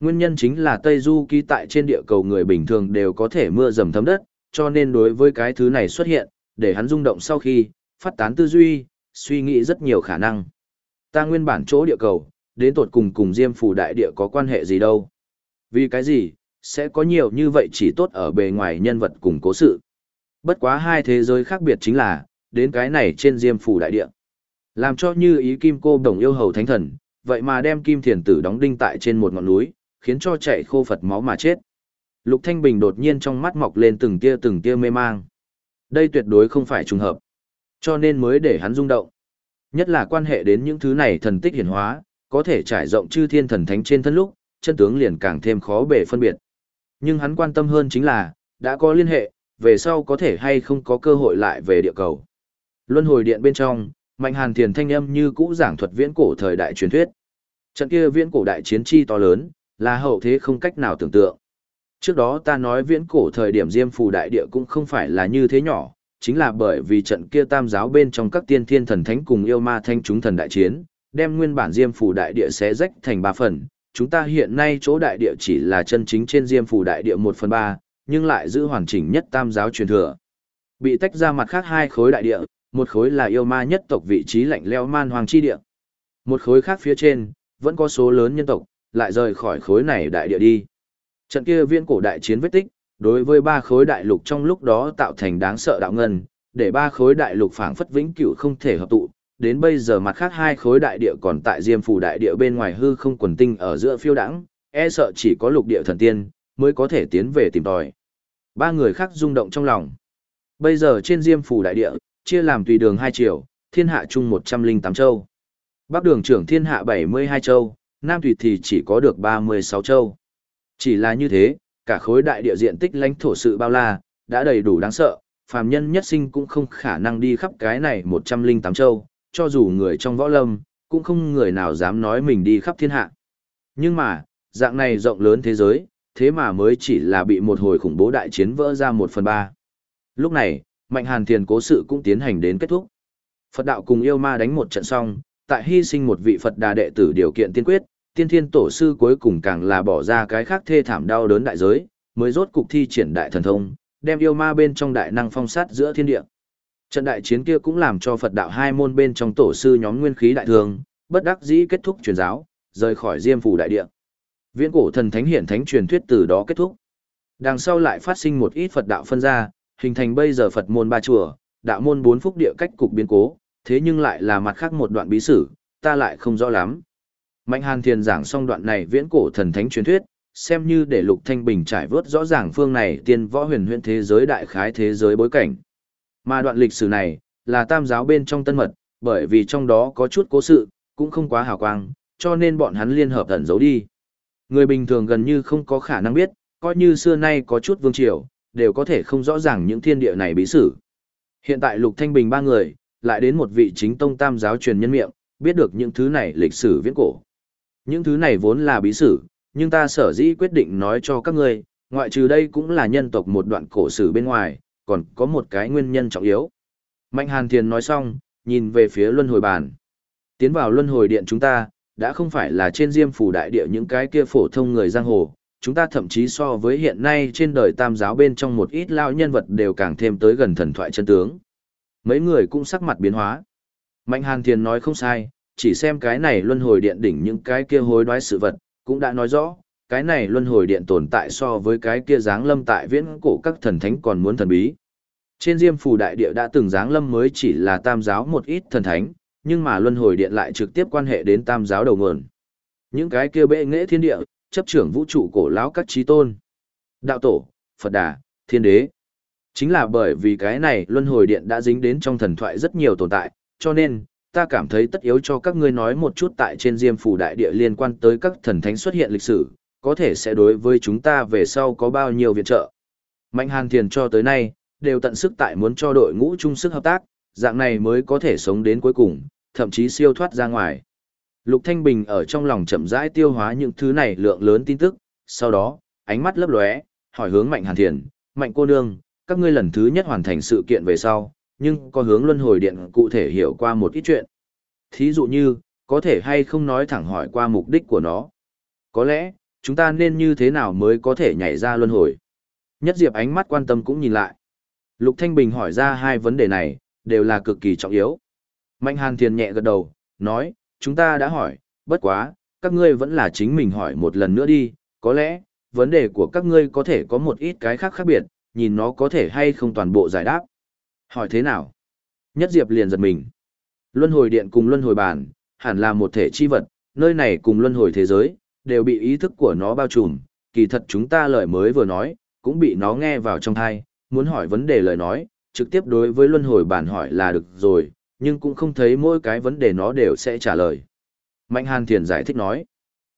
Nguyên nhân chính là Tây Du ký tại trên địa cầu người bình thường đều có thể mưa dầm thấm đất, cho nên đối với cái thứ này xuất hiện, để hắn rung động sau khi, phát tán tư duy, suy nghĩ rất nhiều khả năng. Ta nguyên bản chỗ địa cầu, đến tột cùng cùng Diêm Phủ Đại Địa có quan hệ gì đâu. Vì cái gì, sẽ có nhiều như vậy chỉ tốt ở bề ngoài nhân vật cùng cố sự. Bất quá hai thế giới khác biệt chính là, đến cái này trên Diêm Phủ Đại Địa. Làm cho như ý kim cô đồng yêu hầu thánh thần, vậy mà đem kim thiền tử đóng đinh tại trên một ngọn núi, khiến cho chạy khô Phật máu mà chết. Lục Thanh Bình đột nhiên trong mắt mọc lên từng tia từng tia mê mang. Đây tuyệt đối không phải trùng hợp, cho nên mới để hắn rung động. Nhất là quan hệ đến những thứ này thần tích hiển hóa, có thể trải rộng chư thiên thần thánh trên thân lúc, chân tướng liền càng thêm khó bề phân biệt. Nhưng hắn quan tâm hơn chính là, đã có liên hệ, về sau có thể hay không có cơ hội lại về địa cầu. Luân hồi điện bên trong, Mạnh Hàn Thiền thanh âm như cũ giảng thuật viễn cổ thời đại truyền thuyết. Trận kia viễn cổ đại chiến chi to lớn, là hậu thế không cách nào tưởng tượng. Trước đó ta nói viễn cổ thời điểm Diêm Phù đại địa cũng không phải là như thế nhỏ, chính là bởi vì trận kia tam giáo bên trong các tiên thiên thần thánh cùng yêu ma thanh chúng thần đại chiến, đem nguyên bản Diêm Phù đại địa xé rách thành ba phần. Chúng ta hiện nay chỗ đại địa chỉ là chân chính trên Diêm Phù đại địa một phần ba, nhưng lại giữ hoàn chỉnh nhất tam giáo truyền thừa. Bị tách ra mặt khác hai khối đại địa, một khối là yêu ma nhất tộc vị trí lạnh leo man hoàng chi địa. Một khối khác phía trên, vẫn có số lớn nhân tộc, lại rời khỏi khối này đại địa đi. Trận kia viên cổ đại chiến vết tích, đối với ba khối đại lục trong lúc đó tạo thành đáng sợ đạo ngân, để ba khối đại lục phảng phất vĩnh cửu không thể hợp tụ, đến bây giờ mặt khác hai khối đại địa còn tại Diêm phủ đại địa bên ngoài hư không quần tinh ở giữa phiêu đãng, e sợ chỉ có lục địa thần tiên mới có thể tiến về tìm tòi. Ba người khác rung động trong lòng. Bây giờ trên Diêm phủ đại địa, chia làm tùy đường hai chiều, thiên hạ chung 108 châu. Bắc đường trưởng thiên hạ 72 châu, Nam thủy thì chỉ có được 36 châu. Chỉ là như thế, cả khối đại địa diện tích lãnh thổ sự bao la, đã đầy đủ đáng sợ, phàm nhân nhất sinh cũng không khả năng đi khắp cái này 108 châu, cho dù người trong võ lâm, cũng không người nào dám nói mình đi khắp thiên hạ. Nhưng mà, dạng này rộng lớn thế giới, thế mà mới chỉ là bị một hồi khủng bố đại chiến vỡ ra một phần ba. Lúc này, Mạnh Hàn Thiền cố sự cũng tiến hành đến kết thúc. Phật đạo cùng yêu ma đánh một trận xong, tại hy sinh một vị Phật đà đệ tử điều kiện tiên quyết, tiên thiên tổ sư cuối cùng càng là bỏ ra cái khác thê thảm đau đớn đại giới, mới rốt cục thi triển đại thần thông, đem yêu ma bên trong đại năng phong sát giữa thiên địa. Trận đại chiến kia cũng làm cho Phật đạo hai môn bên trong tổ sư nhóm nguyên khí đại thường, bất đắc dĩ kết thúc truyền giáo, rời khỏi Diêm phủ đại địa. Viễn cổ thần thánh hiển thánh truyền thuyết từ đó kết thúc. Đằng sau lại phát sinh một ít Phật đạo phân ra, hình thành bây giờ Phật môn ba chùa, đạo môn bốn phúc địa cách cục biến cố, thế nhưng lại là mặt khác một đoạn bí sử, ta lại không rõ lắm. Mạnh Hàn Thiền giảng xong đoạn này viễn cổ thần thánh truyền thuyết, xem như để Lục Thanh Bình trải vớt rõ ràng phương này tiên võ huyền huyền thế giới đại khái thế giới bối cảnh. Mà đoạn lịch sử này, là tam giáo bên trong tân mật, bởi vì trong đó có chút cố sự, cũng không quá hào quang, cho nên bọn hắn liên hợp ẩn giấu đi. Người bình thường gần như không có khả năng biết, coi như xưa nay có chút vương triều, đều có thể không rõ ràng những thiên địa này bí sử. Hiện tại Lục Thanh Bình ba người, lại đến một vị chính tông tam giáo truyền nhân miệng, biết được những thứ này lịch sử viễn cổ. Những thứ này vốn là bí sử, nhưng ta sở dĩ quyết định nói cho các ngươi, ngoại trừ đây cũng là nhân tộc một đoạn cổ sử bên ngoài, còn có một cái nguyên nhân trọng yếu. Mạnh Hàn Thiền nói xong, nhìn về phía luân hồi bàn. Tiến vào luân hồi điện chúng ta, đã không phải là trên diêm phủ đại địa những cái kia phổ thông người giang hồ, chúng ta thậm chí so với hiện nay trên đời tam giáo bên trong một ít lao nhân vật đều càng thêm tới gần thần thoại chân tướng. Mấy người cũng sắc mặt biến hóa. Mạnh Hàn Thiền nói không sai, chỉ xem cái này luân hồi điện đỉnh những cái kia hối đoái sự vật, cũng đã nói rõ, cái này luân hồi điện tồn tại so với cái kia dáng lâm tại viễn cổ các thần thánh còn muốn thần bí. Trên diêm phù đại địa đã từng dáng lâm mới chỉ là tam giáo một ít thần thánh, nhưng mà luân hồi điện lại trực tiếp quan hệ đến tam giáo đầu nguồn. Những cái kia bệ nghệ thiên địa, chấp trưởng vũ trụ cổ lão các trí tôn. Đạo tổ, Phật Đà, Thiên Đế. Chính là bởi vì cái này luân hồi điện đã dính đến trong thần thoại rất nhiều tồn tại, cho nên, ta cảm thấy tất yếu cho các ngươi nói một chút tại trên diêm phủ đại địa liên quan tới các thần thánh xuất hiện lịch sử, có thể sẽ đối với chúng ta về sau có bao nhiêu viện trợ. Mạnh Hàn Thiền cho tới nay, đều tận sức tại muốn cho đội ngũ chung sức hợp tác, dạng này mới có thể sống đến cuối cùng, thậm chí siêu thoát ra ngoài. Lục Thanh Bình ở trong lòng chậm rãi tiêu hóa những thứ này lượng lớn tin tức, sau đó, ánh mắt lấp lóe, hỏi hướng Mạnh Hàn Thiền, Mạnh cô nương, các ngươi lần thứ nhất hoàn thành sự kiện về sau, nhưng có hướng luân hồi điện cụ thể hiểu qua một ít chuyện. Thí dụ như, có thể hay không nói thẳng hỏi qua mục đích của nó. Có lẽ, chúng ta nên như thế nào mới có thể nhảy ra luân hồi? Nhất Diệp ánh mắt quan tâm cũng nhìn lại. Lục Thanh Bình hỏi ra hai vấn đề này, đều là cực kỳ trọng yếu. Mạnh Hàn Thiền nhẹ gật đầu, nói, chúng ta đã hỏi, bất quá, các ngươi vẫn là chính mình hỏi một lần nữa đi, có lẽ, vấn đề của các ngươi có thể có một ít cái khác khác biệt, nhìn nó có thể hay không toàn bộ giải đáp. Hỏi thế nào? Nhất Diệp liền giật mình. Luân hồi điện cùng luân hồi bàn, hẳn là một thể chi vật, nơi này cùng luân hồi thế giới, đều bị ý thức của nó bao trùm, kỳ thật chúng ta lời mới vừa nói, cũng bị nó nghe vào trong thai, muốn hỏi vấn đề lời nói, trực tiếp đối với luân hồi bản hỏi là được rồi, nhưng cũng không thấy mỗi cái vấn đề nó đều sẽ trả lời. Mạnh Hàn Thiền giải thích nói,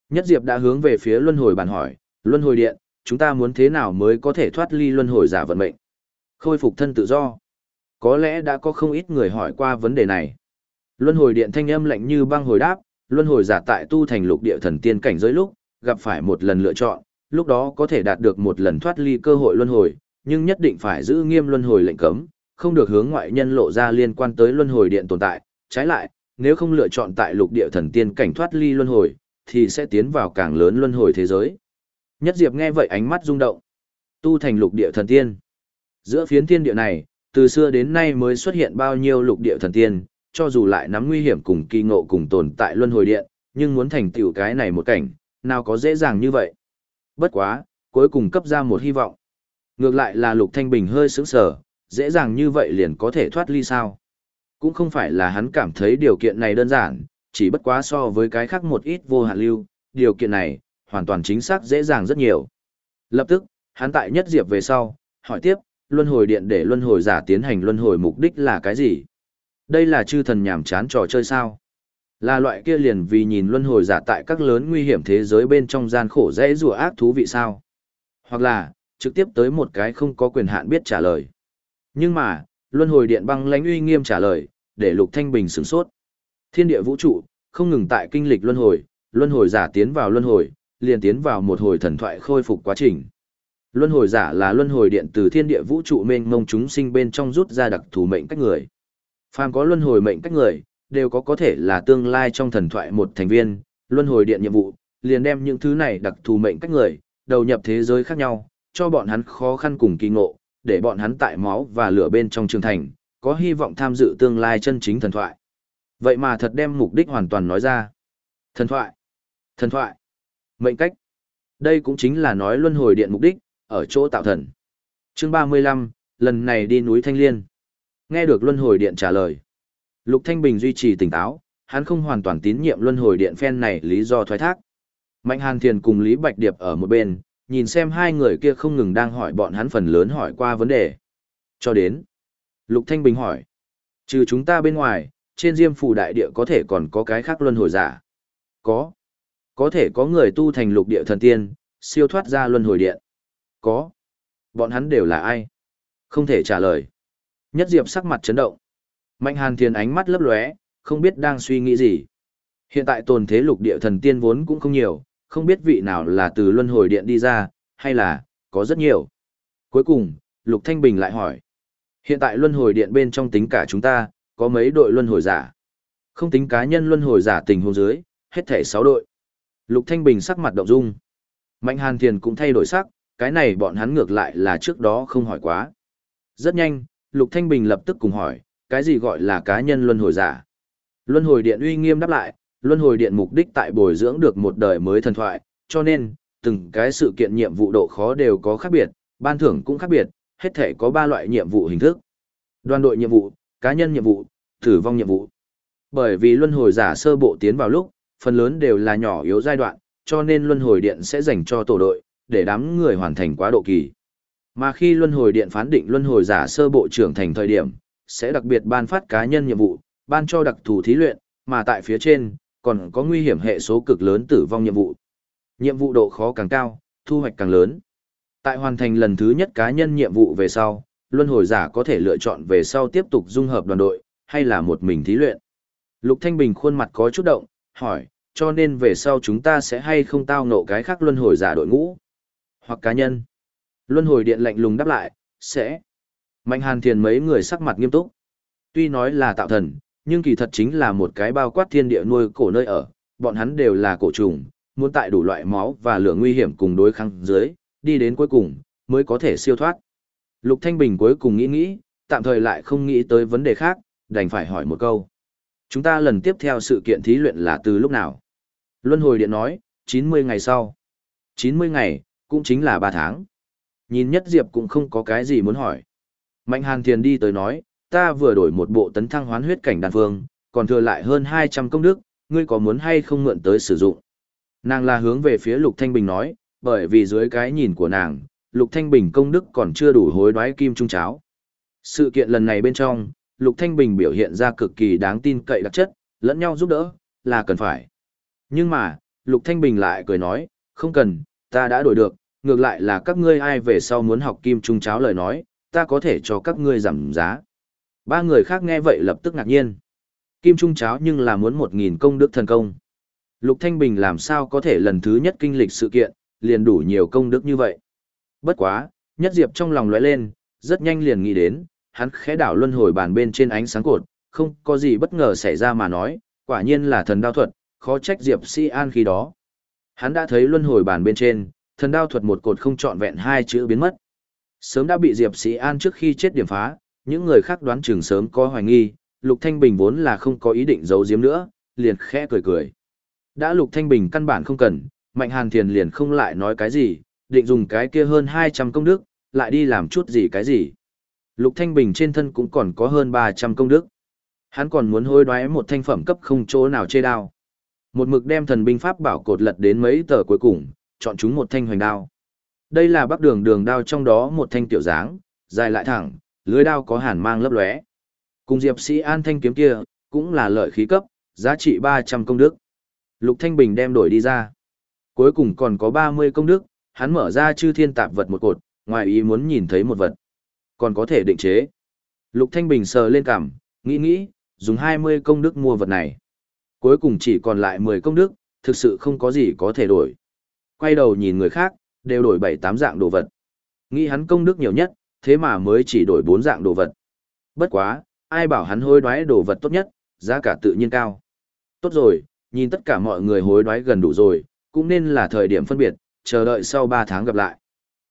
Nhất Diệp đã hướng về phía luân hồi bản hỏi, luân hồi điện, chúng ta muốn thế nào mới có thể thoát ly luân hồi giả vận mệnh? Khôi phục thân tự do. Có lẽ đã có không ít người hỏi qua vấn đề này. Luân hồi điện thanh âm lạnh như băng hồi đáp, luân hồi giả tại tu thành lục địa thần tiên cảnh giới lúc, gặp phải một lần lựa chọn, lúc đó có thể đạt được một lần thoát ly cơ hội luân hồi, nhưng nhất định phải giữ nghiêm luân hồi lệnh cấm, không được hướng ngoại nhân lộ ra liên quan tới luân hồi điện tồn tại, trái lại, nếu không lựa chọn tại lục địa thần tiên cảnh thoát ly luân hồi, thì sẽ tiến vào càng lớn luân hồi thế giới. Nhất Diệp nghe vậy ánh mắt rung động. Tu thành lục địa thần tiên. Giữa phiến thiên địa này, từ xưa đến nay mới xuất hiện bao nhiêu lục địa thần tiên, cho dù lại nắm nguy hiểm cùng kỳ ngộ cùng tồn tại luân hồi điện, nhưng muốn thành tựu cái này một cảnh, nào có dễ dàng như vậy. Bất quá, cuối cùng cấp ra một hy vọng. Ngược lại là Lục Thanh Bình hơi sững sờ, dễ dàng như vậy liền có thể thoát ly sao. Cũng không phải là hắn cảm thấy điều kiện này đơn giản, chỉ bất quá so với cái khác một ít vô hạn lưu, điều kiện này, hoàn toàn chính xác dễ dàng rất nhiều. Lập tức, hắn tại nhất diệp về sau, hỏi tiếp, luân hồi điện để luân hồi giả tiến hành luân hồi mục đích là cái gì? Đây là chư thần nhảm chán trò chơi sao? Là loại kia liền vì nhìn luân hồi giả tại các lớn nguy hiểm thế giới bên trong gian khổ dễ rùa ác thú vị sao? Hoặc là, trực tiếp tới một cái không có quyền hạn biết trả lời. Nhưng mà, luân hồi điện băng lãnh uy nghiêm trả lời, để Lục Thanh Bình sửng sốt. Thiên địa vũ trụ, không ngừng tại kinh lịch luân hồi, luân hồi giả tiến vào luân hồi, liền tiến vào một hồi thần thoại khôi phục quá trình. Luân hồi giả là luân hồi điện từ thiên địa vũ trụ mênh mông chúng sinh bên trong rút ra đặc thù mệnh cách người. Phàm có luân hồi mệnh cách người, đều có có thể là tương lai trong thần thoại một thành viên, luân hồi điện nhiệm vụ, liền đem những thứ này đặc thù mệnh cách người, đầu nhập thế giới khác nhau, cho bọn hắn khó khăn cùng kỳ ngộ, để bọn hắn tại máu và lửa bên trong trường thành, có hy vọng tham dự tương lai chân chính thần thoại. Vậy mà thật đem mục đích hoàn toàn nói ra. Thần thoại. Thần thoại. Mệnh cách. Đây cũng chính là nói luân hồi điện mục đích, ở chỗ tạo thần. Chương 35, lần này đi núi Thanh Liên. Nghe được luân hồi điện trả lời. Lục Thanh Bình duy trì tỉnh táo, hắn không hoàn toàn tín nhiệm luân hồi điện phen này lý do thoái thác. Mạnh Hàn Thiền cùng Lý Bạch Điệp ở một bên, nhìn xem hai người kia không ngừng đang hỏi bọn hắn phần lớn hỏi qua vấn đề. Cho đến, Lục Thanh Bình hỏi, trừ chúng ta bên ngoài, trên diêm phủ đại địa có thể còn có cái khác luân hồi giả. Có. Có thể có người tu thành lục địa thần tiên, siêu thoát ra luân hồi điện. Có. Bọn hắn đều là ai? Không thể trả lời. Nhất Diệp sắc mặt chấn động. Mạnh Hàn Thiên ánh mắt lấp lóe, không biết đang suy nghĩ gì. Hiện tại tồn thế lục địa thần tiên vốn cũng không nhiều, không biết vị nào là từ luân hồi điện đi ra, hay là, có rất nhiều. Cuối cùng, Lục Thanh Bình lại hỏi. Hiện tại luân hồi điện bên trong tính cả chúng ta, có mấy đội luân hồi giả? Không tính cá nhân luân hồi giả tình huống dưới, hết thể 6 đội. Lục Thanh Bình sắc mặt động dung. Mạnh Hàn Thiền cũng thay đổi sắc, cái này bọn hắn ngược lại là trước đó không hỏi quá. Rất nhanh, Lục Thanh Bình lập tức cùng hỏi, cái gì gọi là cá nhân luân hồi giả? Luân hồi điện uy nghiêm đáp lại, luân hồi điện mục đích tại bồi dưỡng được một đời mới thần thoại, cho nên, từng cái sự kiện nhiệm vụ độ khó đều có khác biệt, ban thưởng cũng khác biệt, hết thể có 3 loại nhiệm vụ hình thức. Đoàn đội nhiệm vụ, cá nhân nhiệm vụ, tử vong nhiệm vụ. Bởi vì luân hồi giả sơ bộ tiến vào lúc, phần lớn đều là nhỏ yếu giai đoạn, cho nên luân hồi điện sẽ dành cho tổ đội, để đám người hoàn thành quá độ kỳ. Mà khi luân hồi điện phán định luân hồi giả sơ bộ trưởng thành thời điểm, sẽ đặc biệt ban phát cá nhân nhiệm vụ, ban cho đặc thù thí luyện, mà tại phía trên, còn có nguy hiểm hệ số cực lớn tử vong nhiệm vụ. Nhiệm vụ độ khó càng cao, thu hoạch càng lớn. Tại hoàn thành lần thứ nhất cá nhân nhiệm vụ về sau, luân hồi giả có thể lựa chọn về sau tiếp tục dung hợp đoàn đội, hay là một mình thí luyện. Lục Thanh Bình khuôn mặt có chút động, hỏi, cho nên về sau chúng ta sẽ hay không tao nộ cái khác luân hồi giả đội ngũ, hoặc cá nhân. Luân hồi điện lạnh lùng đáp lại, sẽ. Mạnh hàn thiền mấy người sắc mặt nghiêm túc. Tuy nói là tạo thần, nhưng kỳ thật chính là một cái bao quát thiên địa nuôi cổ nơi ở, bọn hắn đều là cổ trùng, muốn tại đủ loại máu và lửa nguy hiểm cùng đối kháng dưới, đi đến cuối cùng, mới có thể siêu thoát. Lục Thanh Bình cuối cùng nghĩ nghĩ, tạm thời lại không nghĩ tới vấn đề khác, đành phải hỏi một câu. Chúng ta lần tiếp theo sự kiện thí luyện là từ lúc nào? Luân hồi điện nói, 90 ngày sau. 90 ngày, cũng chính là 3 tháng. Nhìn nhất Diệp cũng không có cái gì muốn hỏi. Mạnh Hàn Thiền đi tới nói, ta vừa đổi một bộ tấn thăng hoán huyết cảnh đàn phương, còn thừa lại hơn 200 công đức, ngươi có muốn hay không mượn tới sử dụng? Nàng là hướng về phía Lục Thanh Bình nói, bởi vì dưới cái nhìn của nàng, Lục Thanh Bình công đức còn chưa đủ hối đoái kim trung cháo. Sự kiện lần này bên trong, Lục Thanh Bình biểu hiện ra cực kỳ đáng tin cậy đặc chất, lẫn nhau giúp đỡ, là cần phải. Nhưng mà, Lục Thanh Bình lại cười nói, không cần, ta đã đổi được, ngược lại là các ngươi ai về sau muốn học kim trung cháo lời nói, ta có thể cho các ngươi giảm giá. Ba người khác nghe vậy lập tức ngạc nhiên. Kim trung cháo nhưng là muốn một nghìn công đức thần công. Lục Thanh Bình làm sao có thể lần thứ nhất kinh lịch sự kiện, liền đủ nhiều công đức như vậy. Bất quá, nhất diệp trong lòng lóe lên, rất nhanh liền nghĩ đến, hắn khẽ đảo luân hồi bàn bên trên ánh sáng cột, không có gì bất ngờ xảy ra mà nói, quả nhiên là thần đao thuật, khó trách diệp si an khi đó. Hắn đã thấy luân hồi bàn bên trên, thần đao thuật một cột không trọn vẹn hai chữ biến mất. Sớm đã bị diệp sĩ an trước khi chết điểm phá, những người khác đoán chừng sớm có hoài nghi, Lục Thanh Bình vốn là không có ý định giấu giếm nữa, liền khẽ cười cười. Đã Lục Thanh Bình căn bản không cần, Mạnh Hàn Thiền liền không lại nói cái gì, định dùng cái kia hơn 200 công đức, lại đi làm chút gì cái gì. Lục Thanh Bình trên thân cũng còn có hơn 300 công đức. Hắn còn muốn hối đoái một thanh phẩm cấp không chỗ nào chê đao. Một mực đem thần binh pháp bảo cột lật đến mấy tờ cuối cùng, chọn chúng một thanh hoành đao. Đây là bắc đường đường đao trong đó một thanh tiểu dáng, dài lại thẳng, lưới đao có hàn mang lấp lóe. Cùng Diệp Sĩ An thanh kiếm kia, cũng là lợi khí cấp, giá trị 300 công đức. Lục Thanh Bình đem đổi đi ra. Cuối cùng còn có 30 công đức, hắn mở ra chư thiên tạp vật một cột, ngoài ý muốn nhìn thấy một vật. Còn có thể định chế. Lục Thanh Bình sờ lên cằm, nghĩ nghĩ, dùng 20 công đức mua vật này. Cuối cùng chỉ còn lại 10 công đức, thực sự không có gì có thể đổi. Quay đầu nhìn người khác, đều đổi 7-8 dạng đồ vật. Nghĩ hắn công đức nhiều nhất, thế mà mới chỉ đổi 4 dạng đồ vật. Bất quá, ai bảo hắn hối đoái đồ vật tốt nhất, giá cả tự nhiên cao. Tốt rồi, nhìn tất cả mọi người hối đoái gần đủ rồi, cũng nên là thời điểm phân biệt, chờ đợi sau 3 tháng gặp lại.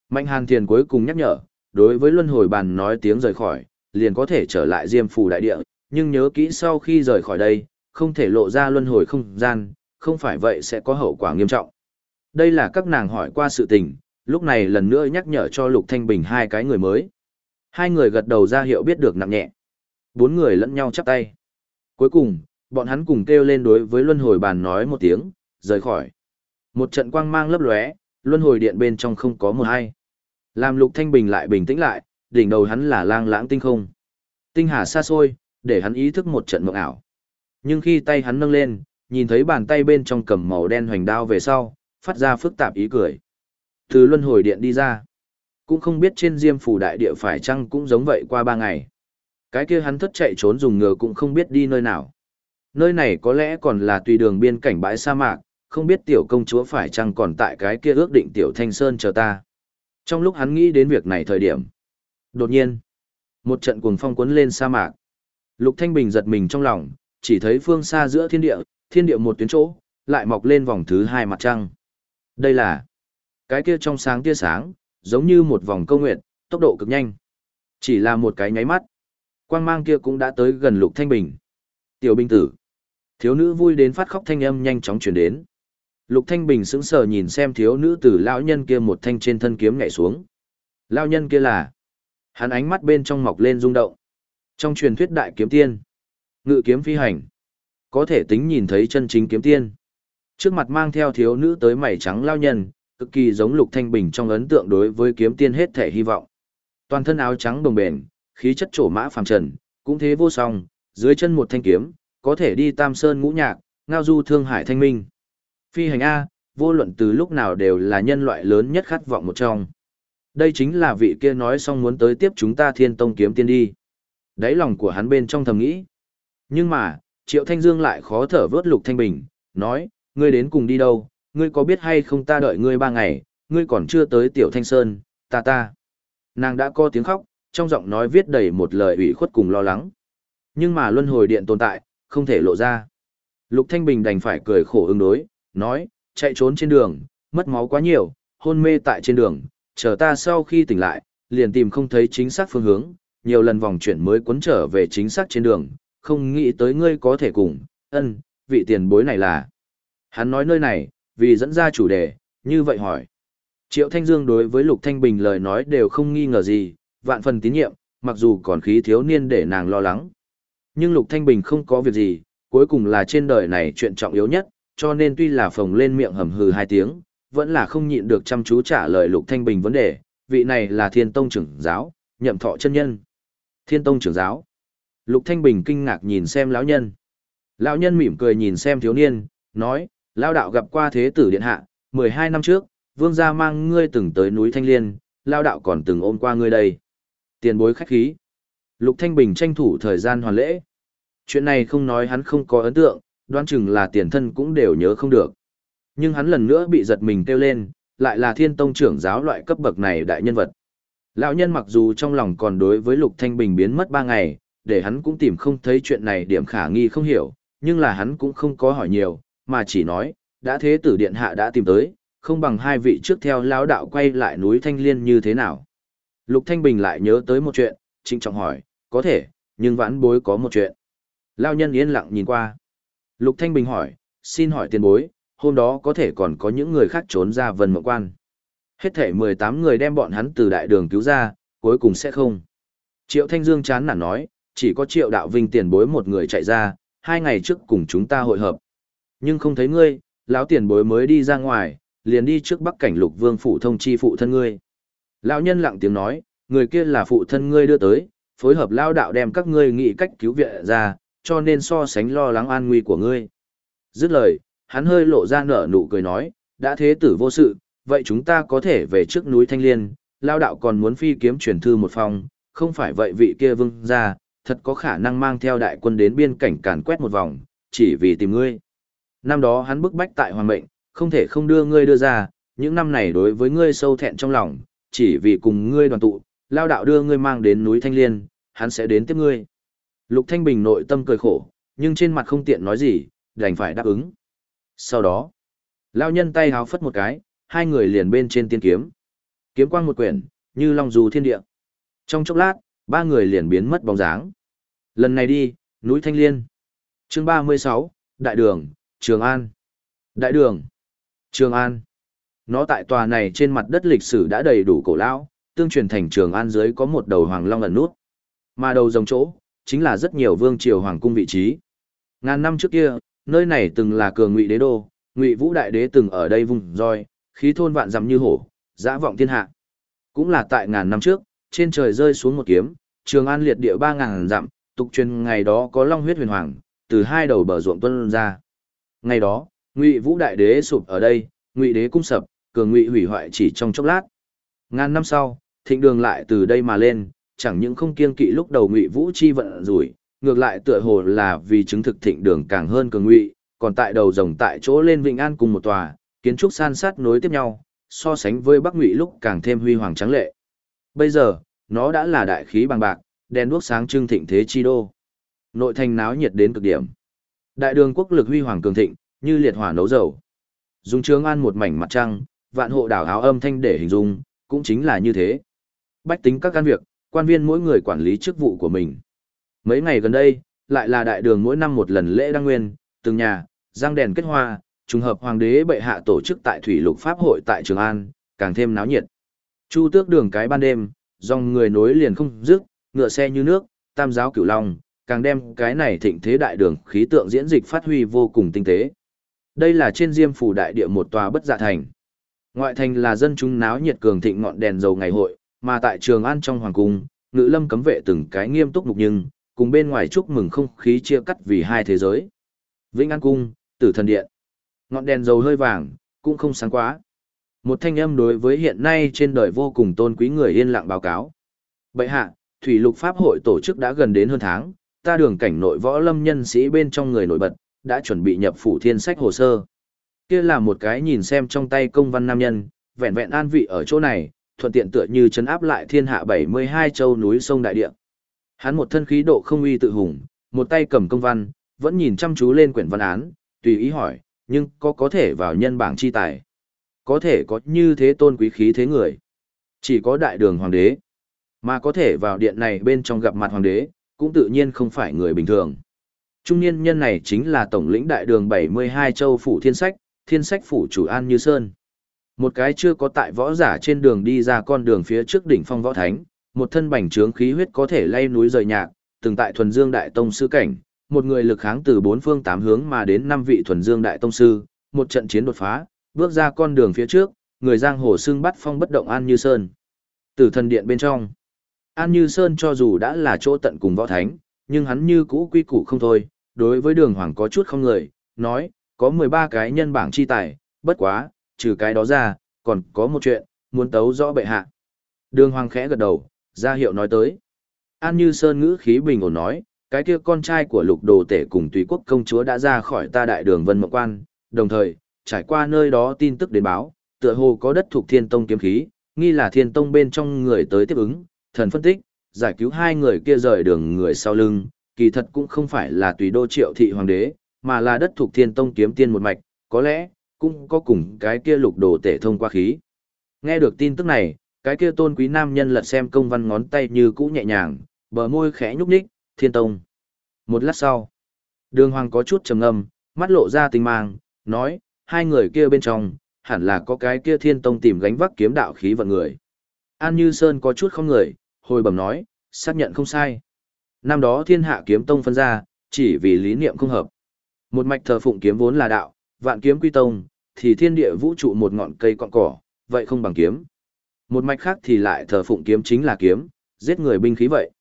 Mạnh Hàn Thiền cuối cùng nhắc nhở, đối với luân hồi bàn nói tiếng rời khỏi, liền có thể trở lại Diêm Phù đại địa, nhưng nhớ kỹ sau khi rời khỏi đây, không thể lộ ra luân hồi không gian, không phải vậy sẽ có hậu quả nghiêm trọng. Đây là các nàng hỏi qua sự tình, lúc này lần nữa nhắc nhở cho Lục Thanh Bình hai cái người mới. Hai người gật đầu ra hiệu biết được nặng nhẹ. Bốn người lẫn nhau chắp tay. Cuối cùng, bọn hắn cùng kêu lên đối với luân hồi bàn nói một tiếng, rời khỏi. Một trận quang mang lấp lóe, luân hồi điện bên trong không có một ai. Làm Lục Thanh Bình lại bình tĩnh lại, đỉnh đầu hắn là lang lãng tinh không. Tinh hà xa xôi, để hắn ý thức một trận mộng ảo. Nhưng khi tay hắn nâng lên, nhìn thấy bàn tay bên trong cầm màu đen hoành đao về sau, phát ra phức tạp ý cười. Từ luân hồi điện đi ra, cũng không biết trên diêm phủ đại địa phải chăng cũng giống vậy qua ba ngày. Cái kia hắn thất chạy trốn dùng ngựa cũng không biết đi nơi nào. Nơi này có lẽ còn là tùy đường biên cảnh bãi sa mạc, không biết tiểu công chúa phải chăng còn tại cái kia ước định tiểu thanh sơn chờ ta. Trong lúc hắn nghĩ đến việc này thời điểm, đột nhiên, một trận cuồng phong cuốn lên sa mạc. Lục Thanh Bình giật mình trong lòng, chỉ thấy phương xa giữa thiên địa, thiên địa một tuyến chỗ, lại mọc lên vòng thứ hai mặt trăng. Đây là cái kia trong sáng tia sáng, giống như một vòng câu nguyện, tốc độ cực nhanh. Chỉ là một cái nháy mắt. Quang mang kia cũng đã tới gần Lục Thanh Bình. Tiểu binh tử. Thiếu nữ vui đến phát khóc thanh âm nhanh chóng truyền đến. Lục Thanh Bình sững sờ nhìn xem thiếu nữ tử lão nhân kia một thanh trên thân kiếm nhảy xuống. Lão nhân kia là? Hắn ánh mắt bên trong mọc lên rung động. Trong truyền thuyết đại kiếm tiên, ngự kiếm phi hành, có thể tính nhìn thấy chân chính kiếm tiên. Trước mặt mang theo thiếu nữ tới mảy trắng lão nhân, cực kỳ giống Lục Thanh Bình trong ấn tượng đối với kiếm tiên hết thể hy vọng. Toàn thân áo trắng đồng bền, khí chất trổ mã phàm trần, cũng thế vô song, dưới chân một thanh kiếm, có thể đi tam sơn ngũ nhạc, ngao du thương hải thanh minh. Phi hành A, vô luận từ lúc nào đều là nhân loại lớn nhất khát vọng một trong. Đây chính là vị kia nói xong muốn tới tiếp chúng ta thiên tông kiếm tiên đi. Đáy lòng của hắn bên trong thầm nghĩ. Nhưng mà, Triệu Thanh Dương lại khó thở vớt Lục Thanh Bình, nói, ngươi đến cùng đi đâu, ngươi có biết hay không ta đợi ngươi ba ngày, ngươi còn chưa tới Tiểu Thanh Sơn, ta ta. Nàng đã có tiếng khóc, trong giọng nói viết đầy một lời ủy khuất cùng lo lắng. Nhưng mà luân hồi điện tồn tại, không thể lộ ra. Lục Thanh Bình đành phải cười khổ ứng đối, nói, Chạy trốn trên đường, mất máu quá nhiều, hôn mê tại trên đường, chờ ta sau khi tỉnh lại, liền tìm không thấy chính xác phương hướng, nhiều lần vòng chuyển mới cuốn trở về chính xác trên đường, không nghĩ tới ngươi có thể cùng, ân, vị tiền bối này là. Hắn nói nơi này, vì dẫn ra chủ đề, như vậy hỏi. Triệu Thanh Dương đối với Lục Thanh Bình lời nói đều không nghi ngờ gì, vạn phần tín nhiệm, mặc dù còn khí thiếu niên để nàng lo lắng. Nhưng Lục Thanh Bình không có việc gì, cuối cùng là trên đời này chuyện trọng yếu nhất, cho nên tuy là phồng lên miệng hầm hừ hai tiếng, vẫn là không nhịn được chăm chú trả lời Lục Thanh Bình vấn đề, vị này là Thiên Tông trưởng giáo, nhậm thọ chân nhân. Thiên Tông trưởng giáo. Lục Thanh Bình kinh ngạc nhìn xem lão nhân. Lão nhân mỉm cười nhìn xem thiếu niên, nói, lão đạo gặp qua thế tử điện hạ, 12 năm trước, vương gia mang ngươi từng tới núi Thanh Liên, lão đạo còn từng ôm qua ngươi đây. Tiền bối khách khí. Lục Thanh Bình tranh thủ thời gian hoàn lễ. Chuyện này không nói hắn không có ấn tượng, đoán chừng là tiền thân cũng đều nhớ không được. Nhưng hắn lần nữa bị giật mình kêu lên, lại là thiên tông trưởng giáo loại cấp bậc này đại nhân vật. Lão nhân mặc dù trong lòng còn đối với Lục Thanh Bình biến mất ba ngày, để hắn cũng tìm không thấy chuyện này điểm khả nghi không hiểu, nhưng là hắn cũng không có hỏi nhiều, mà chỉ nói, đã thế tử điện hạ đã tìm tới, không bằng hai vị trước theo lão đạo quay lại núi Thanh Liên như thế nào. Lục Thanh Bình lại nhớ tới một chuyện, trịnh trọng hỏi, có thể, nhưng vãn bối có một chuyện. Lão nhân yên lặng nhìn qua. Lục Thanh Bình hỏi, xin hỏi tiền bối, hôm đó có thể còn có những người khác trốn ra vân mộng quan. Hết thể 18 người đem bọn hắn từ đại đường cứu ra, cuối cùng sẽ không. Triệu Thanh Dương chán nản nói, chỉ có Triệu Đạo Vinh tiền bối một người chạy ra, hai ngày trước cùng chúng ta hội hợp. Nhưng không thấy ngươi, lão tiền bối mới đi ra ngoài, liền đi trước bắc cảnh lục vương phụ thông chi phụ thân ngươi. Lão nhân lặng tiếng nói, người kia là phụ thân ngươi đưa tới, phối hợp lao đạo đem các ngươi nghĩ cách cứu viện ra, cho nên so sánh lo lắng an nguy của ngươi. Dứt lời, hắn hơi lộ ra nở nụ cười nói, đã thế tử vô sự, vậy chúng ta có thể về trước núi Thanh Liên, lao đạo còn muốn phi kiếm truyền thư một phòng, không phải vậy vị kia vương ra, thật có khả năng mang theo đại quân đến biên cảnh càn quét một vòng, chỉ vì tìm ngươi. Năm đó hắn bức bách tại hoàng mệnh, không thể không đưa ngươi đưa ra, những năm này đối với ngươi sâu thẹn trong lòng, chỉ vì cùng ngươi đoàn tụ, lao đạo đưa ngươi mang đến núi Thanh Liên, hắn sẽ đến tiếp ngươi. Lục Thanh Bình nội tâm cười khổ, nhưng trên mặt không tiện nói gì, đành phải đáp ứng. Sau đó, lão nhân tay háo phất một cái, hai người liền bên trên tiên kiếm. Kiếm quang một quyển, như long dù thiên địa. Trong chốc lát, ba người liền biến mất bóng dáng. Lần này đi, núi Thanh Liên. Chương 36, Đại đường, Trường An. Đại đường, Trường An. Nó tại tòa này trên mặt đất lịch sử đã đầy đủ cổ lão, tương truyền thành Trường An dưới có một đầu hoàng long ẩn nút. Mà đầu dòng chỗ, chính là rất nhiều vương triều hoàng cung vị trí. Ngàn năm trước kia, nơi này từng là cường ngụy đế đô, ngụy vũ đại đế từng ở đây vùng roi, khí thôn vạn dặm như hổ, dã vọng thiên hạ. Cũng là tại ngàn năm trước, trên trời rơi xuống một kiếm, Trường An liệt địa ba ngàn dặm, tục truyền ngày đó có long huyết huyền hoàng, từ hai đầu bờ ruộng tuân ra. Ngày đó, Ngụy Vũ đại đế sụp ở đây, Ngụy đế cung sập, cường Ngụy hủy hoại chỉ trong chốc lát. Ngàn năm sau, thịnh đường lại từ đây mà lên, chẳng những không kiêng kỵ lúc đầu Ngụy Vũ chi vận rủi, ngược lại tựa hồ là vì chứng thực thịnh đường càng hơn cường Ngụy, còn tại đầu rồng tại chỗ lên Vĩnh An cùng một tòa, kiến trúc san sát nối tiếp nhau, so sánh với Bắc Ngụy lúc càng thêm huy hoàng trắng lệ. Bây giờ, nó đã là đại khí bằng bạc, đèn đuốc sáng trưng thịnh thế chi đô. Nội thành náo nhiệt đến cực điểm. Đại đường quốc lực huy hoàng cường thịnh, như liệt hỏa nấu dầu. dùng Trương An một mảnh mặt trăng, vạn hộ đảo áo âm thanh để hình dung, cũng chính là như thế. Bách tính các căn việc, quan viên mỗi người quản lý chức vụ của mình. Mấy ngày gần đây, lại là đại đường mỗi năm một lần lễ đăng nguyên, từng nhà, giang đèn kết hoa, trùng hợp hoàng đế bệ hạ tổ chức tại thủy lục pháp hội tại Trường An, càng thêm náo nhiệt. Chu tước đường cái ban đêm, dòng người nối liền không dứt, ngựa xe như nước, tam giáo cửu long, càng đem cái này thịnh thế đại đường khí tượng diễn dịch phát huy vô cùng tinh tế. Đây là trên diêm phủ đại địa một tòa bất dạ thành. Ngoại thành là dân chúng náo nhiệt cường thịnh ngọn đèn dầu ngày hội, mà tại Trường An trong hoàng cung, ngự lâm cấm vệ từng cái nghiêm túc mục nhưng, cùng bên ngoài chúc mừng không khí chia cắt vì hai thế giới. Vĩnh An cung, Tử Thần điện. Ngọn đèn dầu hơi vàng, cũng không sáng quá. Một thanh âm đối với hiện nay trên đời vô cùng tôn quý người yên lặng báo cáo. Bệ hạ, Thủy Lục Pháp hội tổ chức đã gần đến hơn tháng, ta đường cảnh nội võ lâm nhân sĩ bên trong người nổi bật, đã chuẩn bị nhập phủ thiên sách hồ sơ. Kia là một cái nhìn xem trong tay công văn nam nhân, vẹn vẹn an vị ở chỗ này, thuận tiện tựa như chấn áp lại thiên hạ 72 châu núi sông đại địa. Hắn một thân khí độ không uy tự hùng, một tay cầm công văn, vẫn nhìn chăm chú lên quyển văn án, tùy ý hỏi, nhưng có có thể vào nhân bảng chi tài. Có thể có như thế tôn quý khí thế người. Chỉ có đại đường hoàng đế. Mà có thể vào điện này bên trong gặp mặt hoàng đế, cũng tự nhiên không phải người bình thường. Trung niên nhân này chính là tổng lĩnh đại đường 72 châu phủ thiên sách, thiên sách phủ chủ An Như Sơn. Một cái chưa có tại võ giả trên đường đi ra con đường phía trước đỉnh phong võ thánh, một thân bành trướng khí huyết có thể lay núi rời nhạc, từng tại thuần dương đại tông sư cảnh, một người lực kháng từ bốn phương tám hướng mà đến năm vị thuần dương đại tông sư, một trận chiến đột phá, bước ra con đường phía trước, người giang hồ xưng bắt phong bất động An Như Sơn. Từ thần điện bên trong, An Như Sơn cho dù đã là chỗ tận cùng võ thánh, nhưng hắn như cũ quy củ không thôi, đối với đường hoàng có chút không người, nói, có 13 cái nhân bảng chi tài, bất quá, trừ cái đó ra, còn có một chuyện, muốn tấu rõ bệ hạ. Đường hoàng khẽ gật đầu, ra hiệu nói tới. An Như Sơn ngữ khí bình ổn nói, cái kia con trai của lục đồ tể cùng tùy quốc công chúa đã ra khỏi ta đại đường vân mộng quan, đồng thời, trải qua nơi đó tin tức đến báo, tựa hồ có đất thuộc thiên tông kiếm khí, nghi là thiên tông bên trong người tới tiếp ứng, thần phân tích, giải cứu hai người kia rời đường người sau lưng, kỳ thật cũng không phải là tùy đô triệu thị hoàng đế, mà là đất thuộc thiên tông kiếm tiên một mạch, có lẽ, cũng có cùng cái kia lục đồ tể thông qua khí. Nghe được tin tức này, cái kia tôn quý nam nhân lật xem công văn ngón tay như cũ nhẹ nhàng, bờ môi khẽ nhúc nhích, thiên tông. Một lát sau, đường hoàng có chút trầm ngâm, mắt lộ ra tình mang, nói, hai người kia bên trong, hẳn là có cái kia thiên tông tìm gánh vác kiếm đạo khí vận người. An Như Sơn có chút không người, hồi bẩm nói, xác nhận không sai. Năm đó thiên hạ kiếm tông phân ra, chỉ vì lý niệm không hợp. Một mạch thờ phụng kiếm vốn là đạo, vạn kiếm quy tông, thì thiên địa vũ trụ một ngọn cây cọn cỏ, vậy không bằng kiếm. Một mạch khác thì lại thờ phụng kiếm chính là kiếm, giết người binh khí vậy.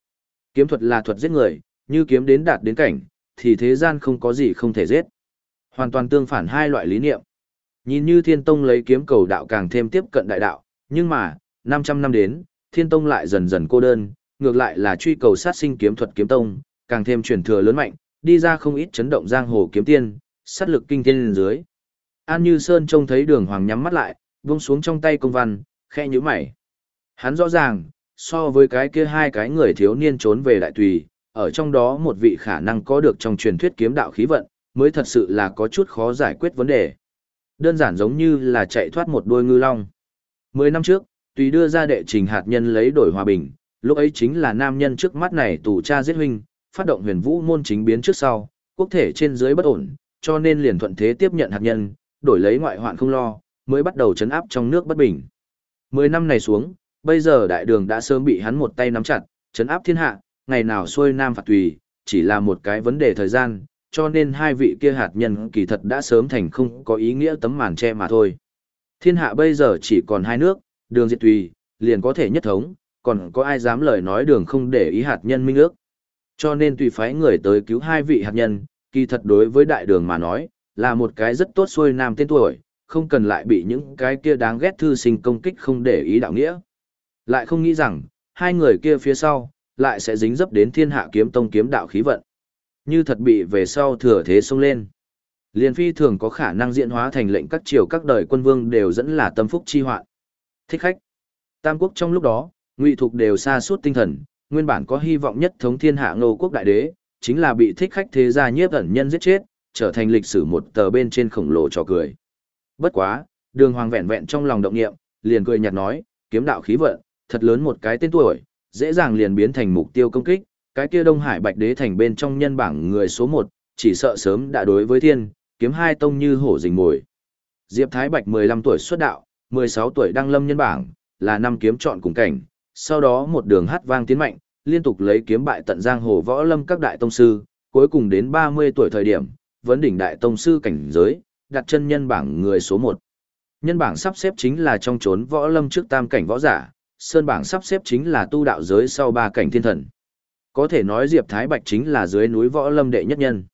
Kiếm thuật là thuật giết người, như kiếm đến đạt đến cảnh, thì thế gian không có gì không thể giết. Hoàn toàn tương phản hai loại lý niệm. Nhìn như thiên tông lấy kiếm cầu đạo càng thêm tiếp cận đại đạo, nhưng mà, 500 năm đến, thiên tông lại dần dần cô đơn, ngược lại là truy cầu sát sinh kiếm thuật kiếm tông, càng thêm truyền thừa lớn mạnh, đi ra không ít chấn động giang hồ kiếm tiên, sát lực kinh thiên lên dưới. An Như Sơn trông thấy đường hoàng nhắm mắt lại, buông xuống trong tay công văn, khẽ nhíu mày. Hắn rõ ràng, so với cái kia hai cái người thiếu niên trốn về đại tùy, ở trong đó một vị khả năng có được trong truyền thuyết kiếm đạo khí vận, mới thật sự là có chút khó giải quyết vấn đề. Đơn giản giống như là chạy thoát một đôi ngư long. Mười năm trước, tùy đưa ra đệ trình hạt nhân lấy đổi hòa bình, lúc ấy chính là nam nhân trước mắt này tù cha giết huynh, phát động huyền vũ môn chính biến trước sau, quốc thể trên dưới bất ổn, cho nên liền thuận thế tiếp nhận hạt nhân, đổi lấy ngoại hoạn không lo, mới bắt đầu chấn áp trong nước bất bình. Mười năm này xuống, bây giờ đại đường đã sớm bị hắn một tay nắm chặt, chấn áp thiên hạ, ngày nào xuôi nam phạt tùy, chỉ là một cái vấn đề thời gian, cho nên hai vị kia hạt nhân kỳ thật đã sớm thành không có ý nghĩa tấm màn che mà thôi. Thiên hạ bây giờ chỉ còn hai nước, đường diệt tùy, liền có thể nhất thống, còn có ai dám lời nói đường không để ý hạt nhân minh ước. Cho nên tùy phái người tới cứu hai vị hạt nhân, kỳ thật đối với đại đường mà nói, là một cái rất tốt xuôi nam tên tuổi, không cần lại bị những cái kia đáng ghét thư sinh công kích không để ý đạo nghĩa. Lại không nghĩ rằng, hai người kia phía sau, lại sẽ dính dấp đến thiên hạ kiếm tông kiếm đạo khí vận. Như thật bị về sau thừa thế xông lên. Liên phi thường có khả năng diễn hóa thành lệnh các triều các đời quân vương đều dẫn là tâm phúc chi hoạn. Thích khách. Tam quốc trong lúc đó, ngụy thục đều xa suốt tinh thần, nguyên bản có hy vọng nhất thống thiên hạ ngô quốc đại đế, chính là bị thích khách thế gia nhiếp ẩn nhân giết chết, trở thành lịch sử một tờ bên trên khổng lồ trò cười. Bất quá, đường hoàng vẹn vẹn trong lòng động nghiệm, liền cười nhạt nói, kiếm đạo khí vận, thật lớn một cái tên tuổi, dễ dàng liền biến thành mục tiêu công kích, cái kia Đông Hải Bạch Đế thành bên trong nhân bảng người số 1, chỉ sợ sớm đã đối với thiên, kiếm hai tông như hổ rình mồi. Diệp Thái Bạch 15 tuổi xuất đạo, 16 tuổi đăng lâm nhân bảng, là năm kiếm chọn cùng cảnh, sau đó một đường hát vang tiến mạnh, liên tục lấy kiếm bại tận giang hồ võ lâm các đại tông sư, cuối cùng đến 30 tuổi thời điểm, vấn đỉnh đại tông sư cảnh giới, đặt chân nhân bảng người số 1. Nhân bảng sắp xếp chính là trong chốn võ lâm trước tam cảnh võ giả, sơn bảng sắp xếp chính là tu đạo giới sau ba cảnh thiên thần. Có thể nói Diệp Thái Bạch chính là dưới núi võ lâm đệ nhất nhân.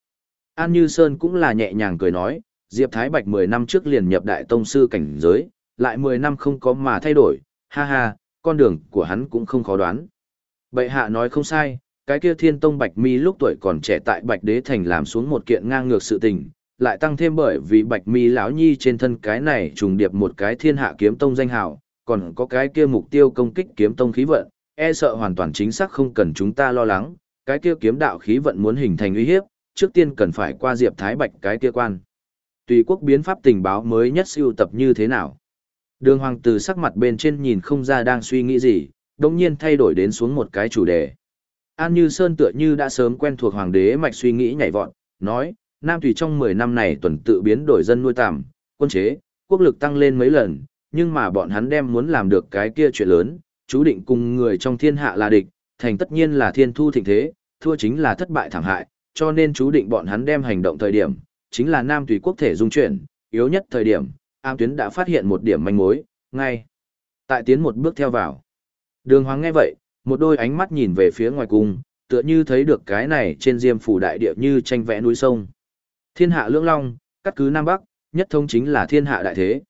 An Như Sơn cũng là nhẹ nhàng cười nói, Diệp Thái Bạch 10 năm trước liền nhập đại tông sư cảnh giới, lại 10 năm không có mà thay đổi, ha ha, con đường của hắn cũng không khó đoán. Bệ hạ nói không sai, cái kia thiên tông Bạch Mi lúc tuổi còn trẻ tại Bạch Đế Thành làm xuống một kiện ngang ngược sự tình, lại tăng thêm bởi vì Bạch Mi lão nhi trên thân cái này trùng điệp một cái thiên hạ kiếm tông danh hào, còn có cái kia mục tiêu công kích kiếm tông khí vận, e sợ hoàn toàn chính xác không cần chúng ta lo lắng, cái kia kiếm đạo khí vận muốn hình thành uy hiếp, trước tiên cần phải qua Diệp Thái Bạch cái kia quan. Tùy quốc biến pháp tình báo mới nhất siêu tập như thế nào? Đường hoàng từ sắc mặt bên trên nhìn không ra đang suy nghĩ gì, đồng nhiên thay đổi đến xuống một cái chủ đề. An Như Sơn tựa như đã sớm quen thuộc hoàng đế mạch suy nghĩ nhảy vọt, nói, Nam Thủy trong 10 năm này tuần tự biến đổi dân nuôi tạm, quân chế, quốc lực tăng lên mấy lần, nhưng mà bọn hắn đem muốn làm được cái kia chuyện lớn, chú định cùng người trong thiên hạ là địch, thành tất nhiên là thiên thu thịnh thế, thua chính là thất bại thảm hại, cho nên chú định bọn hắn đem hành động thời điểm, chính là Nam Thủy quốc thể dung chuyển, yếu nhất thời điểm, Am Tuyến đã phát hiện một điểm manh mối, ngay. Tại tiến một bước theo vào. Đường Hoàng nghe vậy, một đôi ánh mắt nhìn về phía ngoài cung, tựa như thấy được cái này trên diêm phủ đại địa như tranh vẽ núi sông. Thiên hạ lưỡng long, cắt cứ Nam Bắc, nhất thống chính là thiên hạ đại thế.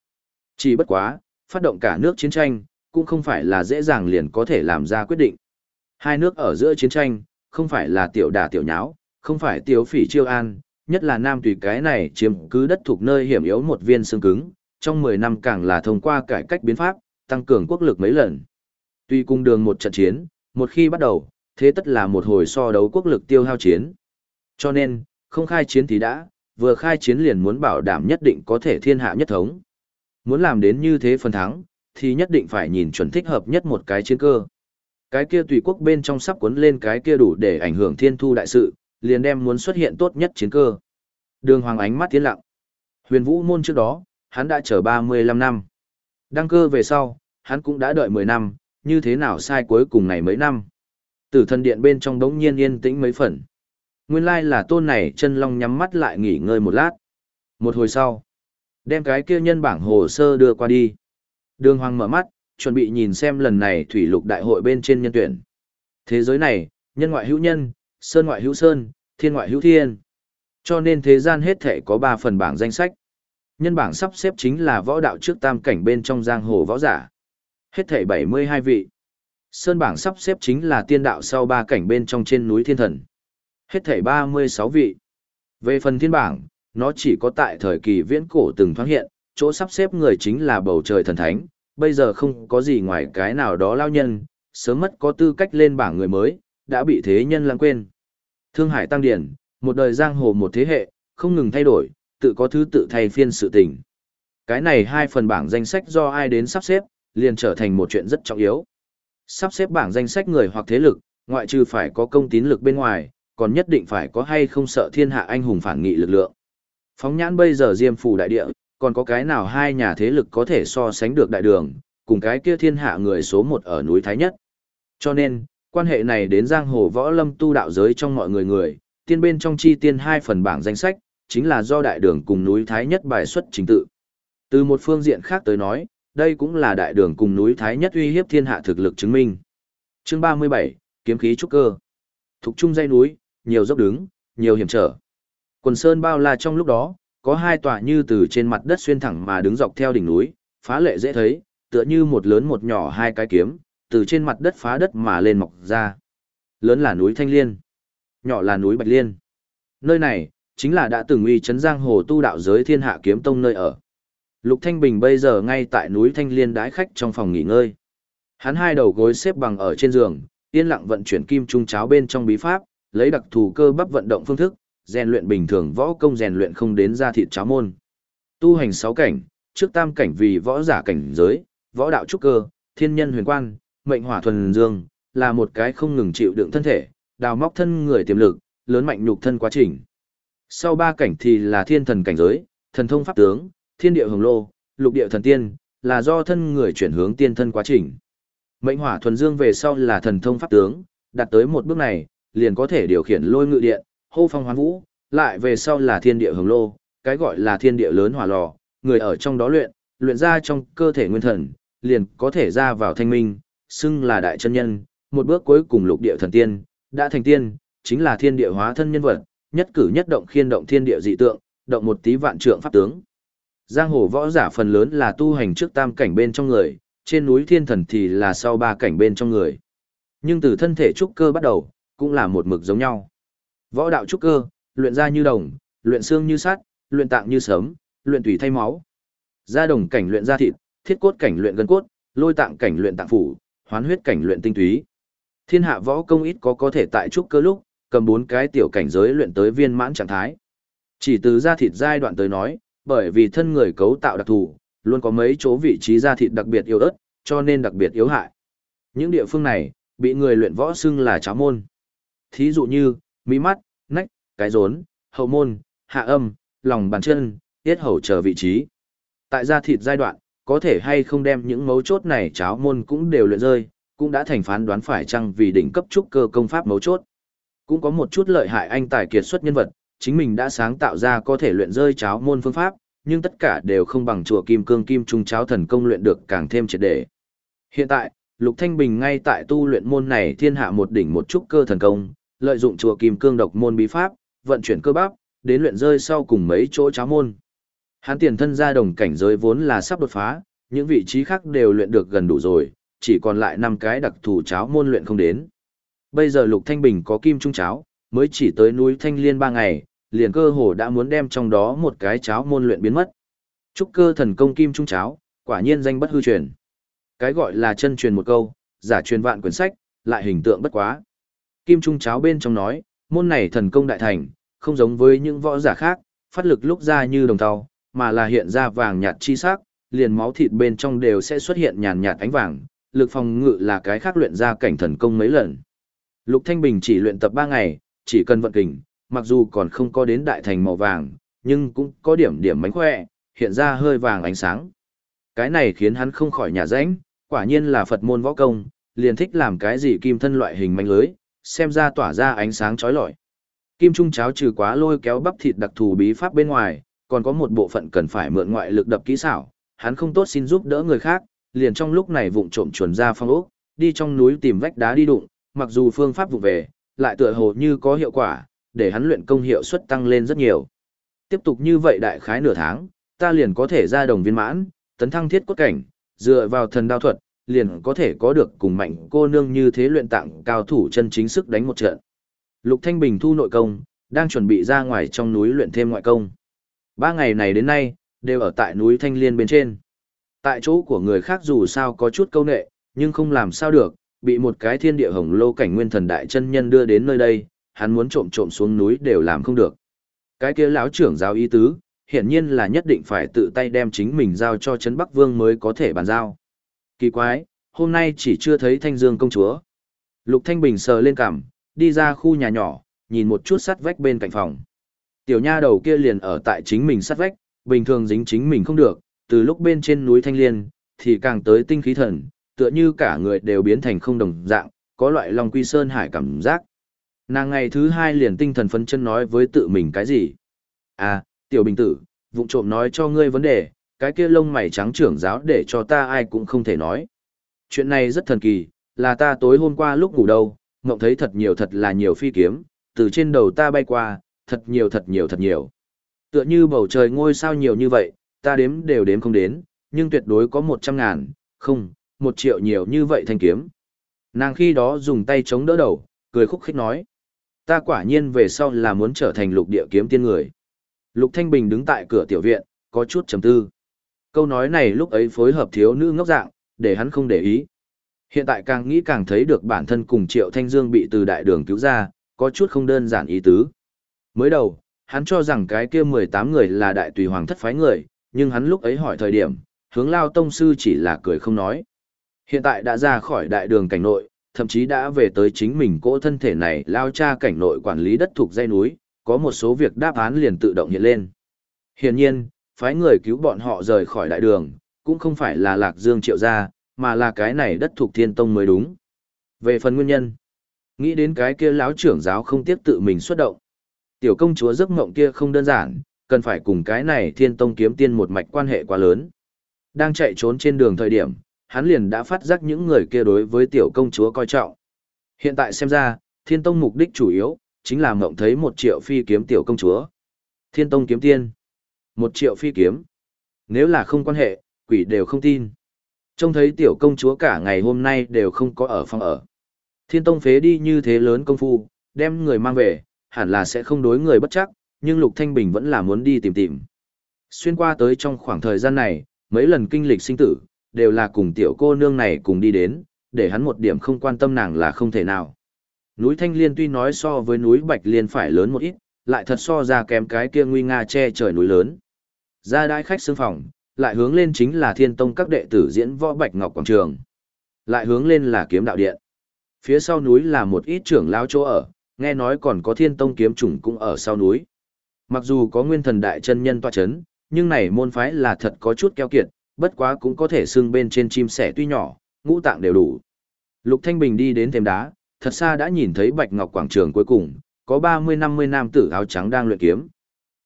Chỉ bất quá, phát động cả nước chiến tranh, cũng không phải là dễ dàng liền có thể làm ra quyết định. Hai nước ở giữa chiến tranh, không phải là tiểu đả tiểu nháo, không phải tiểu phỉ chiêu an, nhất là Nam tùy cái này chiếm cứ đất thuộc nơi hiểm yếu một viên xương cứng, trong 10 năm càng là thông qua cải cách biến pháp, tăng cường quốc lực mấy lần. Tuy cùng đường một trận chiến, một khi bắt đầu, thế tất là một hồi so đấu quốc lực tiêu hao chiến. Cho nên, không khai chiến thì đã, vừa khai chiến liền muốn bảo đảm nhất định có thể thiên hạ nhất thống. Muốn làm đến như thế phần thắng, thì nhất định phải nhìn chuẩn thích hợp nhất một cái chiến cơ. Cái kia tùy quốc bên trong sắp cuốn lên cái kia đủ để ảnh hưởng thiên thu đại sự, liền đem muốn xuất hiện tốt nhất chiến cơ. Đường Hoàng ánh mắt tiến lặng. Huyền Vũ môn trước đó, hắn đã chờ 35 năm. Đăng cơ về sau, hắn cũng đã đợi 10 năm, như thế nào sai cuối cùng này mấy năm. Tử thần điện bên trong đống nhiên yên tĩnh mấy phần. Nguyên lai là tôn này chân long nhắm mắt lại nghỉ ngơi một lát. Một hồi sau, đem cái kia nhân bảng hồ sơ đưa qua đi. Đường Hoàng mở mắt, chuẩn bị nhìn xem lần này thủy lục đại hội bên trên nhân tuyển. Thế giới này, nhân ngoại hữu nhân, sơn ngoại hữu sơn, thiên ngoại hữu thiên. Cho nên thế gian hết thể có 3 phần bảng danh sách. Nhân bảng sắp xếp chính là võ đạo trước tam cảnh bên trong giang hồ võ giả. Hết thể 72 vị. Sơn bảng sắp xếp chính là tiên đạo sau ba cảnh bên trong trên núi thiên thần. Hết thể 36 vị. Về phần thiên bảng, nó chỉ có tại thời kỳ viễn cổ từng thoáng hiện, chỗ sắp xếp người chính là bầu trời thần thánh, bây giờ không có gì ngoài cái nào đó lao nhân, sớm mất có tư cách lên bảng người mới, đã bị thế nhân lãng quên. Thương Hải Tăng Điển, một đời giang hồ một thế hệ, không ngừng thay đổi, tự có thứ tự thay phiên sự tình. Cái này hai phần bảng danh sách do ai đến sắp xếp, liền trở thành một chuyện rất trọng yếu. Sắp xếp bảng danh sách người hoặc thế lực, ngoại trừ phải có công tín lực bên ngoài, còn nhất định phải có hay không sợ thiên hạ anh hùng phản nghị lực lượng. Phóng nhãn bây giờ diêm phủ đại địa, còn có cái nào hai nhà thế lực có thể so sánh được đại đường, cùng cái kia thiên hạ người số một ở núi Thái Nhất. Cho nên, quan hệ này đến giang hồ võ lâm tu đạo giới trong mọi người người, tiên bên trong chi tiên hai phần bảng danh sách, chính là do đại đường cùng núi Thái Nhất bài xuất chính tự. Từ một phương diện khác tới nói, đây cũng là đại đường cùng núi Thái Nhất uy hiếp thiên hạ thực lực chứng minh. Chương 37, Kiếm khí trúc cơ. Thục trung dây núi, nhiều dốc đứng, nhiều hiểm trở. Quần sơn bao la trong lúc đó, có hai tòa như từ trên mặt đất xuyên thẳng mà đứng dọc theo đỉnh núi, phá lệ dễ thấy, tựa như một lớn một nhỏ hai cái kiếm, từ trên mặt đất phá đất mà lên mọc ra. Lớn là núi Thanh Liên, nhỏ là núi Bạch Liên. Nơi này, chính là đã từng uy chấn giang hồ tu đạo giới thiên hạ kiếm tông nơi ở. Lục Thanh Bình bây giờ ngay tại núi Thanh Liên đái khách trong phòng nghỉ ngơi. Hắn hai đầu gối xếp bằng ở trên giường, yên lặng vận chuyển kim trung cháo bên trong bí pháp, lấy đặc thù cơ bắp vận động phương thức, rèn luyện bình thường võ công rèn luyện không đến ra thịt cháo môn. Tu hành sáu cảnh, trước tam cảnh vì võ giả cảnh giới, võ đạo trúc cơ, thiên nhân huyền quan, mệnh hỏa thuần dương, là một cái không ngừng chịu đựng thân thể, đào móc thân người tiềm lực, lớn mạnh nhục thân quá trình. Sau ba cảnh thì là thiên thần cảnh giới, thần thông pháp tướng, thiên địa hồng lô, lục địa thần tiên, là do thân người chuyển hướng tiên thân quá trình. Mệnh hỏa thuần dương về sau là thần thông pháp tướng, đạt tới một bước này, liền có thể điều khiển lôi ngự điện, hô phong hoán vũ, lại về sau là thiên địa hồng lô, cái gọi là thiên địa lớn hỏa lò, người ở trong đó luyện, luyện ra trong cơ thể nguyên thần, liền có thể ra vào thanh minh, xưng là đại chân nhân, một bước cuối cùng lục địa thần tiên, đã thành tiên, chính là thiên địa hóa thân nhân vật, nhất cử nhất động khiên động thiên địa dị tượng, động một tí vạn trượng pháp tướng. Giang hồ võ giả phần lớn là tu hành trước tam cảnh bên trong người, trên núi thiên thần thì là sau ba cảnh bên trong người. Nhưng từ thân thể trúc cơ bắt đầu, cũng là một mực giống nhau. Võ đạo trúc cơ, luyện ra như đồng, luyện xương như sắt, luyện tạng như sấm, luyện tủy thay máu. Ra đồng cảnh luyện ra thịt, thiết cốt cảnh luyện gân cốt, lôi tạng cảnh luyện tạng phủ, hoán huyết cảnh luyện tinh túy. Thiên hạ võ công ít có có thể tại trúc cơ lúc, cầm bốn cái tiểu cảnh giới luyện tới viên mãn trạng thái. Chỉ từ ra thịt giai đoạn tới nói, bởi vì thân người cấu tạo đặc thù, luôn có mấy chỗ vị trí da thịt đặc biệt yếu ớt, cho nên đặc biệt yếu hại. Những địa phương này, bị người luyện võ xưng là cháo môn. Thí dụ như, mí mắt, nách, cái rốn, hậu môn, hạ âm, lòng bàn chân, tiết hầu chờ vị trí. Tại da thịt giai đoạn, có thể hay không đem những mấu chốt này cháo môn cũng đều luyện rơi, cũng đã thành phán đoán phải chăng vì đỉnh cấp trúc cơ công pháp mấu chốt. Cũng có một chút lợi hại anh tài kiệt xuất nhân vật, chính mình đã sáng tạo ra có thể luyện rơi cháo môn phương pháp, nhưng tất cả đều không bằng chùa kim cương kim trung cháo thần công luyện được càng thêm triệt để. Hiện tại, Lục Thanh Bình ngay tại tu luyện môn này thiên hạ một đỉnh một trúc cơ thần công, lợi dụng chùa kim cương độc môn bí pháp, vận chuyển cơ bắp, đến luyện rơi sau cùng mấy chỗ cháo môn. Hắn tiền thân ra đồng cảnh giới vốn là sắp đột phá, những vị trí khác đều luyện được gần đủ rồi, chỉ còn lại năm cái đặc thù cháo môn luyện không đến. Bây giờ Lục Thanh Bình có kim trung cháo, mới chỉ tới núi Thanh Liên ba ngày, liền cơ hồ đã muốn đem trong đó một cái cháo môn luyện biến mất. Trúc cơ thần công kim trung cháo, quả nhiên danh bất hư truyền. Cái gọi là chân truyền một câu, giả truyền vạn quyển sách, lại hình tượng bất quá. Kim trung cháo bên trong nói, môn này thần công đại thành, không giống với những võ giả khác, phát lực lúc ra như đồng tàu, mà là hiện ra vàng nhạt chi sắc, liền máu thịt bên trong đều sẽ xuất hiện nhàn nhạt ánh vàng, lực phòng ngự là cái khác luyện ra cảnh thần công mấy lần. Lục Thanh Bình chỉ luyện tập 3 ngày, chỉ cần vận kình, mặc dù còn không có đến đại thành màu vàng, nhưng cũng có điểm điểm mánh khỏe, hiện ra hơi vàng ánh sáng. Cái này khiến hắn không khỏi nhà rãnh, quả nhiên là Phật môn võ công, liền thích làm cái gì kim thân loại hình manh lưới, xem ra tỏa ra ánh sáng chói lọi. Kim trung cháo trừ quá lôi kéo bắp thịt đặc thù bí pháp bên ngoài, còn có một bộ phận cần phải mượn ngoại lực đập kỹ xảo, hắn không tốt xin giúp đỡ người khác, liền trong lúc này vụng trộm chuẩn ra phong ốc, đi trong núi tìm vách đá đi đụng, mặc dù phương pháp vụ về, lại tựa hồ như có hiệu quả, để hắn luyện công hiệu suất tăng lên rất nhiều. Tiếp tục như vậy đại khái nửa tháng, ta liền có thể ra đồng viên mãn, tấn thăng thiết cốt cảnh, dựa vào thần đao thuật, liền có thể có được cùng mạnh cô nương như thế luyện tặng cao thủ chân chính sức đánh một trận. Lục Thanh Bình thu nội công, đang chuẩn bị ra ngoài trong núi luyện thêm ngoại công. Ba ngày này đến nay, đều ở tại núi Thanh Liên bên trên. Tại chỗ của người khác dù sao có chút câu nệ, nhưng không làm sao được, bị một cái thiên địa hồng lô cảnh nguyên thần đại chân nhân đưa đến nơi đây, hắn muốn trộm trộm xuống núi đều làm không được. Cái kia lão trưởng giáo ý tứ, hiển nhiên là nhất định phải tự tay đem chính mình giao cho Trấn Bắc Vương mới có thể bàn giao. Kỳ quái, hôm nay chỉ chưa thấy Thanh Dương công chúa. Lục Thanh Bình sờ lên cằm, đi ra khu nhà nhỏ, nhìn một chút sắt vách bên cạnh phòng. Tiểu nha đầu kia liền ở tại chính mình sắt vách, bình thường dính chính mình không được, từ lúc bên trên núi Thanh Liên, thì càng tới tinh khí thần, tựa như cả người đều biến thành không đồng dạng, có loại lòng quy sơn hải cảm giác. Nàng ngày thứ hai liền tinh thần phấn chân nói với tự mình cái gì? À, tiểu bình tử, vụng trộm nói cho ngươi vấn đề, cái kia lông mày trắng trưởng giáo để cho ta ai cũng không thể nói. Chuyện này rất thần kỳ, là ta tối hôm qua lúc ngủ đâu, mộng thấy thật nhiều thật là nhiều phi kiếm, từ trên đầu ta bay qua, thật nhiều thật nhiều thật nhiều. Tựa như bầu trời ngôi sao nhiều như vậy, ta đếm đều đếm không đến, nhưng tuyệt đối có một trăm ngàn, không, một triệu nhiều như vậy thanh kiếm. Nàng khi đó dùng tay chống đỡ đầu, cười khúc khích nói. Ta quả nhiên về sau là muốn trở thành lục địa kiếm tiên người. Lục Thanh Bình đứng tại cửa tiểu viện, có chút trầm tư. Câu nói này lúc ấy phối hợp thiếu nữ ngốc dạng, để hắn không để ý. Hiện tại càng nghĩ càng thấy được bản thân cùng Triệu Thanh Dương bị từ đại đường cứu ra, có chút không đơn giản ý tứ. Mới đầu, hắn cho rằng cái kia 18 người là đại tùy hoàng thất phái người, nhưng hắn lúc ấy hỏi thời điểm, hướng lao tông sư chỉ là cười không nói. Hiện tại đã ra khỏi đại đường cảnh nội, thậm chí đã về tới chính mình cỗ thân thể này lao cha cảnh nội quản lý đất thuộc dây núi, có một số việc đáp án liền tự động hiện lên. Hiển nhiên, phái người cứu bọn họ rời khỏi đại đường, cũng không phải là Lạc Dương triệu gia, mà là cái này đất thuộc thiên tông mới đúng. Về phần nguyên nhân, nghĩ đến cái kia lão trưởng giáo không tiếp tự mình xuất động. Tiểu công chúa giấc mộng kia không đơn giản, cần phải cùng cái này thiên tông kiếm tiên một mạch quan hệ quá lớn. Đang chạy trốn trên đường thời điểm, hắn liền đã phát giác những người kia đối với tiểu công chúa coi trọng. Hiện tại xem ra, thiên tông mục đích chủ yếu, chính là mộng thấy một triệu phi kiếm tiểu công chúa. Thiên tông kiếm tiên. Một triệu phi kiếm. Nếu là không quan hệ, quỷ đều không tin. Trông thấy tiểu công chúa cả ngày hôm nay đều không có ở phòng ở. Thiên tông phế đi như thế lớn công phu, đem người mang về, hẳn là sẽ không đối người bất chắc, nhưng Lục Thanh Bình vẫn là muốn đi tìm tìm. Xuyên qua tới trong khoảng thời gian này, mấy lần kinh lịch sinh tử, đều là cùng tiểu cô nương này cùng đi đến, để hắn một điểm không quan tâm nàng là không thể nào. Núi Thanh Liên tuy nói so với núi Bạch Liên phải lớn một ít, lại thật so ra kém cái kia nguy nga che trời núi lớn. Ra đại khách xương phòng, lại hướng lên chính là thiên tông các đệ tử diễn võ bạch ngọc quảng trường. Lại hướng lên là kiếm đạo điện. Phía sau núi là một ít trưởng lao chỗ ở, nghe nói còn có thiên tông kiếm chủng cũng ở sau núi. Mặc dù có nguyên thần đại chân nhân tọa chấn, nhưng này môn phái là thật có chút keo kiệt, bất quá cũng có thể xưng bên trên chim sẻ tuy nhỏ, ngũ tạng đều đủ. Lục Thanh Bình đi đến thềm đá, thật xa đã nhìn thấy bạch ngọc quảng trường cuối cùng, có 30-50 nam tử áo trắng đang luyện kiếm.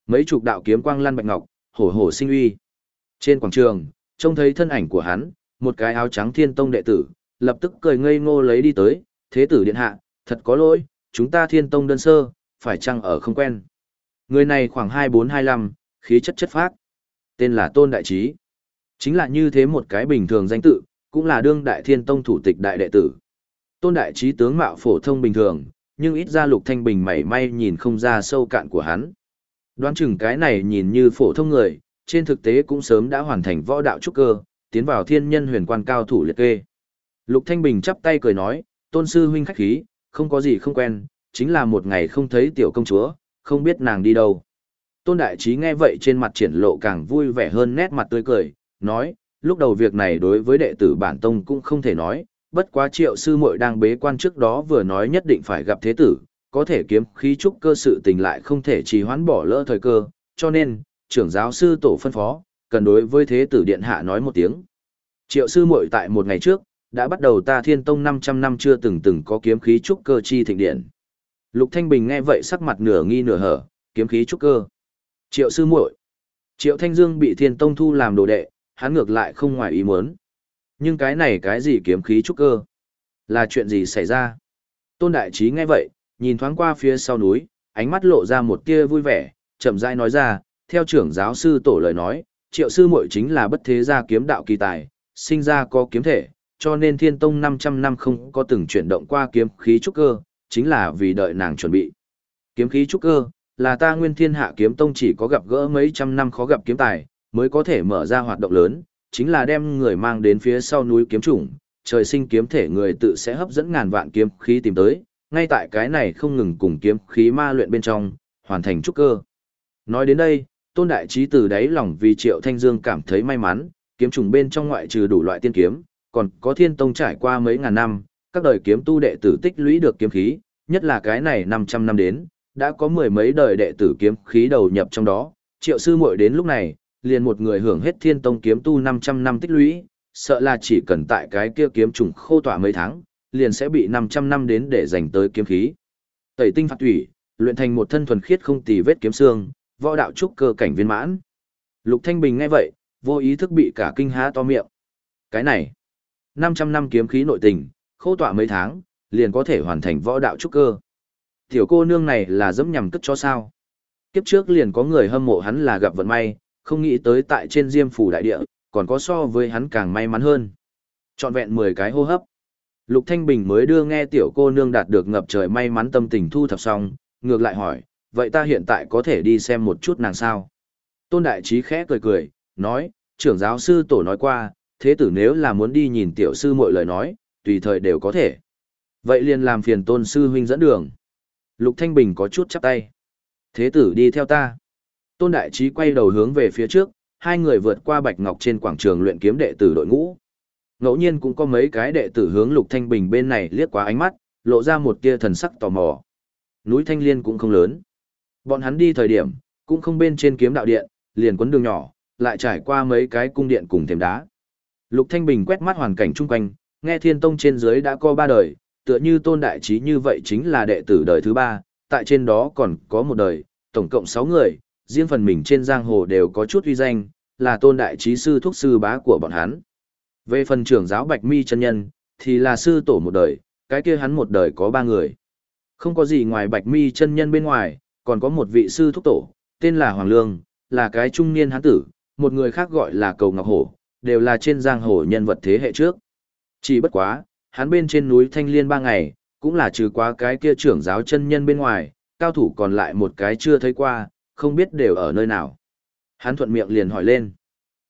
Mấy chục đạo kiếm quang lăn bạch ngọc, hổ hổ sinh uy. Trên quảng trường, trông thấy thân ảnh của hắn, một cái áo trắng thiên tông đệ tử, lập tức cười ngây ngô lấy đi tới, thế tử điện hạ, thật có lỗi, chúng ta thiên tông đơn sơ, phải chăng ở không quen. Người này khoảng 24-25, khí chất chất phác. Tên là Tôn Đại Trí. Chính là như thế một cái bình thường danh tự, cũng là đương đại thiên tông thủ tịch đại đệ tử. Tôn Đại Trí tướng mạo phổ thông bình thường, nhưng ít ra lục thanh bình mảy may nhìn không ra sâu cạn của hắn. Đoán chừng cái này nhìn như phổ thông người, trên thực tế cũng sớm đã hoàn thành võ đạo trúc cơ, tiến vào thiên nhân huyền quan cao thủ liệt kê. Lục Thanh Bình chắp tay cười nói, tôn sư huynh khách khí, không có gì không quen, chính là một ngày không thấy tiểu công chúa, không biết nàng đi đâu. Tôn Đại Trí nghe vậy trên mặt triển lộ càng vui vẻ hơn nét mặt tươi cười, nói, lúc đầu việc này đối với đệ tử bản tông cũng không thể nói, bất quá triệu sư muội đang bế quan trước đó vừa nói nhất định phải gặp thế tử, có thể kiếm khí trúc cơ sự tình lại không thể trì hoãn bỏ lỡ thời cơ, cho nên, trưởng giáo sư tổ phân phó, cần đối với thế tử điện hạ nói một tiếng. Triệu sư muội tại một ngày trước, đã bắt đầu ta thiên tông 500 năm chưa từng từng có kiếm khí trúc cơ chi thịnh điện. Lục Thanh Bình nghe vậy sắc mặt nửa nghi nửa hở, kiếm khí trúc cơ. Triệu sư muội. Triệu Thanh Dương bị thiên tông thu làm đồ đệ, hắn ngược lại không ngoài ý muốn. Nhưng cái này cái gì kiếm khí trúc cơ? Là chuyện gì xảy ra? Tôn Đại Trí nghe vậy, nhìn thoáng qua phía sau núi, ánh mắt lộ ra một tia vui vẻ, chậm rãi nói ra, theo trưởng giáo sư tổ lời nói, triệu sư muội chính là bất thế gia kiếm đạo kỳ tài, sinh ra có kiếm thể, cho nên thiên tông 500 năm không có từng chuyển động qua kiếm khí trúc cơ, chính là vì đợi nàng chuẩn bị. Kiếm khí trúc cơ, là ta nguyên thiên hạ kiếm tông chỉ có gặp gỡ mấy trăm năm khó gặp kiếm tài, mới có thể mở ra hoạt động lớn, chính là đem người mang đến phía sau núi kiếm chủng, trời sinh kiếm thể người tự sẽ hấp dẫn ngàn vạn kiếm khí tìm tới, ngay tại cái này không ngừng cùng kiếm khí ma luyện bên trong, hoàn thành trúc cơ. Nói đến đây, Tôn Đại Trí từ đáy lòng vì Triệu Thanh Dương cảm thấy may mắn, kiếm trùng bên trong ngoại trừ đủ loại tiên kiếm, còn có thiên tông trải qua mấy ngàn năm, các đời kiếm tu đệ tử tích lũy được kiếm khí, nhất là cái này 500 năm đến, đã có mười mấy đời đệ tử kiếm khí đầu nhập trong đó, Triệu sư muội đến lúc này, liền một người hưởng hết thiên tông kiếm tu 500 năm tích lũy, sợ là chỉ cần tại cái kia kiếm trùng khô tỏa mấy tháng, liền sẽ bị 500 năm đến để dành tới kiếm khí. Tẩy tinh phạt thủy, luyện thành một thân thuần khiết không tì vết kiếm xương, võ đạo trúc cơ cảnh viên mãn. Lục Thanh Bình nghe vậy, vô ý thức bị cả kinh há to miệng. Cái này, 500 năm kiếm khí nội tình, khô tỏa mấy tháng, liền có thể hoàn thành võ đạo trúc cơ. Tiểu cô nương này là dẫm nhằm cất cho sao. Kiếp trước liền có người hâm mộ hắn là gặp vận may, không nghĩ tới tại trên diêm phủ đại địa, còn có so với hắn càng may mắn hơn. Chọn vẹn 10 cái hô hấp. Lục Thanh Bình mới đưa nghe tiểu cô nương đạt được ngập trời may mắn tâm tình thu thập xong, ngược lại hỏi, vậy ta hiện tại có thể đi xem một chút nàng sao? Tôn Đại Trí khẽ cười cười, nói, trưởng giáo sư tổ nói qua, thế tử nếu là muốn đi nhìn tiểu sư mọi lời nói, tùy thời đều có thể. Vậy liền làm phiền tôn sư huynh dẫn đường. Lục Thanh Bình có chút chắp tay. Thế tử đi theo ta. Tôn Đại Trí quay đầu hướng về phía trước, hai người vượt qua Bạch Ngọc trên quảng trường luyện kiếm đệ tử đội ngũ. Ngẫu nhiên cũng có mấy cái đệ tử hướng Lục Thanh Bình bên này liếc qua ánh mắt, lộ ra một tia thần sắc tò mò. Núi Thanh Liên cũng không lớn. Bọn hắn đi thời điểm, cũng không bên trên kiếm đạo điện, liền quấn đường nhỏ, lại trải qua mấy cái cung điện cùng thềm đá. Lục Thanh Bình quét mắt hoàn cảnh chung quanh, nghe Thiên Tông trên dưới đã có ba đời, tựa như Tôn Đại Trí như vậy chính là đệ tử đời thứ ba, tại trên đó còn có một đời, tổng cộng sáu người, riêng phần mình trên giang hồ đều có chút uy danh, là Tôn Đại Trí sư thúc sư bá của bọn hắn. Về phần trưởng giáo Bạch Mi chân nhân, thì là sư tổ một đời, cái kia hắn một đời có ba người. Không có gì ngoài Bạch Mi chân nhân bên ngoài, còn có một vị sư thúc tổ, tên là Hoàng Lương, là cái trung niên hắn tử, một người khác gọi là Cầu Ngọc Hổ, đều là trên giang hồ nhân vật thế hệ trước. Chỉ bất quá, hắn bên trên núi Thanh Liên ba ngày, cũng là trừ quá cái kia trưởng giáo chân nhân bên ngoài, cao thủ còn lại một cái chưa thấy qua, không biết đều ở nơi nào. Hắn thuận miệng liền hỏi lên.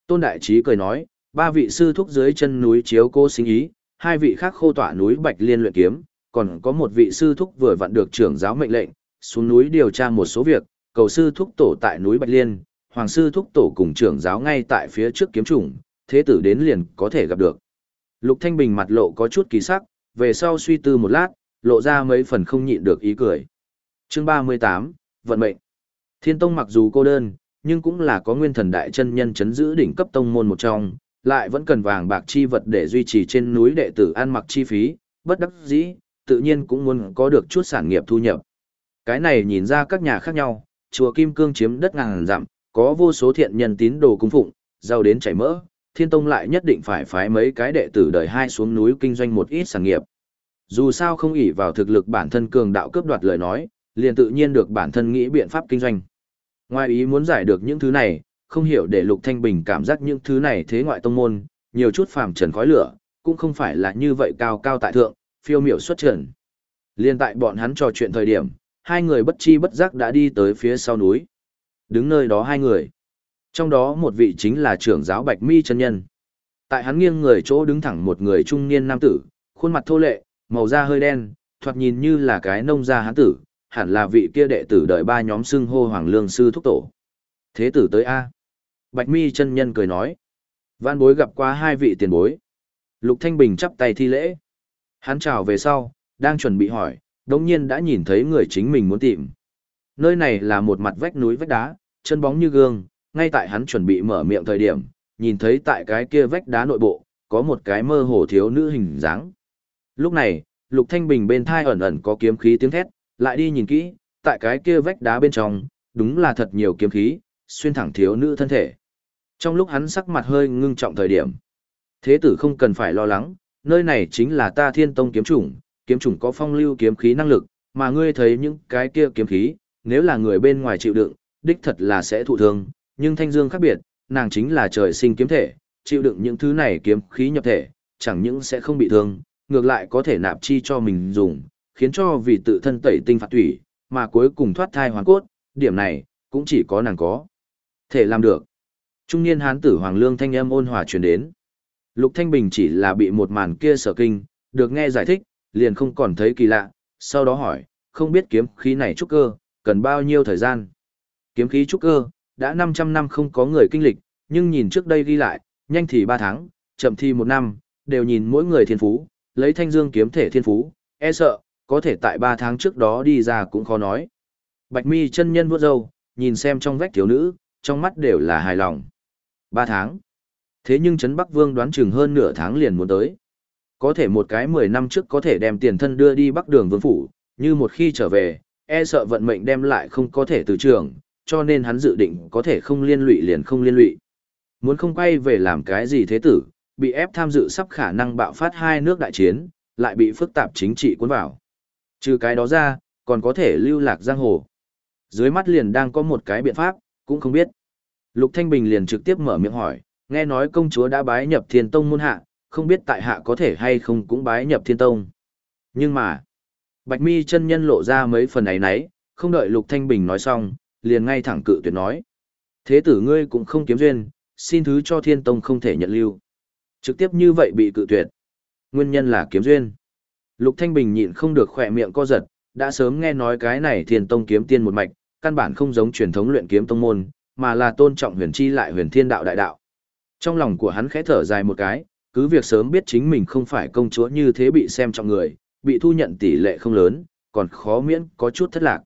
Tôn Đại Trí cười nói, ba vị sư thúc dưới chân núi chiếu cô sinh ý, hai vị khác khô tỏa núi Bạch Liên luyện kiếm, còn có một vị sư thúc vừa vặn được trưởng giáo mệnh lệnh, xuống núi điều tra một số việc, cầu sư thúc tổ tại núi Bạch Liên, hoàng sư thúc tổ cùng trưởng giáo ngay tại phía trước kiếm chủng, thế tử đến liền có thể gặp được. Lục Thanh Bình mặt lộ có chút kỳ sắc, về sau suy tư một lát, lộ ra mấy phần không nhịn được ý cười. Chương 38, Vận mệnh. Thiên Tông mặc dù cô đơn, nhưng cũng là có nguyên thần đại chân nhân chấn giữ đỉnh cấp tông môn một trong, lại vẫn cần vàng bạc chi vật để duy trì trên núi đệ tử ăn mặc chi phí, bất đắc dĩ, tự nhiên cũng muốn có được chút sản nghiệp thu nhập. Cái này nhìn ra các nhà khác nhau, chùa Kim Cương chiếm đất ngàn dặm, có vô số thiện nhân tín đồ cung phụng, giàu đến chảy mỡ, Thiên Tông lại nhất định phải phái mấy cái đệ tử đời hai xuống núi kinh doanh một ít sản nghiệp. Dù sao không ỷ vào thực lực bản thân cường đạo cướp đoạt lời nói, liền tự nhiên được bản thân nghĩ biện pháp kinh doanh. Ngoài ý muốn giải được những thứ này, không hiểu để Lục Thanh Bình cảm giác những thứ này thế ngoại tông môn, nhiều chút phàm trần khói lửa, cũng không phải là như vậy cao cao tại thượng, phiêu miểu xuất trần. Liên tại bọn hắn trò chuyện thời điểm, hai người bất chi bất giác đã đi tới phía sau núi. Đứng nơi đó hai người. Trong đó một vị chính là trưởng giáo Bạch Mi chân nhân. Tại hắn nghiêng người chỗ đứng thẳng một người trung niên nam tử, khuôn mặt thô lệ, màu da hơi đen, thoạt nhìn như là cái nông gia hán tử, hẳn là vị kia đệ tử đợi ba nhóm xưng hô Hoàng Lương sư thúc tổ. Thế tử tới a. Bạch Mi chân nhân cười nói. Văn bối gặp qua hai vị tiền bối. Lục Thanh Bình chắp tay thi lễ. Hắn chào về sau, đang chuẩn bị hỏi, đống nhiên đã nhìn thấy người chính mình muốn tìm. Nơi này là một mặt vách núi vách đá, chân bóng như gương, ngay tại hắn chuẩn bị mở miệng thời điểm, nhìn thấy tại cái kia vách đá nội bộ, có một cái mơ hồ thiếu nữ hình dáng. Lúc này, Lục Thanh Bình bên thai ẩn ẩn có kiếm khí tiếng thét, lại đi nhìn kỹ, tại cái kia vách đá bên trong, đúng là thật nhiều kiếm khí, xuyên thẳng thiếu nữ thân thể. Trong lúc hắn sắc mặt hơi ngưng trọng thời điểm, thế tử không cần phải lo lắng, nơi này chính là ta thiên tông kiếm chủng, kiếm chủng có phong lưu kiếm khí năng lực, mà ngươi thấy những cái kia kiếm khí, nếu là người bên ngoài chịu đựng, đích thật là sẽ thụ thương, nhưng thanh dương khác biệt, nàng chính là trời sinh kiếm thể, chịu đựng những thứ này kiếm khí nhập thể, chẳng những sẽ không bị thương, ngược lại có thể nạp chi cho mình dùng, khiến cho vì tự thân tẩy tinh phạt thủy, mà cuối cùng thoát thai hoàn cốt, điểm này, cũng chỉ có nàng có. Thể làm được. Trung niên hán tử Hoàng Lương thanh âm ôn hòa truyền đến. Lục Thanh Bình chỉ là bị một màn kia sở kinh, được nghe giải thích, liền không còn thấy kỳ lạ, sau đó hỏi, không biết kiếm khí này trúc cơ, cần bao nhiêu thời gian. Kiếm khí trúc cơ, đã 500 năm không có người kinh lịch, nhưng nhìn trước đây ghi lại, nhanh thì 3 tháng, chậm thì 1 năm, đều nhìn mỗi người thiên phú, lấy thanh dương kiếm thể thiên phú, e sợ, có thể tại ba tháng trước đó đi ra cũng khó nói. Bạch mi chân nhân vuốt râu, nhìn xem trong vách thiếu nữ, trong mắt đều là hài lòng. Ba tháng. Thế nhưng Trấn Bắc Vương đoán chừng hơn nửa tháng liền muốn tới. Có thể một cái 10 năm trước có thể đem tiền thân đưa đi Bắc Đường Vương Phủ, như một khi trở về, e sợ vận mệnh đem lại không có thể từ trường, cho nên hắn dự định có thể không liên lụy liền không liên lụy. Muốn không quay về làm cái gì thế tử, bị ép tham dự sắp khả năng bạo phát hai nước đại chiến, lại bị phức tạp chính trị cuốn vào. Trừ cái đó ra, còn có thể lưu lạc giang hồ. Dưới mắt liền đang có một cái biện pháp, cũng không biết. Lục Thanh Bình liền trực tiếp mở miệng hỏi, nghe nói công chúa đã bái nhập thiên tông môn hạ, không biết tại hạ có thể hay không cũng bái nhập thiên tông. Nhưng mà, Bạch Mi chân nhân lộ ra mấy phần ấy nấy, không đợi Lục Thanh Bình nói xong, liền ngay thẳng cự tuyệt nói. Thế tử ngươi cũng không kiếm duyên, xin thứ cho thiên tông không thể nhận lưu. Trực tiếp như vậy bị cự tuyệt. Nguyên nhân là kiếm duyên. Lục Thanh Bình nhịn không được khỏe miệng co giật, đã sớm nghe nói cái này thiên tông kiếm tiên một mạch, căn bản không giống truyền thống luyện kiếm tông môn, mà là tôn trọng huyền chi lại huyền thiên đạo đại đạo. Trong lòng của hắn khẽ thở dài một cái, cứ việc sớm biết chính mình không phải công chúa như thế bị xem trọng người, bị thu nhận tỷ lệ không lớn, còn khó miễn có chút thất lạc.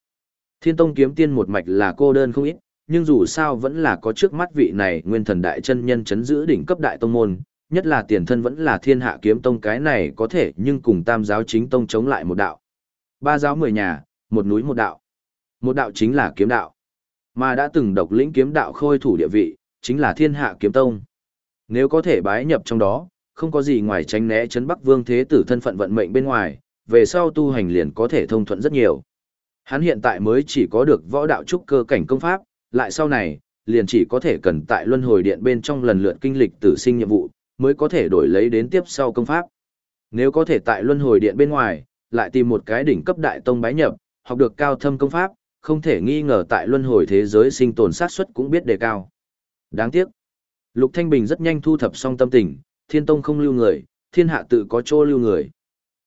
Thiên Tông kiếm tiên một mạch là cô đơn không ít, nhưng dù sao vẫn là có trước mắt vị này nguyên thần đại chân nhân chấn giữ đỉnh cấp đại tông môn, nhất là tiền thân vẫn là thiên hạ kiếm tông cái này có thể nhưng cùng tam giáo chính tông chống lại một đạo. Ba giáo mười nhà, một núi một đạo. Một đạo chính là kiếm đạo. Mà đã từng độc lĩnh kiếm đạo khôi thủ địa vị, chính là thiên hạ kiếm tông. Nếu có thể bái nhập trong đó, không có gì ngoài tránh né chấn Bắc Vương Thế tử thân phận vận mệnh bên ngoài, về sau tu hành liền có thể thông thuận rất nhiều. Hắn hiện tại mới chỉ có được võ đạo trúc cơ cảnh công pháp, lại sau này, liền chỉ có thể cần tại luân hồi điện bên trong lần lượt kinh lịch tử sinh nhiệm vụ, mới có thể đổi lấy đến tiếp sau công pháp. Nếu có thể tại luân hồi điện bên ngoài, lại tìm một cái đỉnh cấp đại tông bái nhập, học được cao thâm công pháp, không thể nghi ngờ tại luân hồi thế giới sinh tồn sát suất cũng biết đề cao. Đáng tiếc, Lục Thanh Bình rất nhanh thu thập xong tâm tình, thiên tông không lưu người, thiên hạ tự có chỗ lưu người.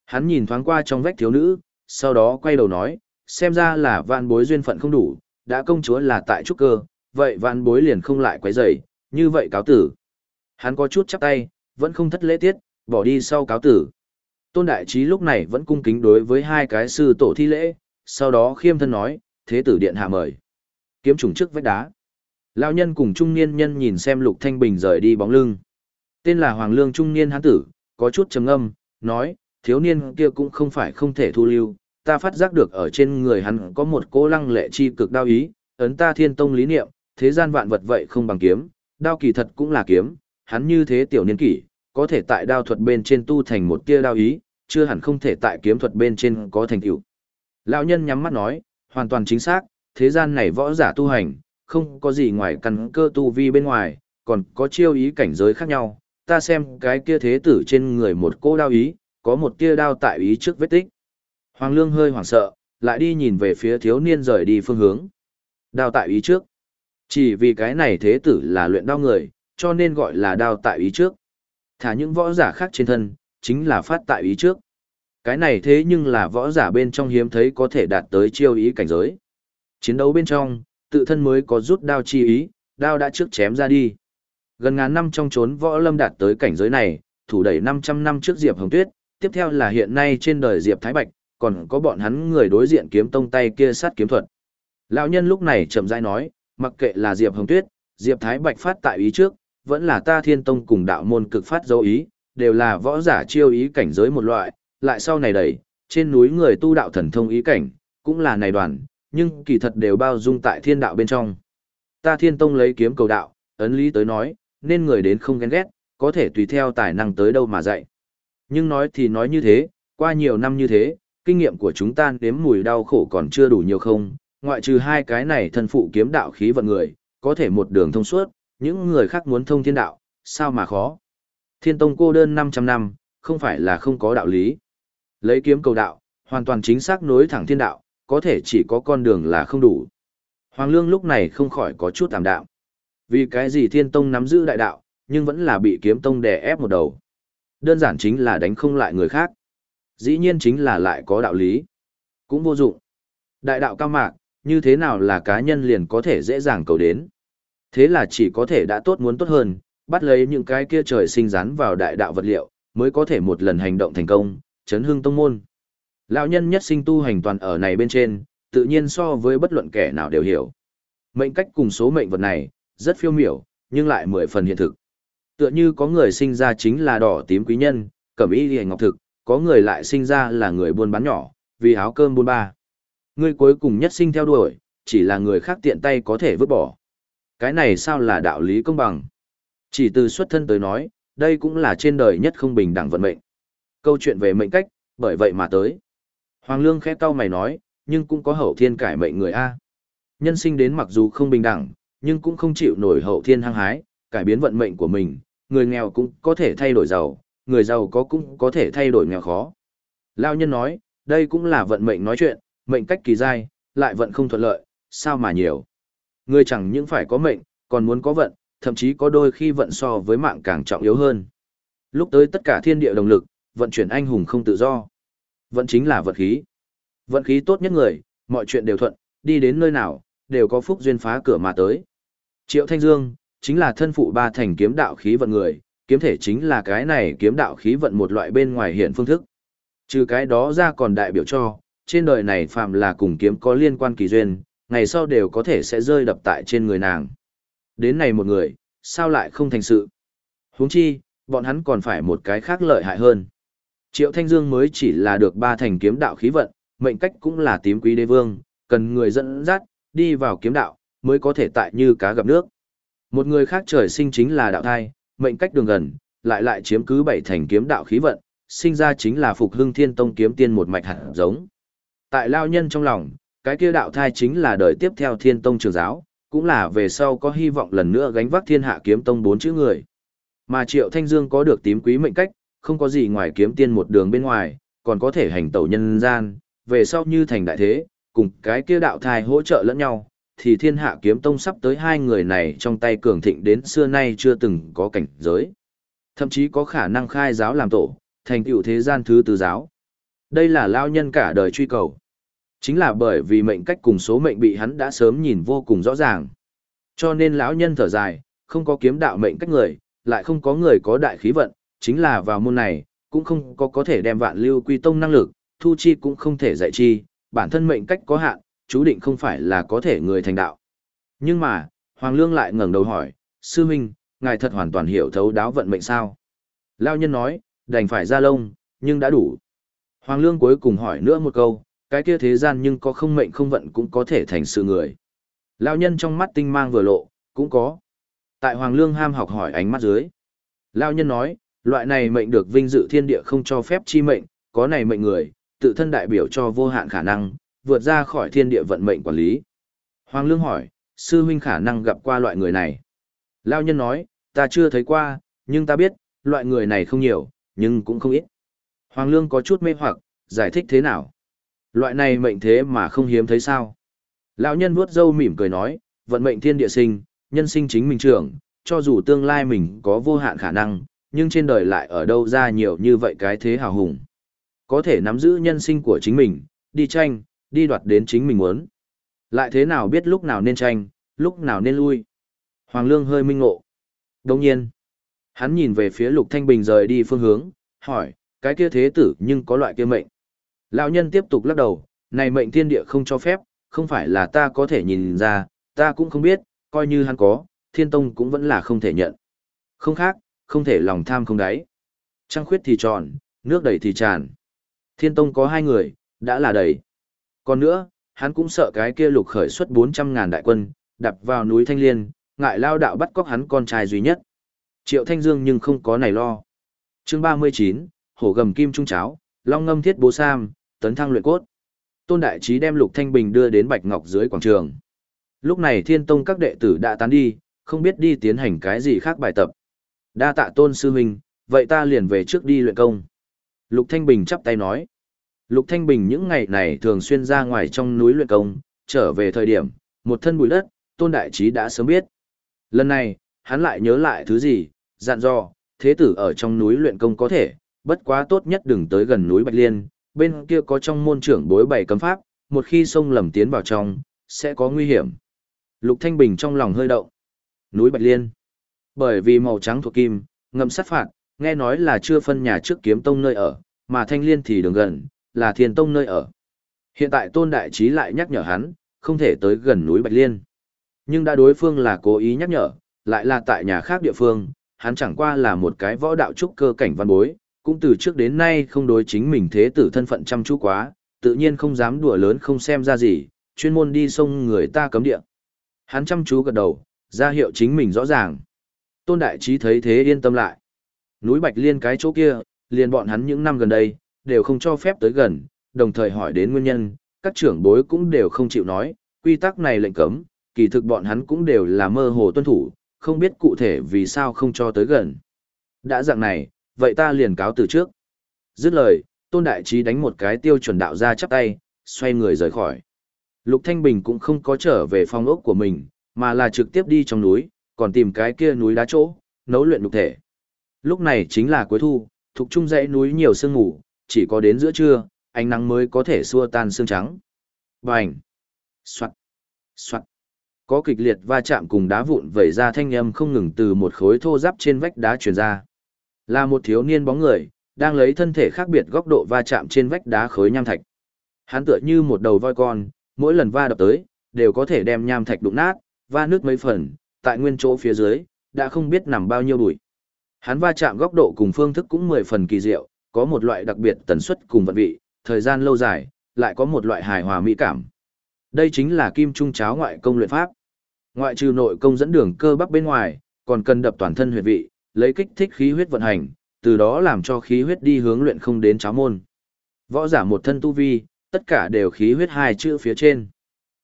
Hắn nhìn thoáng qua trong vách thiếu nữ, sau đó quay đầu nói, xem ra là vạn bối duyên phận không đủ, đã công chúa là tại trúc cơ, vậy vạn bối liền không lại quấy rầy, như vậy cáo tử. Hắn có chút chắp tay, vẫn không thất lễ tiết, bỏ đi sau cáo tử. Tôn Đại Trí lúc này vẫn cung kính đối với hai cái sư tổ thi lễ, sau đó khiêm thân nói, thế tử điện hạ mời. Kiếm trùng trước vách đá. Lão nhân cùng trung niên nhân nhìn xem Lục Thanh Bình rời đi bóng lưng. Tên là Hoàng Lương trung niên hán tử, có chút trầm ngâm, nói, thiếu niên kia cũng không phải không thể thu lưu, ta phát giác được ở trên người hắn có một cỗ lăng lệ chi cực đao ý, ấn ta thiên tông lý niệm, thế gian vạn vật vậy không bằng kiếm, đao kỳ thật cũng là kiếm, hắn như thế tiểu niên kỷ, có thể tại đao thuật bên trên tu thành một tia đao ý, chưa hẳn không thể tại kiếm thuật bên trên có thành tựu. Lão nhân nhắm mắt nói, hoàn toàn chính xác, thế gian này võ giả tu hành, không có gì ngoài căn cơ tu vi bên ngoài, còn có chiêu ý cảnh giới khác nhau. Ta xem cái kia thế tử trên người một cô đao ý, có một tia đao tại ý trước vết tích. Hoàng Lương hơi hoảng sợ, lại đi nhìn về phía thiếu niên rời đi phương hướng. Đao tại ý trước. Chỉ vì cái này thế tử là luyện đao người, cho nên gọi là đao tại ý trước. Thả những võ giả khác trên thân, chính là phát tại ý trước. Cái này thế nhưng là võ giả bên trong hiếm thấy có thể đạt tới chiêu ý cảnh giới. Chiến đấu bên trong, tự thân mới có rút đao chi ý, đao đã trước chém ra đi. Gần ngàn năm trong trốn võ lâm đạt tới cảnh giới này, thủ đẩy 500 năm trước Diệp Hồng Tuyết, tiếp theo là hiện nay trên đời Diệp Thái Bạch, còn có bọn hắn người đối diện kiếm tông tay kia sát kiếm thuật. Lão nhân lúc này chậm rãi nói, mặc kệ là Diệp Hồng Tuyết, Diệp Thái Bạch phát tại ý trước, vẫn là ta thiên tông cùng đạo môn cực phát dấu ý, đều là võ giả chiêu ý cảnh giới một loại, lại sau này đẩy, trên núi người tu đạo thần thông ý cảnh, cũng là này đoàn, nhưng kỳ thật đều bao dung tại thiên đạo bên trong. Ta thiên tông lấy kiếm cầu đạo, ấn lý tới nói, nên người đến không ghen ghét, có thể tùy theo tài năng tới đâu mà dạy. Nhưng nói thì nói như thế, qua nhiều năm như thế, kinh nghiệm của chúng ta đếm mùi đau khổ còn chưa đủ nhiều không, ngoại trừ hai cái này thân phụ kiếm đạo khí vận người, có thể một đường thông suốt, những người khác muốn thông thiên đạo, sao mà khó. Thiên tông cô đơn 500 năm, không phải là không có đạo lý. Lấy kiếm cầu đạo, hoàn toàn chính xác nối thẳng thiên đạo, có thể chỉ có con đường là không đủ. Hoàng Lương lúc này không khỏi có chút tạm đạo. Vì cái gì thiên tông nắm giữ đại đạo, nhưng vẫn là bị kiếm tông đè ép một đầu. Đơn giản chính là đánh không lại người khác. Dĩ nhiên chính là lại có đạo lý. Cũng vô dụng. Đại đạo cao mạc, như thế nào là cá nhân liền có thể dễ dàng cầu đến. Thế là chỉ có thể đã tốt muốn tốt hơn, bắt lấy những cái kia trời sinh rắn vào đại đạo vật liệu, mới có thể một lần hành động thành công, chấn hương tông môn. Lão nhân nhất sinh tu hành toàn ở này bên trên, tự nhiên so với bất luận kẻ nào đều hiểu. Mệnh cách cùng số mệnh vật này, rất phiêu miểu, nhưng lại mười phần hiện thực. Tựa như có người sinh ra chính là đỏ tím quý nhân, cẩm y liễu ngọc thực, có người lại sinh ra là người buôn bán nhỏ, vì áo cơm buôn ba. Người cuối cùng nhất sinh theo đuổi, chỉ là người khác tiện tay có thể vứt bỏ. Cái này sao là đạo lý công bằng? Chỉ từ xuất thân tới nói, đây cũng là trên đời nhất không bình đẳng vận mệnh. Câu chuyện về mệnh cách, bởi vậy mà tới. Hoàng Lương khẽ cau mày nói, nhưng cũng có hậu thiên cải mệnh người A. Nhân sinh đến mặc dù không bình đẳng, nhưng cũng không chịu nổi hậu thiên hăng hái, cải biến vận mệnh của mình, người nghèo cũng có thể thay đổi giàu, người giàu có cũng có thể thay đổi nghèo khó. Lao nhân nói, đây cũng là vận mệnh nói chuyện, mệnh cách kỳ dai, lại vận không thuận lợi, sao mà nhiều. Người chẳng những phải có mệnh, còn muốn có vận, thậm chí có đôi khi vận so với mạng càng trọng yếu hơn. Lúc tới tất cả thiên địa đồng lực, vận chuyển anh hùng không tự do. Vận chính là vận khí. Vận khí tốt nhất người, mọi chuyện đều thuận, đi đến nơi nào, đều có phúc duyên phá cửa mà tới. Triệu Thanh Dương, chính là thân phụ ba thành kiếm đạo khí vận người, kiếm thể chính là cái này kiếm đạo khí vận một loại bên ngoài hiện phương thức. Trừ cái đó ra còn đại biểu cho, trên đời này phạm là cùng kiếm có liên quan kỳ duyên, ngày sau đều có thể sẽ rơi đập tại trên người nàng. Đến này một người, sao lại không thành sự? huống chi, bọn hắn còn phải một cái khác lợi hại hơn. Triệu Thanh Dương mới chỉ là được ba thành kiếm đạo khí vận, mệnh cách cũng là tím quý đế vương, cần người dẫn dắt, đi vào kiếm đạo, mới có thể tại như cá gặp nước. Một người khác trời sinh chính là đạo thai, mệnh cách đường gần, lại lại chiếm cứ bảy thành kiếm đạo khí vận, sinh ra chính là phục hưng thiên tông kiếm tiên một mạch hạt giống. Tại lao nhân trong lòng, cái kia đạo thai chính là đời tiếp theo thiên tông trường giáo, cũng là về sau có hy vọng lần nữa gánh vác thiên hạ kiếm tông bốn chữ người. Mà Triệu Thanh Dương có được tím quý mệnh cách, không có gì ngoài kiếm tiên một đường bên ngoài, còn có thể hành tẩu nhân gian, về sau như thành đại thế, cùng cái kia đạo thai hỗ trợ lẫn nhau, thì thiên hạ kiếm tông sắp tới hai người này trong tay cường thịnh đến xưa nay chưa từng có cảnh giới. Thậm chí có khả năng khai giáo làm tổ, thành tựu thế gian thứ tư giáo. Đây là lao nhân cả đời truy cầu. Chính là bởi vì mệnh cách cùng số mệnh bị hắn đã sớm nhìn vô cùng rõ ràng. Cho nên lão nhân thở dài, không có kiếm đạo mệnh cách người, lại không có người có đại khí vận, chính là vào môn này, cũng không có có thể đem vạn lưu quy tông năng lực, thu chi cũng không thể dạy chi, bản thân mệnh cách có hạn, chú định không phải là có thể người thành đạo. Nhưng mà, Hoàng Lương lại ngẩng đầu hỏi, sư huynh, ngài thật hoàn toàn hiểu thấu đáo vận mệnh sao? Lao nhân nói, đành phải ra lông, nhưng đã đủ. Hoàng Lương cuối cùng hỏi nữa một câu, cái kia thế gian nhưng có không mệnh không vận cũng có thể thành sự người. lão nhân trong mắt tinh mang vừa lộ, cũng có. Tại Hoàng Lương ham học hỏi ánh mắt dưới. lão nhân nói, loại này mệnh được vinh dự thiên địa không cho phép chi mệnh, có này mệnh người, tự thân đại biểu cho vô hạn khả năng, vượt ra khỏi thiên địa vận mệnh quản lý. Hoàng Lương hỏi, sư huynh khả năng gặp qua loại người này. lão nhân nói, ta chưa thấy qua, nhưng ta biết, loại người này không nhiều, nhưng cũng không ít. Hoàng Lương có chút mê hoặc, giải thích thế nào? Loại này mệnh thế mà không hiếm thấy sao? Lão nhân vuốt râu mỉm cười nói, vận mệnh thiên địa sinh, nhân sinh chính mình trưởng, cho dù tương lai mình có vô hạn khả năng, nhưng trên đời lại ở đâu ra nhiều như vậy cái thế hào hùng. Có thể nắm giữ nhân sinh của chính mình, đi tranh, đi đoạt đến chính mình muốn. Lại thế nào biết lúc nào nên tranh, lúc nào nên lui. Hoàng Lương hơi minh ngộ. Đồng nhiên, hắn nhìn về phía Lục Thanh Bình rời đi phương hướng, hỏi, cái kia thế tử nhưng có loại kia mệnh. Lão nhân tiếp tục lắc đầu, này mệnh thiên địa không cho phép, không phải là ta có thể nhìn ra, ta cũng không biết, coi như hắn có, thiên tông cũng vẫn là không thể nhận. Không khác, không thể lòng tham không đáy. Trăng khuyết thì tròn, nước đầy thì tràn. Thiên tông có hai người, đã là đầy. Còn nữa, hắn cũng sợ cái kia lục khởi xuất 400 ngàn đại quân, đập vào núi Thanh Liên, ngại lao đạo bắt cóc hắn con trai duy nhất. Triệu Thanh Dương nhưng không có này lo. chương 39, hổ gầm kim trung cháo, long ngâm thiết bố sam, tấn thăng luyện cốt. Tôn Đại Trí đem Lục Thanh Bình đưa đến Bạch Ngọc dưới quảng trường. Lúc này Thiên Tông các đệ tử đã tán đi, không biết đi tiến hành cái gì khác bài tập. Đa tạ Tôn Sư Huynh, vậy ta liền về trước đi luyện công. Lục Thanh Bình chắp tay nói. Lục Thanh Bình những ngày này thường xuyên ra ngoài trong núi luyện công, trở về thời điểm, một thân bụi đất, Tôn Đại Trí đã sớm biết. Lần này, hắn lại nhớ lại thứ gì, dặn dò, thế tử ở trong núi luyện công có thể, bất quá tốt nhất đừng tới gần núi Bạch Liên, bên kia có trong môn trưởng bối bày cấm pháp, một khi sông lầm tiến vào trong, sẽ có nguy hiểm. Lục Thanh Bình trong lòng hơi động. Núi Bạch Liên. Bởi vì màu trắng thuộc kim, ngầm sát phạt, nghe nói là chưa phân nhà trước kiếm tông nơi ở, mà Thanh Liên thì đường gần, là thiền tông nơi ở. Hiện tại Tôn Đại Trí lại nhắc nhở hắn, không thể tới gần núi Bạch Liên. Nhưng đã đối phương là cố ý nhắc nhở, lại là tại nhà khác địa phương, hắn chẳng qua là một cái võ đạo trúc cơ cảnh văn bối, cũng từ trước đến nay không đối chính mình thế tử thân phận chăm chú quá, tự nhiên không dám đùa lớn không xem ra gì, chuyên môn đi sông người ta cấm địa. Hắn chăm chú gật đầu, ra hiệu chính mình rõ ràng. Tôn Đại Trí thấy thế yên tâm lại. Núi Bạch Liên cái chỗ kia, liền bọn hắn những năm gần đây, đều không cho phép tới gần, đồng thời hỏi đến nguyên nhân, các trưởng bối cũng đều không chịu nói, quy tắc này lệnh cấm, kỳ thực bọn hắn cũng đều là mơ hồ tuân thủ, không biết cụ thể vì sao không cho tới gần. Đã dạng này, vậy ta liền cáo từ trước. Dứt lời, Tôn Đại Trí đánh một cái tiêu chuẩn đạo ra chắp tay, xoay người rời khỏi. Lục Thanh Bình cũng không có trở về phòng ốc của mình, mà là trực tiếp đi trong núi, còn tìm cái kia núi đá chỗ, nấu luyện lục thể. Lúc này chính là cuối thu, thuộc trung dãy núi nhiều sương ngủ, chỉ có đến giữa trưa, ánh nắng mới có thể xua tan sương trắng. Bành! Xoạn! Xoạn! Có kịch liệt va chạm cùng đá vụn vẩy ra thanh âm không ngừng từ một khối thô giáp trên vách đá truyền ra. Là một thiếu niên bóng người, đang lấy thân thể khác biệt góc độ va chạm trên vách đá khối nham thạch. Hắn tựa như một đầu voi con, mỗi lần va đập tới, đều có thể đem nham thạch đụng nát, va nước mấy phần, tại nguyên chỗ phía dưới, đã không biết nằm bao nhiêu bụi. Hắn va chạm góc độ cùng phương thức cũng mười phần kỳ diệu, có một loại đặc biệt tần suất cùng vận vị, thời gian lâu dài, lại có một loại hài hòa mỹ cảm. Đây chính là kim trung cháo ngoại công luyện pháp. Ngoại trừ nội công dẫn đường cơ bắp bên ngoài, còn cần đập toàn thân huyệt vị, lấy kích thích khí huyết vận hành, từ đó làm cho khí huyết đi hướng luyện không đến cháo môn. Võ giả một thân tu vi, tất cả đều khí huyết hai chữ phía trên.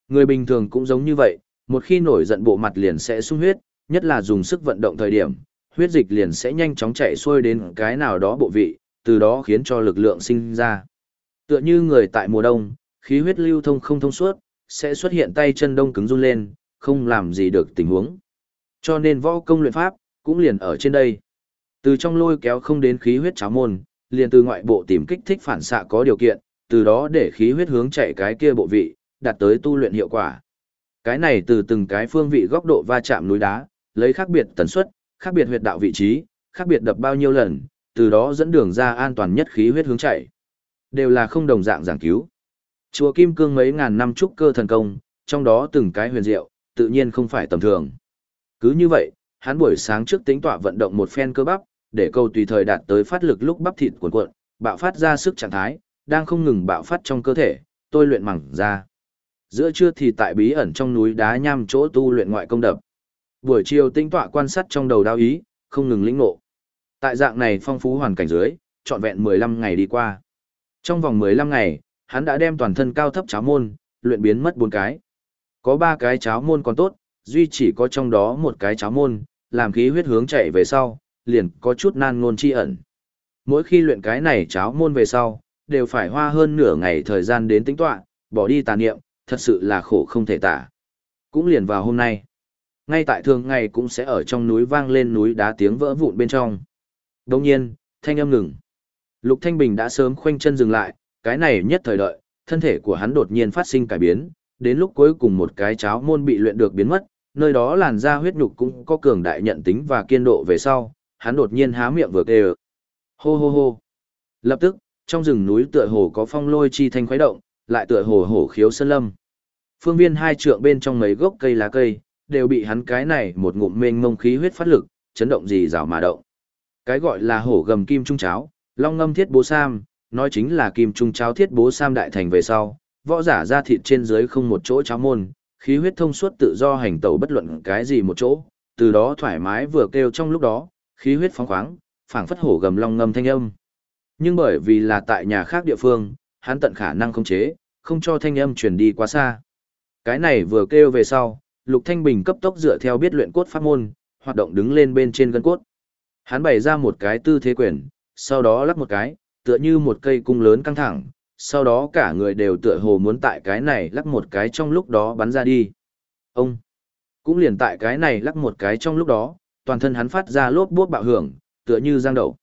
Người bình thường cũng giống như vậy, một khi nổi giận bộ mặt liền sẽ sung huyết, nhất là dùng sức vận động thời điểm, huyết dịch liền sẽ nhanh chóng chạy xuôi đến cái nào đó bộ vị, từ đó khiến cho lực lượng sinh ra. Tựa như người tại mùa đông, khí huyết lưu thông không thông suốt, sẽ xuất hiện tay chân đông cứng run lên, không làm gì được tình huống. Cho nên võ công luyện pháp, cũng liền ở trên đây. Từ trong lôi kéo không đến khí huyết cháo môn, liền từ ngoại bộ tìm kích thích phản xạ có điều kiện, từ đó để khí huyết hướng chạy cái kia bộ vị, đạt tới tu luyện hiệu quả. Cái này từ từng cái phương vị góc độ va chạm núi đá, lấy khác biệt tần suất, khác biệt huyệt đạo vị trí, khác biệt đập bao nhiêu lần, từ đó dẫn đường ra an toàn nhất khí huyết hướng chạy. Đều là không đồng dạng giảng cứu. Chùa Kim Cương mấy ngàn năm trúc cơ thần công, trong đó từng cái huyền diệu, tự nhiên không phải tầm thường. Cứ như vậy, hắn buổi sáng trước tính tọa vận động một phen cơ bắp, để câu tùy thời đạt tới phát lực lúc bắp thịt cuộn cuộn, bạo phát ra sức trạng thái, đang không ngừng bạo phát trong cơ thể, tôi luyện mẳng ra. Giữa trưa thì tại bí ẩn trong núi đá nham chỗ tu luyện ngoại công đập. Buổi chiều tinh tọa quan sát trong đầu đao ý, không ngừng lĩnh ngộ. Tại dạng này phong phú hoàn cảnh dưới, trọn vẹn 15 ngày đi qua. Trong vòng 15 ngày, hắn đã đem toàn thân cao thấp cháo môn, luyện biến mất bốn cái. Có ba cái cháo môn còn tốt, duy chỉ có trong đó một cái cháo môn, làm khí huyết hướng chạy về sau, liền có chút nan ngôn chi ẩn. Mỗi khi luyện cái này cháo môn về sau, đều phải hoa hơn nửa ngày thời gian đến tính tọa, bỏ đi tà niệm, thật sự là khổ không thể tả. Cũng liền vào hôm nay. Ngay tại thường ngày cũng sẽ ở trong núi vang lên núi đá tiếng vỡ vụn bên trong. Đồng nhiên, thanh âm ngừng. Lục Thanh Bình đã sớm khoanh chân dừng lại, cái này nhất thời đợi, thân thể của hắn đột nhiên phát sinh cải biến, đến lúc cuối cùng một cái cháo môn bị luyện được biến mất, nơi đó làn da huyết nhục cũng có cường đại nhận tính và kiên độ về sau, hắn đột nhiên há miệng vừa kêu. Hô hô hô. Lập tức, trong rừng núi tựa hồ có phong lôi chi thanh khuấy động, lại tựa hồ hổ khiếu sơn lâm. Phương viên hai trượng bên trong mấy gốc cây lá cây, đều bị hắn cái này một ngụm mênh mông khí huyết phát lực, chấn động gì rào mà động. Cái gọi là hổ gầm kim trung cháo, long ngâm thiết bố sam, nói chính là kim trung cháo thiết bố sam đại thành về sau, võ giả ra thịt trên dưới không một chỗ cháo môn, khí huyết thông suốt tự do hành tẩu bất luận cái gì một chỗ, từ đó thoải mái vừa kêu trong lúc đó, khí huyết phóng khoáng, phảng phất hổ gầm long ngâm thanh âm. Nhưng bởi vì là tại nhà khác địa phương, hắn tận khả năng khống chế, không cho thanh âm truyền đi quá xa. Cái này vừa kêu về sau, Lục Thanh Bình cấp tốc dựa theo biết luyện cốt pháp môn, hoạt động đứng lên bên trên gân cốt. Hắn bày ra một cái tư thế quyền, sau đó lắc một cái, tựa như một cây cung lớn căng thẳng, sau đó cả người đều tựa hồ muốn tại cái này lắc một cái trong lúc đó bắn ra đi. Ông cũng liền tại cái này lắc một cái trong lúc đó, toàn thân hắn phát ra lốp bút bạo hưởng, tựa như giang đậu.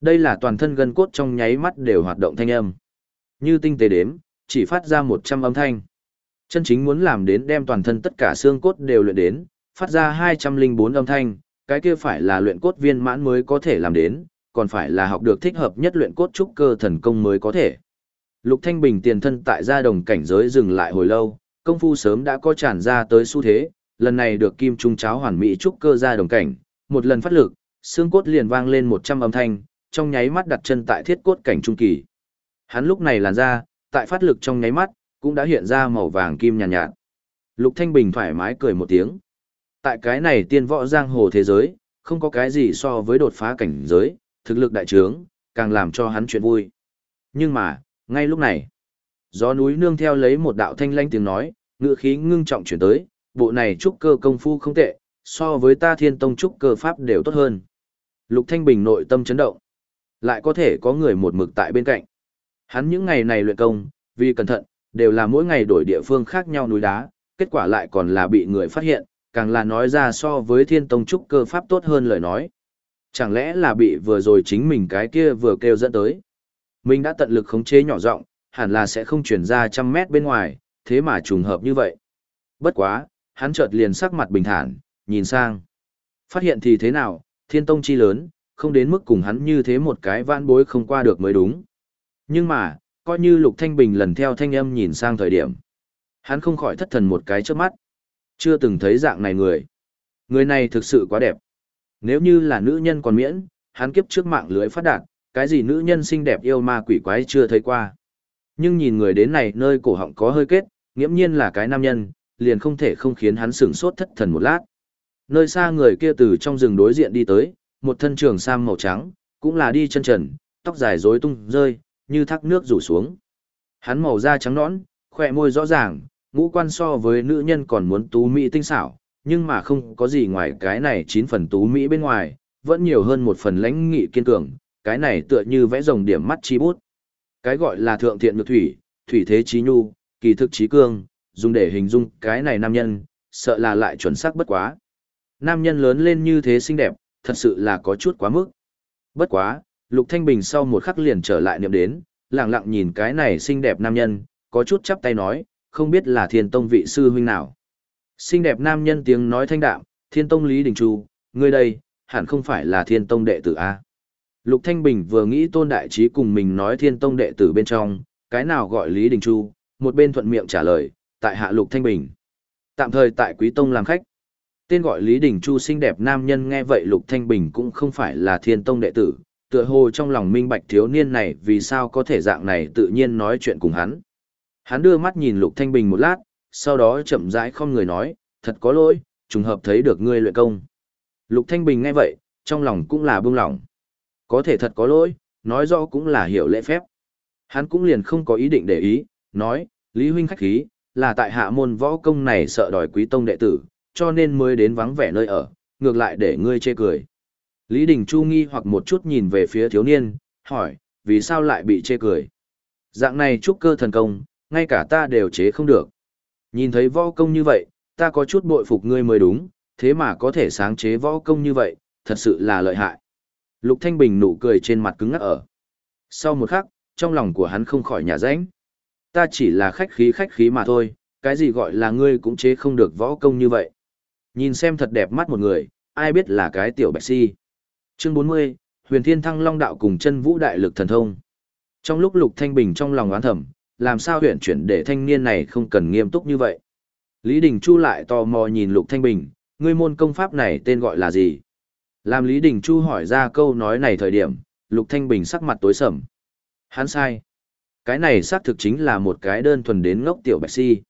Đây là toàn thân gân cốt trong nháy mắt đều hoạt động thanh âm. Như tinh tế đếm, chỉ phát ra 100 âm thanh. Chân chính muốn làm đến đem toàn thân tất cả xương cốt đều luyện đến, phát ra 204 âm thanh, cái kia phải là luyện cốt viên mãn mới có thể làm đến, còn phải là học được thích hợp nhất luyện cốt trúc cơ thần công mới có thể. Lục Thanh Bình tiền thân tại gia đồng cảnh giới dừng lại hồi lâu, công phu sớm đã có tràn ra tới xu thế, lần này được kim trung cháo hoàn mỹ trúc cơ gia đồng cảnh, một lần phát lực, xương cốt liền vang lên 100 âm thanh, trong nháy mắt đặt chân tại thiết cốt cảnh trung kỳ. Hắn lúc này làn ra, tại phát lực trong nháy mắt, cũng đã hiện ra màu vàng kim nhàn nhạt, nhạt. Lục Thanh Bình thoải mái cười một tiếng. Tại cái này tiên võ giang hồ thế giới, không có cái gì so với đột phá cảnh giới, thực lực đại trướng, càng làm cho hắn chuyện vui. Nhưng mà, ngay lúc này, gió núi nương theo lấy một đạo thanh lanh tiếng nói, ngựa khí ngưng trọng chuyển tới, bộ này trúc cơ công phu không tệ, so với ta thiên tông trúc cơ pháp đều tốt hơn. Lục Thanh Bình nội tâm chấn động. Lại có thể có người một mực tại bên cạnh. Hắn những ngày này luyện công, vì cẩn thận, đều là mỗi ngày đổi địa phương khác nhau núi đá, kết quả lại còn là bị người phát hiện, càng là nói ra so với thiên tông trúc cơ pháp tốt hơn lời nói. Chẳng lẽ là bị vừa rồi chính mình cái kia vừa kêu dẫn tới. Mình đã tận lực khống chế nhỏ giọng, hẳn là sẽ không chuyển ra trăm mét bên ngoài, thế mà trùng hợp như vậy. Bất quá, hắn chợt liền sắc mặt bình thản, nhìn sang. Phát hiện thì thế nào, thiên tông chi lớn, không đến mức cùng hắn như thế một cái vãn bối không qua được mới đúng. Nhưng mà, coi như Lục Thanh Bình lần theo thanh âm nhìn sang thời điểm. Hắn không khỏi thất thần một cái trước mắt. Chưa từng thấy dạng này người. Người này thực sự quá đẹp. Nếu như là nữ nhân còn miễn, hắn kiếp trước mạng lưới phát đạt, cái gì nữ nhân xinh đẹp yêu ma quỷ quái chưa thấy qua. Nhưng nhìn người đến này nơi cổ họng có hơi kết, nghiễm nhiên là cái nam nhân, liền không thể không khiến hắn sửng sốt thất thần một lát. Nơi xa người kia từ trong rừng đối diện đi tới, một thân trường sam màu trắng, cũng là đi chân trần, tóc dài rối tung rơi, như thác nước rủ xuống. Hắn màu da trắng nõn, khỏe môi rõ ràng, ngũ quan so với nữ nhân còn muốn tú mỹ tinh xảo, nhưng mà không có gì ngoài cái này chín phần tú mỹ bên ngoài, vẫn nhiều hơn một phần lãnh nghị kiên cường, cái này tựa như vẽ rồng điểm mắt chi bút. Cái gọi là thượng thiện nhược thủy, thủy thế trí nhu, kỳ thực trí cương, dùng để hình dung cái này nam nhân, sợ là lại chuẩn xác bất quá. Nam nhân lớn lên như thế xinh đẹp, thật sự là có chút quá mức. Bất quá, Lục Thanh Bình sau một khắc liền trở lại niệm đến, lặng lặng nhìn cái này xinh đẹp nam nhân, có chút chắp tay nói, không biết là thiên tông vị sư huynh nào. Xinh đẹp nam nhân tiếng nói thanh đạm, Thiên Tông Lý Đình Chu, ngươi đây, hẳn không phải là Thiên Tông đệ tử A. Lục Thanh Bình vừa nghĩ tôn đại trí cùng mình nói Thiên Tông đệ tử bên trong, cái nào gọi Lý Đình Chu, một bên thuận miệng trả lời, tại hạ Lục Thanh Bình. Tạm thời tại Quý Tông làm khách. Tên gọi Lý Đình Chu xinh đẹp nam nhân nghe vậy Lục Thanh Bình cũng không phải là Thiên Tông đệ tử, tựa hồ trong lòng minh bạch thiếu niên này vì sao có thể dạng này tự nhiên nói chuyện cùng hắn. Hắn đưa mắt nhìn Lục Thanh Bình một lát, sau đó chậm rãi không người nói, thật có lỗi, trùng hợp thấy được ngươi luyện công. Lục Thanh Bình nghe vậy, trong lòng cũng là buông lỏng. Có thể thật có lỗi, nói rõ cũng là hiểu lễ phép. Hắn cũng liền không có ý định để ý, nói, Lý Huynh khách khí, là tại hạ môn võ công này sợ đòi quý tông đệ tử, cho nên mới đến vắng vẻ nơi ở, ngược lại để ngươi chê cười. Lý Đình Chu nghi hoặc một chút nhìn về phía thiếu niên, hỏi, vì sao lại bị chê cười? Dạng này trúc cơ thần công, ngay cả ta đều chế không được. Nhìn thấy võ công như vậy, ta có chút bội phục ngươi mới đúng, thế mà có thể sáng chế võ công như vậy, thật sự là lợi hại. Lục Thanh Bình nụ cười trên mặt cứng ngắc ở. Sau một khắc, trong lòng của hắn không khỏi nhà rãnh. Ta chỉ là khách khí khách khí mà thôi, cái gì gọi là ngươi cũng chế không được võ công như vậy. Nhìn xem thật đẹp mắt một người, ai biết là cái tiểu bạch si. Chương 40, Huyền Thiên Thăng Long Đạo cùng chân vũ đại lực thần thông. Trong lúc Lục Thanh Bình trong lòng oán thầm, làm sao huyện chuyển để thanh niên này không cần nghiêm túc như vậy. Lý Đình Chu lại tò mò nhìn Lục Thanh Bình, ngươi môn công pháp này tên gọi là gì? Làm Lý Đình Chu hỏi ra câu nói này thời điểm, Lục Thanh Bình sắc mặt tối sầm. Hắn sai. Cái này xác thực chính là một cái đơn thuần đến ngốc tiểu bạch si.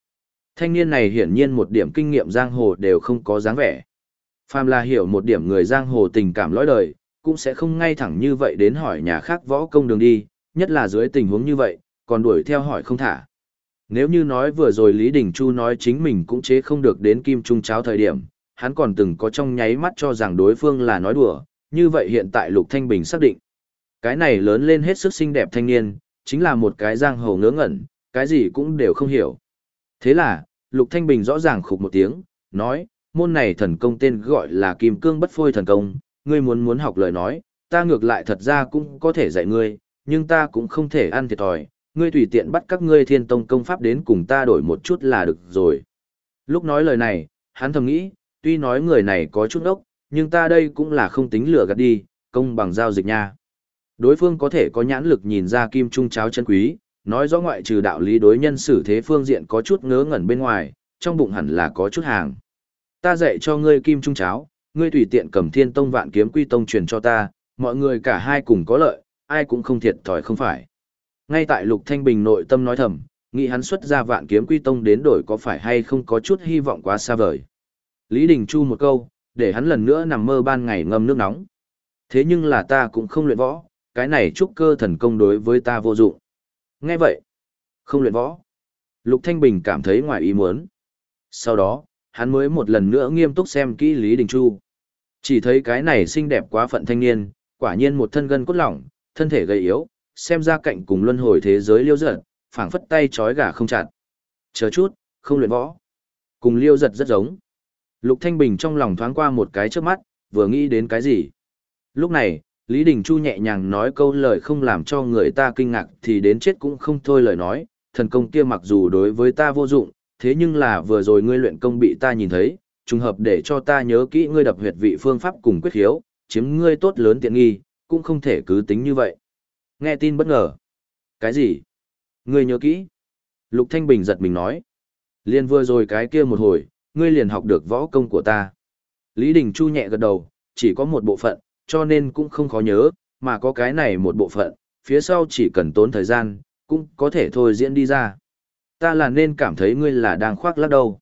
Thanh niên này hiển nhiên một điểm kinh nghiệm giang hồ đều không có dáng vẻ. Phàm là hiểu một điểm người giang hồ tình cảm lõi đời, cũng sẽ không ngay thẳng như vậy đến hỏi nhà khác võ công đường đi, nhất là dưới tình huống như vậy, còn đuổi theo hỏi không thả. Nếu như nói vừa rồi Lý Đình Chu nói chính mình cũng chế không được đến kim trung cháo thời điểm, hắn còn từng có trong nháy mắt cho rằng đối phương là nói đùa, như vậy hiện tại Lục Thanh Bình xác định. Cái này lớn lên hết sức xinh đẹp thanh niên, chính là một cái giang hồ ngớ ngẩn, cái gì cũng đều không hiểu. Thế là, Lục Thanh Bình rõ ràng khục một tiếng, nói, môn này thần công tên gọi là Kim Cương Bất Phôi Thần Công, ngươi muốn muốn học lời nói, ta ngược lại thật ra cũng có thể dạy ngươi, nhưng ta cũng không thể ăn thiệt thòi, ngươi tùy tiện bắt các ngươi thiên tông công pháp đến cùng ta đổi một chút là được rồi. Lúc nói lời này, hắn thầm nghĩ, tuy nói người này có chút ốc, nhưng ta đây cũng là không tính lừa gạt đi, công bằng giao dịch nha. Đối phương có thể có nhãn lực nhìn ra kim trung cháo chân quý, nói rõ ngoại trừ đạo lý đối nhân xử thế phương diện có chút ngớ ngẩn bên ngoài, trong bụng hẳn là có chút hàng. Ta dạy cho ngươi kim trung cháo, ngươi tùy tiện cầm thiên tông vạn kiếm quy tông truyền cho ta, mọi người cả hai cùng có lợi, ai cũng không thiệt thòi không phải. Ngay tại Lục Thanh Bình nội tâm nói thầm, nghĩ hắn xuất ra vạn kiếm quy tông đến đổi có phải hay không có chút hy vọng quá xa vời. Lý Đình Chu một câu, để hắn lần nữa nằm mơ ban ngày ngâm nước nóng. Thế nhưng là ta cũng không luyện võ, cái này trúc cơ thần công đối với ta vô dụng. Nghe vậy, không luyện võ. Lục Thanh Bình cảm thấy ngoài ý muốn. Sau đó, hắn mới một lần nữa nghiêm túc xem kỹ Lý Đình Chu. Chỉ thấy cái này xinh đẹp quá phận thanh niên, quả nhiên một thân gân cốt lỏng, thân thể gầy yếu, xem ra cạnh cùng luân hồi thế giới liêu giật, phảng phất tay chói gà không chặt. Chờ chút, không luyện võ. Cùng liêu giật rất giống. Lục Thanh Bình trong lòng thoáng qua một cái trước mắt, vừa nghĩ đến cái gì. Lúc này, Lý Đình Chu nhẹ nhàng nói câu lời không làm cho người ta kinh ngạc thì đến chết cũng không thôi lời nói, thần công kia mặc dù đối với ta vô dụng, thế nhưng là vừa rồi ngươi luyện công bị ta nhìn thấy, trùng hợp để cho ta nhớ kỹ ngươi đập huyệt vị phương pháp cùng quyết hiếu, chiếm ngươi tốt lớn tiện nghi, cũng không thể cứ tính như vậy. Nghe tin bất ngờ. Cái gì? Ngươi nhớ kỹ. Lục Thanh Bình giật mình nói. Liên vừa rồi cái kia một hồi, ngươi liền học được võ công của ta. Lý Đình Chu nhẹ gật đầu, chỉ có một bộ phận, cho nên cũng không khó nhớ, mà có cái này một bộ phận, phía sau chỉ cần tốn thời gian, cũng có thể thôi diễn đi ra. Ta là nên cảm thấy ngươi là đang khoác lắc đầu,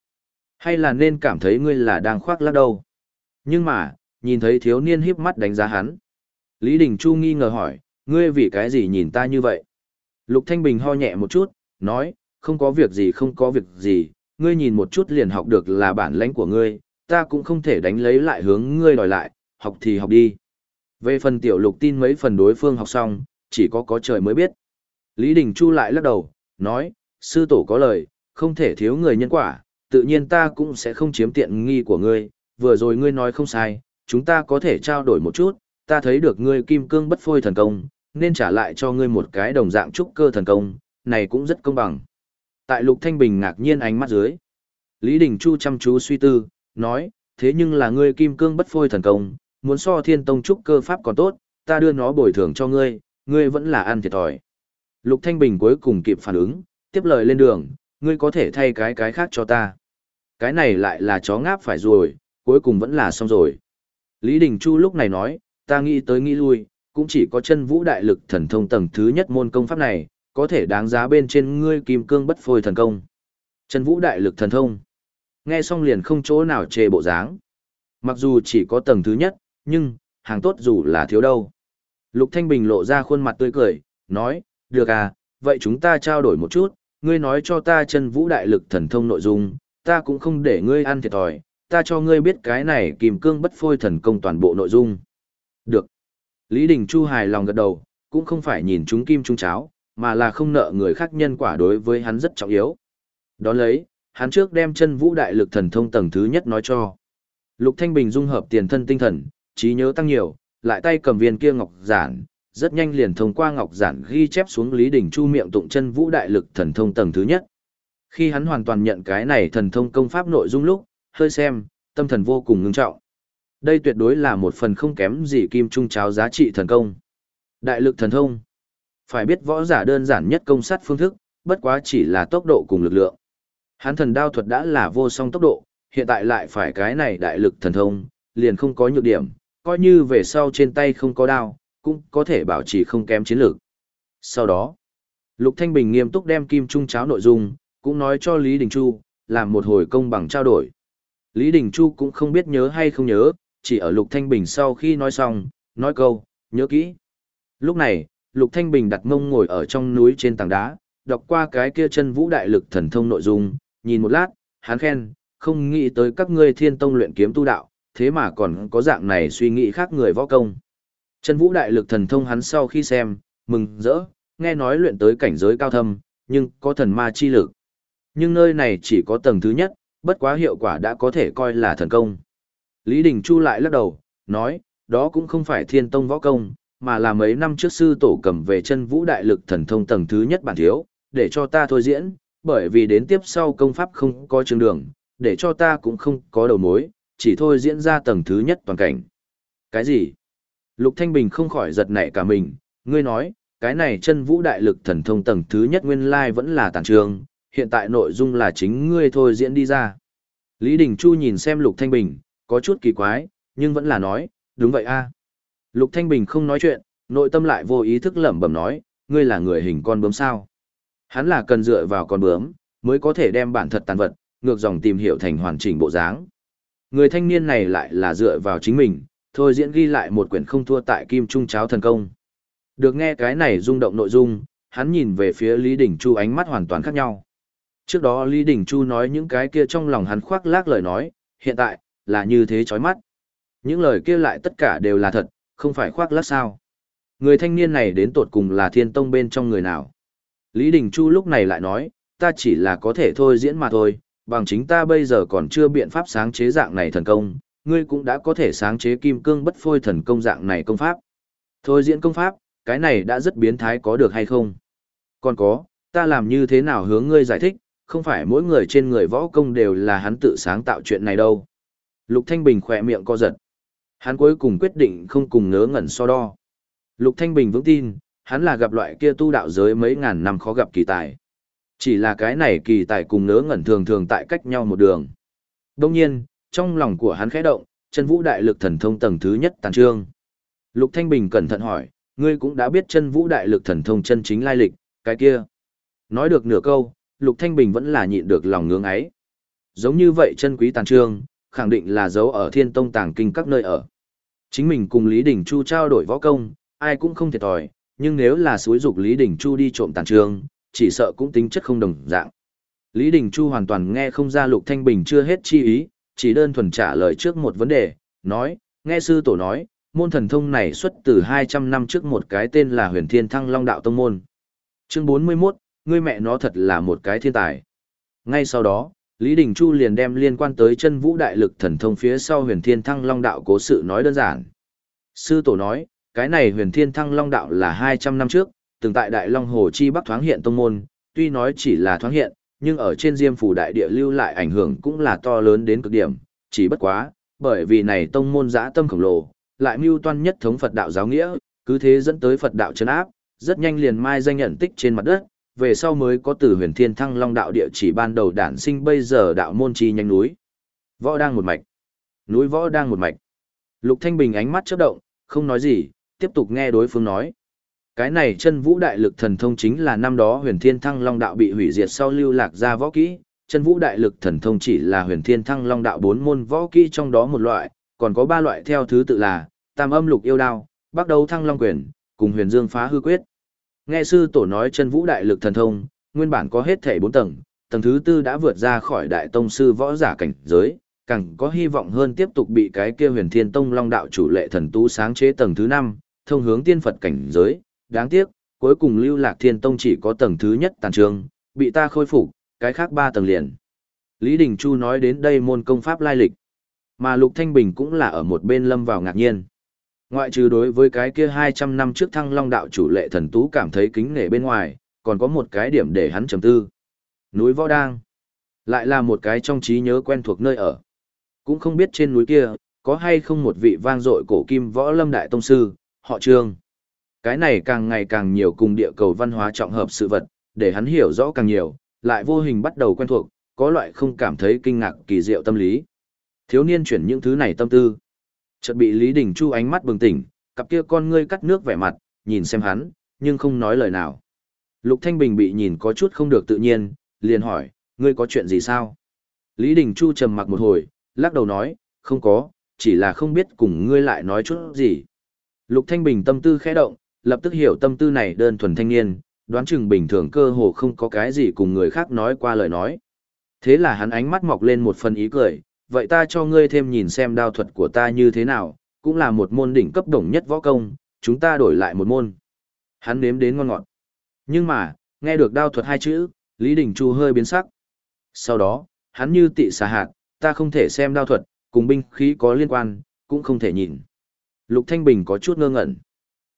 hay là nên cảm thấy ngươi là đang khoác lắc đầu. Nhưng mà, nhìn thấy thiếu niên híp mắt đánh giá hắn. Lý Đình Chu nghi ngờ hỏi, ngươi vì cái gì nhìn ta như vậy? Lục Thanh Bình ho nhẹ một chút, nói, không có việc gì không có việc gì, ngươi nhìn một chút liền học được là bản lãnh của ngươi, ta cũng không thể đánh lấy lại hướng ngươi đòi lại, học thì học đi. Về phần tiểu lục tin mấy phần đối phương học xong, chỉ có có trời mới biết. Lý Đình Chu lại lắc đầu, nói, sư tổ có lời, không thể thiếu người nhân quả, tự nhiên ta cũng sẽ không chiếm tiện nghi của ngươi, vừa rồi ngươi nói không sai, chúng ta có thể trao đổi một chút, ta thấy được ngươi kim cương bất phôi thần công, nên trả lại cho ngươi một cái đồng dạng trúc cơ thần công, này cũng rất công bằng. Tại Lục Thanh Bình ngạc nhiên ánh mắt dưới. Lý Đình Chu chăm chú suy tư, nói, thế nhưng là ngươi kim cương bất phôi thần công, muốn so thiên tông trúc cơ pháp còn tốt, ta đưa nó bồi thường cho ngươi, ngươi vẫn là ăn thiệt thòi. Lục Thanh Bình cuối cùng kịp phản ứng, tiếp lời lên đường, ngươi có thể thay cái cái khác cho ta. Cái này lại là chó ngáp phải rồi, cuối cùng vẫn là xong rồi. Lý Đình Chu lúc này nói, ta nghĩ tới nghĩ lui, cũng chỉ có chân vũ đại lực thần thông tầng thứ nhất môn công pháp này, có thể đáng giá bên trên ngươi kim cương bất phôi thần công. Chân vũ đại lực thần thông. Nghe xong liền không chỗ nào chê bộ dáng. Mặc dù chỉ có tầng thứ nhất, nhưng, hàng tốt dù là thiếu đâu. Lục Thanh Bình lộ ra khuôn mặt tươi cười, nói, được à, vậy chúng ta trao đổi một chút, ngươi nói cho ta chân vũ đại lực thần thông nội dung, ta cũng không để ngươi ăn thiệt thòi, ta cho ngươi biết cái này kìm cương bất phôi thần công toàn bộ nội dung. Được. Lý Đình Chu hài lòng gật đầu, cũng không phải nhìn chúng kim trung cháo, mà là không nợ người khác nhân quả đối với hắn rất trọng yếu. Đó lấy, hắn trước đem chân vũ đại lực thần thông tầng thứ nhất nói cho. Lục Thanh Bình dung hợp tiền thân tinh thần, trí nhớ tăng nhiều, lại tay cầm viên kia ngọc giản, rất nhanh liền thông qua ngọc giản ghi chép xuống Lý Đình Chu miệng tụng chân vũ đại lực thần thông tầng thứ nhất. Khi hắn hoàn toàn nhận cái này thần thông công pháp nội dung lúc, hơi xem, tâm thần vô cùng ngưng trọng. Đây tuyệt đối là một phần không kém gì kim trung cháo giá trị thần công. Đại lực thần thông. Phải biết võ giả đơn giản nhất công sát phương thức, bất quá chỉ là tốc độ cùng lực lượng. Hắn thần đao thuật đã là vô song tốc độ, hiện tại lại phải cái này đại lực thần thông, liền không có nhược điểm, coi như về sau trên tay không có đao, cũng có thể bảo trì không kém chiến lược. Sau đó, Lục Thanh Bình nghiêm túc đem kim trung cháo nội dung, cũng nói cho Lý Đình Chu, làm một hồi công bằng trao đổi. Lý Đình Chu cũng không biết nhớ hay không nhớ, chỉ ở Lục Thanh Bình sau khi nói xong, nói câu, nhớ kỹ. Lúc này, Lục Thanh Bình đặt mông ngồi ở trong núi trên tảng đá, đọc qua cái kia chân vũ đại lực thần thông nội dung, nhìn một lát, hắn khen, không nghĩ tới các ngươi thiên tông luyện kiếm tu đạo, thế mà còn có dạng này suy nghĩ khác người võ công. Chân vũ đại lực thần thông hắn sau khi xem, mừng, rỡ, nghe nói luyện tới cảnh giới cao thâm, nhưng có thần ma chi lực. Nhưng nơi này chỉ có tầng thứ nhất, bất quá hiệu quả đã có thể coi là thần công. Lý Đình Chu lại lắc đầu, nói, đó cũng không phải thiên tông võ công, mà là mấy năm trước sư tổ cầm về chân vũ đại lực thần thông tầng thứ nhất bản thiếu, để cho ta thôi diễn, bởi vì đến tiếp sau công pháp không có trường đường, để cho ta cũng không có đầu mối, chỉ thôi diễn ra tầng thứ nhất toàn cảnh. Cái gì? Lục Thanh Bình không khỏi giật nảy cả mình, ngươi nói, cái này chân vũ đại lực thần thông tầng thứ nhất nguyên lai vẫn là tàng trường, hiện tại nội dung là chính ngươi thôi diễn đi ra. Lý Đình Chu nhìn xem Lục Thanh Bình, có chút kỳ quái, nhưng vẫn là nói, đúng vậy a. Lục Thanh Bình không nói chuyện, nội tâm lại vô ý thức lẩm bẩm nói, ngươi là người hình con bướm sao. Hắn là cần dựa vào con bướm, mới có thể đem bản thật tàn vật, ngược dòng tìm hiểu thành hoàn chỉnh bộ dáng. Người thanh niên này lại là dựa vào chính mình, thôi diễn ghi lại một quyển không thua tại kim trung cháo thần công. Được nghe cái này rung động nội dung, hắn nhìn về phía Lý Đình Chu ánh mắt hoàn toàn khác nhau. Trước đó Lý Đình Chu nói những cái kia trong lòng hắn khoác lác lời nói, hiện tại, là như thế chói mắt. Những lời kia lại tất cả đều là thật, không phải khoác lác sao. Người thanh niên này đến tột cùng là thiên tông bên trong người nào. Lý Đình Chu lúc này lại nói, ta chỉ là có thể thôi diễn mà thôi, bằng chính ta bây giờ còn chưa biện pháp sáng chế dạng này thần công, ngươi cũng đã có thể sáng chế kim cương bất phôi thần công dạng này công pháp. Thôi diễn công pháp, cái này đã rất biến thái có được hay không? Còn có, ta làm như thế nào hướng ngươi giải thích, không phải mỗi người trên người võ công đều là hắn tự sáng tạo chuyện này đâu. Lục Thanh Bình khỏe miệng co giật. Hắn cuối cùng quyết định không cùng ngớ ngẩn so đo. Lục Thanh Bình vững tin, hắn là gặp loại kia tu đạo giới mấy ngàn năm khó gặp kỳ tài. Chỉ là cái này kỳ tài cùng ngớ ngẩn thường thường tại cách nhau một đường. Đông nhiên, trong lòng của hắn khẽ động, chân vũ đại lực thần thông tầng thứ nhất tàn trương. Lục Thanh Bình cẩn thận hỏi, ngươi cũng đã biết chân vũ đại lực thần thông chân chính lai lịch, cái kia. Nói được nửa câu, Lục Thanh Bình vẫn là nhịn được lòng ngưỡng ấy. Giống như vậy chân quý tàn trương, khẳng định là giấu ở thiên tông tàng kinh các nơi ở. Chính mình cùng Lý Đình Chu trao đổi võ công, ai cũng không thiệt thòi, nhưng nếu là suối dục Lý Đình Chu đi trộm tàn trường, chỉ sợ cũng tính chất không đồng dạng. Lý Đình Chu hoàn toàn nghe không ra Lục Thanh Bình chưa hết chi ý, chỉ đơn thuần trả lời trước một vấn đề, nói, nghe sư tổ nói, môn thần thông này xuất từ 200 năm trước một cái tên là huyền thiên thăng long đạo tông môn. Chương 41, ngươi mẹ nó thật là một cái thiên tài. Ngay sau đó, Lý Đình Chu liền đem liên quan tới chân vũ đại lực thần thông phía sau huyền thiên thăng long đạo cố sự nói đơn giản. Sư tổ nói, cái này huyền thiên thăng long đạo là 200 năm trước, từng tại Đại Long Hồ Chi Bắc thoáng hiện tông môn, tuy nói chỉ là thoáng hiện, nhưng ở trên Diêm phủ đại địa lưu lại ảnh hưởng cũng là to lớn đến cực điểm, chỉ bất quá, bởi vì này tông môn giã tâm khổng lồ, lại mưu toan nhất thống Phật đạo giáo nghĩa, cứ thế dẫn tới Phật đạo chấn áp, rất nhanh liền mai danh nhận tích trên mặt đất, về sau mới có từ huyền thiên thăng long đạo địa chỉ ban đầu đản sinh bây giờ đạo môn chi nhanh núi. Võ đang một mạch. Núi võ đang một mạch. Lục Thanh Bình ánh mắt chớp động, không nói gì, tiếp tục nghe đối phương nói. Cái này chân vũ đại lực thần thông chính là năm đó huyền thiên thăng long đạo bị hủy diệt sau lưu lạc ra võ kỹ. Chân vũ đại lực thần thông chỉ là huyền thiên thăng long đạo bốn môn võ kỹ trong đó một loại, còn có ba loại theo thứ tự là tam âm lục yêu đao, bắc đấu thăng long quyền, cùng huyền dương phá hư quyết. Nghe sư tổ nói chân vũ đại lực thần thông, nguyên bản có hết thể bốn tầng, tầng thứ tư đã vượt ra khỏi đại tông sư võ giả cảnh giới, càng có hy vọng hơn tiếp tục bị cái kia huyền thiên tông long đạo chủ lệ thần tú sáng chế tầng thứ năm, thông hướng tiên Phật cảnh giới, đáng tiếc, cuối cùng lưu lạc thiên tông chỉ có tầng thứ nhất tàn trường, bị ta khôi phục, cái khác ba tầng liền. Lý Đình Chu nói đến đây môn công pháp lai lịch, mà Lục Thanh Bình cũng là ở một bên lâm vào ngạc nhiên. Ngoại trừ đối với cái kia 200 năm trước thăng long đạo chủ lệ thần tú cảm thấy kính nể bên ngoài, còn có một cái điểm để hắn trầm tư. Núi Võ Đang. Lại là một cái trong trí nhớ quen thuộc nơi ở. Cũng không biết trên núi kia, có hay không một vị vang dội cổ kim võ lâm đại tông sư, họ trương. Cái này càng ngày càng nhiều cùng địa cầu văn hóa trọng hợp sự vật, để hắn hiểu rõ càng nhiều, lại vô hình bắt đầu quen thuộc, có loại không cảm thấy kinh ngạc kỳ diệu tâm lý. Thiếu niên chuyển những thứ này tâm tư. Chợt bị Lý Đình Chu ánh mắt bừng tỉnh, cặp kia con ngươi cắt nước vẻ mặt, nhìn xem hắn, nhưng không nói lời nào. Lục Thanh Bình bị nhìn có chút không được tự nhiên, liền hỏi, ngươi có chuyện gì sao? Lý Đình Chu trầm mặc một hồi, lắc đầu nói, không có, chỉ là không biết cùng ngươi lại nói chút gì. Lục Thanh Bình tâm tư khẽ động, lập tức hiểu tâm tư này đơn thuần thanh niên, đoán chừng bình thường cơ hồ không có cái gì cùng người khác nói qua lời nói. Thế là hắn ánh mắt mọc lên một phần ý cười, vậy ta cho ngươi thêm nhìn xem đao thuật của ta như thế nào, cũng là một môn đỉnh cấp đồng nhất võ công, chúng ta đổi lại một môn. Hắn nếm đến ngon ngọt. Nhưng mà, nghe được đao thuật hai chữ, Lý Đình Chu hơi biến sắc. Sau đó, hắn như tị xà hạt, ta không thể xem đao thuật, cùng binh khí có liên quan, cũng không thể nhìn. Lục Thanh Bình có chút ngơ ngẩn.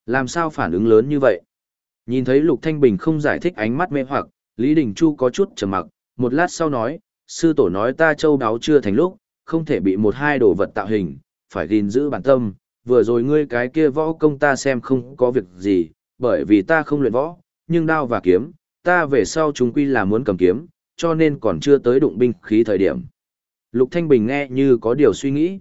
Làm sao phản ứng lớn như vậy? Nhìn thấy Lục Thanh Bình không giải thích ánh mắt mê hoặc, Lý Đình Chu có chút trầm mặc, một lát sau nói, sư tổ nói ta châu đáo chưa thành lúc, không thể bị một hai đồ vật tạo hình, phải gìn giữ bản tâm, vừa rồi ngươi cái kia võ công ta xem không có việc gì, bởi vì ta không luyện võ, nhưng đao và kiếm, ta về sau chúng quy là muốn cầm kiếm, cho nên còn chưa tới đụng binh khí thời điểm. Lục Thanh Bình nghe như có điều suy nghĩ.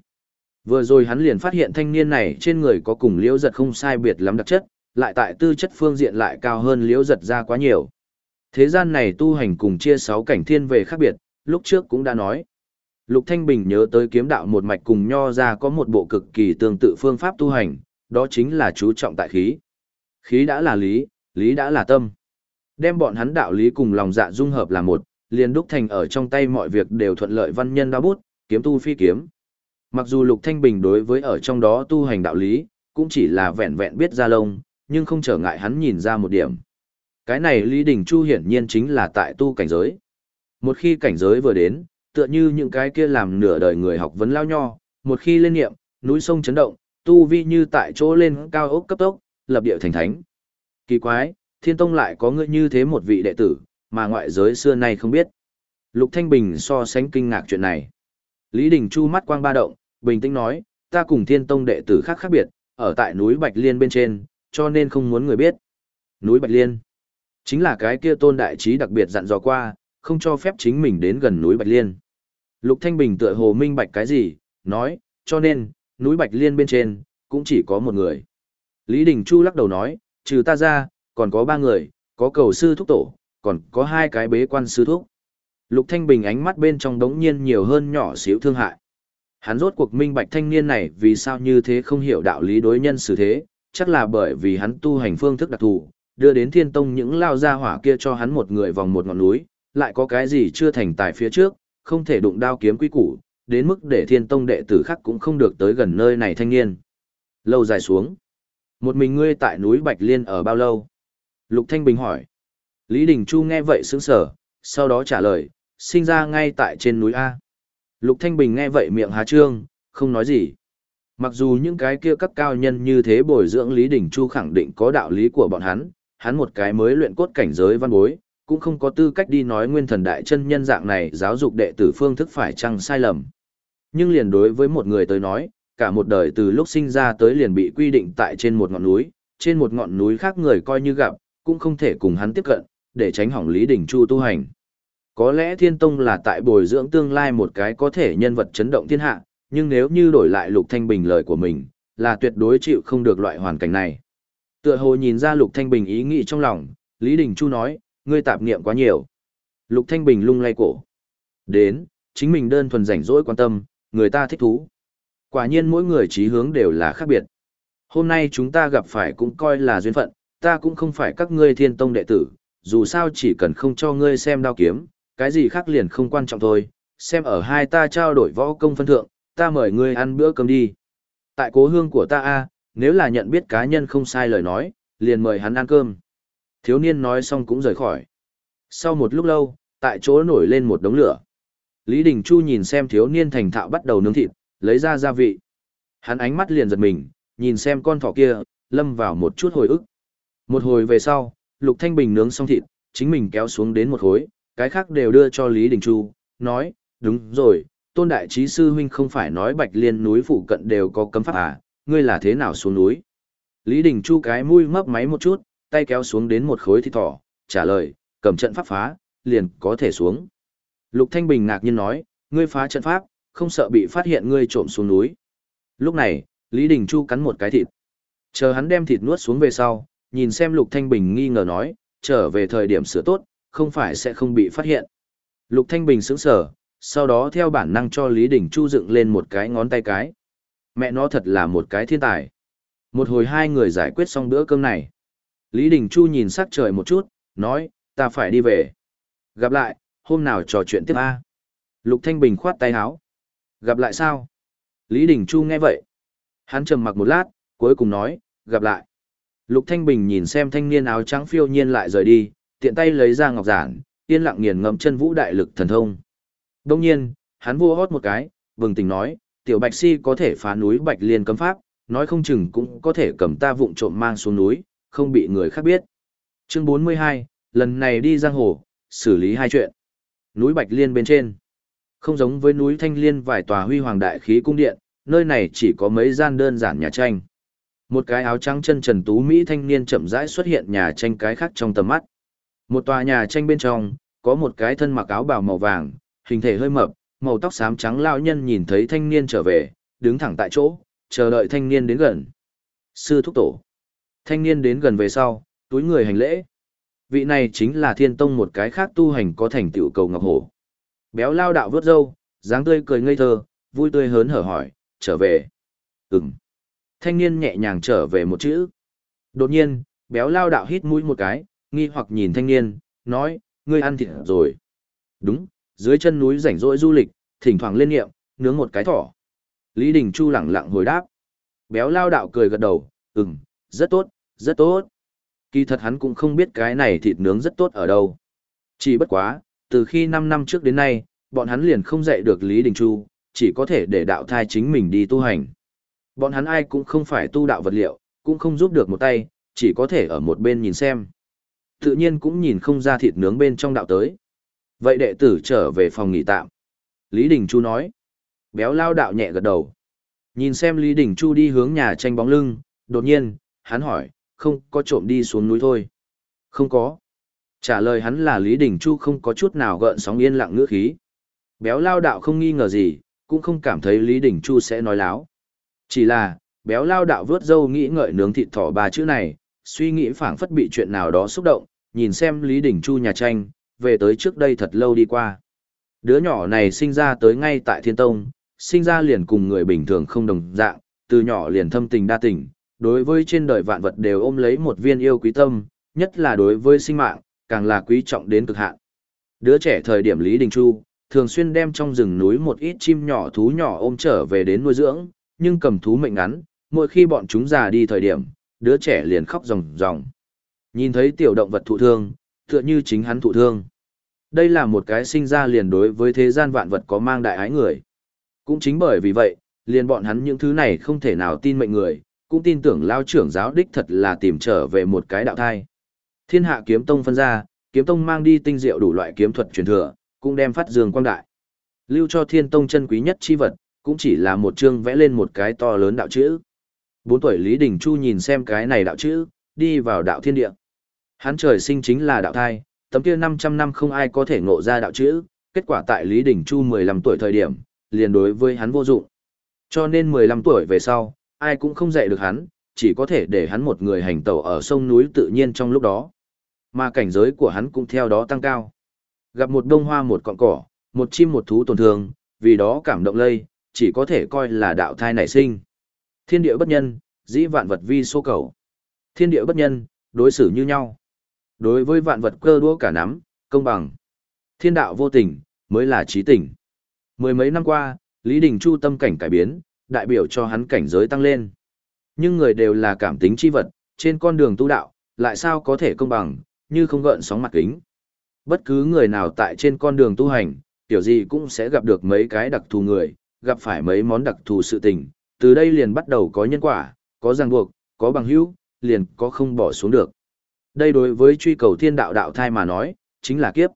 Vừa rồi hắn liền phát hiện thanh niên này trên người có cùng liễu giật không sai biệt lắm đặc chất, lại tại tư chất phương diện lại cao hơn liễu giật ra quá nhiều. Thế gian này tu hành cùng chia sáu cảnh thiên về khác biệt, lúc trước cũng đã nói. Lục Thanh Bình nhớ tới kiếm đạo một mạch cùng nho ra có một bộ cực kỳ tương tự phương pháp tu hành, đó chính là chú trọng tại khí. Khí đã là lý, lý đã là tâm. Đem bọn hắn đạo lý cùng lòng dạ dung hợp là một, liền đúc thành ở trong tay mọi việc đều thuận lợi văn nhân đao bút, kiếm tu phi kiếm. Mặc dù Lục Thanh Bình đối với ở trong đó tu hành đạo lý, cũng chỉ là vẹn vẹn biết ra lông, nhưng không trở ngại hắn nhìn ra một điểm. Cái này Lý Đình Chu hiển nhiên chính là tại tu cảnh giới. Một khi cảnh giới vừa đến, tựa như những cái kia làm nửa đời người học vấn lao nho, một khi lên niệm, núi sông chấn động, tu vi như tại chỗ lên cao ốc cấp tốc, lập địa thành thánh. Kỳ quái, thiên tông lại có người như thế một vị đệ tử, mà ngoại giới xưa nay không biết. Lục Thanh Bình so sánh kinh ngạc chuyện này. Lý Đình Chu mắt quang ba động, bình tĩnh nói, ta cùng thiên tông đệ tử khác khác biệt, ở tại núi Bạch Liên bên trên, cho nên không muốn người biết. Núi Bạch Liên, chính là cái kia tôn đại trí đặc biệt dặn dò qua, không cho phép chính mình đến gần núi Bạch Liên. Lục Thanh Bình tựa hồ minh bạch cái gì, nói, cho nên, núi Bạch Liên bên trên, cũng chỉ có một người. Lý Đình Chu lắc đầu nói, trừ ta ra, còn có ba người, có cầu sư thúc tổ, còn có hai cái bế quan sư thúc. Lục Thanh Bình ánh mắt bên trong đống nhiên nhiều hơn nhỏ xíu thương hại. Hắn rốt cuộc minh bạch thanh niên này vì sao như thế không hiểu đạo lý đối nhân xử thế, chắc là bởi vì hắn tu hành phương thức đặc thù, đưa đến thiên tông những lao gia hỏa kia cho hắn một người vòng một ngọn núi, lại có cái gì chưa thành tài phía trước, không thể đụng đao kiếm quy củ, đến mức để thiên tông đệ tử khác cũng không được tới gần nơi này thanh niên. Lâu dài xuống. Một mình ngươi tại núi Bạch Liên ở bao lâu? Lục Thanh Bình hỏi. Lý Đình Chu nghe vậy sững sờ, sau đó trả lời, sinh ra ngay tại trên núi A. Lục Thanh Bình nghe vậy miệng há trương, không nói gì. Mặc dù những cái kia các cao nhân như thế bồi dưỡng Lý Đình Chu khẳng định có đạo lý của bọn hắn, hắn một cái mới luyện cốt cảnh giới văn bối, cũng không có tư cách đi nói nguyên thần đại chân nhân dạng này giáo dục đệ tử phương thức phải chăng sai lầm. Nhưng liền đối với một người tới nói, cả một đời từ lúc sinh ra tới liền bị quy định tại trên một ngọn núi, trên một ngọn núi khác người coi như gặp, cũng không thể cùng hắn tiếp cận, để tránh hỏng Lý Đình Chu tu hành. Có lẽ Thiên Tông là tại bồi dưỡng tương lai một cái có thể nhân vật chấn động thiên hạ, nhưng nếu như đổi lại Lục Thanh Bình lời của mình, là tuyệt đối chịu không được loại hoàn cảnh này. Tựa hồ nhìn ra Lục Thanh Bình ý nghĩ trong lòng, Lý Đình Chu nói, ngươi tạp niệm quá nhiều. Lục Thanh Bình lung lay cổ. Đến, chính mình đơn thuần rảnh rỗi quan tâm, người ta thích thú. Quả nhiên mỗi người trí hướng đều là khác biệt. Hôm nay chúng ta gặp phải cũng coi là duyên phận, ta cũng không phải các ngươi thiên tông đệ tử, dù sao chỉ cần không cho ngươi xem đao kiếm, cái gì khác liền không quan trọng thôi, xem ở hai ta trao đổi võ công phân thượng, ta mời ngươi ăn bữa cơm đi. Tại cố hương của ta a, nếu là nhận biết cá nhân không sai lời nói, liền mời hắn ăn cơm. Thiếu niên nói xong cũng rời khỏi. Sau một lúc lâu, tại chỗ nổi lên một đống lửa. Lý Đình Chu nhìn xem thiếu niên thành thạo bắt đầu nướng thịt, lấy ra gia vị. Hắn ánh mắt liền giật mình, nhìn xem con thỏ kia, lâm vào một chút hồi ức. Một hồi về sau, Lục Thanh Bình nướng xong thịt, chính mình kéo xuống đến một khối, cái khác đều đưa cho Lý Đình Chu, nói, đúng rồi, Tôn Đại Trí Sư Huynh không phải nói Bạch Liên núi phụ cận đều có cấm pháp à, ngươi là thế nào xuống núi? Lý Đình Chu cái mũi mấp máy một chút, tay kéo xuống đến một khối thịt thỏ, trả lời, cầm trận pháp phá, liền có thể xuống. Lục Thanh Bình ngạc nhiên nói, ngươi phá trận pháp, không sợ bị phát hiện ngươi trộm xuống núi. Lúc này, Lý Đình Chu cắn một cái thịt. Chờ hắn đem thịt nuốt xuống về sau, nhìn xem Lục Thanh Bình nghi ngờ nói, trở về thời điểm sửa tốt, không phải sẽ không bị phát hiện. Lục Thanh Bình sững sờ, sau đó theo bản năng cho Lý Đình Chu dựng lên một cái ngón tay cái. Mẹ nó thật là một cái thiên tài. Một hồi hai người giải quyết xong bữa cơm này. Lý Đình Chu nhìn sắc trời một chút, nói, ta phải đi về. Gặp lại, hôm nào trò chuyện tiếp a. Lục Thanh Bình khoát tay áo. Gặp lại sao? Lý Đình Chu nghe vậy. Hắn trầm mặc một lát, cuối cùng nói, gặp lại. Lục Thanh Bình nhìn xem thanh niên áo trắng phiêu nhiên lại rời đi, tiện tay lấy ra ngọc giản, yên lặng nghiền ngẫm chân vũ đại lực thần thông. Đông nhiên, hắn vua hót một cái, vừng tình nói, tiểu bạch si có thể phá núi bạch liên cấm pháp, nói không chừng cũng có thể cầm ta vụng trộm mang xuống núi, không bị người khác biết. Chương 42, lần này đi giang hồ, xử lý hai chuyện. Núi Bạch Liên bên trên. Không giống với núi Thanh Liên vài tòa huy hoàng đại khí cung điện, nơi này chỉ có mấy gian đơn giản nhà tranh. Một cái áo trắng chân trần tú Mỹ thanh niên chậm rãi xuất hiện nhà tranh cái khác trong tầm mắt. Một tòa nhà tranh bên trong, có một cái thân mặc áo bào màu vàng, hình thể hơi mập, màu tóc xám trắng lao nhân nhìn thấy thanh niên trở về, đứng thẳng tại chỗ, chờ đợi thanh niên đến gần. Sư thúc tổ. Thanh niên đến gần về sau, túi người hành lễ. Vị này chính là thiên tông một cái khác tu hành có thành tựu cầu ngọc hổ. Béo lao đạo vớt râu, dáng tươi cười ngây thơ, vui tươi hớn hở hỏi, trở về. Ừm. Thanh niên nhẹ nhàng trở về một chữ. Đột nhiên, béo lao đạo hít mũi một cái, nghi hoặc nhìn thanh niên, nói, ngươi ăn thịt rồi. Đúng, dưới chân núi rảnh rỗi du lịch, thỉnh thoảng lên nghiệm, nướng một cái thỏ. Lý Đình Chu lẳng lặng hồi đáp. Béo lao đạo cười gật đầu, ừm, rất tốt, rất tốt. Kỳ thật hắn cũng không biết cái này thịt nướng rất tốt ở đâu. Chỉ bất quá, từ khi 5 năm trước đến nay, bọn hắn liền không dạy được Lý Đình Chu, chỉ có thể để đạo thai chính mình đi tu hành. Bọn hắn ai cũng không phải tu đạo vật liệu, cũng không giúp được một tay, chỉ có thể ở một bên nhìn xem. Tự nhiên cũng nhìn không ra thịt nướng bên trong đạo tới. Vậy đệ tử trở về phòng nghỉ tạm. Lý Đình Chu nói. Béo lao đạo nhẹ gật đầu. Nhìn xem Lý Đình Chu đi hướng nhà tranh bóng lưng, đột nhiên, hắn hỏi, không có trộm đi xuống núi thôi. Không có. Trả lời hắn là Lý Đình Chu không có chút nào gợn sóng yên lặng ngữ khí. Béo lao đạo không nghi ngờ gì, cũng không cảm thấy Lý Đình Chu sẽ nói láo. Chỉ là, béo lao đạo vớt dâu nghĩ ngợi nướng thịt thỏ ba chữ này, suy nghĩ phảng phất bị chuyện nào đó xúc động, nhìn xem Lý Đình Chu nhà tranh, về tới trước đây thật lâu đi qua. Đứa nhỏ này sinh ra tới ngay tại Thiên Tông, sinh ra liền cùng người bình thường không đồng dạng, từ nhỏ liền thâm tình đa tình, đối với trên đời vạn vật đều ôm lấy một viên yêu quý tâm, nhất là đối với sinh mạng, càng là quý trọng đến cực hạn. Đứa trẻ thời điểm Lý Đình Chu, thường xuyên đem trong rừng núi một ít chim nhỏ thú nhỏ ôm trở về đến nuôi dưỡng, nhưng cầm thú mệnh ngắn, mỗi khi bọn chúng già đi thời điểm, đứa trẻ liền khóc ròng ròng. Nhìn thấy tiểu động vật thụ thương, tựa như chính hắn thụ thương. Đây là một cái sinh ra liền đối với thế gian vạn vật có mang đại ái người. Cũng chính bởi vì vậy, liền bọn hắn những thứ này không thể nào tin mệnh người, cũng tin tưởng lao trưởng giáo đích thật là tìm trở về một cái đạo thai. Thiên hạ kiếm tông phân ra, kiếm tông mang đi tinh diệu đủ loại kiếm thuật truyền thừa, cũng đem phát dương quang đại. Lưu cho thiên tông chân quý nhất chi vật, cũng chỉ là một chương vẽ lên một cái to lớn đạo chữ. Bốn tuổi Lý Đình Chu nhìn xem cái này đạo chữ, đi vào đạo thiên địa. Hắn trời sinh chính là đạo thai, tấm kia 500 năm không ai có thể ngộ ra đạo chữ, kết quả tại Lý Đình Chu 15 tuổi thời điểm, liền đối với hắn vô dụng. Cho nên 15 tuổi về sau, ai cũng không dạy được hắn, chỉ có thể để hắn một người hành tẩu ở sông núi tự nhiên trong lúc đó. Mà cảnh giới của hắn cũng theo đó tăng cao. Gặp một đông hoa một cọng cỏ, một chim một thú tổn thương, vì đó cảm động lây, chỉ có thể coi là đạo thai nảy sinh. Thiên địa bất nhân, dĩ vạn vật vi số cầu. Thiên địa bất nhân, đối xử như nhau. Đối với vạn vật cơ đua cả nắm, công bằng. Thiên đạo vô tình, mới là trí tình. Mười mấy năm qua, Lý Đình Chu tâm cảnh cải biến, đại biểu cho hắn cảnh giới tăng lên. Nhưng người đều là cảm tính chi vật, trên con đường tu đạo, lại sao có thể công bằng, như không gợn sóng mặt kính. Bất cứ người nào tại trên con đường tu hành, tiểu gì cũng sẽ gặp được mấy cái đặc thù người, gặp phải mấy món đặc thù sự tình, từ đây liền bắt đầu có nhân quả, có ràng buộc, có bằng hữu, liền có không bỏ xuống được. Đây đối với truy cầu thiên đạo đạo thai mà nói, chính là kiếp.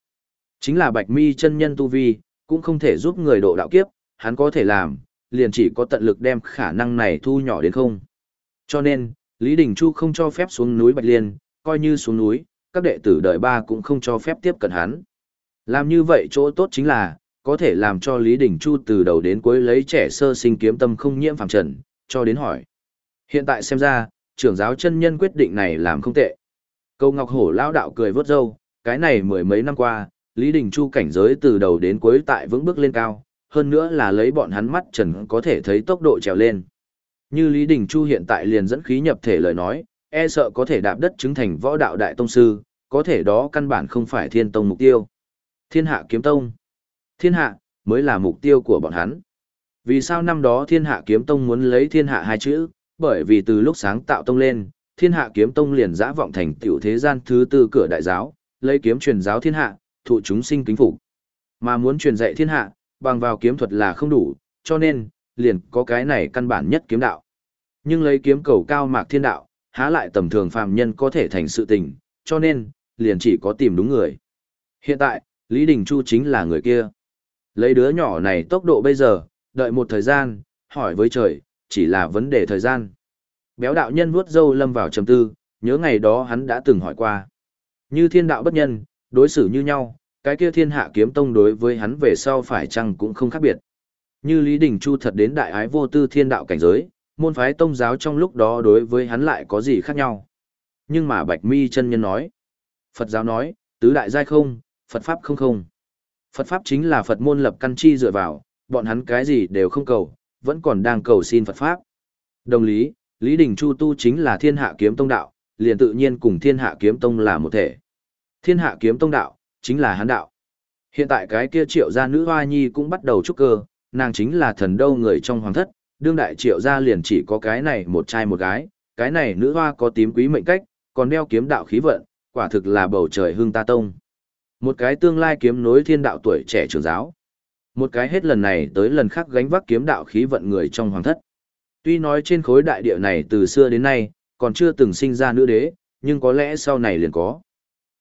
Chính là bạch mi chân nhân tu vi, cũng không thể giúp người độ đạo kiếp, hắn có thể làm, liền chỉ có tận lực đem khả năng này thu nhỏ đến không. Cho nên, Lý Đình Chu không cho phép xuống núi Bạch Liên, coi như xuống núi, các đệ tử đời ba cũng không cho phép tiếp cận hắn. Làm như vậy chỗ tốt chính là, có thể làm cho Lý Đình Chu từ đầu đến cuối lấy trẻ sơ sinh kiếm tâm không nhiễm phàm trần, cho đến hỏi. Hiện tại xem ra, trưởng giáo chân nhân quyết định này làm không tệ. Câu Ngọc Hổ lao đạo cười vớt râu, cái này mười mấy năm qua, Lý Đình Chu cảnh giới từ đầu đến cuối tại vững bước lên cao, hơn nữa là lấy bọn hắn mắt trần có thể thấy tốc độ trèo lên. Như Lý Đình Chu hiện tại liền dẫn khí nhập thể lời nói, e sợ có thể đạp đất chứng thành võ đạo đại tông sư, có thể đó căn bản không phải thiên tông mục tiêu. Thiên hạ kiếm tông. Thiên hạ, mới là mục tiêu của bọn hắn. Vì sao năm đó thiên hạ kiếm tông muốn lấy thiên hạ hai chữ, bởi vì từ lúc sáng tạo tông lên, thiên hạ kiếm tông liền giã vọng thành tiểu thế gian thứ tư cửa đại giáo, lấy kiếm truyền giáo thiên hạ, thụ chúng sinh kính phục. Mà muốn truyền dạy thiên hạ, bằng vào kiếm thuật là không đủ, cho nên, liền có cái này căn bản nhất kiếm đạo. Nhưng lấy kiếm cầu cao mạc thiên đạo, há lại tầm thường phàm nhân có thể thành sự tình, cho nên, liền chỉ có tìm đúng người. Hiện tại, Lý Đình Chu chính là người kia. Lấy đứa nhỏ này tốc độ bây giờ, đợi một thời gian, hỏi với trời, chỉ là vấn đề thời gian. Béo đạo nhân vuốt dâu lâm vào trầm tư, nhớ ngày đó hắn đã từng hỏi qua. Như thiên đạo bất nhân, đối xử như nhau, cái kia thiên hạ kiếm tông đối với hắn về sau phải chăng cũng không khác biệt. Như Lý Đình Chu thật đến đại ái vô tư thiên đạo cảnh giới, môn phái tông giáo trong lúc đó đối với hắn lại có gì khác nhau. Nhưng mà Bạch Mi chân nhân nói, Phật giáo nói, tứ đại giai không, Phật pháp không không. Phật pháp chính là Phật môn lập căn chi dựa vào, bọn hắn cái gì đều không cầu, vẫn còn đang cầu xin Phật pháp. Đồng lý, Lý Đình Chu tu chính là thiên hạ kiếm tông đạo, liền tự nhiên cùng thiên hạ kiếm tông là một thể. Thiên hạ kiếm tông đạo, chính là hắn đạo. Hiện tại cái kia triệu gia nữ hoa nhi cũng bắt đầu trúc cơ, nàng chính là thần đâu người trong hoàng thất, đương đại triệu gia liền chỉ có cái này một trai một gái, cái này nữ hoa có tím quý mệnh cách, còn đeo kiếm đạo khí vận, quả thực là bầu trời hương ta tông. Một cái tương lai kiếm nối thiên đạo tuổi trẻ trưởng giáo. Một cái hết lần này tới lần khác gánh vác kiếm đạo khí vận người trong hoàng thất. Tuy nói trên khối đại địa này từ xưa đến nay, còn chưa từng sinh ra nữ đế, nhưng có lẽ sau này liền có.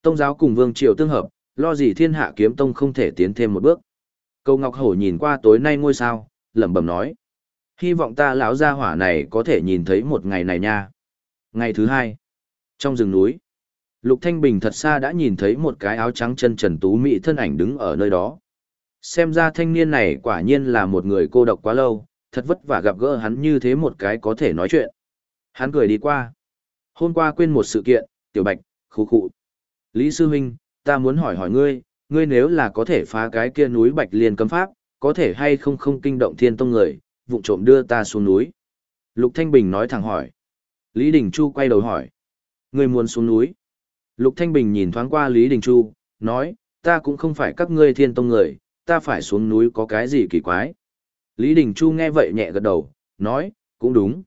Tông giáo cùng vương triều tương hợp, lo gì thiên hạ kiếm tông không thể tiến thêm một bước. Câu Ngọc Hổ nhìn qua tối nay ngôi sao, lẩm bẩm nói. Hy vọng ta lão gia hỏa này có thể nhìn thấy một ngày này nha. Ngày thứ hai, trong rừng núi, Lục Thanh Bình thật xa đã nhìn thấy một cái áo trắng chân trần tú mỹ thân ảnh đứng ở nơi đó. Xem ra thanh niên này quả nhiên là một người cô độc quá lâu, thật vất vả gặp gỡ hắn như thế một cái có thể nói chuyện. Hắn cười đi qua. Hôm qua quên một sự kiện, tiểu bạch, khu khụ. Lý Sư Huynh, ta muốn hỏi hỏi ngươi, ngươi nếu là có thể phá cái kia núi bạch liên cấm pháp, có thể hay không không kinh động thiên tông người, vụng trộm đưa ta xuống núi. Lục Thanh Bình nói thẳng hỏi. Lý Đình Chu quay đầu hỏi. Ngươi muốn xuống núi? Lục Thanh Bình nhìn thoáng qua Lý Đình Chu, nói, ta cũng không phải các ngươi thiên tông người, ta phải xuống núi có cái gì kỳ quái. Lý Đình Chu nghe vậy nhẹ gật đầu, nói, cũng đúng.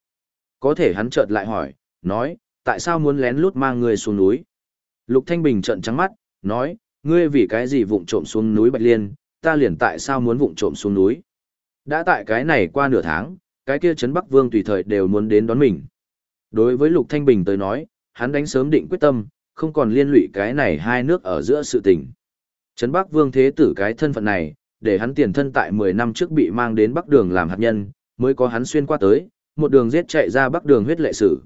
Có thể hắn chợt lại hỏi, nói, tại sao muốn lén lút mang ngươi xuống núi? Lục Thanh Bình trợn trắng mắt, nói, ngươi vì cái gì vụng trộm xuống núi Bạch Liên, ta liền tại sao muốn vụng trộm xuống núi? Đã tại cái này qua nửa tháng, cái kia Trấn Bắc Vương tùy thời đều muốn đến đón mình. Đối với Lục Thanh Bình tới nói, hắn đánh sớm định quyết tâm, không còn liên lụy cái này hai nước ở giữa sự tình. Trấn Bắc Vương Thế Tử cái thân phận này, để hắn tiền thân tại 10 năm trước bị mang đến Bắc Đường làm hạt nhân, mới có hắn xuyên qua tới, một đường giết chạy ra Bắc Đường huyết lệ sử.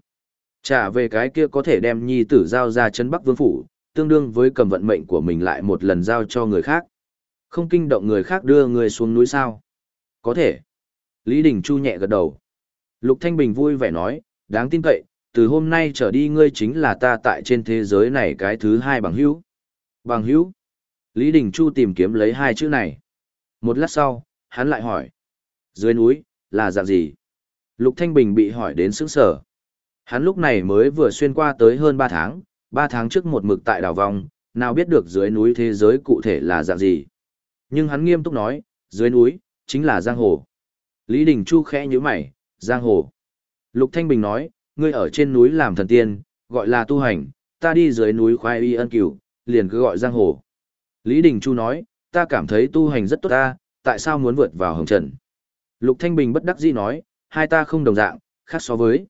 Trả về cái kia có thể đem nhi tử giao ra Trấn Bắc Vương Phủ, tương đương với cầm vận mệnh của mình lại một lần giao cho người khác. Không kinh động người khác đưa người xuống núi sao? Có thể. Lý Đình Chu nhẹ gật đầu. Lục Thanh Bình vui vẻ nói, đáng tin cậy, từ hôm nay trở đi ngươi chính là ta tại trên thế giới này cái thứ hai bằng hữu. Bằng hữu? Lý Đình Chu tìm kiếm lấy hai chữ này. Một lát sau, hắn lại hỏi. Dưới núi, là dạng gì? Lục Thanh Bình bị hỏi đến sững sở. Hắn lúc này mới vừa xuyên qua tới hơn 3 tháng, Ba tháng trước một mực tại đảo vòng, nào biết được dưới núi thế giới cụ thể là dạng gì. Nhưng hắn nghiêm túc nói, dưới núi, chính là giang hồ. Lý Đình Chu khẽ như mày, giang hồ. Lục Thanh Bình nói, ngươi ở trên núi làm thần tiên, gọi là tu hành, ta đi dưới núi khoai y ân cửu, liền cứ gọi giang hồ. Lý Đình Chu nói, ta cảm thấy tu hành rất tốt ta, tại sao muốn vượt vào hồng trần? Lục Thanh Bình bất đắc dĩ nói, hai ta không đồng dạng, khác so với.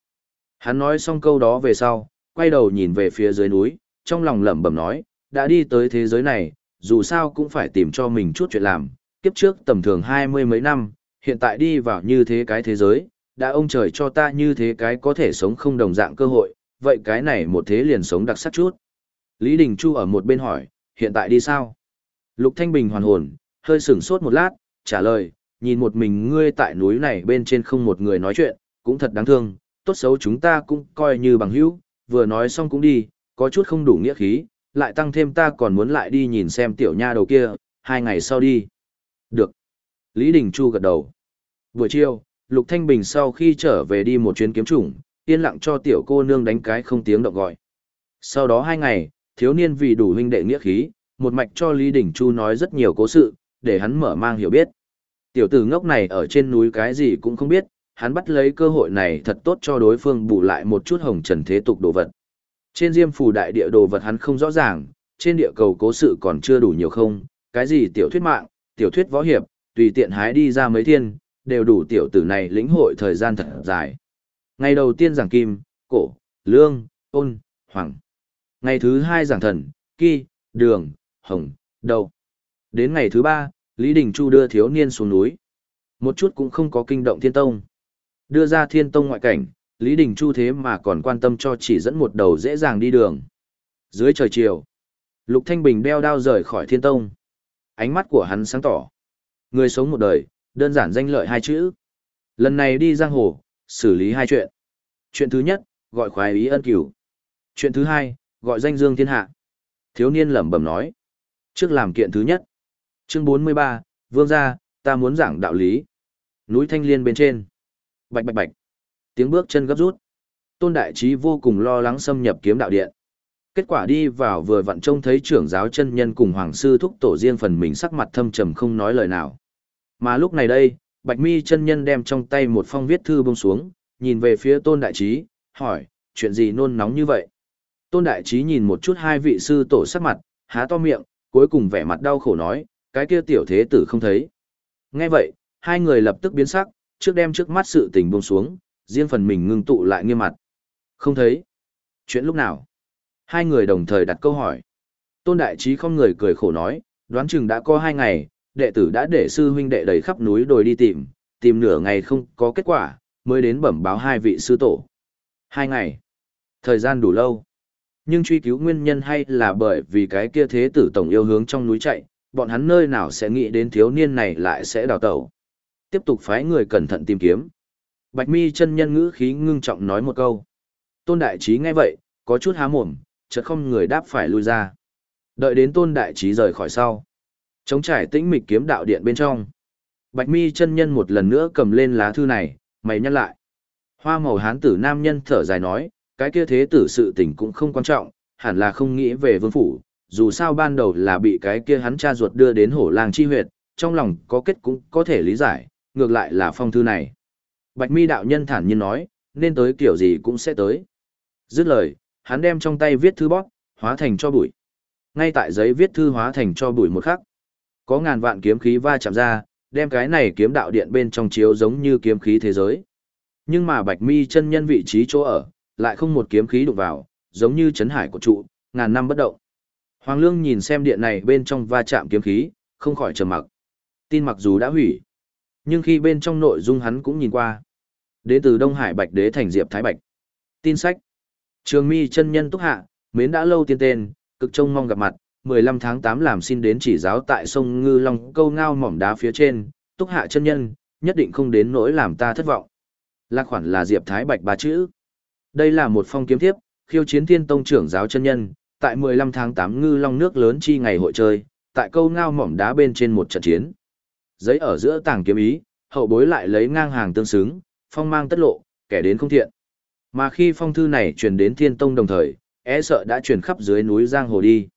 Hắn nói xong câu đó về sau, quay đầu nhìn về phía dưới núi, trong lòng lẩm bẩm nói, đã đi tới thế giới này, dù sao cũng phải tìm cho mình chút chuyện làm, kiếp trước tầm thường hai mươi mấy năm, hiện tại đi vào như thế cái thế giới, đã ông trời cho ta như thế cái có thể sống không đồng dạng cơ hội, vậy cái này một thế liền sống đặc sắc chút. Lý Đình Chu ở một bên hỏi, hiện tại đi sao? Lục Thanh Bình hoàn hồn, hơi sửng sốt một lát, trả lời, nhìn một mình ngươi tại núi này bên trên không một người nói chuyện, cũng thật đáng thương, tốt xấu chúng ta cũng coi như bằng hữu, vừa nói xong cũng đi, có chút không đủ nghĩa khí, lại tăng thêm ta còn muốn lại đi nhìn xem tiểu nha đầu kia, hai ngày sau đi. Được. Lý Đình Chu gật đầu. Buổi chiều, Lục Thanh Bình sau khi trở về đi một chuyến kiếm chủng, yên lặng cho tiểu cô nương đánh cái không tiếng động gọi. Sau đó hai ngày, thiếu niên vì đủ huynh đệ nghĩa khí, một mạch cho Lý Đình Chu nói rất nhiều cố sự, để hắn mở mang hiểu biết. Tiểu tử ngốc này ở trên núi cái gì cũng không biết, hắn bắt lấy cơ hội này thật tốt cho đối phương bù lại một chút hồng trần thế tục đồ vật. Trên diêm phù đại địa đồ vật hắn không rõ ràng, trên địa cầu cố sự còn chưa đủ nhiều không, cái gì tiểu thuyết mạng, tiểu thuyết võ hiệp, tùy tiện hái đi ra mấy thiên, đều đủ tiểu tử này lĩnh hội thời gian thật dài. Ngày đầu tiên giảng kim, cổ, lương, ôn, hoàng. Ngày thứ hai giảng thần, kỳ, đường, hồng, đầu. Đến ngày thứ ba, Lý Đình Chu đưa thiếu niên xuống núi. Một chút cũng không có kinh động thiên tông. Đưa ra thiên tông ngoại cảnh, Lý Đình Chu thế mà còn quan tâm cho chỉ dẫn một đầu dễ dàng đi đường. Dưới trời chiều, Lục Thanh Bình đeo đao rời khỏi thiên tông. Ánh mắt của hắn sáng tỏ. Người sống một đời, đơn giản danh lợi hai chữ. Lần này đi giang hồ, xử lý hai chuyện. Chuyện thứ nhất, gọi khoái ý ân cửu. Chuyện thứ hai, gọi danh dương thiên hạ. Thiếu niên lẩm bẩm nói. Trước làm kiện thứ nhất. Chương 43, Vương gia, ta muốn giảng đạo lý. Núi Thanh Liên bên trên. Bạch bạch bạch. Tiếng bước chân gấp rút. Tôn Đại Trí vô cùng lo lắng xâm nhập kiếm đạo điện. Kết quả đi vào vừa vặn trông thấy trưởng giáo chân nhân cùng hoàng sư thúc tổ riêng phần mình sắc mặt thâm trầm không nói lời nào. Mà lúc này đây, Bạch Mi chân nhân đem trong tay một phong viết thư buông xuống, nhìn về phía Tôn Đại Trí, hỏi, chuyện gì nôn nóng như vậy? Tôn Đại Trí nhìn một chút hai vị sư tổ sắc mặt, há to miệng, cuối cùng vẻ mặt đau khổ nói, cái kia tiểu thế tử không thấy. Nghe vậy, hai người lập tức biến sắc, trước đem trước mắt sự tình buông xuống, riêng phần mình ngưng tụ lại nghiêm mặt. Không thấy. Chuyện lúc nào? Hai người đồng thời đặt câu hỏi. Tôn Đại Trí không người cười khổ nói, đoán chừng đã có hai ngày, đệ tử đã để sư huynh đệ đầy khắp núi đồi đi tìm, tìm nửa ngày không có kết quả, mới đến bẩm báo hai vị sư tổ. Hai ngày. Thời gian đủ lâu. Nhưng truy cứu nguyên nhân hay là bởi vì cái kia thế tử tổng yêu hướng trong núi chạy, bọn hắn nơi nào sẽ nghĩ đến thiếu niên này lại sẽ đào tẩu. Tiếp tục phái người cẩn thận tìm kiếm. Bạch mi chân nhân ngữ khí ngưng trọng nói một câu. Tôn đại trí nghe vậy, có chút há mồm, chợt không người đáp phải lui ra. Đợi đến tôn đại trí rời khỏi sau. Chống trải tĩnh mịch kiếm đạo điện bên trong. Bạch mi chân nhân một lần nữa cầm lên lá thư này, mày nhắc lại. Hoa màu hán tử nam nhân thở dài nói, cái kia thế tử sự tình cũng không quan trọng, hẳn là không nghĩ về vương phủ, dù sao ban đầu là bị cái kia hắn cha ruột đưa đến hổ làng chi huyệt, trong lòng có kết cũng có thể lý giải, ngược lại là phong thư này. Bạch mi đạo nhân thản nhiên nói, nên tới kiểu gì cũng sẽ tới. Dứt lời, hắn đem trong tay viết thư bóp, hóa thành cho bụi. Ngay tại giấy viết thư hóa thành cho bụi một khắc. Có ngàn vạn kiếm khí va chạm ra, đem cái này kiếm đạo điện bên trong chiếu giống như kiếm khí thế giới. Nhưng mà bạch mi chân nhân vị trí chỗ ở, lại không một kiếm khí đụng vào, giống như chấn hải của trụ, ngàn năm bất động. Hoàng Lương nhìn xem điện này bên trong va chạm kiếm khí, không khỏi trầm mặc. Tin mặc dù đã hủy, nhưng khi bên trong nội dung hắn cũng nhìn qua. Đến từ Đông Hải Bạch Đế thành Diệp Thái Bạch. Tin sách. Trường Mi chân nhân túc hạ, mến đã lâu tiên tên, cực trông mong gặp mặt, 15 tháng 8 làm xin đến chỉ giáo tại sông Ngư Long câu ngao mỏm đá phía trên, túc hạ chân nhân, nhất định không đến nỗi làm ta thất vọng. Lạc khoản là Diệp Thái Bạch ba chữ. Đây là một phong kiếm thiếp, khiêu chiến thiên tông trưởng giáo chân nhân, tại 15 tháng 8 ngư long nước lớn chi ngày hội chơi, tại câu ngao mỏm đá bên trên một trận chiến. Giấy ở giữa tàng kiếm ý, hậu bối lại lấy ngang hàng tương xứng, phong mang tất lộ, kẻ đến không thiện. Mà khi phong thư này truyền đến thiên tông đồng thời, e sợ đã truyền khắp dưới núi Giang Hồ đi.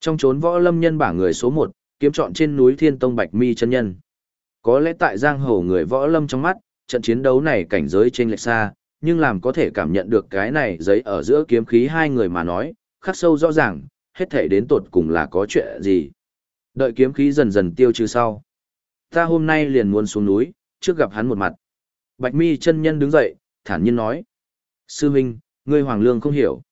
Trong chốn võ lâm nhân bảng người số 1, kiếm chọn trên núi thiên tông bạch mi chân nhân. Có lẽ tại Giang Hồ người võ lâm trong mắt, trận chiến đấu này cảnh giới trên lệch xa, nhưng làm có thể cảm nhận được cái này giấy ở giữa kiếm khí hai người mà nói, khắc sâu rõ ràng, hết thể đến tột cùng là có chuyện gì. Đợi kiếm khí dần dần tiêu trừ sau. Ta hôm nay liền muốn xuống núi, trước gặp hắn một mặt. Bạch mi chân nhân đứng dậy, thản nhiên nói. Sư huynh, ngươi hoàng lương không hiểu.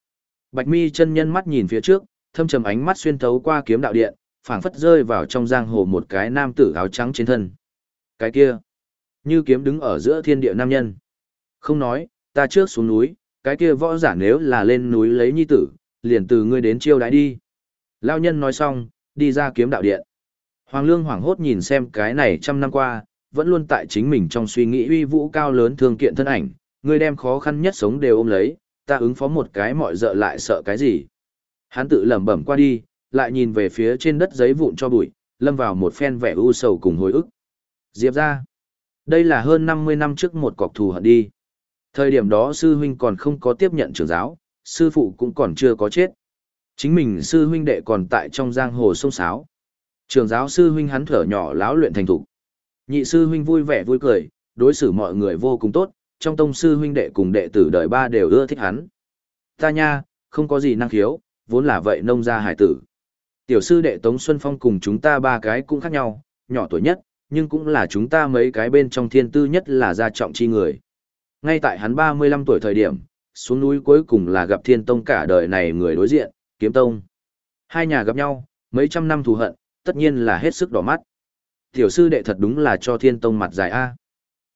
Bạch mi chân nhân mắt nhìn phía trước, thâm trầm ánh mắt xuyên thấu qua kiếm đạo điện, phảng phất rơi vào trong giang hồ một cái nam tử áo trắng trên thân. Cái kia, như kiếm đứng ở giữa thiên địa nam nhân. Không nói, ta trước xuống núi, cái kia võ giả nếu là lên núi lấy nhi tử, liền từ ngươi đến chiêu đãi đi. Lao nhân nói xong, đi ra kiếm đạo điện. Hoàng Lương hoảng hốt nhìn xem cái này trăm năm qua, vẫn luôn tại chính mình trong suy nghĩ uy vũ cao lớn thương kiện thân ảnh, người đem khó khăn nhất sống đều ôm lấy, ta ứng phó một cái mọi dợ lại sợ cái gì. Hắn tự lẩm bẩm qua đi, lại nhìn về phía trên đất giấy vụn cho bụi, lâm vào một phen vẻ u sầu cùng hồi ức. Diệp ra. Đây là hơn 50 năm trước một cọc thù hận đi. Thời điểm đó sư huynh còn không có tiếp nhận trưởng giáo, sư phụ cũng còn chưa có chết. Chính mình sư huynh đệ còn tại trong giang hồ sông sáo. Trường giáo sư huynh hắn thở nhỏ láo luyện thành thục. Nhị sư huynh vui vẻ vui cười, đối xử mọi người vô cùng tốt, trong tông sư huynh đệ cùng đệ tử đời ba đều ưa thích hắn. Ta nha, không có gì năng khiếu, vốn là vậy nông gia hải tử. Tiểu sư đệ Tống Xuân Phong cùng chúng ta ba cái cũng khác nhau, nhỏ tuổi nhất, nhưng cũng là chúng ta mấy cái bên trong thiên tư nhất là gia trọng chi người. Ngay tại hắn 35 tuổi thời điểm, xuống núi cuối cùng là gặp thiên tông cả đời này người đối diện, kiếm tông. Hai nhà gặp nhau, mấy trăm năm thù hận, tất nhiên là hết sức đỏ mắt. Tiểu sư đệ thật đúng là cho thiên tông mặt dài A.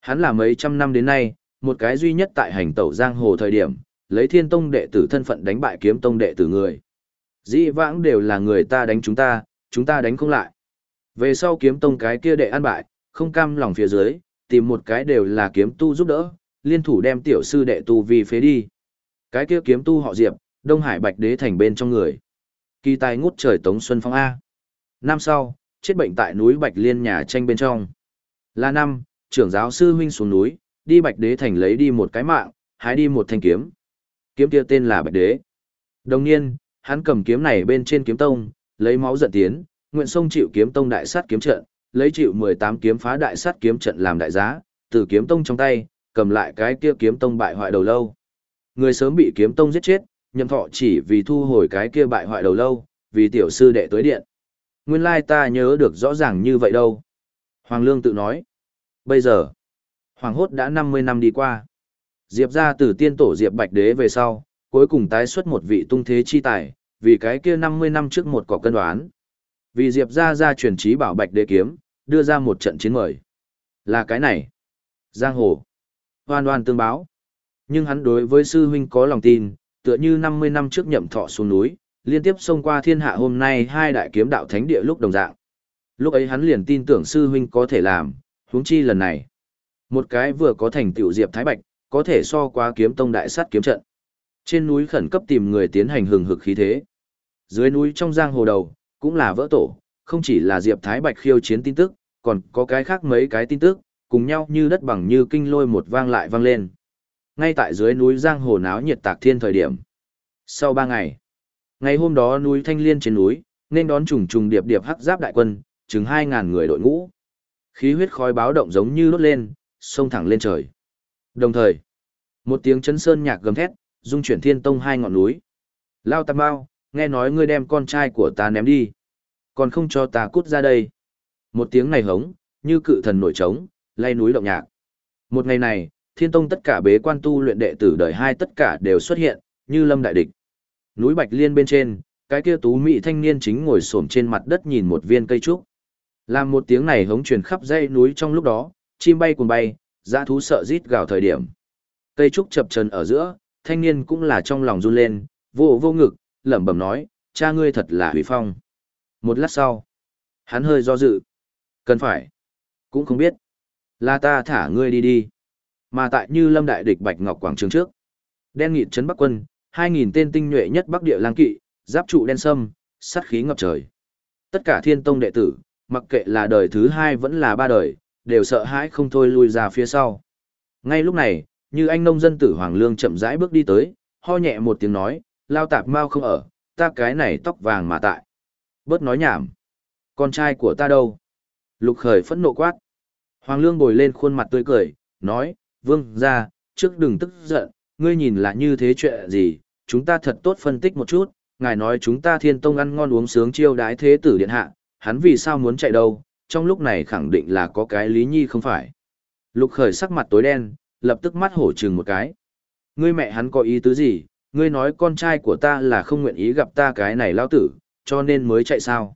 Hắn là mấy trăm năm đến nay, một cái duy nhất tại hành tẩu giang hồ thời điểm, lấy thiên tông đệ tử thân phận đánh bại kiếm tông đệ tử người. Dĩ vãng đều là người ta đánh chúng ta, chúng ta đánh không lại. Về sau kiếm tông cái kia đệ an bại, không cam lòng phía dưới, tìm một cái đều là kiếm tu giúp đỡ, liên thủ đem tiểu sư đệ tu vi phế đi. Cái kia kiếm tu họ Diệp, Đông Hải Bạch Đế thành bên trong người. Kỳ tài ngút trời Tống Xuân Phong A. Năm sau, chết bệnh tại núi Bạch Liên nhà tranh bên trong. Là năm, trưởng giáo sư huynh xuống núi, đi Bạch Đế thành lấy đi một cái mạng, hái đi một thanh kiếm. Kiếm kia tên là Bạch Đế. Đồng nhiên, hắn cầm kiếm này bên trên kiếm tông, lấy máu giận tiến, nguyện sông chịu kiếm tông đại sát kiếm trận, lấy chịu 18 kiếm phá đại sát kiếm trận làm đại giá, từ kiếm tông trong tay, cầm lại cái kia kiếm tông bại hoại đầu lâu. Người sớm bị kiếm tông giết chết, nhậm thọ chỉ vì thu hồi cái kia bại hoại đầu lâu, vì tiểu sư đệ tới điện. Nguyên lai ta nhớ được rõ ràng như vậy đâu. Hoàng Lương tự nói. Bây giờ, Hoàng hốt đã 50 năm đi qua. Diệp ra từ tiên tổ Diệp Bạch Đế về sau, cuối cùng tái xuất một vị tung thế chi tài, vì cái kia 50 năm trước một cỏ cân đoán. Vì Diệp ra ra truyền trí bảo Bạch Đế kiếm, đưa ra một trận chiến mời. Là cái này. Giang Hồ. Hoan hoan tương báo. Nhưng hắn đối với sư huynh có lòng tin, tựa như 50 năm trước nhậm thọ xuống núi, liên tiếp xông qua thiên hạ hôm nay hai đại kiếm đạo thánh địa lúc đồng dạng. Lúc ấy hắn liền tin tưởng sư huynh có thể làm, huống chi lần này. Một cái vừa có thành tựu Diệp Thái Bạch, có thể so qua kiếm tông đại sát kiếm trận. Trên núi khẩn cấp tìm người tiến hành hừng hực khí thế. Dưới núi trong giang hồ đầu, cũng là vỡ tổ, không chỉ là Diệp Thái Bạch khiêu chiến tin tức, còn có cái khác mấy cái tin tức, cùng nhau như đất bằng như kinh lôi một vang lại vang lên. Ngay tại dưới núi giang hồ náo nhiệt tạc thiên thời điểm. Sau ba ngày, ngày hôm đó núi Thanh Liên trên núi, nên đón trùng trùng điệp điệp hắc giáp đại quân, chừng 2000 người đội ngũ. Khí huyết khói báo động giống như đốt lên, xông thẳng lên trời. Đồng thời, một tiếng chấn sơn nhạc gầm thét, dung chuyển thiên tông hai ngọn núi. Lao Tam Bao, nghe nói ngươi đem con trai của ta ném đi. Còn không cho ta cút ra đây. Một tiếng này hống, như cự thần nổi trống, lay núi động nhạc. Một ngày này, thiên tông tất cả bế quan tu luyện đệ tử đời hai tất cả đều xuất hiện, như lâm đại địch. Núi Bạch Liên bên trên, cái kia tú mỹ thanh niên chính ngồi xổm trên mặt đất nhìn một viên cây trúc. Làm một tiếng này hống truyền khắp dãy núi trong lúc đó, chim bay cuồng bay, dã thú sợ rít gào thời điểm. Cây trúc chập chờn ở giữa, thanh niên cũng là trong lòng run lên, vô vô ngực, lẩm bẩm nói, cha ngươi thật là hủy phong. Một lát sau, hắn hơi do dự. Cần phải. Cũng không biết. Là ta thả ngươi đi đi. Mà tại như lâm đại địch bạch ngọc quảng trường trước. Đen nghịt trấn bắc quân, 2.000 tên tinh nhuệ nhất bắc địa lang kỵ, giáp trụ đen sâm, sát khí ngập trời. Tất cả thiên tông đệ tử, mặc kệ là đời thứ hai vẫn là ba đời, đều sợ hãi không thôi lui ra phía sau. Ngay lúc này, như anh nông dân tử Hoàng Lương chậm rãi bước đi tới, ho nhẹ một tiếng nói, lao tạp mau không ở, ta cái này tóc vàng mà tại. Bớt nói nhảm. Con trai của ta đâu? Lục khởi phẫn nộ quát. Hoàng Lương bồi lên khuôn mặt tươi cười, nói, vương ra, trước đừng tức giận, ngươi nhìn là như thế chuyện gì, chúng ta thật tốt phân tích một chút, ngài nói chúng ta thiên tông ăn ngon uống sướng chiêu đái thế tử điện hạ, hắn vì sao muốn chạy đâu, trong lúc này khẳng định là có cái lý nhi không phải. Lục khởi sắc mặt tối đen, lập tức mắt hổ trừng một cái. Ngươi mẹ hắn có ý tứ gì, ngươi nói con trai của ta là không nguyện ý gặp ta cái này lao tử, cho nên mới chạy sao.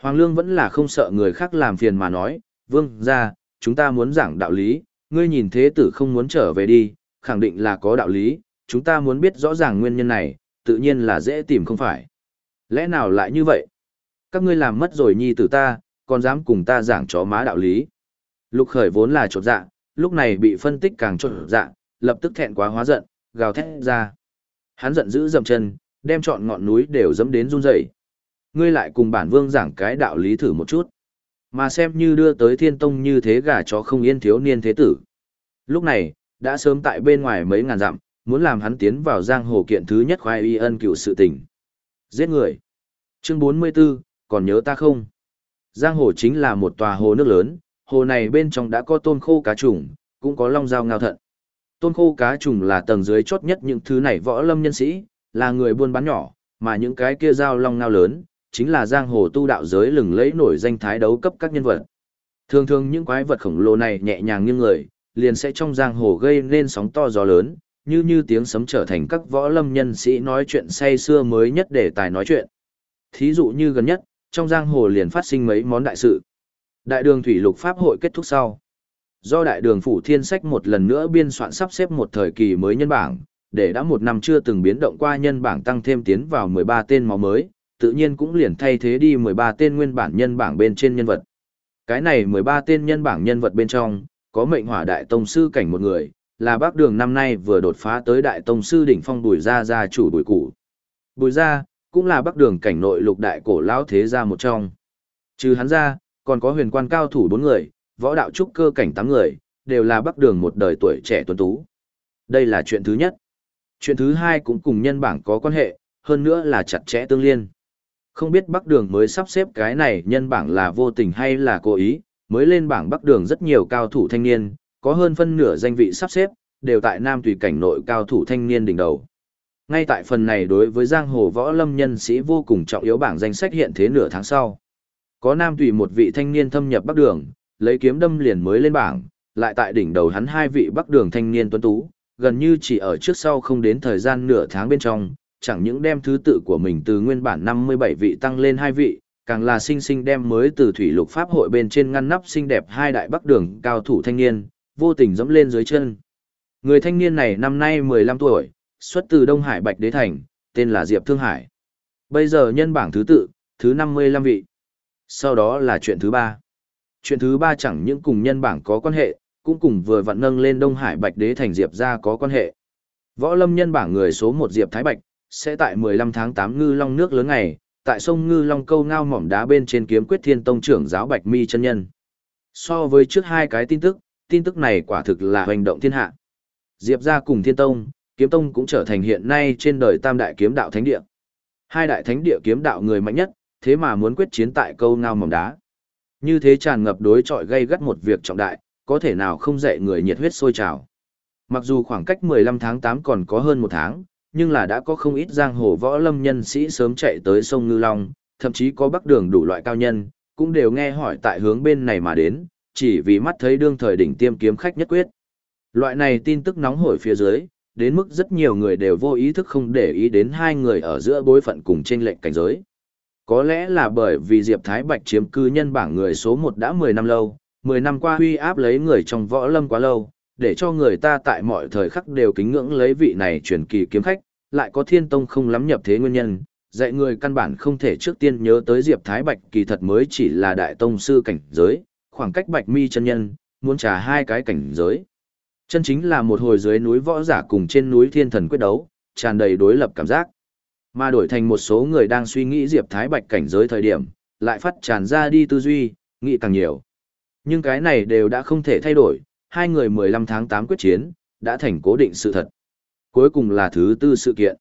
Hoàng Lương vẫn là không sợ người khác làm phiền mà nói, vương ra, chúng ta muốn giảng đạo lý, ngươi nhìn thế tử không muốn trở về đi, khẳng định là có đạo lý, chúng ta muốn biết rõ ràng nguyên nhân này, tự nhiên là dễ tìm không phải. Lẽ nào lại như vậy? Các ngươi làm mất rồi nhi tử ta, còn dám cùng ta giảng chó má đạo lý. Lục khởi vốn là trột dạ, lúc này bị phân tích càng trột dạ, lập tức thẹn quá hóa giận, gào thét ra. Hắn giận dữ dầm chân, đem trọn ngọn núi đều dẫm đến run rẩy. Ngươi lại cùng bản vương giảng cái đạo lý thử một chút. Mà xem như đưa tới thiên tông như thế gà chó không yên thiếu niên thế tử. Lúc này, đã sớm tại bên ngoài mấy ngàn dặm, muốn làm hắn tiến vào giang hồ kiện thứ nhất khoai y ân cựu sự tình. Giết người. Chương 44, còn nhớ ta không? Giang hồ chính là một tòa hồ nước lớn, hồ này bên trong đã có tôm khô cá trùng, cũng có long dao ngao thận. Tôm khô cá trùng là tầng dưới chốt nhất những thứ này võ lâm nhân sĩ, là người buôn bán nhỏ, mà những cái kia dao long ngao lớn, chính là giang hồ tu đạo giới lừng lẫy nổi danh thái đấu cấp các nhân vật. Thường thường những quái vật khổng lồ này nhẹ nhàng như người, liền sẽ trong giang hồ gây nên sóng to gió lớn, như như tiếng sấm trở thành các võ lâm nhân sĩ nói chuyện say xưa mới nhất để tài nói chuyện. Thí dụ như gần nhất, trong giang hồ liền phát sinh mấy món đại sự. Đại đường thủy lục pháp hội kết thúc sau. Do đại đường phủ thiên sách một lần nữa biên soạn sắp xếp một thời kỳ mới nhân bảng, để đã một năm chưa từng biến động qua nhân bảng tăng thêm tiến vào 13 tên máu mới, tự nhiên cũng liền thay thế đi 13 tên nguyên bản nhân bảng bên trên nhân vật. Cái này 13 tên nhân bảng nhân vật bên trong, có mệnh hỏa đại tông sư cảnh một người, là bác đường năm nay vừa đột phá tới đại tông sư đỉnh phong bùi gia gia chủ bùi cụ. Bùi gia, cũng là bác đường cảnh nội lục đại cổ lão thế gia một trong. Trừ hắn ra, còn có huyền quan cao thủ bốn người, võ đạo trúc cơ cảnh tám người, đều là bác đường một đời tuổi trẻ tuấn tú. Đây là chuyện thứ nhất. Chuyện thứ hai cũng cùng nhân bảng có quan hệ, hơn nữa là chặt chẽ tương liên. Không biết Bắc Đường mới sắp xếp cái này nhân bảng là vô tình hay là cố ý, mới lên bảng Bắc Đường rất nhiều cao thủ thanh niên, có hơn phân nửa danh vị sắp xếp, đều tại Nam Tùy cảnh nội cao thủ thanh niên đỉnh đầu. Ngay tại phần này đối với giang hồ võ lâm nhân sĩ vô cùng trọng yếu bảng danh sách hiện thế nửa tháng sau. Có Nam Tùy một vị thanh niên thâm nhập Bắc Đường, lấy kiếm đâm liền mới lên bảng, lại tại đỉnh đầu hắn hai vị Bắc Đường thanh niên tuấn tú, gần như chỉ ở trước sau không đến thời gian nửa tháng bên trong, chẳng những đem thứ tự của mình từ nguyên bản 57 vị tăng lên hai vị, càng là sinh sinh đem mới từ thủy lục pháp hội bên trên ngăn nắp xinh đẹp hai đại bắc đường cao thủ thanh niên, vô tình dẫm lên dưới chân. Người thanh niên này năm nay 15 tuổi, xuất từ Đông Hải Bạch Đế Thành, tên là Diệp Thương Hải. Bây giờ nhân bảng thứ tự, thứ 55 vị. Sau đó là chuyện thứ ba. Chuyện thứ ba chẳng những cùng nhân bảng có quan hệ, cũng cùng vừa vặn nâng lên Đông Hải Bạch Đế Thành Diệp ra có quan hệ. Võ lâm nhân bảng người số 1 Diệp Thái Bạch, sẽ tại 15 tháng 8 ngư long nước lớn ngày, tại sông ngư long câu ngao mỏm đá bên trên kiếm quyết thiên tông trưởng giáo Bạch Mi chân nhân. So với trước hai cái tin tức, tin tức này quả thực là hành động thiên hạ. Diệp gia cùng thiên tông, kiếm tông cũng trở thành hiện nay trên đời tam đại kiếm đạo thánh địa. Hai đại thánh địa kiếm đạo người mạnh nhất, thế mà muốn quyết chiến tại câu ngao Mỏng đá. Như thế tràn ngập đối trọi gây gắt một việc trọng đại, có thể nào không dạy người nhiệt huyết sôi trào. Mặc dù khoảng cách 15 tháng 8 còn có hơn một tháng, nhưng là đã có không ít giang hồ võ lâm nhân sĩ sớm chạy tới sông Ngư Long, thậm chí có bắc đường đủ loại cao nhân, cũng đều nghe hỏi tại hướng bên này mà đến, chỉ vì mắt thấy đương thời đỉnh tiêm kiếm khách nhất quyết. Loại này tin tức nóng hổi phía dưới, đến mức rất nhiều người đều vô ý thức không để ý đến hai người ở giữa bối phận cùng trên lệnh cảnh giới. Có lẽ là bởi vì Diệp Thái Bạch chiếm cư nhân bảng người số 1 đã 10 năm lâu, 10 năm qua huy áp lấy người trong võ lâm quá lâu, để cho người ta tại mọi thời khắc đều kính ngưỡng lấy vị này truyền kỳ kiếm khách, lại có thiên tông không lắm nhập thế nguyên nhân, dạy người căn bản không thể trước tiên nhớ tới Diệp Thái Bạch kỳ thật mới chỉ là đại tông sư cảnh giới, khoảng cách Bạch Mi chân nhân, muốn trả hai cái cảnh giới. Chân chính là một hồi dưới núi võ giả cùng trên núi thiên thần quyết đấu, tràn đầy đối lập cảm giác. Mà đổi thành một số người đang suy nghĩ Diệp Thái Bạch cảnh giới thời điểm, lại phát tràn ra đi tư duy, nghĩ càng nhiều. Nhưng cái này đều đã không thể thay đổi, hai người 15 tháng 8 quyết chiến, đã thành cố định sự thật. Cuối cùng là thứ tư sự kiện.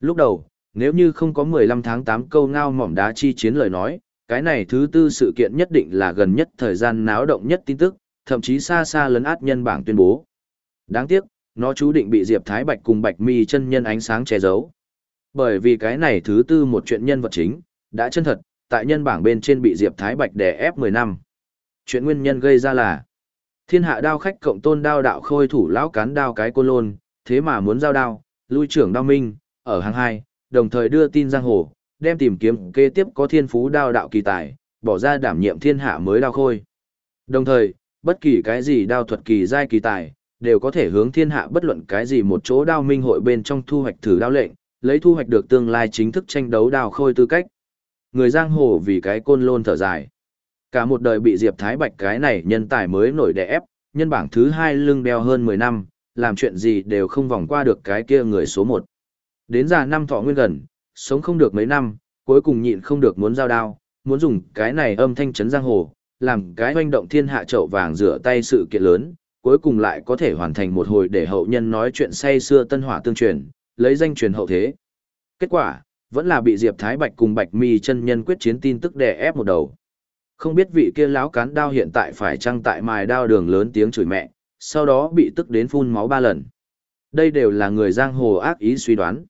Lúc đầu, nếu như không có 15 tháng 8 câu ngao mỏm đá chi chiến lời nói, cái này thứ tư sự kiện nhất định là gần nhất thời gian náo động nhất tin tức, thậm chí xa xa lấn át nhân bảng tuyên bố. Đáng tiếc, nó chú định bị Diệp Thái Bạch cùng Bạch Mi chân nhân ánh sáng che giấu. Bởi vì cái này thứ tư một chuyện nhân vật chính, đã chân thật, tại nhân bảng bên trên bị Diệp Thái Bạch đè ép 10 năm. Chuyện nguyên nhân gây ra là Thiên hạ đao khách cộng tôn đao đạo khôi thủ lão cán đao cái côn lôn, thế mà muốn giao đao, lui trưởng đao minh, ở hàng hai, đồng thời đưa tin giang hồ, đem tìm kiếm kế tiếp có thiên phú đao đạo kỳ tài, bỏ ra đảm nhiệm thiên hạ mới đao khôi. Đồng thời, bất kỳ cái gì đao thuật kỳ giai kỳ tài, đều có thể hướng thiên hạ bất luận cái gì một chỗ đao minh hội bên trong thu hoạch thử đao lệnh, lấy thu hoạch được tương lai chính thức tranh đấu đao khôi tư cách. Người giang hồ vì cái côn lôn thở dài. Cả một đời bị Diệp Thái Bạch cái này nhân tài mới nổi đè ép, nhân bảng thứ hai lưng đeo hơn 10 năm, làm chuyện gì đều không vòng qua được cái kia người số 1. Đến già năm thọ nguyên gần, sống không được mấy năm, cuối cùng nhịn không được muốn giao đao, muốn dùng cái này âm thanh chấn giang hồ, làm cái hoành động thiên hạ chậu vàng rửa tay sự kiện lớn, cuối cùng lại có thể hoàn thành một hồi để hậu nhân nói chuyện say xưa tân hỏa tương truyền, lấy danh truyền hậu thế. Kết quả, vẫn là bị Diệp Thái Bạch cùng Bạch Mi chân nhân quyết chiến tin tức đè ép một đầu. Không biết vị kia lão cán đao hiện tại phải chăng tại mài đao đường lớn tiếng chửi mẹ, sau đó bị tức đến phun máu ba lần. Đây đều là người giang hồ ác ý suy đoán.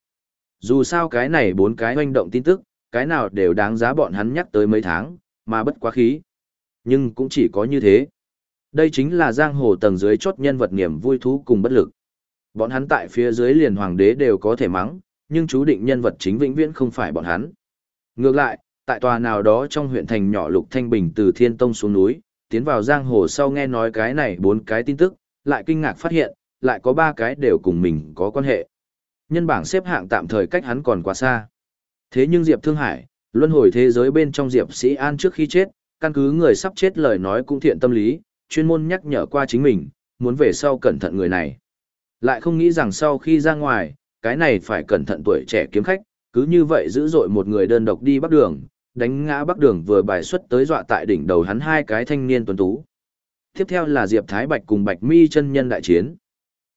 Dù sao cái này bốn cái hoành động tin tức, cái nào đều đáng giá bọn hắn nhắc tới mấy tháng, mà bất quá khí. Nhưng cũng chỉ có như thế. Đây chính là giang hồ tầng dưới chốt nhân vật niềm vui thú cùng bất lực. Bọn hắn tại phía dưới liền hoàng đế đều có thể mắng, nhưng chú định nhân vật chính vĩnh viễn không phải bọn hắn. Ngược lại, tại tòa nào đó trong huyện thành nhỏ Lục Thanh Bình từ Thiên Tông xuống núi, tiến vào giang hồ sau nghe nói cái này bốn cái tin tức, lại kinh ngạc phát hiện, lại có ba cái đều cùng mình có quan hệ. Nhân bảng xếp hạng tạm thời cách hắn còn quá xa. Thế nhưng Diệp Thương Hải, luân hồi thế giới bên trong Diệp Sĩ An trước khi chết, căn cứ người sắp chết lời nói cũng thiện tâm lý, chuyên môn nhắc nhở qua chính mình, muốn về sau cẩn thận người này. Lại không nghĩ rằng sau khi ra ngoài, cái này phải cẩn thận tuổi trẻ kiếm khách, cứ như vậy giữ dội một người đơn độc đi bắc đường, đánh ngã bắc đường vừa bài xuất tới dọa tại đỉnh đầu hắn hai cái thanh niên tuấn tú. Tiếp theo là Diệp Thái Bạch cùng Bạch Mi chân nhân đại chiến.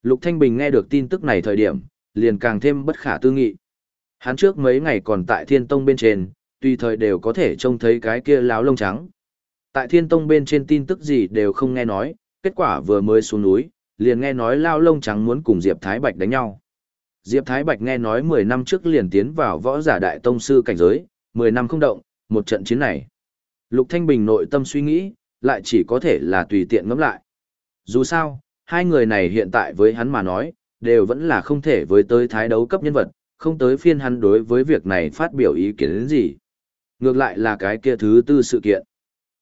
Lục Thanh Bình nghe được tin tức này thời điểm, liền càng thêm bất khả tư nghị. Hắn trước mấy ngày còn tại Thiên Tông bên trên, tùy thời đều có thể trông thấy cái kia láo lông trắng. Tại Thiên Tông bên trên tin tức gì đều không nghe nói, kết quả vừa mới xuống núi, liền nghe nói lao lông trắng muốn cùng Diệp Thái Bạch đánh nhau. Diệp Thái Bạch nghe nói 10 năm trước liền tiến vào võ giả đại tông sư cảnh giới, 10 năm không động, một trận chiến này. Lục Thanh Bình nội tâm suy nghĩ, lại chỉ có thể là tùy tiện ngẫm lại. Dù sao, hai người này hiện tại với hắn mà nói, đều vẫn là không thể với tới thái đấu cấp nhân vật, không tới phiên hắn đối với việc này phát biểu ý kiến đến gì. Ngược lại là cái kia thứ tư sự kiện.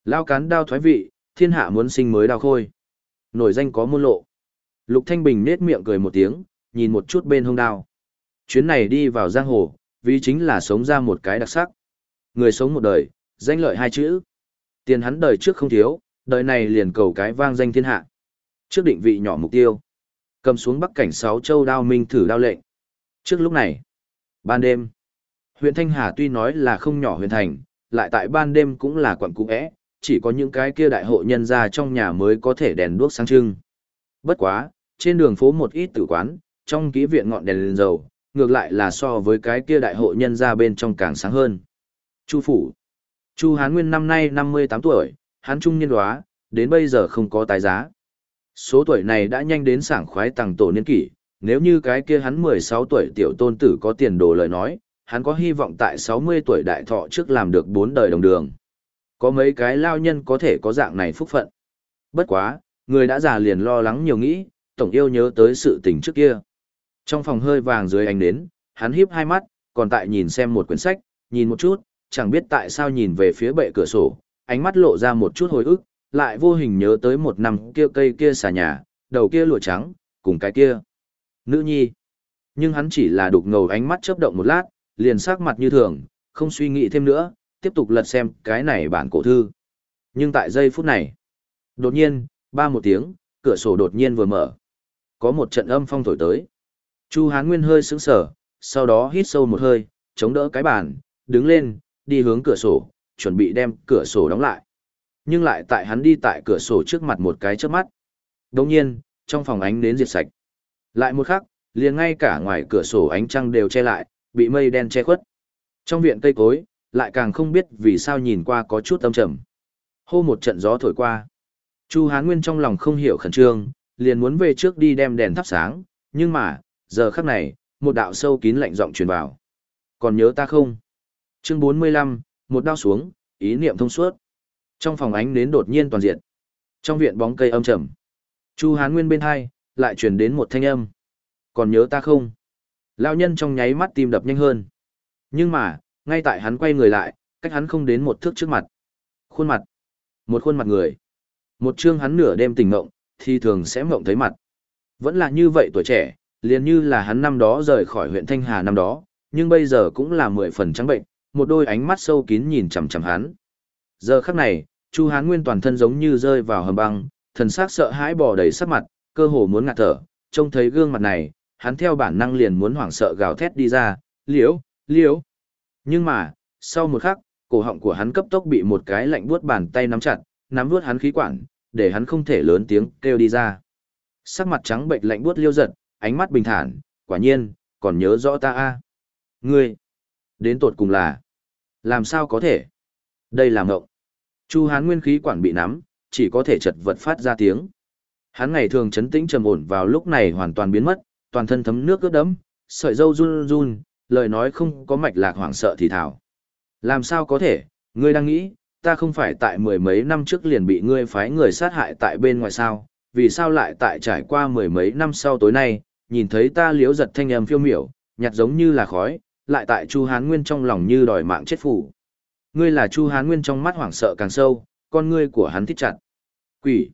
Lao cán đao thoái vị, thiên hạ muốn sinh mới đao khôi. Nổi danh có môn lộ. Lục Thanh Bình nết miệng cười một tiếng, nhìn một chút bên hông đao. Chuyến này đi vào giang hồ, vì chính là sống ra một cái đặc sắc. Người sống một đời, danh lợi hai chữ. Tiền hắn đời trước không thiếu, đời này liền cầu cái vang danh thiên hạ. Trước định vị nhỏ mục tiêu. Cầm xuống bắc cảnh sáu châu đao minh thử đao lệnh. Trước lúc này, ban đêm, huyện Thanh Hà tuy nói là không nhỏ huyện thành, lại tại ban đêm cũng là quận cũ ẽ, chỉ có những cái kia đại hộ nhân ra trong nhà mới có thể đèn đuốc sáng trưng. Bất quá, trên đường phố một ít tử quán, trong ký viện ngọn đèn lên dầu, ngược lại là so với cái kia đại hộ nhân ra bên trong càng sáng hơn. Chu phủ. Chu Hán Nguyên năm nay 58 tuổi, Hán Trung niên đoá, đến bây giờ không có tài giá. Số tuổi này đã nhanh đến sảng khoái tàng tổ niên kỷ, nếu như cái kia hắn 16 tuổi tiểu tôn tử có tiền đồ lời nói, hắn có hy vọng tại 60 tuổi đại thọ trước làm được bốn đời đồng đường. Có mấy cái lao nhân có thể có dạng này phúc phận. Bất quá, người đã già liền lo lắng nhiều nghĩ, tổng yêu nhớ tới sự tình trước kia. Trong phòng hơi vàng dưới ánh nến, hắn híp hai mắt, còn tại nhìn xem một quyển sách, nhìn một chút, chẳng biết tại sao nhìn về phía bệ cửa sổ, ánh mắt lộ ra một chút hồi ức, lại vô hình nhớ tới một năm kia cây kia xà nhà, đầu kia lụa trắng, cùng cái kia. Nữ nhi. Nhưng hắn chỉ là đục ngầu ánh mắt chớp động một lát, liền sắc mặt như thường, không suy nghĩ thêm nữa, tiếp tục lật xem cái này bản cổ thư. Nhưng tại giây phút này, đột nhiên, ba một tiếng, cửa sổ đột nhiên vừa mở. Có một trận âm phong thổi tới. Chu Hán Nguyên hơi sững sờ, sau đó hít sâu một hơi, chống đỡ cái bàn, đứng lên, đi hướng cửa sổ, chuẩn bị đem cửa sổ đóng lại. Nhưng lại tại hắn đi tại cửa sổ trước mặt một cái chớp mắt. Đồng nhiên, trong phòng ánh đến diệt sạch. Lại một khắc, liền ngay cả ngoài cửa sổ ánh trăng đều che lại, bị mây đen che khuất. Trong viện cây cối, lại càng không biết vì sao nhìn qua có chút âm trầm. Hô một trận gió thổi qua. Chu Hán Nguyên trong lòng không hiểu khẩn trương, liền muốn về trước đi đem đèn thắp sáng, nhưng mà, giờ khắc này, một đạo sâu kín lạnh giọng truyền vào. Còn nhớ ta không? Chương 45, một đao xuống, ý niệm thông suốt. Trong phòng ánh nến đột nhiên toàn diện. Trong viện bóng cây âm trầm. Chu Hán Nguyên bên hai, lại truyền đến một thanh âm. Còn nhớ ta không? Lão nhân trong nháy mắt tim đập nhanh hơn. Nhưng mà, ngay tại hắn quay người lại, cách hắn không đến một thước trước mặt. Khuôn mặt. Một khuôn mặt người. Một chương hắn nửa đêm tỉnh ngộng, thì thường sẽ mộng thấy mặt. Vẫn là như vậy tuổi trẻ, liền như là hắn năm đó rời khỏi huyện Thanh Hà năm đó, nhưng bây giờ cũng là mười phần trắng bệnh, một đôi ánh mắt sâu kín nhìn chằm chằm hắn. Giờ khắc này, Chu Hán Nguyên toàn thân giống như rơi vào hầm băng, thần sắc sợ hãi bò đầy sắc mặt, cơ hồ muốn ngạt thở, trông thấy gương mặt này, hắn theo bản năng liền muốn hoảng sợ gào thét đi ra, liễu, liễu. Nhưng mà, sau một khắc, cổ họng của hắn cấp tốc bị một cái lạnh buốt bàn tay nắm chặt, nắm vuốt hắn khí quản, để hắn không thể lớn tiếng kêu đi ra. Sắc mặt trắng bệnh lạnh buốt liêu giật, ánh mắt bình thản, quả nhiên, còn nhớ rõ ta a Ngươi, đến tột cùng là, làm sao có thể? Đây là ngộng. Chu Hán nguyên khí quản bị nắm, chỉ có thể chật vật phát ra tiếng. Hắn ngày thường chấn tĩnh trầm ổn vào lúc này hoàn toàn biến mất, toàn thân thấm nước ướt đẫm, sợi râu run run, lời nói không có mạch lạc hoảng sợ thì thảo. Làm sao có thể, ngươi đang nghĩ, ta không phải tại mười mấy năm trước liền bị ngươi phái người sát hại tại bên ngoài sao, vì sao lại tại trải qua mười mấy năm sau tối nay, nhìn thấy ta liếu giật thanh âm phiêu miểu, nhạt giống như là khói, lại tại Chu Hán Nguyên trong lòng như đòi mạng chết phủ. Ngươi là Chu Hán Nguyên trong mắt hoảng sợ càng sâu, con ngươi của hắn thích chặt. Quỷ.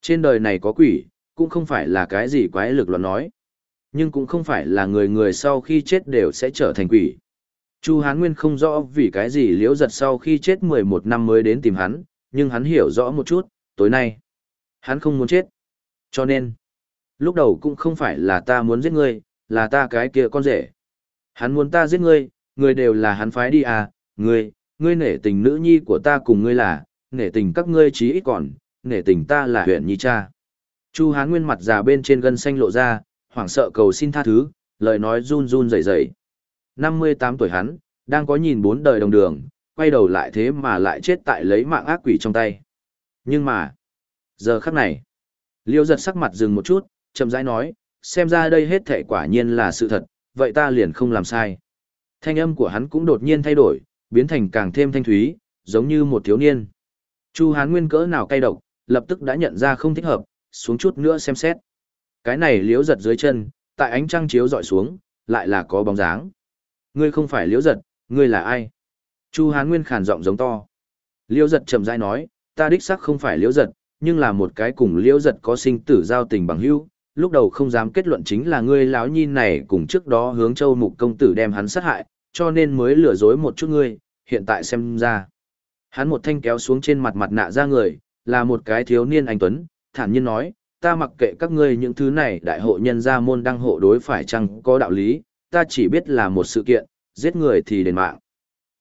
Trên đời này có quỷ, cũng không phải là cái gì quái lực luận nói. Nhưng cũng không phải là người người sau khi chết đều sẽ trở thành quỷ. Chu Hán Nguyên không rõ vì cái gì liễu giật sau khi chết 11 năm mới đến tìm hắn, nhưng hắn hiểu rõ một chút, tối nay. Hắn không muốn chết. Cho nên, lúc đầu cũng không phải là ta muốn giết ngươi, là ta cái kia con rể. Hắn muốn ta giết ngươi, người đều là hắn phái đi à, ngươi, ngươi nể tình nữ nhi của ta cùng ngươi là, nể tình các ngươi chí ít còn, nể tình ta là huyện nhi cha. Chu Hán Nguyên mặt già bên trên gân xanh lộ ra, hoảng sợ cầu xin tha thứ, lời nói run run rẩy rẩy. 58 tuổi hắn, đang có nhìn bốn đời đồng đường, quay đầu lại thế mà lại chết tại lấy mạng ác quỷ trong tay. Nhưng mà, giờ khắc này, liêu giật sắc mặt dừng một chút, chậm rãi nói, xem ra đây hết thể quả nhiên là sự thật, vậy ta liền không làm sai. Thanh âm của hắn cũng đột nhiên thay đổi, biến thành càng thêm thanh thúy, giống như một thiếu niên. Chu Hán Nguyên cỡ nào cay độc, lập tức đã nhận ra không thích hợp, xuống chút nữa xem xét. Cái này liếu giật dưới chân, tại ánh trăng chiếu dọi xuống, lại là có bóng dáng. Ngươi không phải liễu giật, ngươi là ai? Chu Hán Nguyên khàn giọng giống to. Liễu giật chậm rãi nói, ta đích xác không phải liễu giật, nhưng là một cái cùng liễu giật có sinh tử giao tình bằng hữu. Lúc đầu không dám kết luận chính là ngươi lão nhi này cùng trước đó hướng châu mục công tử đem hắn sát hại, cho nên mới lừa dối một chút ngươi, hiện tại xem ra. Hắn một thanh kéo xuống trên mặt mặt nạ ra người, là một cái thiếu niên anh Tuấn, thản nhiên nói, ta mặc kệ các ngươi những thứ này đại hộ nhân gia môn đăng hộ đối phải chăng có đạo lý, ta chỉ biết là một sự kiện, giết người thì đền mạng.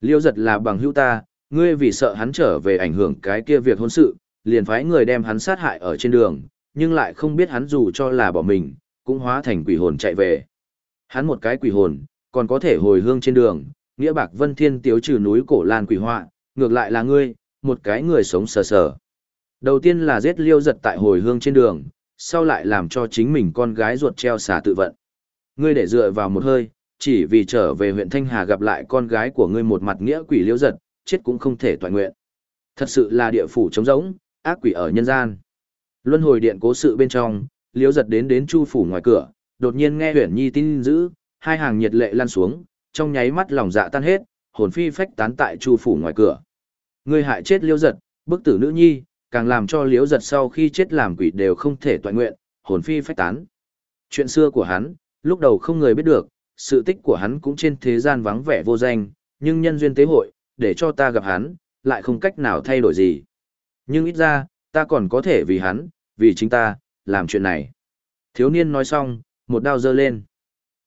Liêu giật là bằng hữu ta, ngươi vì sợ hắn trở về ảnh hưởng cái kia việc hôn sự, liền phái người đem hắn sát hại ở trên đường, nhưng lại không biết hắn dù cho là bỏ mình, cũng hóa thành quỷ hồn chạy về. Hắn một cái quỷ hồn, còn có thể hồi hương trên đường, nghĩa bạc vân thiên tiếu trừ núi cổ lan quỷ họa, ngược lại là ngươi, một cái người sống sờ sờ. Đầu tiên là giết liêu giật tại hồi hương trên đường, sau lại làm cho chính mình con gái ruột treo xả tự vận. Ngươi để dựa vào một hơi, chỉ vì trở về huyện Thanh Hà gặp lại con gái của ngươi một mặt nghĩa quỷ liêu giật, chết cũng không thể toàn nguyện. Thật sự là địa phủ trống rỗng, ác quỷ ở nhân gian. Luân hồi điện cố sự bên trong, liêu giật đến đến chu phủ ngoài cửa, đột nhiên nghe huyện Nhi tin dữ, hai hàng nhiệt lệ lan xuống, trong nháy mắt lòng dạ tan hết, hồn phi phách tán tại Chu phủ ngoài cửa. Ngươi hại chết Liễu giật, bức tử nữ nhi, càng làm cho Liễu giật sau khi chết làm quỷ đều không thể toại nguyện, hồn phi phách tán. Chuyện xưa của hắn, lúc đầu không người biết được, sự tích của hắn cũng trên thế gian vắng vẻ vô danh, nhưng nhân duyên tế hội, để cho ta gặp hắn, lại không cách nào thay đổi gì. Nhưng ít ra, ta còn có thể vì hắn, vì chính ta, làm chuyện này. Thiếu niên nói xong, một đao giơ lên.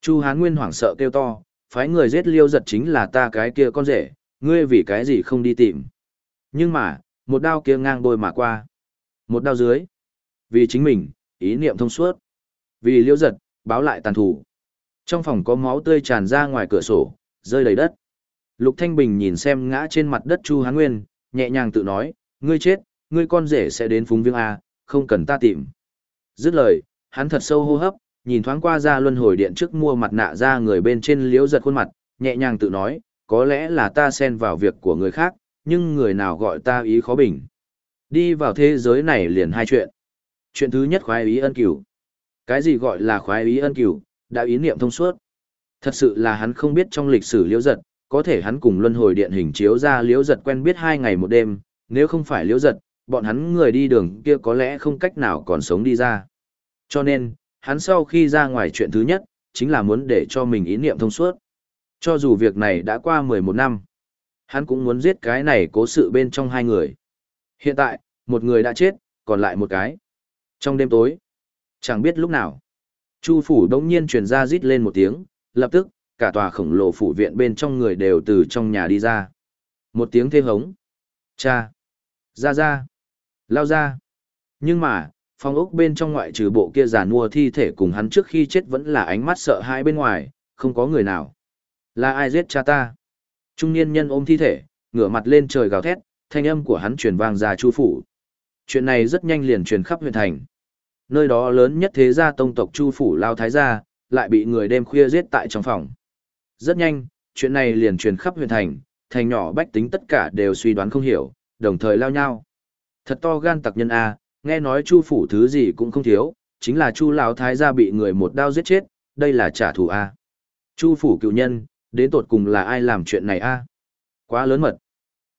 Chu Hán Nguyên hoảng sợ kêu to, phái người giết liêu giật chính là ta cái kia con rể, ngươi vì cái gì không đi tìm. Nhưng mà, một đao kia ngang bôi mà qua. Một đao dưới. Vì chính mình, ý niệm thông suốt. Vì liêu giật, báo lại tàn thủ. Trong phòng có máu tươi tràn ra ngoài cửa sổ, rơi đầy đất. Lục Thanh Bình nhìn xem ngã trên mặt đất Chu Hán Nguyên, nhẹ nhàng tự nói, ngươi chết, ngươi con rể sẽ đến phúng viếng A, không cần ta tìm. Dứt lời, hắn thật sâu hô hấp, nhìn thoáng qua ra luân hồi điện trước mua mặt nạ ra người bên trên liễu giật khuôn mặt, nhẹ nhàng tự nói, có lẽ là ta xen vào việc của người khác, nhưng người nào gọi ta ý khó bình. Đi vào thế giới này liền hai chuyện. Chuyện thứ nhất khoái ý ân cửu. Cái gì gọi là khoái ý ân cửu, đã ý niệm thông suốt. Thật sự là hắn không biết trong lịch sử liễu giật, có thể hắn cùng luân hồi điện hình chiếu ra liễu giật quen biết hai ngày một đêm, nếu không phải liễu giật, bọn hắn người đi đường kia có lẽ không cách nào còn sống đi ra. Cho nên, hắn sau khi ra ngoài chuyện thứ nhất, chính là muốn để cho mình ý niệm thông suốt. Cho dù việc này đã qua 11 năm, hắn cũng muốn giết cái này cố sự bên trong hai người. Hiện tại, một người đã chết, còn lại một cái. Trong đêm tối, chẳng biết lúc nào, Chu phủ đống nhiên truyền ra rít lên một tiếng, lập tức, cả tòa khổng lồ phủ viện bên trong người đều từ trong nhà đi ra. Một tiếng thê hống. Cha! Ra ra! Lao ra! Nhưng mà, Phong ốc bên trong ngoại trừ bộ kia giàn mua thi thể cùng hắn trước khi chết vẫn là ánh mắt sợ hãi bên ngoài, không có người nào. Là ai giết cha ta? Trung niên nhân ôm thi thể, ngửa mặt lên trời gào thét, thanh âm của hắn truyền vang ra chu phủ. Chuyện này rất nhanh liền truyền khắp huyện thành. Nơi đó lớn nhất thế gia tông tộc chu phủ lao thái gia, lại bị người đêm khuya giết tại trong phòng. Rất nhanh, chuyện này liền truyền khắp huyện thành, thành nhỏ bách tính tất cả đều suy đoán không hiểu, đồng thời lao nhau. Thật to gan tặc nhân A, nghe nói chu phủ thứ gì cũng không thiếu, chính là chu lão thái gia bị người một đao giết chết, đây là trả thù A. Chu phủ cựu nhân, đến tột cùng là ai làm chuyện này A. Quá lớn mật.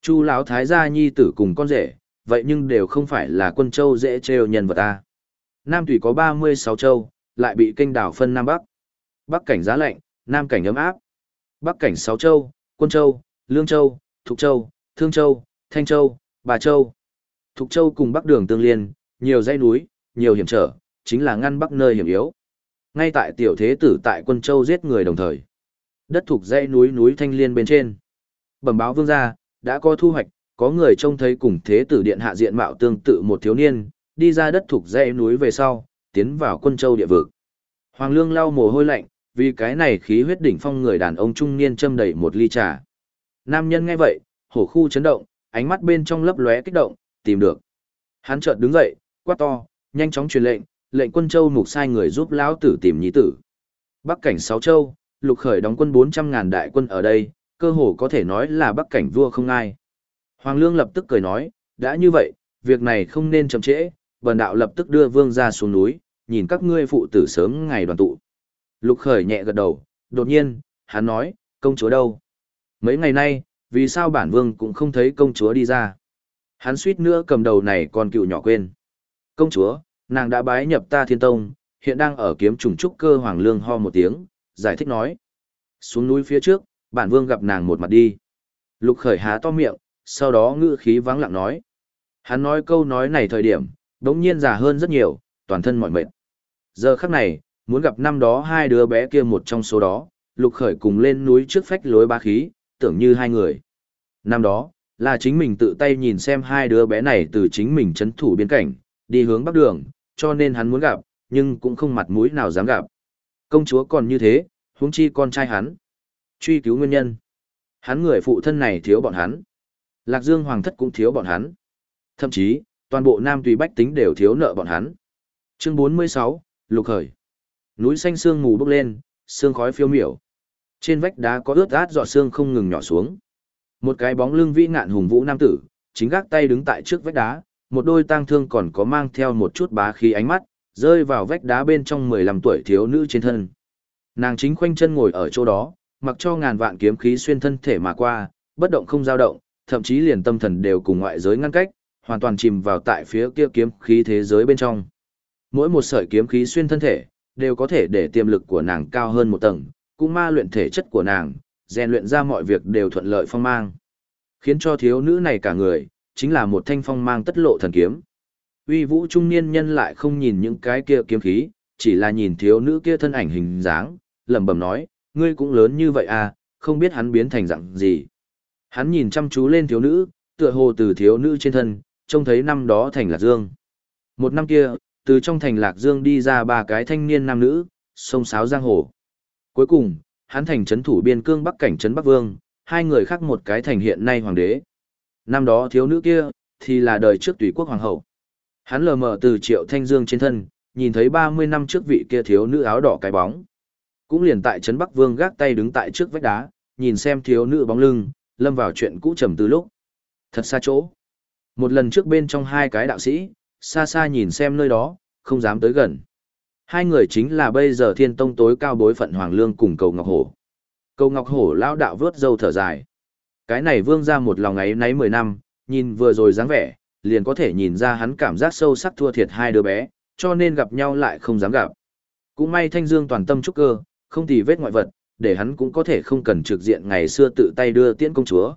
Chu lão thái gia nhi tử cùng con rể, vậy nhưng đều không phải là quân châu dễ trêu nhân vật A. Nam Thủy có 36 châu, lại bị kênh đảo phân Nam Bắc. Bắc cảnh giá lạnh, Nam cảnh ấm áp. Bắc cảnh sáu châu, Quân Châu, Lương Châu, Thục Châu, Thương Châu, Thanh Châu, Bà Châu. Thục Châu cùng Bắc đường tương liên, nhiều dãy núi, nhiều hiểm trở, chính là ngăn Bắc nơi hiểm yếu. Ngay tại tiểu thế tử tại Quân Châu giết người đồng thời. Đất thuộc dãy núi núi Thanh Liên bên trên. Bẩm báo vương gia, đã có thu hoạch, có người trông thấy cùng thế tử điện hạ diện mạo tương tự một thiếu niên, đi ra đất thuộc dãy núi về sau, tiến vào Quân Châu địa vực. Hoàng Lương lau mồ hôi lạnh, vì cái này khí huyết đỉnh phong người đàn ông trung niên châm đầy một ly trà. Nam nhân nghe vậy, hổ khu chấn động, ánh mắt bên trong lấp lóe kích động, tìm được. Hắn chợt đứng dậy, quát to, nhanh chóng truyền lệnh, lệnh quân châu mục sai người giúp lão tử tìm nhí tử. Bắc cảnh sáu châu, lục khởi đóng quân 400 ngàn đại quân ở đây, cơ hồ có thể nói là bắc cảnh vua không ai. Hoàng Lương lập tức cười nói, đã như vậy, việc này không nên chậm trễ, bần đạo lập tức đưa vương ra xuống núi, nhìn các ngươi phụ tử sớm ngày đoàn tụ. Lục khởi nhẹ gật đầu, đột nhiên, hắn nói, công chúa đâu? Mấy ngày nay, vì sao bản vương cũng không thấy công chúa đi ra? Hắn suýt nữa cầm đầu này còn cựu nhỏ quên. Công chúa, nàng đã bái nhập ta thiên tông, hiện đang ở kiếm trùng trúc cơ hoàng lương ho một tiếng, giải thích nói. Xuống núi phía trước, bản vương gặp nàng một mặt đi. Lục khởi há to miệng, sau đó ngữ khí vắng lặng nói. Hắn nói câu nói này thời điểm, đống nhiên già hơn rất nhiều, toàn thân mỏi mệt. Giờ khắc này, muốn gặp năm đó hai đứa bé kia một trong số đó, lục khởi cùng lên núi trước phách lối ba khí, tưởng như hai người. Năm đó, là chính mình tự tay nhìn xem hai đứa bé này từ chính mình chấn thủ biên cảnh, đi hướng bắc đường, cho nên hắn muốn gặp, nhưng cũng không mặt mũi nào dám gặp. Công chúa còn như thế, huống chi con trai hắn. Truy cứu nguyên nhân. Hắn người phụ thân này thiếu bọn hắn. Lạc Dương Hoàng thất cũng thiếu bọn hắn. Thậm chí, toàn bộ Nam Tùy Bách tính đều thiếu nợ bọn hắn. Chương 46, Lục Khởi. Núi xanh sương mù bốc lên, sương khói phiêu miểu. Trên vách đá có ướt át giọt sương không ngừng nhỏ xuống. Một cái bóng lưng vĩ ngạn hùng vũ nam tử, chính gác tay đứng tại trước vách đá, một đôi tang thương còn có mang theo một chút bá khí ánh mắt, rơi vào vách đá bên trong 15 tuổi thiếu nữ trên thân. Nàng chính khoanh chân ngồi ở chỗ đó, mặc cho ngàn vạn kiếm khí xuyên thân thể mà qua, bất động không dao động, thậm chí liền tâm thần đều cùng ngoại giới ngăn cách, hoàn toàn chìm vào tại phía kia kiếm khí thế giới bên trong. Mỗi một sợi kiếm khí xuyên thân thể, đều có thể để tiềm lực của nàng cao hơn một tầng, cũng ma luyện thể chất của nàng, rèn luyện ra mọi việc đều thuận lợi phong mang. Khiến cho thiếu nữ này cả người, chính là một thanh phong mang tất lộ thần kiếm. Uy vũ trung niên nhân lại không nhìn những cái kia kiếm khí, chỉ là nhìn thiếu nữ kia thân ảnh hình dáng, lẩm bẩm nói, ngươi cũng lớn như vậy à, không biết hắn biến thành dạng gì. Hắn nhìn chăm chú lên thiếu nữ, tựa hồ từ thiếu nữ trên thân, trông thấy năm đó thành Lạc Dương. Một năm kia, từ trong thành Lạc Dương đi ra ba cái thanh niên nam nữ, sông sáo giang hồ. Cuối cùng, hắn thành trấn thủ biên cương Bắc cảnh trấn Bắc Vương, hai người khác một cái thành hiện nay hoàng đế. Năm đó thiếu nữ kia, thì là đời trước tùy quốc hoàng hậu. Hắn lờ mờ từ triệu thanh dương trên thân, nhìn thấy 30 năm trước vị kia thiếu nữ áo đỏ cái bóng. Cũng liền tại trấn Bắc Vương gác tay đứng tại trước vách đá, nhìn xem thiếu nữ bóng lưng, lâm vào chuyện cũ trầm từ lúc. Thật xa chỗ. Một lần trước bên trong hai cái đạo sĩ, xa xa nhìn xem nơi đó, không dám tới gần. Hai người chính là bây giờ thiên tông tối cao bối phận Hoàng Lương cùng cầu Ngọc Hổ. Cầu Ngọc Hổ lao đạo vớt dâu thở dài. Cái này vương ra một lòng ấy nấy mười năm, nhìn vừa rồi dáng vẻ, liền có thể nhìn ra hắn cảm giác sâu sắc thua thiệt hai đứa bé, cho nên gặp nhau lại không dám gặp. Cũng may Thanh Dương toàn tâm trúc cơ, không thì vết ngoại vật, để hắn cũng có thể không cần trực diện ngày xưa tự tay đưa tiễn công chúa.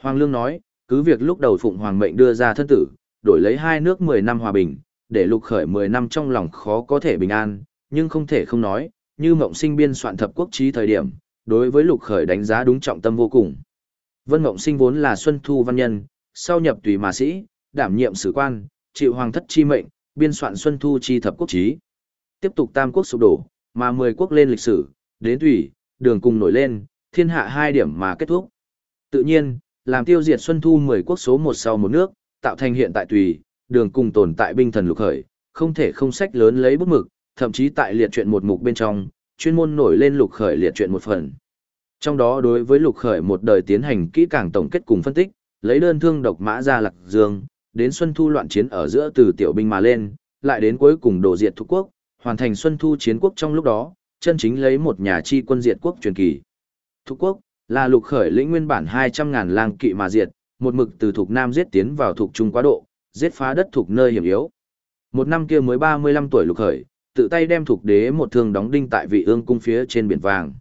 Hoàng Lương nói, cứ việc lúc đầu Phụng Hoàng mệnh đưa ra thân tử, đổi lấy hai nước 10 năm hòa bình, để lục khởi 10 năm trong lòng khó có thể bình an, nhưng không thể không nói, như mộng sinh biên soạn thập quốc trí thời điểm, đối với lục khởi đánh giá đúng trọng tâm vô cùng. Vân mộng sinh vốn là xuân thu văn nhân, sau nhập tùy mà sĩ, đảm nhiệm sử quan, chịu hoàng thất chi mệnh, biên soạn xuân thu chi thập quốc trí. Tiếp tục tam quốc sụp đổ, mà 10 quốc lên lịch sử, đến tùy, đường cùng nổi lên, thiên hạ hai điểm mà kết thúc. Tự nhiên, làm tiêu diệt xuân thu 10 quốc số một sau một nước, tạo thành hiện tại tùy, đường cùng tồn tại binh thần lục khởi, không thể không sách lớn lấy bút mực, thậm chí tại liệt truyện một mục bên trong, chuyên môn nổi lên lục khởi liệt truyện một phần. Trong đó đối với lục khởi một đời tiến hành kỹ càng tổng kết cùng phân tích, lấy đơn thương độc mã ra lạc dương, đến xuân thu loạn chiến ở giữa từ tiểu binh mà lên, lại đến cuối cùng đổ diệt thuộc quốc, hoàn thành xuân thu chiến quốc trong lúc đó, chân chính lấy một nhà chi quân diệt quốc truyền kỳ. Thuộc quốc là lục khởi lĩnh nguyên bản 200.000 lang kỵ mà diệt, một mực từ thuộc Nam giết tiến vào thuộc Trung quá độ, giết phá đất thuộc nơi hiểm yếu. Một năm kia mới 35 tuổi lục khởi, tự tay đem thuộc đế một thương đóng đinh tại vị ương cung phía trên biển vàng.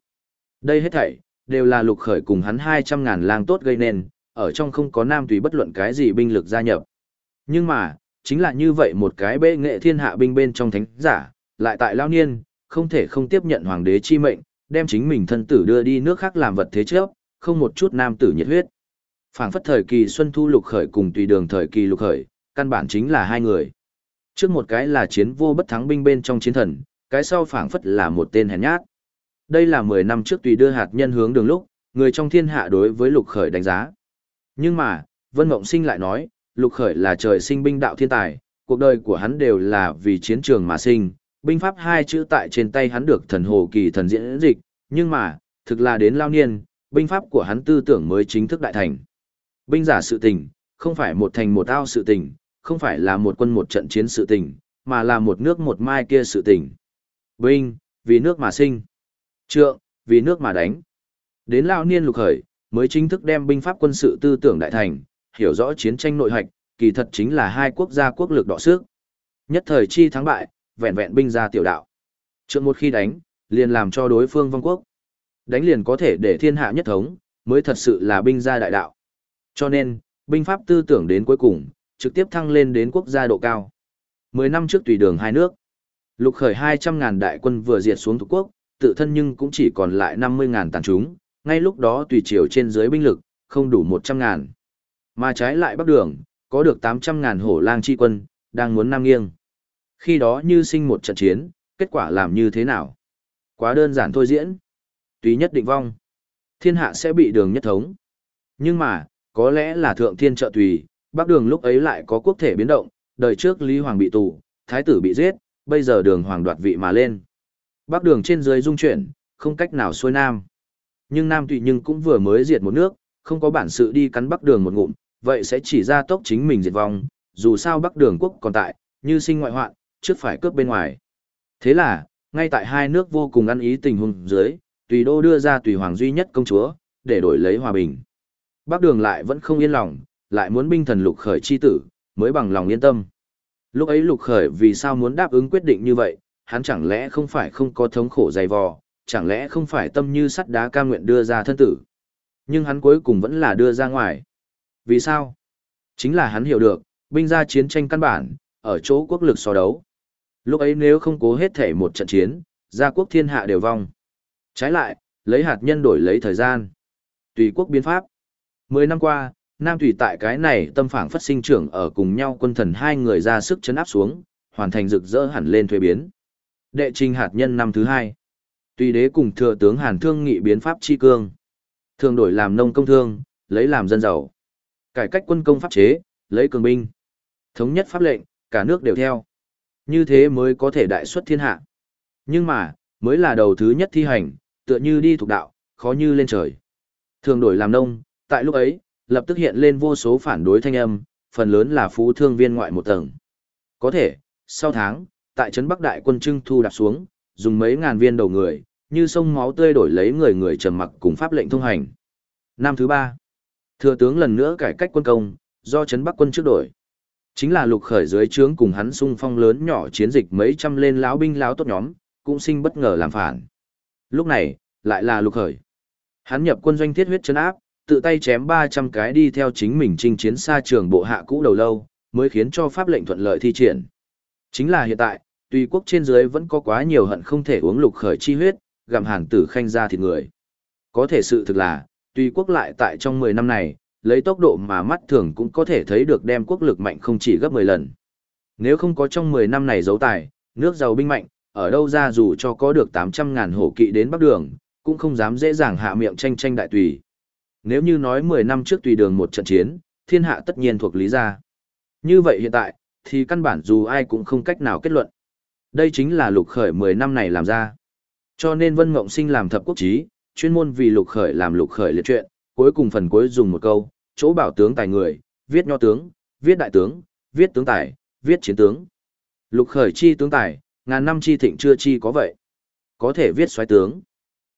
Đây hết thảy, đều là lục khởi cùng hắn 200.000 lang tốt gây nên, ở trong không có nam tùy bất luận cái gì binh lực gia nhập. Nhưng mà, chính là như vậy một cái bệ nghệ thiên hạ binh bên trong thánh giả, lại tại lao niên, không thể không tiếp nhận hoàng đế chi mệnh, đem chính mình thân tử đưa đi nước khác làm vật thế chấp, không một chút nam tử nhiệt huyết. Phảng phất thời kỳ Xuân Thu Lục Khởi cùng tùy đường thời kỳ Lục Khởi, căn bản chính là hai người. Trước một cái là chiến vô bất thắng binh bên trong chiến thần, cái sau phảng phất là một tên hèn nhát. Đây là 10 năm trước tùy đưa hạt nhân hướng đường lúc, người trong thiên hạ đối với Lục Khởi đánh giá. Nhưng mà, Vân Mộng Sinh lại nói, Lục Khởi là trời sinh binh đạo thiên tài, cuộc đời của hắn đều là vì chiến trường mà sinh, binh pháp hai chữ tại trên tay hắn được thần hồ kỳ thần diễn dịch, nhưng mà, thực là đến lao niên, binh pháp của hắn tư tưởng mới chính thức đại thành. Binh giả sự tình, không phải một thành một ao sự tình, không phải là một quân một trận chiến sự tình, mà là một nước một mai kia sự tình. Binh, vì nước mà sinh. Trượng, vì nước mà đánh. Đến lao niên lục khởi, mới chính thức đem binh pháp quân sự tư tưởng đại thành, hiểu rõ chiến tranh nội hoạch kỳ thật chính là hai quốc gia quốc lực đọ sức. Nhất thời chi thắng bại, vẹn vẹn binh ra tiểu đạo. Trượng một khi đánh, liền làm cho đối phương vong quốc. Đánh liền có thể để thiên hạ nhất thống, mới thật sự là binh gia đại đạo. Cho nên, binh pháp tư tưởng đến cuối cùng, trực tiếp thăng lên đến quốc gia độ cao. Mười năm trước tùy đường hai nước, lục khởi 200.000 đại quân vừa diệt xuống thuộc quốc, tự thân nhưng cũng chỉ còn lại năm mươi ngàn tàn chúng, ngay lúc đó tùy chiều trên dưới binh lực, không đủ 100.000. Mà trái lại bắc đường, có được 800.000 hổ lang chi quân, đang muốn nam nghiêng. Khi đó như sinh một trận chiến, kết quả làm như thế nào? Quá đơn giản thôi diễn. Tùy nhất định vong. Thiên hạ sẽ bị đường nhất thống. Nhưng mà, có lẽ là thượng thiên trợ tùy, bắc đường lúc ấy lại có quốc thể biến động, đời trước Lý Hoàng bị tù, thái tử bị giết, bây giờ đường hoàng đoạt vị mà lên. Bắc đường trên dưới dung chuyển, không cách nào xuôi nam. Nhưng nam tùy nhưng cũng vừa mới diệt một nước, không có bản sự đi cắn bắc đường một ngụm, vậy sẽ chỉ ra tốc chính mình diệt vong, dù sao bắc đường quốc còn tại, như sinh ngoại hoạn, trước phải cướp bên ngoài. Thế là, ngay tại hai nước vô cùng ăn ý tình huống dưới, tùy đô đưa ra tùy hoàng duy nhất công chúa, để đổi lấy hòa bình. Bắc đường lại vẫn không yên lòng, lại muốn binh thần lục khởi chi tử, mới bằng lòng yên tâm. Lúc ấy lục khởi vì sao muốn đáp ứng quyết định như vậy, hắn chẳng lẽ không phải không có thống khổ dày vò, chẳng lẽ không phải tâm như sắt đá ca nguyện đưa ra thân tử. Nhưng hắn cuối cùng vẫn là đưa ra ngoài. Vì sao? Chính là hắn hiểu được, binh ra chiến tranh căn bản, ở chỗ quốc lực so đấu. Lúc ấy nếu không cố hết thể một trận chiến, gia quốc thiên hạ đều vong. Trái lại, lấy hạt nhân đổi lấy thời gian. Tùy quốc biến pháp. Mười năm qua, Nam thủy tại cái này tâm phảng phát sinh trưởng ở cùng nhau quân thần hai người ra sức chấn áp xuống, hoàn thành rực rỡ hẳn lên thuế biến. Đệ trình hạt nhân năm thứ hai. Tùy đế cùng thừa tướng Hàn Thương nghị biến pháp chi cương. Thường đổi làm nông công thương, lấy làm dân giàu. Cải cách quân công pháp chế, lấy cường binh. Thống nhất pháp lệnh, cả nước đều theo. Như thế mới có thể đại xuất thiên hạ. Nhưng mà, mới là đầu thứ nhất thi hành, tựa như đi thuộc đạo, khó như lên trời. Thường đổi làm nông, tại lúc ấy, lập tức hiện lên vô số phản đối thanh âm, phần lớn là phú thương viên ngoại một tầng. Có thể, sau tháng, tại trấn Bắc Đại quân trưng thu đạp xuống, dùng mấy ngàn viên đầu người, như sông máu tươi đổi lấy người người trầm mặc cùng pháp lệnh thông hành. Năm thứ ba, thừa tướng lần nữa cải cách quân công, do trấn Bắc quân trước đổi. Chính là lục khởi dưới trướng cùng hắn xung phong lớn nhỏ chiến dịch mấy trăm lên lão binh lão tốt nhóm, cũng sinh bất ngờ làm phản. Lúc này, lại là lục khởi. Hắn nhập quân doanh thiết huyết trấn áp, tự tay chém 300 cái đi theo chính mình chinh chiến xa trường bộ hạ cũ đầu lâu, mới khiến cho pháp lệnh thuận lợi thi triển. Chính là hiện tại, tùy quốc trên dưới vẫn có quá nhiều hận không thể uống lục khởi chi huyết, gặm hàn tử khanh ra thịt người. Có thể sự thực là, tùy quốc lại tại trong 10 năm này, lấy tốc độ mà mắt thường cũng có thể thấy được đem quốc lực mạnh không chỉ gấp 10 lần. Nếu không có trong 10 năm này giấu tài, nước giàu binh mạnh, ở đâu ra dù cho có được 800.000 hổ kỵ đến Bắc Đường, cũng không dám dễ dàng hạ miệng tranh tranh đại tùy. Nếu như nói 10 năm trước tùy đường một trận chiến, thiên hạ tất nhiên thuộc lý gia. Như vậy hiện tại, thì căn bản dù ai cũng không cách nào kết luận. Đây chính là lục khởi 10 năm này làm ra. Cho nên Vân Mộng Sinh làm thập quốc chí, chuyên môn vì lục khởi làm lục khởi liệt chuyện, cuối cùng phần cuối dùng một câu, chỗ bảo tướng tài người, viết nho tướng, viết đại tướng, viết tướng tài, viết chiến tướng. Lục khởi chi tướng tài, ngàn năm chi thịnh chưa chi có vậy. Có thể viết xoáy tướng,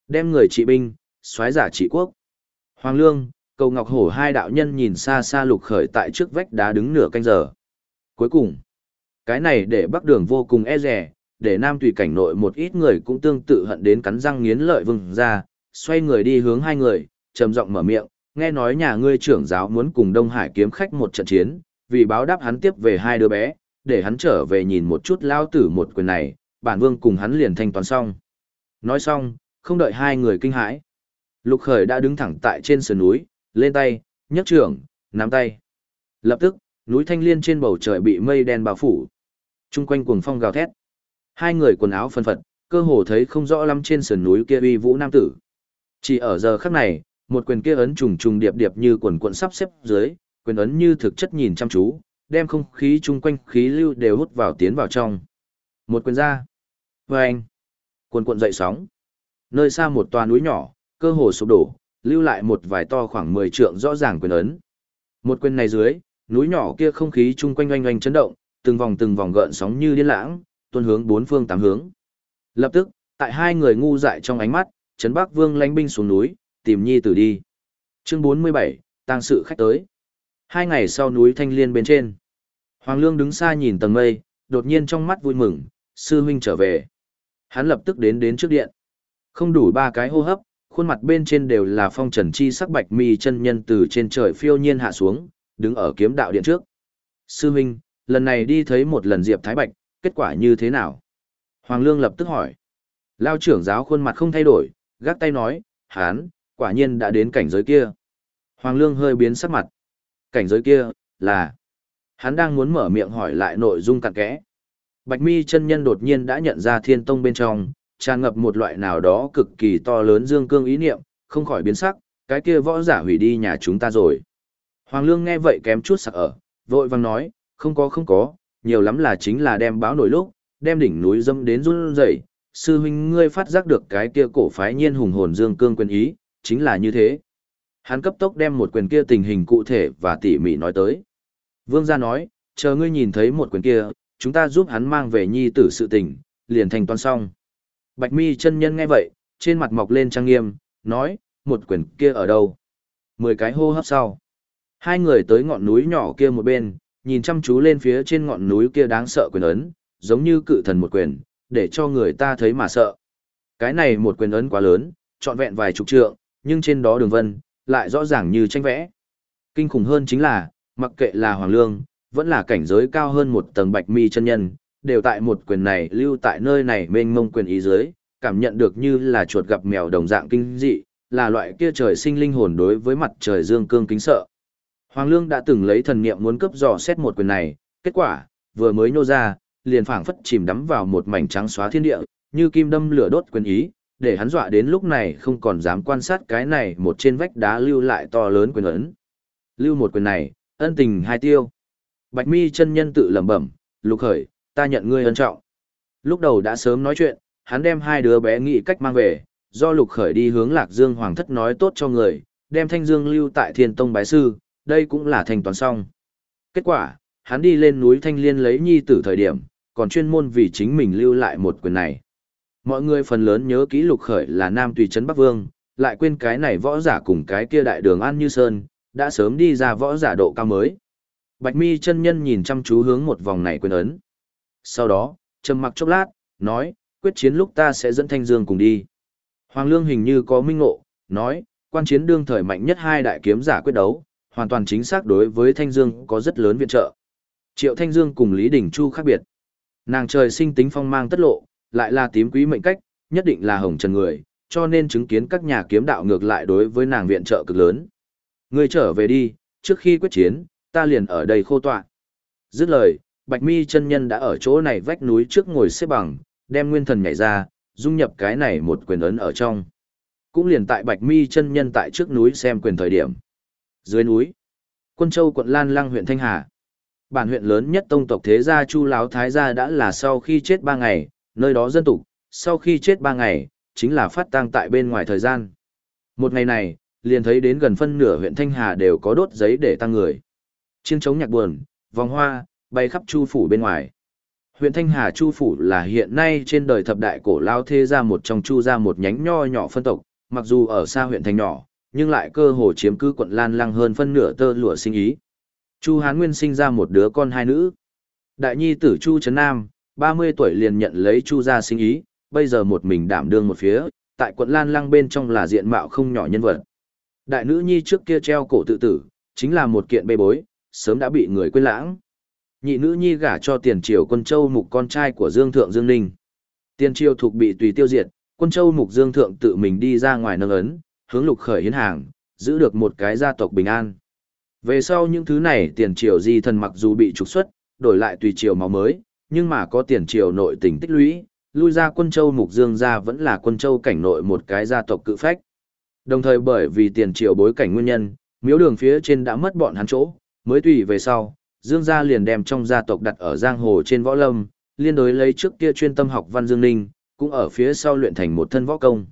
đem người trị binh, xoáy giả trị quốc. Hoàng Lương, Cầu Ngọc Hổ hai đạo nhân nhìn xa xa lục khởi tại trước vách đá đứng nửa canh giờ. Cuối cùng, cái này để bắc đường vô cùng e rẻ, để nam tùy cảnh nội một ít người cũng tương tự hận đến cắn răng nghiến lợi vừng ra, xoay người đi hướng hai người, trầm giọng mở miệng, nghe nói nhà ngươi trưởng giáo muốn cùng Đông Hải kiếm khách một trận chiến, vì báo đáp hắn tiếp về hai đứa bé, để hắn trở về nhìn một chút lao tử một quyền này, bản vương cùng hắn liền thanh toán xong. Nói xong, không đợi hai người kinh hãi. Lục khởi đã đứng thẳng tại trên sườn núi, lên tay, nhấc trưởng, nắm tay. Lập tức, núi thanh liên trên bầu trời bị mây đen bao phủ. Trung quanh cuồng phong gào thét. Hai người quần áo phân phật, cơ hồ thấy không rõ lắm trên sườn núi kia uy vũ nam tử. Chỉ ở giờ khắc này, một quyền kia ấn trùng trùng điệp điệp như quần cuộn sắp xếp dưới, quyền ấn như thực chất nhìn chăm chú, đem không khí chung quanh khí lưu đều hút vào tiến vào trong. Một quyền ra. Và anh. Quần cuộn dậy sóng. Nơi xa một tòa núi nhỏ, cơ hồ sụp đổ, lưu lại một vài to khoảng 10 trượng rõ ràng quyền ấn. Một quyền này dưới, núi nhỏ kia không khí chung quanh oanh oanh chấn động, từng vòng từng vòng gợn sóng như điên lãng, tuôn hướng bốn phương tám hướng. Lập tức, tại hai người ngu dại trong ánh mắt, Trấn Bắc Vương lãnh binh xuống núi, tìm nhi tử đi. Chương 47, tang sự khách tới. Hai ngày sau núi Thanh Liên bên trên. Hoàng Lương đứng xa nhìn tầng mây, đột nhiên trong mắt vui mừng, sư huynh trở về. Hắn lập tức đến đến trước điện. Không đủ ba cái hô hấp, khuôn mặt bên trên đều là phong trần chi sắc bạch mi chân nhân từ trên trời phiêu nhiên hạ xuống, đứng ở kiếm đạo điện trước. Sư huynh, lần này đi thấy một lần Diệp Thái Bạch, kết quả như thế nào? Hoàng Lương lập tức hỏi. Lao trưởng giáo khuôn mặt không thay đổi, gác tay nói, hán, quả nhiên đã đến cảnh giới kia. Hoàng Lương hơi biến sắc mặt. Cảnh giới kia, là... Hắn đang muốn mở miệng hỏi lại nội dung cặn kẽ. Bạch mi chân nhân đột nhiên đã nhận ra thiên tông bên trong, tràn ngập một loại nào đó cực kỳ to lớn dương cương ý niệm, không khỏi biến sắc, cái kia võ giả hủy đi nhà chúng ta rồi. Hoàng Lương nghe vậy kém chút sặc ở, vội vang nói, không có không có, nhiều lắm là chính là đem báo nổi lúc, đem đỉnh núi dâm đến run rẩy. Sư huynh ngươi phát giác được cái kia cổ phái nhiên hùng hồn dương cương quyền ý, chính là như thế. Hắn cấp tốc đem một quyền kia tình hình cụ thể và tỉ mỉ nói tới. Vương gia nói, chờ ngươi nhìn thấy một quyền kia, chúng ta giúp hắn mang về nhi tử sự tình, liền thành toàn xong. Bạch mi chân nhân nghe vậy, trên mặt mọc lên trang nghiêm, nói, một quyển kia ở đâu? Mười cái hô hấp sau. Hai người tới ngọn núi nhỏ kia một bên, nhìn chăm chú lên phía trên ngọn núi kia đáng sợ quyền ấn, giống như cự thần một quyền, để cho người ta thấy mà sợ. Cái này một quyền ấn quá lớn, trọn vẹn vài chục trượng, nhưng trên đó đường vân, lại rõ ràng như tranh vẽ. Kinh khủng hơn chính là, mặc kệ là Hoàng Lương, vẫn là cảnh giới cao hơn một tầng bạch mi chân nhân, đều tại một quyền này lưu tại nơi này mênh mông quyền ý dưới, cảm nhận được như là chuột gặp mèo đồng dạng kinh dị, là loại kia trời sinh linh hồn đối với mặt trời dương cương kính sợ. Hoàng Lương đã từng lấy thần niệm muốn cướp dò xét một quyền này, kết quả, vừa mới nô ra, liền phảng phất chìm đắm vào một mảnh trắng xóa thiên địa, như kim đâm lửa đốt quyền ý, để hắn dọa đến lúc này không còn dám quan sát cái này một trên vách đá lưu lại to lớn quyền ấn. Lưu một quyền này, ân tình hai tiêu. Bạch mi chân nhân tự lẩm bẩm, lục khởi, ta nhận ngươi ân trọng. Lúc đầu đã sớm nói chuyện, hắn đem hai đứa bé nghĩ cách mang về, do lục khởi đi hướng lạc dương hoàng thất nói tốt cho người, đem thanh dương lưu tại thiên tông bái sư, đây cũng là thành toàn xong. Kết quả, hắn đi lên núi thanh liên lấy nhi tử thời điểm, còn chuyên môn vì chính mình lưu lại một quyền này. Mọi người phần lớn nhớ kỹ lục khởi là nam tùy trấn Bắc Vương, lại quên cái này võ giả cùng cái kia đại đường An Như Sơn, đã sớm đi ra võ giả độ cao mới. Bạch mi chân nhân nhìn chăm chú hướng một vòng này quyền ấn. Sau đó, trầm mặc chốc lát, nói, quyết chiến lúc ta sẽ dẫn Thanh Dương cùng đi. Hoàng Lương hình như có minh ngộ, nói, quan chiến đương thời mạnh nhất hai đại kiếm giả quyết đấu, hoàn toàn chính xác đối với Thanh Dương có rất lớn viện trợ. Triệu Thanh Dương cùng Lý Đình Chu khác biệt. Nàng trời sinh tính phong mang tất lộ, lại là tím quý mệnh cách, nhất định là hồng trần người, cho nên chứng kiến các nhà kiếm đạo ngược lại đối với nàng viện trợ cực lớn. Ngươi trở về đi, trước khi quyết chiến, ta liền ở đây khô tọa. Dứt lời, Bạch Mi chân nhân đã ở chỗ này vách núi trước ngồi xếp bằng, đem nguyên thần nhảy ra, dung nhập cái này một quyền ấn ở trong. Cũng liền tại Bạch Mi chân nhân tại trước núi xem quyền thời điểm. Dưới núi, Quân Châu quận Lan Lăng huyện Thanh Hà. Bản huyện lớn nhất tông tộc thế gia Chu Láo Thái gia đã là sau khi chết ba ngày, nơi đó dân tục, sau khi chết ba ngày, chính là phát tang tại bên ngoài thời gian. Một ngày này, liền thấy đến gần phân nửa huyện Thanh Hà đều có đốt giấy để tăng người. Chiêng trống nhạc buồn, vòng hoa, bay khắp chu phủ bên ngoài. Huyện Thanh Hà Chu Phủ là hiện nay trên đời thập đại cổ lao thế gia một trong Chu gia một nhánh nho nhỏ phân tộc, mặc dù ở xa huyện Thanh nhỏ, nhưng lại cơ hồ chiếm cứ quận Lan Lăng hơn phân nửa tơ lụa sinh ý. Chu Hán Nguyên sinh ra một đứa con hai nữ. Đại nhi tử Chu Trấn Nam, 30 tuổi liền nhận lấy Chu gia sinh ý, bây giờ một mình đảm đương một phía, tại quận Lan Lăng bên trong là diện mạo không nhỏ nhân vật. Đại nữ nhi trước kia treo cổ tự tử, chính là một kiện bê bối, sớm đã bị người quên lãng. Nhị nữ nhi gả cho tiền triều quân châu mục con trai của Dương Thượng Dương Ninh. Tiền triều thuộc bị tùy tiêu diệt, quân châu mục Dương Thượng tự mình đi ra ngoài nâng ấn, hướng lục khởi hiến hàng, giữ được một cái gia tộc bình an. Về sau những thứ này tiền triều di thần mặc dù bị trục xuất, đổi lại tùy triều máu mới, nhưng mà có tiền triều nội tình tích lũy, lui ra quân châu mục dương gia vẫn là quân châu cảnh nội một cái gia tộc cự phách. Đồng thời bởi vì tiền triều bối cảnh nguyên nhân, miếu đường phía trên đã mất bọn hắn chỗ, mới tùy về sau, Dương gia liền đem trong gia tộc đặt ở giang hồ trên võ lâm, liên đối lấy trước kia chuyên tâm học văn Dương Ninh, cũng ở phía sau luyện thành một thân võ công.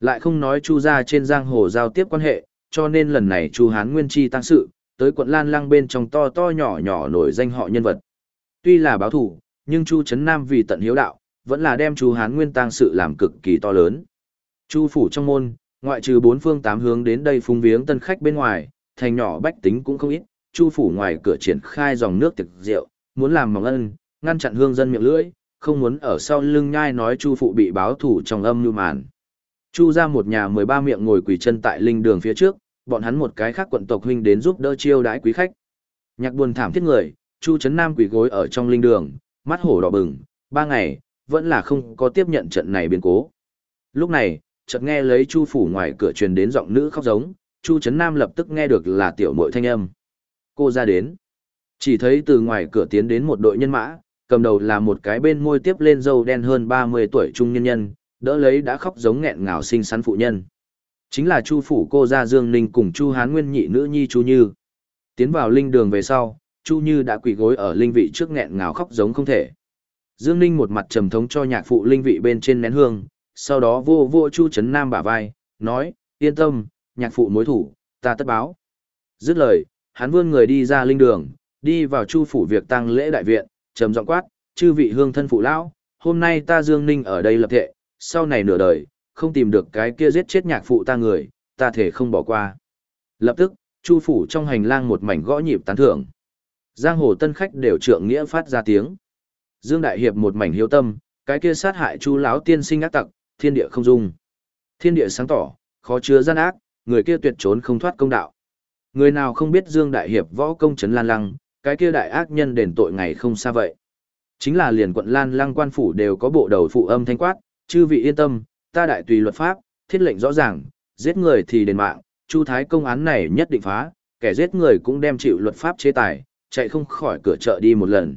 Lại không nói Chu gia trên giang hồ giao tiếp quan hệ, cho nên lần này Chu Hán Nguyên Chi tăng sự, tới quận Lan Lăng bên trong to to nhỏ nhỏ nổi danh họ nhân vật. Tuy là báo thủ, nhưng Chu Trấn Nam vì tận hiếu đạo, vẫn là đem Chu Hán Nguyên tăng sự làm cực kỳ to lớn. Chu phủ trong môn, ngoại trừ bốn phương tám hướng đến đây phung viếng tân khách bên ngoài, thành nhỏ bách tính cũng không ít, Chu phủ ngoài cửa triển khai dòng nước tiệc rượu, muốn làm mỏng ân, ngăn chặn hương dân miệng lưỡi, không muốn ở sau lưng nhai nói Chu phụ bị báo thủ trong âm như màn. Chu ra một nhà 13 miệng ngồi quỳ chân tại linh đường phía trước, bọn hắn một cái khác quận tộc huynh đến giúp đỡ chiêu đãi quý khách. Nhạc buồn thảm thiết người, Chu Trấn Nam quỳ gối ở trong linh đường, mắt hổ đỏ bừng, ba ngày, vẫn là không có tiếp nhận trận này biến cố. Lúc này, chợt nghe lấy Chu phủ ngoài cửa truyền đến giọng nữ khóc giống, Chu Trấn Nam lập tức nghe được là tiểu muội thanh âm. Cô ra đến. Chỉ thấy từ ngoài cửa tiến đến một đội nhân mã, cầm đầu là một cái bên môi tiếp lên dâu đen hơn 30 tuổi trung nhân nhân, đỡ lấy đã khóc giống nghẹn ngào xinh xắn phụ nhân. Chính là Chu phủ cô gia Dương Ninh cùng Chu Hán Nguyên nhị nữ nhi Chu Như. Tiến vào linh đường về sau, Chu Như đã quỳ gối ở linh vị trước nghẹn ngào khóc giống không thể. Dương Ninh một mặt trầm thống cho nhạc phụ linh vị bên trên nén hương, sau đó vô vô Chu Trấn Nam bả vai, nói, yên tâm, nhạc phụ mối thủ, ta tất báo. Dứt lời, hắn vươn người đi ra linh đường, đi vào chu phủ việc tăng lễ đại viện, trầm giọng quát, chư vị hương thân phụ lão, hôm nay ta Dương Ninh ở đây lập thệ, sau này nửa đời, không tìm được cái kia giết chết nhạc phụ ta người, ta thể không bỏ qua. Lập tức, chu phủ trong hành lang một mảnh gõ nhịp tán thưởng. Giang hồ tân khách đều trượng nghĩa phát ra tiếng. Dương Đại Hiệp một mảnh hiếu tâm, cái kia sát hại chu lão tiên sinh ác tặc, thiên địa không dung. Thiên địa sáng tỏ, khó chứa gian ác, người kia tuyệt trốn không thoát công đạo. Người nào không biết Dương Đại Hiệp võ công trấn lan lăng, cái kia đại ác nhân đền tội ngày không xa vậy. Chính là liền quận Lan Lăng quan phủ đều có bộ đầu phụ âm thanh quát, chư vị yên tâm, ta đại tùy luật pháp, thiết lệnh rõ ràng, giết người thì đền mạng, Chu Thái công án này nhất định phá, kẻ giết người cũng đem chịu luật pháp chế tài, chạy không khỏi cửa chợ đi một lần.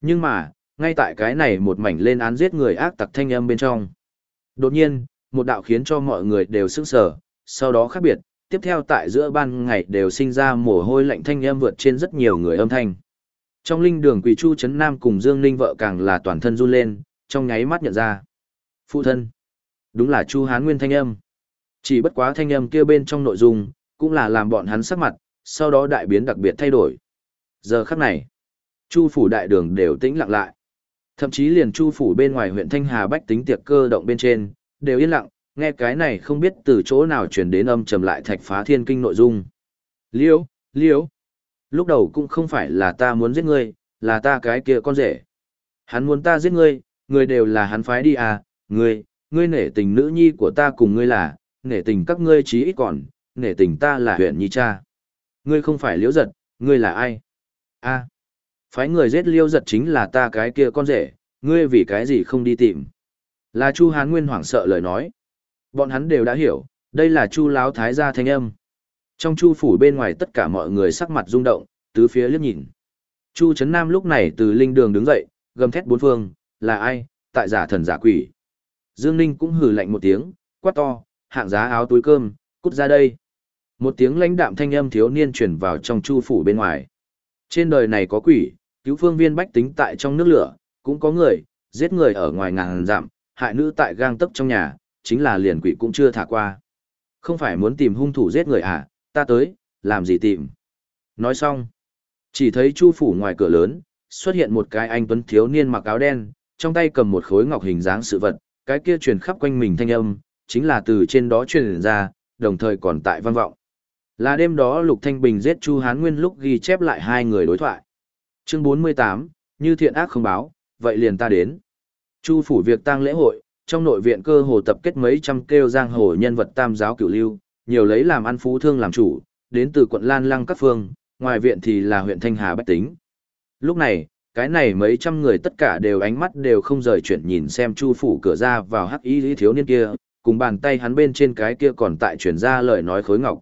Nhưng mà, ngay tại cái này một mảnh lên án giết người ác tặc thanh âm bên trong. Đột nhiên, một đạo khiến cho mọi người đều sững sờ, sau đó khác biệt, tiếp theo tại giữa ban ngày đều sinh ra mồ hôi lạnh thanh âm vượt trên rất nhiều người âm thanh. Trong linh đường quỷ chu Trấn nam cùng Dương Ninh vợ càng là toàn thân run lên, trong nháy mắt nhận ra. Phụ thân. Đúng là Chu Hán Nguyên thanh âm. Chỉ bất quá thanh âm kia bên trong nội dung, cũng là làm bọn hắn sắc mặt, sau đó đại biến đặc biệt thay đổi. Giờ khắc này, Chu phủ đại đường đều tĩnh lặng lại. Thậm chí liền Chu phủ bên ngoài huyện Thanh Hà bách tính tiệc cơ động bên trên, đều yên lặng, nghe cái này không biết từ chỗ nào truyền đến âm trầm lại thạch phá thiên kinh nội dung. Liêu, liêu. Lúc đầu cũng không phải là ta muốn giết ngươi, là ta cái kia con rể. Hắn muốn ta giết ngươi, ngươi đều là hắn phái đi à, ngươi, ngươi nể tình nữ nhi của ta cùng ngươi là, nể tình các ngươi chí ít còn, nể tình ta là huyện nhi cha. Ngươi không phải liễu giật, ngươi là ai? a phái người giết liêu giật chính là ta cái kia con rể, ngươi vì cái gì không đi tìm? Là Chu Hán Nguyên hoảng sợ lời nói. Bọn hắn đều đã hiểu, đây là Chu Láo Thái gia thanh âm. Trong Chu phủ bên ngoài tất cả mọi người sắc mặt rung động, tứ phía liếc nhìn. Chu Trấn Nam lúc này từ linh đường đứng dậy, gầm thét bốn phương, là ai, tại giả thần giả quỷ. Dương Ninh cũng hừ lạnh một tiếng, quát to, hạng giá áo túi cơm, cút ra đây. Một tiếng lãnh đạm thanh âm thiếu niên truyền vào trong chu phủ bên ngoài. Trên đời này có quỷ, cứu phương viên bách tính tại trong nước lửa, cũng có người, giết người ở ngoài ngàn dặm, hại nữ tại gang tấc trong nhà, chính là liền quỷ cũng chưa thả qua. Không phải muốn tìm hung thủ giết người à, ta tới, làm gì tìm. Nói xong, chỉ thấy chu phủ ngoài cửa lớn, xuất hiện một cái anh tuấn thiếu niên mặc áo đen, trong tay cầm một khối ngọc hình dáng sự vật, cái kia truyền khắp quanh mình thanh âm, chính là từ trên đó truyền ra, đồng thời còn tại văn vọng. Là đêm đó Lục Thanh Bình giết Chu Hán Nguyên lúc ghi chép lại hai người đối thoại. Chương 48, như thiện ác không báo, vậy liền ta đến. Chu phủ việc tang lễ hội, trong nội viện cơ hồ tập kết mấy trăm kêu giang hồ nhân vật tam giáo cửu lưu, nhiều lấy làm ăn phú thương làm chủ, đến từ quận Lan Lăng các phương, ngoài viện thì là huyện Thanh Hà Bách Tính. Lúc này, cái này mấy trăm người tất cả đều ánh mắt đều không rời chuyển nhìn xem chu phủ cửa ra vào hắc y lý thiếu niên kia, cùng bàn tay hắn bên trên cái kia còn tại chuyển ra lời nói khối ngọc.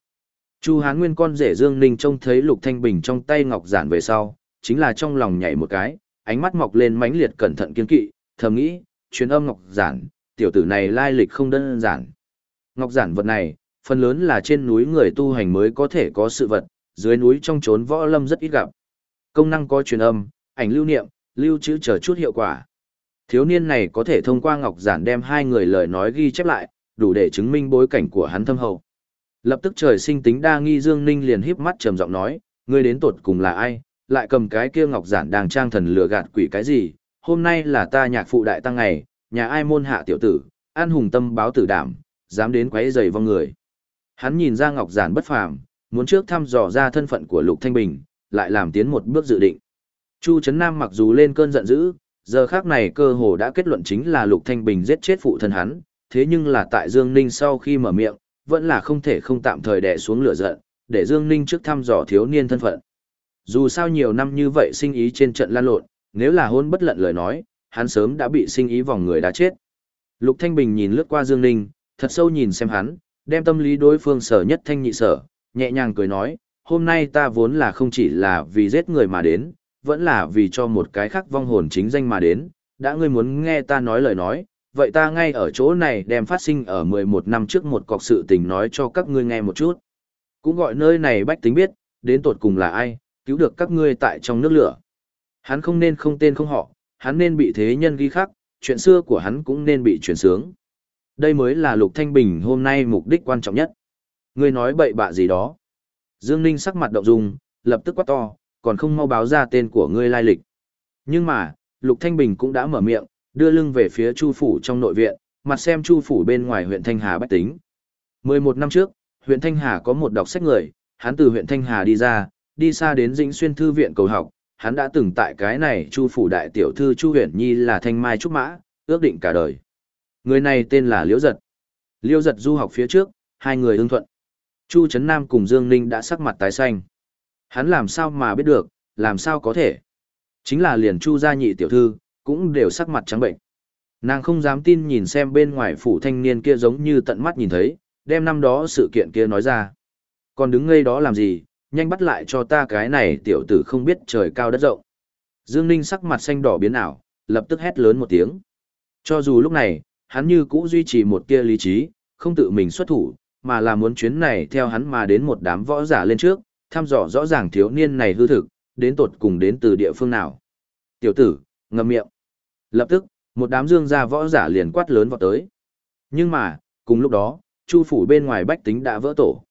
Chu Hán Nguyên con rể Dương Ninh trông thấy Lục Thanh Bình trong tay ngọc giản về sau, chính là trong lòng nhảy một cái, ánh mắt mọc lên mãnh liệt cẩn thận kiên kỵ, thầm nghĩ, truyền âm ngọc giản, tiểu tử này lai lịch không đơn giản. Ngọc giản vật này, phần lớn là trên núi người tu hành mới có thể có sự vật, dưới núi trong trốn võ lâm rất ít gặp. Công năng có truyền âm, ảnh lưu niệm, lưu trữ chờ chút hiệu quả. Thiếu niên này có thể thông qua ngọc giản đem hai người lời nói ghi chép lại, đủ để chứng minh bối cảnh của hắn thâm hậu. Lập tức trời sinh tính đa nghi Dương Ninh liền híp mắt trầm giọng nói, ngươi đến tột cùng là ai, lại cầm cái kia ngọc giản đang trang thần lừa gạt quỷ cái gì, hôm nay là ta nhạc phụ đại tăng ngày, nhà ai môn hạ tiểu tử, an hùng tâm báo tử đảm, dám đến quấy rầy vong người. Hắn nhìn ra ngọc giản bất phàm, muốn trước thăm dò ra thân phận của Lục Thanh Bình, lại làm tiến một bước dự định. Chu Trấn Nam mặc dù lên cơn giận dữ, giờ khác này cơ hồ đã kết luận chính là Lục Thanh Bình giết chết phụ thân hắn, thế nhưng là tại Dương Ninh sau khi mở miệng, vẫn là không thể không tạm thời đè xuống lửa giận, để Dương Ninh trước thăm dò thiếu niên thân phận. Dù sao nhiều năm như vậy sinh ý trên trận lan lộn, nếu là hôn bất lận lời nói, hắn sớm đã bị sinh ý vòng người đã chết. Lục Thanh Bình nhìn lướt qua Dương Ninh, thật sâu nhìn xem hắn, đem tâm lý đối phương sở nhất thanh nhị sở, nhẹ nhàng cười nói, hôm nay ta vốn là không chỉ là vì giết người mà đến, vẫn là vì cho một cái khác vong hồn chính danh mà đến, đã ngươi muốn nghe ta nói lời nói, vậy ta ngay ở chỗ này đem phát sinh ở 11 năm trước một cọc sự tình nói cho các ngươi nghe một chút. Cũng gọi nơi này bách tính biết, đến tột cùng là ai, cứu được các ngươi tại trong nước lửa. Hắn không nên không tên không họ, hắn nên bị thế nhân ghi khắc, chuyện xưa của hắn cũng nên bị truyền sướng. Đây mới là Lục Thanh Bình hôm nay mục đích quan trọng nhất. Ngươi nói bậy bạ gì đó. Dương Ninh sắc mặt động dung, lập tức quát to, còn không mau báo ra tên của ngươi lai lịch. Nhưng mà, Lục Thanh Bình cũng đã mở miệng, đưa lưng về phía Chu phủ trong nội viện, mặt xem Chu phủ bên ngoài huyện Thanh Hà bách tính. 11 năm trước, huyện Thanh Hà có một đọc sách người, hắn từ huyện Thanh Hà đi ra, đi xa đến Dĩnh Xuyên thư viện cầu học, hắn đã từng tại cái này Chu phủ đại tiểu thư Chu Huyền Nhi là Thanh Mai trúc mã, ước định cả đời. Người này tên là Liễu Giật. Liễu Giật du học phía trước, hai người hưng thuận. Chu Trấn Nam cùng Dương Ninh đã sắc mặt tái xanh. Hắn làm sao mà biết được, làm sao có thể. Chính là liền Chu gia nhị tiểu thư, cũng đều sắc mặt trắng bệnh. Nàng không dám tin nhìn xem bên ngoài phủ thanh niên kia giống như tận mắt nhìn thấy, đem năm đó sự kiện kia nói ra. Còn đứng ngây đó làm gì, nhanh bắt lại cho ta cái này tiểu tử không biết trời cao đất rộng. Dương Ninh sắc mặt xanh đỏ biến ảo, lập tức hét lớn một tiếng. Cho dù lúc này, hắn như cũ duy trì một tia lý trí, không tự mình xuất thủ, mà là muốn chuyến này theo hắn mà đến một đám võ giả lên trước, thăm dò rõ ràng thiếu niên này hư thực, đến tột cùng đến từ địa phương nào. Tiểu tử, ngậm miệng. Lập tức, một đám dương gia võ giả liền quát lớn vào tới. Nhưng mà, cùng lúc đó, chu phủ bên ngoài bách tính đã vỡ tổ.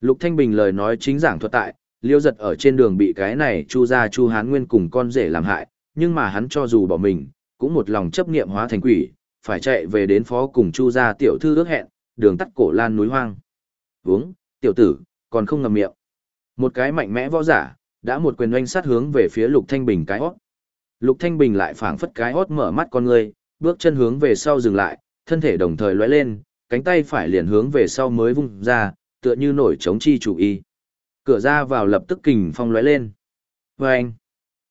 Lục Thanh Bình lời nói chính giảng thuật tại, liêu giật ở trên đường bị cái này chu gia chu hán nguyên cùng con rể làm hại, nhưng mà hắn cho dù bỏ mình, cũng một lòng chấp niệm hóa thành quỷ, phải chạy về đến phó cùng chu gia tiểu thư ước hẹn, đường tắt cổ lan núi hoang. Vướng, tiểu tử, còn không ngầm miệng. Một cái mạnh mẽ võ giả, đã một quyền oanh sát hướng về phía Lục Thanh Bình cái hót. Lục Thanh Bình lại phảng phất cái hót mở mắt con người, bước chân hướng về sau dừng lại, thân thể đồng thời lóe lên, cánh tay phải liền hướng về sau mới vung ra, tựa như nổi chống chi chủ y. Cửa ra vào lập tức kình phong lóe lên. Vâng!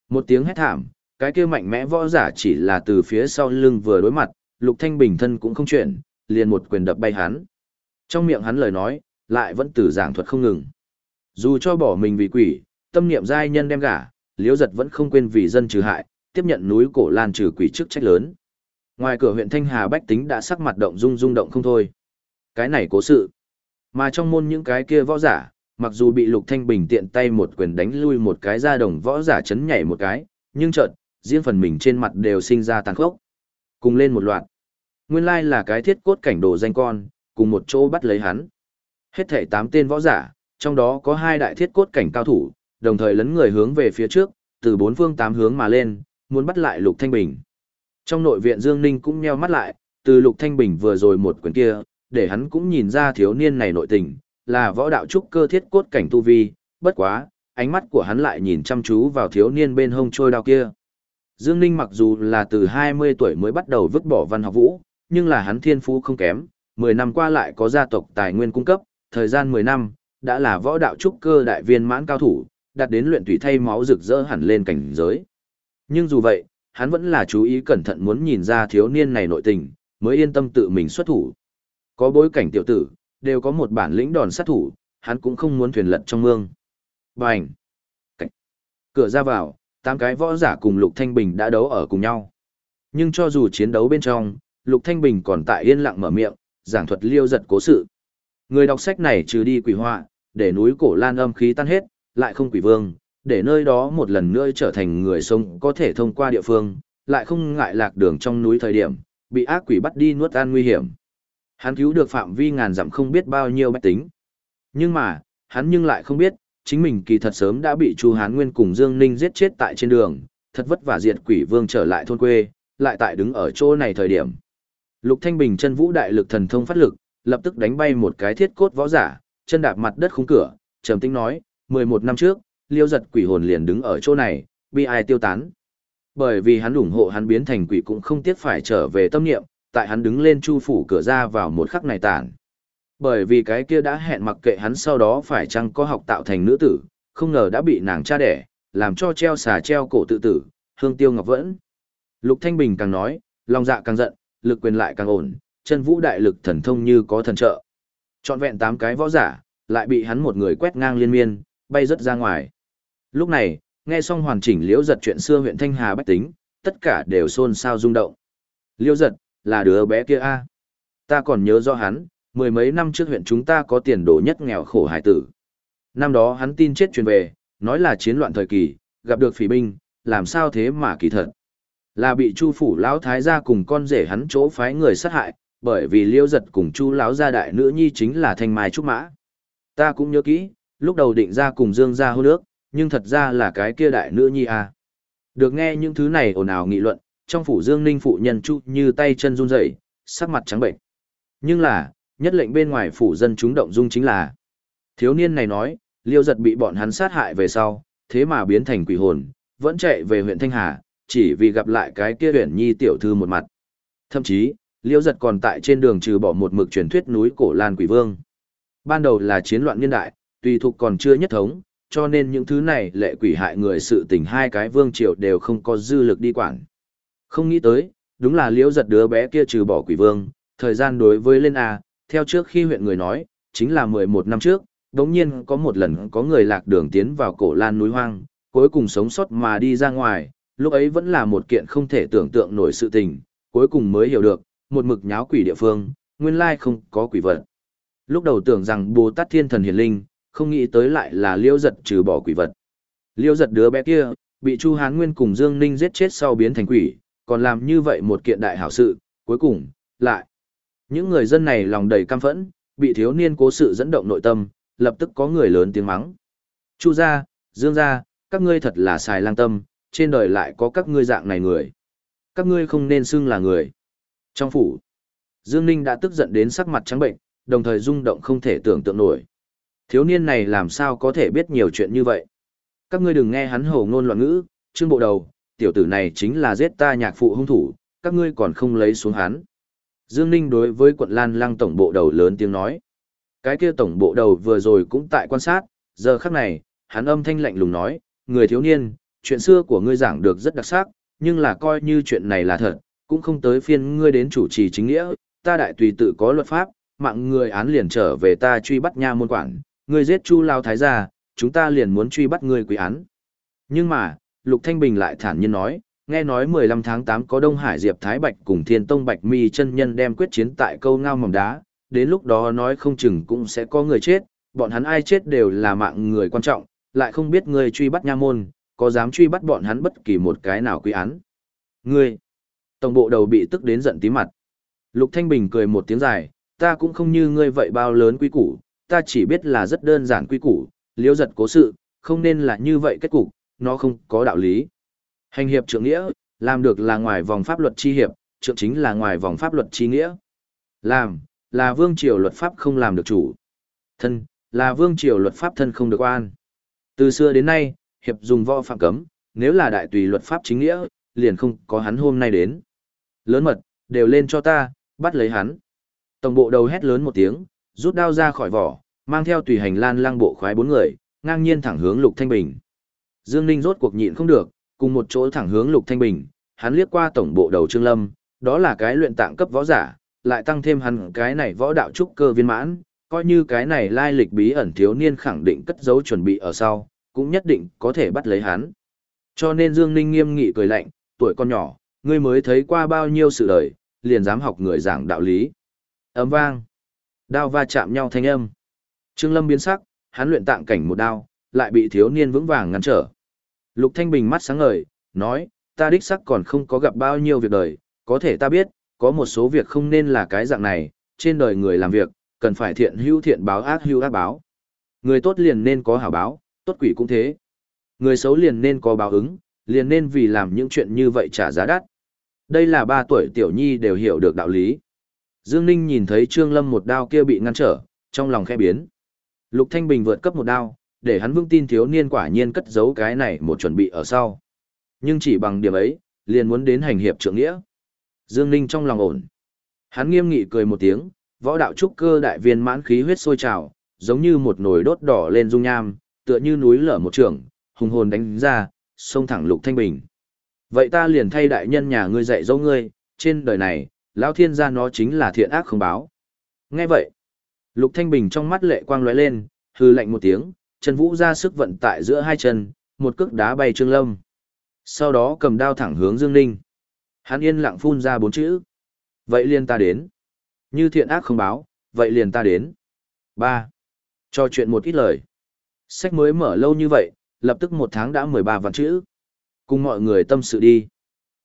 Một tiếng hét thảm, cái kia mạnh mẽ võ giả chỉ là từ phía sau lưng vừa đối mặt, Lục Thanh Bình thân cũng không chuyển, liền một quyền đập bay hắn. Trong miệng hắn lời nói, lại vẫn từ giảng thuật không ngừng. Dù cho bỏ mình vì quỷ, tâm niệm giai nhân đem gả, liễu giật vẫn không quên vì dân trừ hại, tiếp nhận núi cổ lan trừ quỷ chức trách lớn. Ngoài cửa huyện Thanh Hà Bách Tính đã sắc mặt động rung rung động không thôi. Cái này cố sự. Mà trong môn những cái kia võ giả, mặc dù bị Lục Thanh Bình tiện tay một quyền đánh lui một cái ra đồng võ giả chấn nhảy một cái, nhưng chợt, riêng phần mình trên mặt đều sinh ra tàn khốc. Cùng lên một loạt. Nguyên lai là cái thiết cốt cảnh đồ danh con, cùng một chỗ bắt lấy hắn. Hết thảy tám tên võ giả, trong đó có hai đại thiết cốt cảnh cao thủ, đồng thời lấn người hướng về phía trước, từ bốn phương tám hướng mà lên, muốn bắt lại Lục Thanh Bình. Trong nội viện Dương Ninh cũng nheo mắt lại, từ Lục Thanh Bình vừa rồi một quyền kia, để hắn cũng nhìn ra thiếu niên này nội tình, là võ đạo trúc cơ thiết cốt cảnh tu vi, bất quá, ánh mắt của hắn lại nhìn chăm chú vào thiếu niên bên hông trôi đao kia. Dương Ninh mặc dù là từ 20 tuổi mới bắt đầu vứt bỏ văn học vũ, nhưng là hắn thiên phú không kém, 10 năm qua lại có gia tộc tài nguyên cung cấp, thời gian 10 năm, đã là võ đạo trúc cơ đại viên mãn cao thủ, đạt đến luyện tùy thay máu rực rỡ hẳn lên cảnh giới. Nhưng dù vậy, hắn vẫn là chú ý cẩn thận muốn nhìn ra thiếu niên này nội tình, mới yên tâm tự mình xuất thủ. Có bối cảnh tiểu tử, đều có một bản lĩnh đòn sát thủ, hắn cũng không muốn thuyền lật trong mương. Bành! Cảnh. Cửa ra vào, tám cái võ giả cùng Lục Thanh Bình đã đấu ở cùng nhau. Nhưng cho dù chiến đấu bên trong, Lục Thanh Bình còn tại yên lặng mở miệng, giảng thuật liêu giật cố sự. Người đọc sách này trừ đi quỷ họa, để núi cổ lan âm khí tan hết, lại không quỷ vương, để nơi đó một lần nữa trở thành người sống có thể thông qua địa phương, lại không ngại lạc đường trong núi thời điểm, bị ác quỷ bắt đi nuốt ăn nguy hiểm. Hắn cứu được phạm vi ngàn dặm không biết bao nhiêu bách tính. Nhưng mà, hắn nhưng lại không biết, chính mình kỳ thật sớm đã bị Chu Hán Nguyên cùng Dương Ninh giết chết tại trên đường, thật vất vả diệt quỷ vương trở lại thôn quê, lại tại đứng ở chỗ này thời điểm. Lục Thanh Bình chân vũ đại lực thần thông phát lực, lập tức đánh bay một cái thiết cốt võ giả, chân đạp mặt đất khung cửa, trầm tĩnh nói, 11 năm trước, liêu giật quỷ hồn liền đứng ở chỗ này, bị ai tiêu tán. Bởi vì hắn ủng hộ hắn biến thành quỷ cũng không tiếc phải trở về tâm niệm, tại hắn đứng lên chu phủ cửa ra vào một khắc này tản. Bởi vì cái kia đã hẹn mặc kệ hắn sau đó phải chăng có học tạo thành nữ tử, không ngờ đã bị nàng cha đẻ, làm cho treo xà treo cổ tự tử, hương tiêu ngọc vẫn. Lục Thanh Bình càng nói, lòng dạ càng giận, lực quyền lại càng ổn, chân vũ đại lực thần thông như có thần trợ. Chọn vẹn tám cái võ giả, lại bị hắn một người quét ngang liên miên, bay rất ra ngoài. Lúc này, nghe xong hoàn chỉnh liễu giật chuyện xưa huyện Thanh Hà Bách Tính, tất cả đều xôn xao rung động. Liễu giật, là đứa bé kia a Ta còn nhớ rõ hắn, mười mấy năm trước huyện chúng ta có tiền đồ nhất nghèo khổ hải tử. Năm đó hắn tin chết truyền về, nói là chiến loạn thời kỳ, gặp được phỉ binh, làm sao thế mà kỳ thật. Là bị Chu phủ lão thái gia cùng con rể hắn chỗ phái người sát hại, bởi vì Liêu giật cùng Chu lão gia đại nữ nhi chính là Thanh Mai trúc mã. Ta cũng nhớ kỹ, lúc đầu định ra cùng Dương gia hô nước, nhưng thật ra là cái kia đại nữ nhi à. Được nghe những thứ này ồn ào nghị luận, trong phủ Dương Ninh phụ nhân chu như tay chân run rẩy, sắc mặt trắng bệnh. Nhưng là, nhất lệnh bên ngoài phủ dân chúng động dung chính là thiếu niên này nói, Liêu giật bị bọn hắn sát hại về sau, thế mà biến thành quỷ hồn, vẫn chạy về huyện Thanh Hà, chỉ vì gặp lại cái kia huyện nhi tiểu thư một mặt. Thậm chí, Liêu giật còn tại trên đường trừ bỏ một mực truyền thuyết núi cổ Lan Quỷ Vương. Ban đầu là chiến loạn niên đại, tùy thuộc còn chưa nhất thống, cho nên những thứ này lệ quỷ hại người sự tình hai cái vương triều đều không có dư lực đi quản. Không nghĩ tới, đúng là liễu giật đứa bé kia trừ bỏ quỷ vương, thời gian đối với lên A, theo trước khi huyện người nói, chính là 11 năm trước, đống nhiên có một lần có người lạc đường tiến vào cổ lan núi hoang, cuối cùng sống sót mà đi ra ngoài, lúc ấy vẫn là một kiện không thể tưởng tượng nổi sự tình, cuối cùng mới hiểu được, một mực nháo quỷ địa phương, nguyên lai không có quỷ vật. Lúc đầu tưởng rằng Bồ Tát Thiên Thần Hiền Linh, không nghĩ tới lại là liêu giật trừ bỏ quỷ vật. Liêu giật đứa bé kia, bị Chu Hán Nguyên cùng Dương Ninh giết chết sau biến thành quỷ, còn làm như vậy một kiện đại hảo sự, cuối cùng, lại. Những người dân này lòng đầy căm phẫn, bị thiếu niên cố sự dẫn động nội tâm, lập tức có người lớn tiếng mắng. Chu gia, Dương gia, các ngươi thật là xài lang tâm, trên đời lại có các ngươi dạng này người. Các ngươi không nên xưng là người. Trong phủ, Dương Ninh đã tức giận đến sắc mặt trắng bệnh, đồng thời rung động không thể tưởng tượng nổi. Thiếu niên này làm sao có thể biết nhiều chuyện như vậy? Các ngươi đừng nghe hắn hồ ngôn loạn ngữ, trương bộ đầu, tiểu tử này chính là giết ta nhạc phụ hung thủ, các ngươi còn không lấy xuống hắn. Dương Ninh đối với quận Lan Lăng tổng bộ đầu lớn tiếng nói. Cái kia tổng bộ đầu vừa rồi cũng tại quan sát, giờ khắc này, hắn âm thanh lạnh lùng nói, người thiếu niên, chuyện xưa của ngươi giảng được rất đặc sắc, nhưng là coi như chuyện này là thật, cũng không tới phiên ngươi đến chủ trì chính nghĩa, ta đại tùy tự có luật pháp, mạng người án liền trở về ta truy bắt nha môn quản, ngươi giết Chu Lao Thái gia, chúng ta liền muốn truy bắt ngươi quý án. Nhưng mà, Lục Thanh Bình lại thản nhiên nói, nghe nói 15 tháng 8 có Đông Hải Diệp Thái Bạch cùng Thiên Tông Bạch Mi chân nhân đem quyết chiến tại câu ngao mỏng đá, đến lúc đó nói không chừng cũng sẽ có người chết, bọn hắn ai chết đều là mạng người quan trọng, lại không biết người truy bắt nha môn, có dám truy bắt bọn hắn bất kỳ một cái nào quy án. Ngươi, tổng bộ đầu bị tức đến giận tí mặt. Lục Thanh Bình cười một tiếng dài, ta cũng không như ngươi vậy bao lớn quý củ, ta chỉ biết là rất đơn giản quy củ, liễu giật cố sự, không nên là như vậy kết cục, nó không có đạo lý. Hành hiệp trượng nghĩa, làm được là ngoài vòng pháp luật chi hiệp, trượng chính là ngoài vòng pháp luật chi nghĩa. Làm, là vương triều luật pháp không làm được chủ. Thân, là vương triều luật pháp thân không được oan. Từ xưa đến nay, hiệp dùng võ phạm cấm, nếu là đại tùy luật pháp chính nghĩa, liền không có hắn hôm nay đến. Lớn mật, đều lên cho ta, bắt lấy hắn. Tổng bộ đầu hét lớn một tiếng, rút đao ra khỏi vỏ, mang theo tùy hành lan lang bộ khoái bốn người, ngang nhiên thẳng hướng Lục Thanh Bình. Dương Ninh rốt cuộc nhịn không được, cùng một chỗ thẳng hướng Lục Thanh Bình, hắn liếc qua tổng bộ đầu Trương Lâm, đó là cái luyện tạng cấp võ giả, lại tăng thêm hắn cái này võ đạo trúc cơ viên mãn, coi như cái này lai lịch bí ẩn thiếu niên khẳng định cất giấu chuẩn bị ở sau, cũng nhất định có thể bắt lấy hắn. Cho nên Dương Ninh nghiêm nghị cười lạnh, tuổi con nhỏ, ngươi mới thấy qua bao nhiêu sự đời, liền dám học người giảng đạo lý. Ấm vang. Đao va chạm nhau thanh âm. Trương Lâm biến sắc, hắn luyện tạng cảnh một đao, lại bị thiếu niên vững vàng ngăn trở. Lục Thanh Bình mắt sáng ngời, nói, ta đích sắc còn không có gặp bao nhiêu việc đời, có thể ta biết, có một số việc không nên là cái dạng này, trên đời người làm việc, cần phải thiện hữu thiện báo ác hữu ác báo. Người tốt liền nên có hảo báo, tốt quỷ cũng thế. Người xấu liền nên có báo ứng, liền nên vì làm những chuyện như vậy trả giá đắt. Đây là ba tuổi tiểu nhi đều hiểu được đạo lý. Dương Ninh nhìn thấy Trương Lâm một đao kia bị ngăn trở, trong lòng khẽ biến. Lục Thanh Bình vượt cấp một đao, để hắn vững tin thiếu niên quả nhiên cất giấu cái này một chuẩn bị ở sau. Nhưng chỉ bằng điểm ấy, liền muốn đến hành hiệp trưởng nghĩa. Dương Ninh trong lòng ổn. Hắn nghiêm nghị cười một tiếng, võ đạo trúc cơ đại viên mãn khí huyết sôi trào, giống như một nồi đốt đỏ lên dung nham, tựa như núi lở một trường, hùng hồn đánh ra, xông thẳng Lục Thanh Bình. Vậy ta liền thay đại nhân nhà ngươi dạy dỗ ngươi, trên đời này, lão thiên gia nó chính là thiện ác không báo. Nghe vậy, Lục Thanh Bình trong mắt lệ quang lóe lên, hư lạnh một tiếng, chân vũ ra sức vận tại giữa hai chân, một cước đá bay Trương Lâm. Sau đó cầm đao thẳng hướng Dương Ninh. Hắn yên lặng phun ra bốn chữ. Vậy liền ta đến. Như thiện ác không báo, vậy liền ta đến. Ba. Cho chuyện một ít lời. Sách mới mở lâu như vậy, lập tức một tháng đã mười ba vạn chữ. Cùng mọi người tâm sự đi.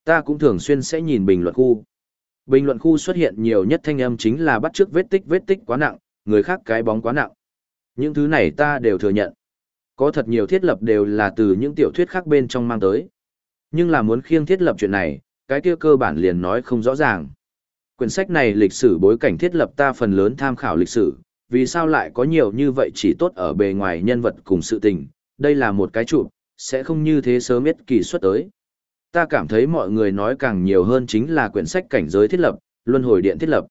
Ta cũng thường xuyên sẽ nhìn bình luận khu. Bình luận khu xuất hiện nhiều nhất thanh âm chính là bắt chước vết tích vết tích quá nặng, người khác cái bóng quá nặng. Những thứ này ta đều thừa nhận. Có thật nhiều thiết lập đều là từ những tiểu thuyết khác bên trong mang tới. Nhưng là muốn khiêng thiết lập chuyện này, cái kia cơ bản liền nói không rõ ràng. Quyển sách này lịch sử bối cảnh thiết lập ta phần lớn tham khảo lịch sử, vì sao lại có nhiều như vậy chỉ tốt ở bề ngoài nhân vật cùng sự tình, đây là một cái trụ, sẽ không như thế sớm biết kỳ xuất tới. Ta cảm thấy mọi người nói càng nhiều hơn chính là quyển sách cảnh giới thiết lập, luân hồi điện thiết lập.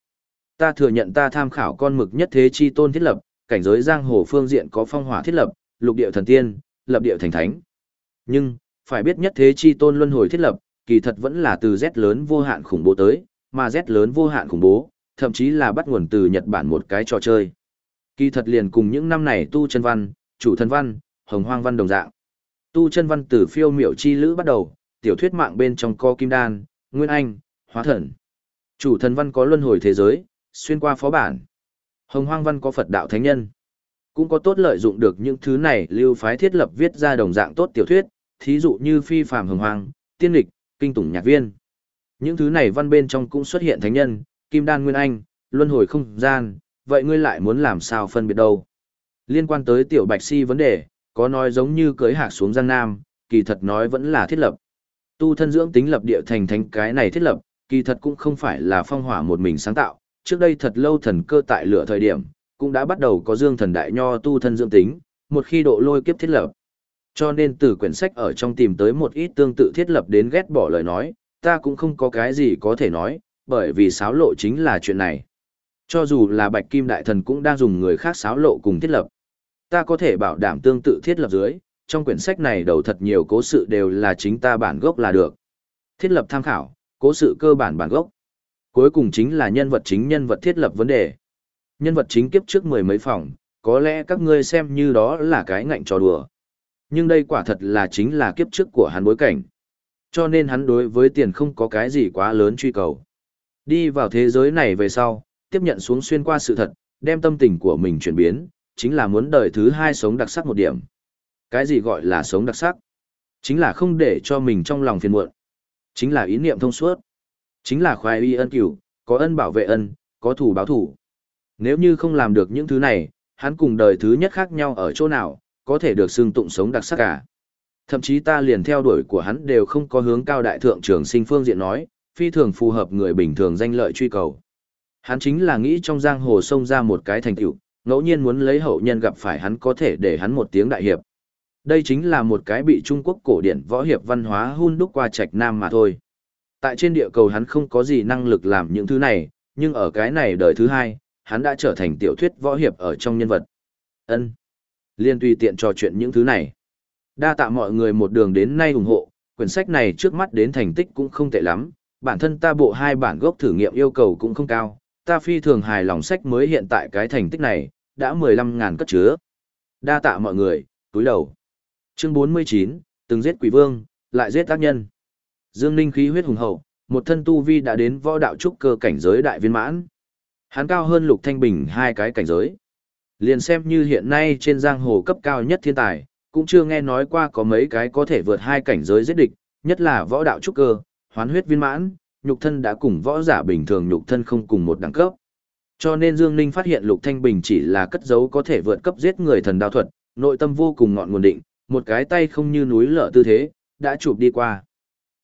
Ta thừa nhận ta tham khảo con mực nhất thế chi tôn thiết lập, cảnh giới giang hồ phương diện có phong hỏa thiết lập, lục địa thần tiên, lập địa thành thánh. Nhưng, phải biết nhất thế chi tôn luân hồi thiết lập, kỳ thật vẫn là từ Z lớn vô hạn khủng bố tới, mà Z lớn vô hạn khủng bố, thậm chí là bắt nguồn từ Nhật Bản một cái trò chơi. Kỳ thật liền cùng những năm này tu chân văn, chủ thần văn, hồng hoang văn đồng dạng. Tu chân văn từ phiêu miểu chi lữ bắt đầu, tiểu thuyết mạng bên trong co kim đan, nguyên anh, hóa thần. Chủ thần văn có luân hồi thế giới, xuyên qua phó bản. Hồng hoang văn có Phật đạo thánh nhân. Cũng có tốt lợi dụng được những thứ này lưu phái thiết lập viết ra đồng dạng tốt tiểu thuyết, thí dụ như phi phàm hồng hoang, tiên lịch, kinh tủng nhạc viên. Những thứ này văn bên trong cũng xuất hiện thánh nhân, kim đan nguyên anh, luân hồi không gian, vậy ngươi lại muốn làm sao phân biệt đâu? Liên quan tới tiểu bạch si vấn đề, có nói giống như cưới hạc xuống giang nam, kỳ thật nói vẫn là thiết lập. Tu thân dưỡng tính lập địa thành thánh cái này thiết lập, kỳ thật cũng không phải là phong hỏa một mình sáng tạo, trước đây thật lâu thần cơ tại lửa thời điểm, cũng đã bắt đầu có dương thần đại nho tu thân dưỡng tính, một khi độ lôi kiếp thiết lập. Cho nên từ quyển sách ở trong tìm tới một ít tương tự thiết lập đến ghét bỏ lời nói, ta cũng không có cái gì có thể nói, bởi vì xáo lộ chính là chuyện này. Cho dù là bạch kim đại thần cũng đang dùng người khác xáo lộ cùng thiết lập. Ta có thể bảo đảm tương tự thiết lập dưới, trong quyển sách này đầu thật nhiều cố sự đều là chính ta bản gốc là được. Thiết lập tham khảo, cố sự cơ bản bản gốc. Cuối cùng chính là nhân vật chính nhân vật thiết lập vấn đề. Nhân vật chính kiếp trước mười mấy phòng, có lẽ các ngươi xem như đó là cái ngạnh trò đùa. Nhưng đây quả thật là chính là kiếp trước của hắn bối cảnh. Cho nên hắn đối với tiền không có cái gì quá lớn truy cầu. Đi vào thế giới này về sau, tiếp nhận xuống xuyên qua sự thật, đem tâm tình của mình chuyển biến, chính là muốn đời thứ hai sống đặc sắc một điểm. Cái gì gọi là sống đặc sắc? Chính là không để cho mình trong lòng phiền muộn. Chính là ý niệm thông suốt. Chính là khoái y ân cửu, có ân bảo vệ ân, có thủ báo thủ. Nếu như không làm được những thứ này, hắn cùng đời thứ nhất khác nhau ở chỗ nào, có thể được xưng tụng sống đặc sắc cả. Thậm chí ta liền theo đuổi của hắn đều không có hướng cao đại thượng trưởng sinh phương diện nói, phi thường phù hợp người bình thường danh lợi truy cầu. Hắn chính là nghĩ trong giang hồ sông ra một cái thành tựu, ngẫu nhiên muốn lấy hậu nhân gặp phải hắn có thể để hắn một tiếng đại hiệp. Đây chính là một cái bị Trung Quốc cổ điển võ hiệp văn hóa hun đúc qua trạch nam mà thôi. Tại trên địa cầu hắn không có gì năng lực làm những thứ này, nhưng ở cái này đời thứ hai, hắn đã trở thành tiểu thuyết võ hiệp ở trong nhân vật. Ân, Liên tùy tiện trò chuyện những thứ này. Đa tạ mọi người một đường đến nay ủng hộ, quyển sách này trước mắt đến thành tích cũng không tệ lắm, bản thân ta bộ hai bản gốc thử nghiệm yêu cầu cũng không cao, ta phi thường hài lòng sách mới hiện tại cái thành tích này, đã 15.000 cất chứa. Đa tạ mọi người, túi đầu. Chương 49, từng giết quỷ vương, lại giết tác nhân. Dương Ninh khí huyết hùng hậu, một thân tu vi đã đến võ đạo trúc cơ cảnh giới đại viên mãn. Hắn cao hơn Lục Thanh Bình hai cái cảnh giới. Liền xem như hiện nay trên giang hồ cấp cao nhất thiên tài, cũng chưa nghe nói qua có mấy cái có thể vượt hai cảnh giới giết địch, nhất là võ đạo trúc cơ, hoán huyết viên mãn, nhục thân đã cùng võ giả bình thường nhục thân không cùng một đẳng cấp. Cho nên Dương Ninh phát hiện Lục Thanh Bình chỉ là cất giấu có thể vượt cấp giết người thần đao thuật, nội tâm vô cùng ngọn nguồn định, một cái tay không như núi lở tư thế, đã chụp đi qua.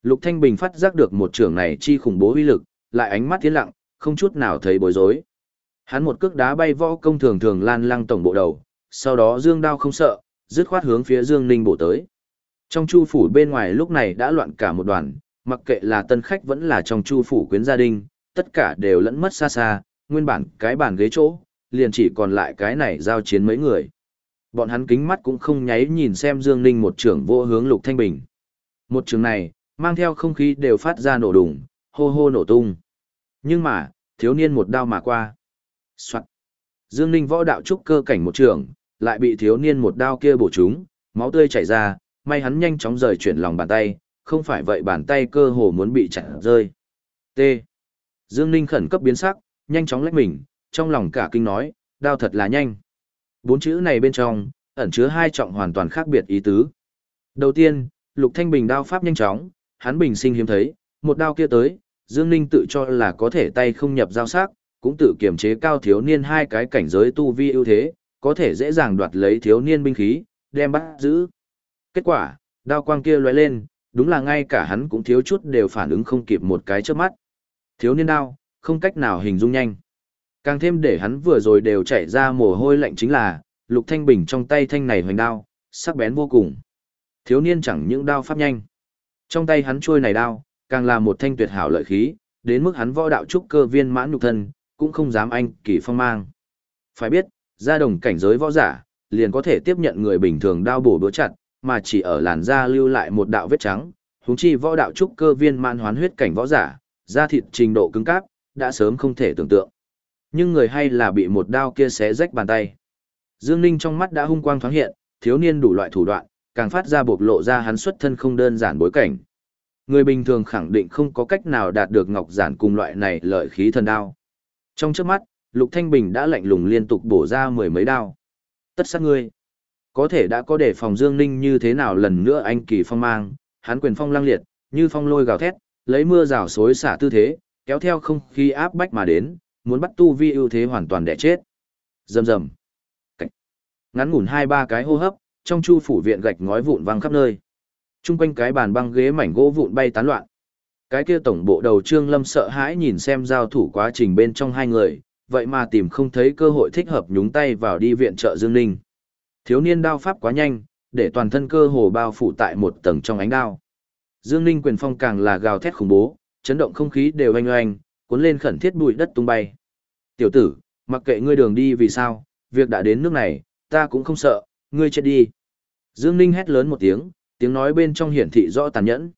Lục Thanh Bình phát giác được một trường này chi khủng bố uy lực, lại ánh mắt tiến lặng, không chút nào thấy bối rối. Hắn một cước đá bay võ công thường thường lan lăng tổng bộ đầu, sau đó dương đao không sợ, dứt khoát hướng phía Dương Ninh bổ tới. Trong chu phủ bên ngoài lúc này đã loạn cả một đoàn, mặc kệ là tân khách vẫn là trong chu phủ quyến gia đình, tất cả đều lẫn mất xa xa, nguyên bản cái bàn ghế chỗ, liền chỉ còn lại cái này giao chiến mấy người. Bọn hắn kính mắt cũng không nháy nhìn xem Dương Ninh một trưởng vô hướng Lục Thanh Bình. Một trường này, mang theo không khí đều phát ra nổ đùng, hô hô nổ tung. Nhưng mà, thiếu niên một đao mà qua. Soạn. Dương Ninh võ đạo trúc cơ cảnh một trường, lại bị thiếu niên một đao kia bổ trúng, máu tươi chảy ra, may hắn nhanh chóng rời chuyển lòng bàn tay, không phải vậy bàn tay cơ hồ muốn bị chặt rơi. T. Dương Ninh khẩn cấp biến sắc, nhanh chóng lách mình, trong lòng cả kinh nói, đao thật là nhanh. Bốn chữ này bên trong, ẩn chứa hai trọng hoàn toàn khác biệt ý tứ. Đầu tiên, Lục Thanh Bình đao pháp nhanh chóng, hắn bình sinh hiếm thấy, một đao kia tới, Dương Ninh tự cho là có thể tay không nhập giao sắc, cũng tự kiềm chế cao thiếu niên hai cái cảnh giới tu vi ưu thế, có thể dễ dàng đoạt lấy thiếu niên binh khí, đem bắt giữ. Kết quả, đao quang kia lóe lên, đúng là ngay cả hắn cũng thiếu chút đều phản ứng không kịp một cái trước mắt. Thiếu niên đao, không cách nào hình dung nhanh. Càng thêm để hắn vừa rồi đều chạy ra mồ hôi lạnh chính là, Lục Thanh Bình trong tay thanh này hoành đao, sắc bén vô cùng. Thiếu niên chẳng những đao pháp nhanh. Trong tay hắn chuôi này đao, càng là một thanh tuyệt hảo lợi khí, đến mức hắn võ đạo trúc cơ viên mãn nhục thân, cũng không dám anh kỳ phong mang. Phải biết, ra đồng cảnh giới võ giả, liền có thể tiếp nhận người bình thường đao bổ đũa chặt, mà chỉ ở làn da lưu lại một đạo vết trắng, huống chi võ đạo trúc cơ viên mãn hoán huyết cảnh võ giả, da thịt trình độ cứng cáp, đã sớm không thể tưởng tượng. Nhưng người hay là bị một đao kia xé rách bàn tay. Dương Ninh trong mắt đã hung quang thoáng hiện, thiếu niên đủ loại thủ đoạn, càng phát ra bộc lộ ra hắn xuất thân không đơn giản bối cảnh. Người bình thường khẳng định không có cách nào đạt được ngọc giản cùng loại này lợi khí thần đao. Trong trước mắt, Lục Thanh Bình đã lạnh lùng liên tục bổ ra mười mấy đao. Tất sát ngươi. Có thể đã có để phòng Dương Ninh như thế nào lần nữa anh kỳ phong mang, hắn quyền phong lăng liệt, như phong lôi gào thét, lấy mưa rào xối xả tư thế, kéo theo không khí áp bách mà đến, muốn bắt tu vi ưu thế hoàn toàn đẻ chết. Rầm rầm. Ngắn ngủn hai ba cái hô hấp, trong chu phủ viện gạch ngói vụn văng khắp nơi. Trung quanh cái bàn băng ghế mảnh gỗ vụn bay tán loạn. Cái kia tổng bộ đầu Trương Lâm sợ hãi nhìn xem giao thủ quá trình bên trong hai người, vậy mà tìm không thấy cơ hội thích hợp nhúng tay vào đi viện trợ Dương Ninh. Thiếu niên đao pháp quá nhanh, để toàn thân cơ hồ bao phủ tại một tầng trong ánh đao. Dương Ninh quyền phong càng là gào thét khủng bố, chấn động không khí đều oanh oanh, cuốn lên khẩn thiết bụi đất tung bay. Tiểu tử, mặc kệ ngươi đường đi vì sao, việc đã đến nước này, ta cũng không sợ, ngươi chết đi. Dương Ninh hét lớn một tiếng, tiếng nói bên trong hiển thị rõ tàn nhẫn.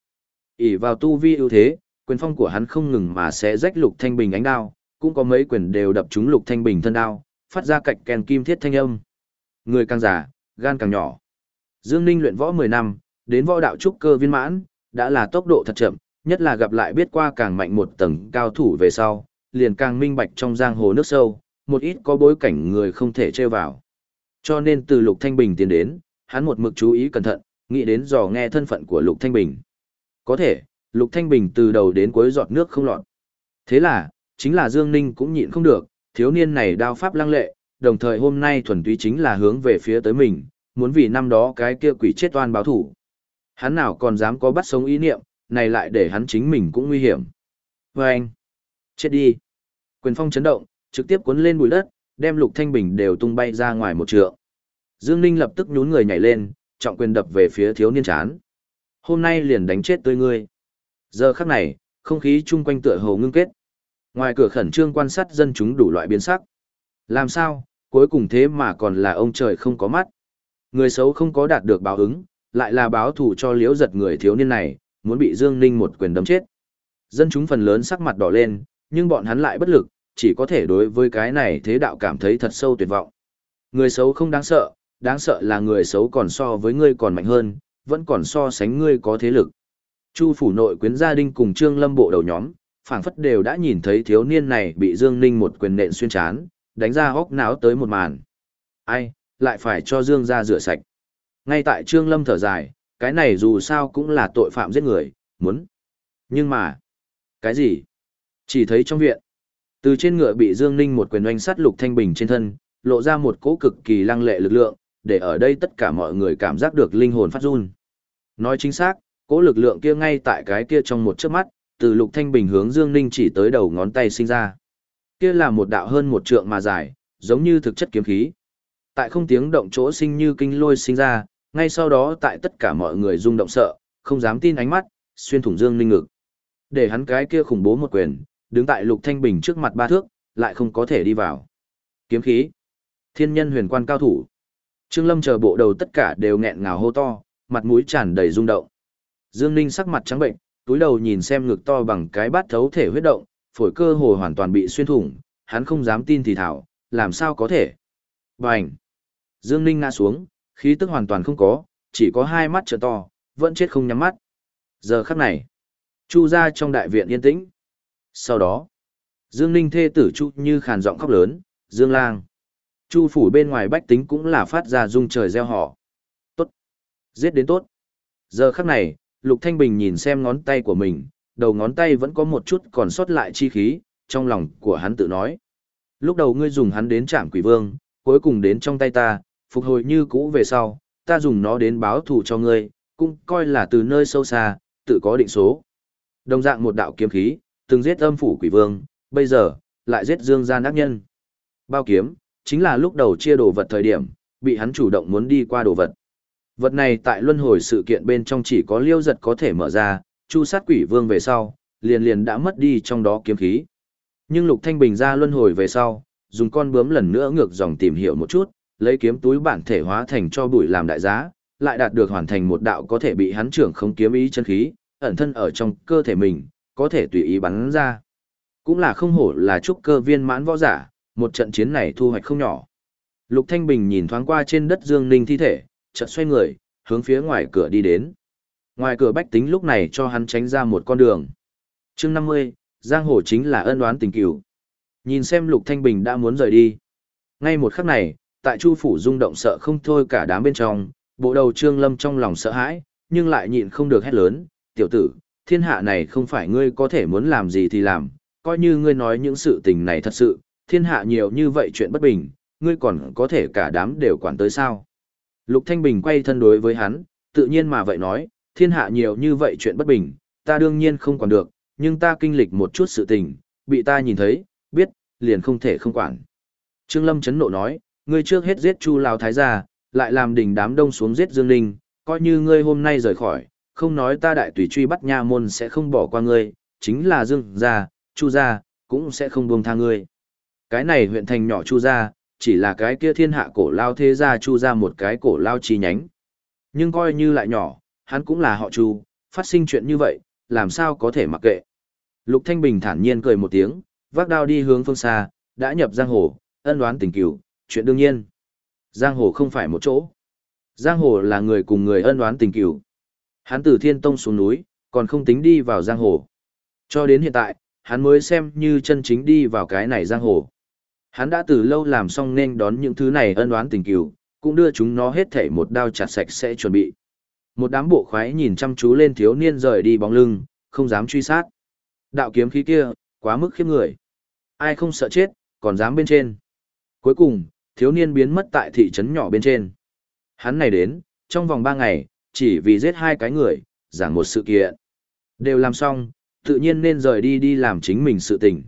ỉ vào tu vi ưu thế, quyền phong của hắn không ngừng mà sẽ rách lục thanh bình ánh đao, cũng có mấy quyền đều đập trúng lục thanh bình thân đao, phát ra cạch kèn kim thiết thanh âm. Người càng già, gan càng nhỏ. Dương Ninh luyện võ 10 năm, đến võ đạo trúc cơ viên mãn, đã là tốc độ thật chậm, nhất là gặp lại biết qua càng mạnh một tầng cao thủ về sau, liền càng minh bạch trong giang hồ nước sâu, một ít có bối cảnh người không thể trêu vào. Cho nên từ Lục Thanh Bình tiến đến, hắn một mực chú ý cẩn thận, nghĩ đến dò nghe thân phận của Lục Thanh Bình. Có thể, Lục Thanh Bình từ đầu đến cuối giọt nước không lọt. Thế là, chính là Dương Ninh cũng nhịn không được, thiếu niên này đao pháp lăng lệ, đồng thời hôm nay thuần túy chính là hướng về phía tới mình, muốn vì năm đó cái kia quỷ chết oan báo thủ. Hắn nào còn dám có bắt sống ý niệm, này lại để hắn chính mình cũng nguy hiểm. Và anh, chết đi. Quyền phong chấn động, trực tiếp cuốn lên bụi đất, đem Lục Thanh Bình đều tung bay ra ngoài một trượng. Dương Ninh lập tức nhún người nhảy lên, trọng quyền đập về phía thiếu niên chán. Hôm nay liền đánh chết tươi ngươi. Giờ khắc này, không khí chung quanh tựa hồ ngưng kết. Ngoài cửa khẩn trương quan sát dân chúng đủ loại biến sắc. Làm sao, cuối cùng thế mà còn là ông trời không có mắt. Người xấu không có đạt được báo ứng, lại là báo thù cho liễu giật người thiếu niên này, muốn bị Dương Ninh một quyền đấm chết. Dân chúng phần lớn sắc mặt đỏ lên, nhưng bọn hắn lại bất lực, chỉ có thể đối với cái này thế đạo cảm thấy thật sâu tuyệt vọng. Người xấu không đáng sợ, đáng sợ là người xấu còn so với ngươi còn mạnh hơn, vẫn còn so sánh ngươi có thế lực. Chu phủ nội quyến gia đình cùng Trương Lâm bộ đầu nhóm, phảng phất đều đã nhìn thấy thiếu niên này bị Dương Ninh một quyền nện xuyên chán, đánh ra hốc não tới một màn. Ai, lại phải cho Dương ra rửa sạch. Ngay tại Trương Lâm thở dài, cái này dù sao cũng là tội phạm giết người, muốn. Nhưng mà, cái gì? Chỉ thấy trong viện, từ trên ngựa bị Dương Ninh một quyền oanh sát Lục Thanh Bình trên thân, lộ ra một cỗ cực kỳ lăng lệ lực lượng, để ở đây tất cả mọi người cảm giác được linh hồn phát run. Nói chính xác, cỗ lực lượng kia ngay tại cái kia trong một chớp mắt, từ Lục Thanh Bình hướng Dương Ninh chỉ tới đầu ngón tay sinh ra. Kia là một đạo hơn một trượng mà dài, giống như thực chất kiếm khí. Tại không tiếng động chỗ sinh như kinh lôi sinh ra, ngay sau đó tại tất cả mọi người rung động sợ, không dám tin ánh mắt, xuyên thủng Dương Ninh ngực. Để hắn cái kia khủng bố một quyền, đứng tại Lục Thanh Bình trước mặt ba thước, lại không có thể đi vào. Kiếm khí. Thiên nhân huyền quan cao thủ. Trương Lâm chờ bộ đầu tất cả đều nghẹn ngào hô to, mặt mũi tràn đầy rung động. Dương Ninh sắc mặt trắng bệnh, túi đầu nhìn xem ngực to bằng cái bát thấu thể huyết động, phổi cơ hồ hoàn toàn bị xuyên thủng, hắn không dám tin thì thảo, làm sao có thể. Bành! Dương Ninh ngã xuống, khí tức hoàn toàn không có, chỉ có hai mắt trợ to, vẫn chết không nhắm mắt. Giờ khắc này, Chu ra trong đại viện yên tĩnh. Sau đó, Dương Ninh thê tử Chu như khàn giọng khóc lớn, Dương Lang. Chu phủ bên ngoài bách tính cũng là phát ra rung trời gieo họ. Tốt. Giết đến tốt. Giờ khắc này, Lục Thanh Bình nhìn xem ngón tay của mình, đầu ngón tay vẫn có một chút còn sót lại chi khí, trong lòng của hắn tự nói. Lúc đầu ngươi dùng hắn đến chạm quỷ vương, cuối cùng đến trong tay ta, phục hồi như cũ về sau, ta dùng nó đến báo thù cho ngươi, cũng coi là từ nơi sâu xa, tự có định số. Đồng dạng một đạo kiếm khí, từng giết âm phủ quỷ vương, bây giờ, lại giết dương gian ác nhân. Bao kiếm, chính là lúc đầu chia đồ vật thời điểm, bị hắn chủ động muốn đi qua đồ vật. Vật này tại luân hồi sự kiện bên trong chỉ có liêu giật có thể mở ra, chu sát quỷ vương về sau, liền liền đã mất đi trong đó kiếm khí. Nhưng Lục Thanh Bình ra luân hồi về sau, dùng con bướm lần nữa ngược dòng tìm hiểu một chút, lấy kiếm túi bản thể hóa thành cho bụi làm đại giá, lại đạt được hoàn thành một đạo có thể bị hắn trưởng không kiếm ý chân khí, ẩn thân ở trong cơ thể mình, có thể tùy ý bắn ra. Cũng là không hổ là trúc cơ viên mãn võ giả, một trận chiến này thu hoạch không nhỏ. Lục Thanh Bình nhìn thoáng qua trên đất Dương Ninh thi thể, chợt xoay người, hướng phía ngoài cửa đi đến. Ngoài cửa bách tính lúc này cho hắn tránh ra một con đường. chương 50, Giang Hồ chính là ân oán tình cửu. Nhìn xem Lục Thanh Bình đã muốn rời đi. Ngay một khắc này, tại Chu Phủ rung động sợ không thôi cả đám bên trong, bộ đầu Trương Lâm trong lòng sợ hãi, nhưng lại nhịn không được hét lớn, tiểu tử, thiên hạ này không phải ngươi có thể muốn làm gì thì làm, coi như ngươi nói những sự tình này thật sự, thiên hạ nhiều như vậy chuyện bất bình, ngươi còn có thể cả đám đều quản tới sao. Lục Thanh Bình quay thân đối với hắn, tự nhiên mà vậy nói, thiên hạ nhiều như vậy chuyện bất bình, ta đương nhiên không quản được, nhưng ta kinh lịch một chút sự tình, bị ta nhìn thấy, biết, liền không thể không quản. Trương Lâm chấn nộ nói, ngươi trước hết giết Chu Lão Thái gia, lại làm đỉnh đám đông xuống giết Dương Linh, coi như ngươi hôm nay rời khỏi, không nói ta đại tùy truy bắt nha môn sẽ không bỏ qua ngươi, chính là Dương gia, Chu gia, cũng sẽ không buông tha ngươi. Cái này huyện thành nhỏ Chu gia, chỉ là cái kia thiên hạ cổ lao thế gia Chu gia một cái cổ lao chi nhánh. Nhưng coi như lại nhỏ, hắn cũng là họ Chu, phát sinh chuyện như vậy, làm sao có thể mặc kệ. Lục Thanh Bình thản nhiên cười một tiếng, vác đao đi hướng phương xa, đã nhập giang hồ, ân đoán tình cửu, chuyện đương nhiên. Giang hồ không phải một chỗ. Giang hồ là người cùng người ân đoán tình cửu. Hắn từ thiên tông xuống núi, còn không tính đi vào giang hồ. Cho đến hiện tại, hắn mới xem như chân chính đi vào cái này giang hồ. Hắn đã từ lâu làm xong nên đón những thứ này ân đoán tình cửu, cũng đưa chúng nó hết thảy một đao chặt sạch sẽ chuẩn bị. Một đám bộ khoái nhìn chăm chú lên thiếu niên rời đi bóng lưng, không dám truy sát. Đạo kiếm khí kia, quá mức khiếp người. Ai không sợ chết, còn dám bên trên. Cuối cùng, thiếu niên biến mất tại thị trấn nhỏ bên trên. Hắn này đến, trong vòng ba ngày, chỉ vì giết hai cái người, giảng một sự kiện. Đều làm xong, tự nhiên nên rời đi đi làm chính mình sự tình.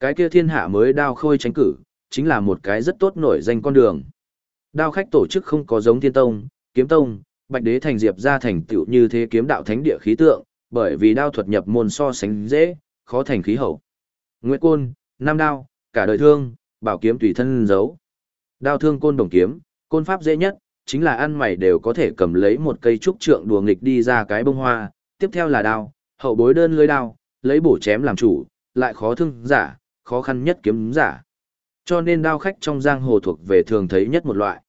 Cái kia thiên hạ mới đao khôi tránh cử, chính là một cái rất tốt nổi danh con đường. Đao khách tổ chức không có giống thiên tông, kiếm tông, bạch đế thành diệp ra thành tựu như thế kiếm đạo thánh địa khí tượng, bởi vì đao thuật nhập môn so sánh dễ, khó thành khí hậu. Nguyệt côn, nam đao, cả đời thương, bảo kiếm tùy thân giấu. Đao thương côn đồng kiếm, côn pháp dễ nhất, chính là ăn mày đều có thể cầm lấy một cây trúc trượng đùa nghịch đi ra cái bông hoa, tiếp theo là đao, hậu bối đơn lưới đao, lấy bổ chém làm chủ, lại khó thương giả, khó khăn nhất kiếm giả. Cho nên đao khách trong giang hồ thuộc về thường thấy nhất một loại.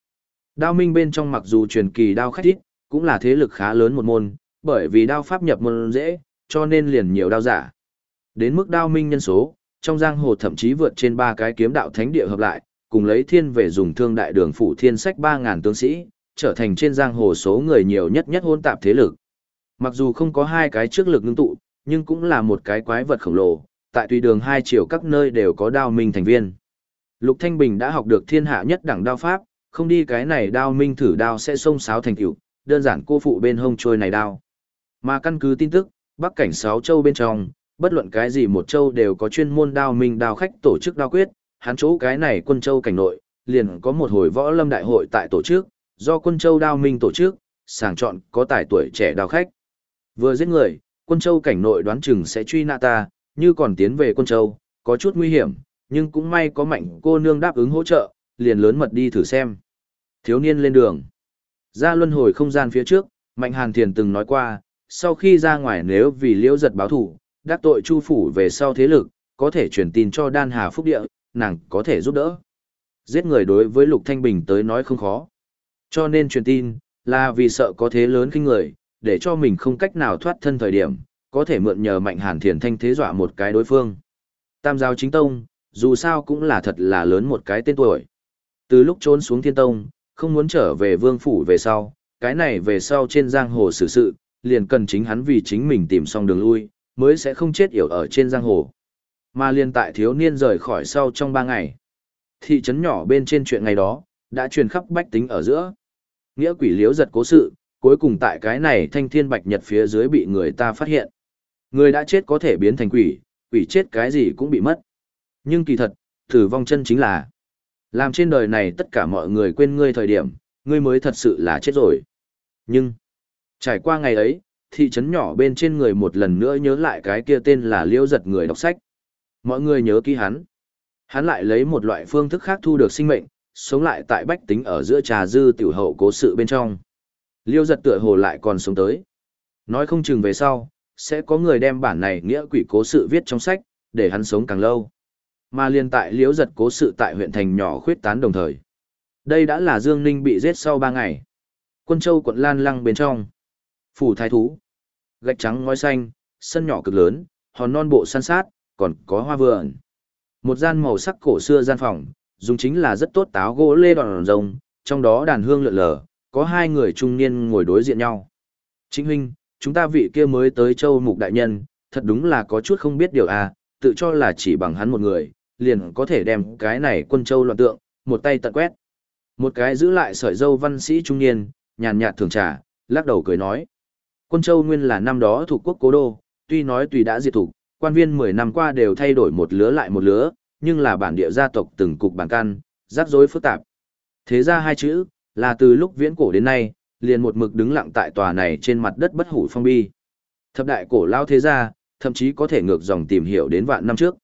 Đao minh bên trong mặc dù truyền kỳ đao khách ít, cũng là thế lực khá lớn một môn, bởi vì đao pháp nhập môn dễ, cho nên liền nhiều đao giả. Đến mức đao minh nhân số, trong giang hồ thậm chí vượt trên ba cái kiếm đạo thánh địa hợp lại, cùng lấy thiên về dùng thương đại đường phủ thiên sách 3.000 tướng sĩ, trở thành trên giang hồ số người nhiều nhất nhất hôn tạp thế lực. Mặc dù không có hai cái trước lực ngưng tụ, nhưng cũng là một cái quái vật khổng lồ, tại tùy đường hai chiều các nơi đều có đao minh thành viên. Lục Thanh Bình đã học được thiên hạ nhất đẳng đao pháp, không đi cái này đao minh thử đao sẽ xông sáo thành tiểu, đơn giản cô phụ bên hông trôi này đao. Mà căn cứ tin tức, Bắc cảnh sáu châu bên trong, bất luận cái gì một châu đều có chuyên môn đao minh đao khách tổ chức đao quyết, hắn chỗ cái này quân châu cảnh nội, liền có một hồi võ lâm đại hội tại tổ chức, do quân châu đao minh tổ chức, sàng chọn có tài tuổi trẻ đao khách. Vừa giết người, quân châu cảnh nội đoán chừng sẽ truy nã ta, như còn tiến về quân châu, có chút nguy hiểm, nhưng cũng may có mạnh cô nương đáp ứng hỗ trợ, liền lớn mật đi thử xem. Thiếu niên lên đường. Ra luân hồi không gian phía trước, Mạnh Hàn Thiền từng nói qua, sau khi ra ngoài nếu vì liễu giật báo thủ, đắc tội chu phủ về sau thế lực, có thể truyền tin cho đan hà phúc địa, nàng có thể giúp đỡ. Giết người đối với Lục Thanh Bình tới nói không khó. Cho nên truyền tin, là vì sợ có thế lớn kinh người, để cho mình không cách nào thoát thân thời điểm, có thể mượn nhờ mạnh hàn thiền thanh thế dọa một cái đối phương. Tam giáo chính tông, dù sao cũng là thật là lớn một cái tên tuổi. Từ lúc trốn xuống thiên tông, không muốn trở về vương phủ về sau, cái này về sau trên giang hồ xử sự, liền cần chính hắn vì chính mình tìm xong đường lui, mới sẽ không chết yểu ở trên giang hồ. Mà liên tại thiếu niên rời khỏi sau trong ba ngày. Thị trấn nhỏ bên trên chuyện ngày đó, đã truyền khắp bách tính ở giữa. Nghĩa quỷ liếu giật cố sự, cuối cùng tại cái này thanh thiên bạch nhật phía dưới bị người ta phát hiện. Người đã chết có thể biến thành quỷ, quỷ chết cái gì cũng bị mất. Nhưng kỳ thật, tử vong chân chính là làm trên đời này tất cả mọi người quên ngươi thời điểm, ngươi mới thật sự là chết rồi. Nhưng, trải qua ngày ấy, thị trấn nhỏ bên trên người một lần nữa nhớ lại cái kia tên là liễu giật người đọc sách. Mọi người nhớ kỹ hắn. Hắn lại lấy một loại phương thức khác thu được sinh mệnh, sống lại tại bách tính ở giữa trà dư tiểu hậu cố sự bên trong. Liêu giật tựa hồ lại còn sống tới. Nói không chừng về sau, sẽ có người đem bản này nghĩa quỷ cố sự viết trong sách, để hắn sống càng lâu. Mà liên tại liễu giật cố sự tại huyện thành nhỏ khuyết tán đồng thời. Đây đã là Dương Ninh bị giết sau 3 ngày. Quân Châu quận Lan Lăng bên trong. Phủ thái thú. Gạch trắng ngói xanh, sân nhỏ cực lớn, hòn non bộ san sát, còn có hoa vườn. Một gian màu sắc cổ xưa gian phòng, dùng chính là rất tốt táo gỗ lê đòn rồng, trong đó đàn hương lượn lờ, có hai người trung niên ngồi đối diện nhau. Chính huynh, chúng ta vị kia mới tới châu mục đại nhân, thật đúng là có chút không biết điều à, tự cho là chỉ bằng hắn một người, liền có thể đem cái này quân châu loạn tượng, một tay tận quét. Một cái giữ lại sợi dâu văn sĩ trung niên, nhàn nhạt thường trà, lắc đầu cười nói. Quân châu nguyên là năm đó thuộc quốc cố đô, tuy nói tùy đã diệt thủ, quan viên 10 năm qua đều thay đổi một lứa lại một lứa, nhưng là bản địa gia tộc từng cục bản căn, rắc rối phức tạp. Thế ra hai chữ, là từ lúc viễn cổ đến nay, liền một mực đứng lặng tại tòa này trên mặt đất bất hủ phong bi. Thập đại cổ lao thế gia, thậm chí có thể ngược dòng tìm hiểu đến vạn năm trước.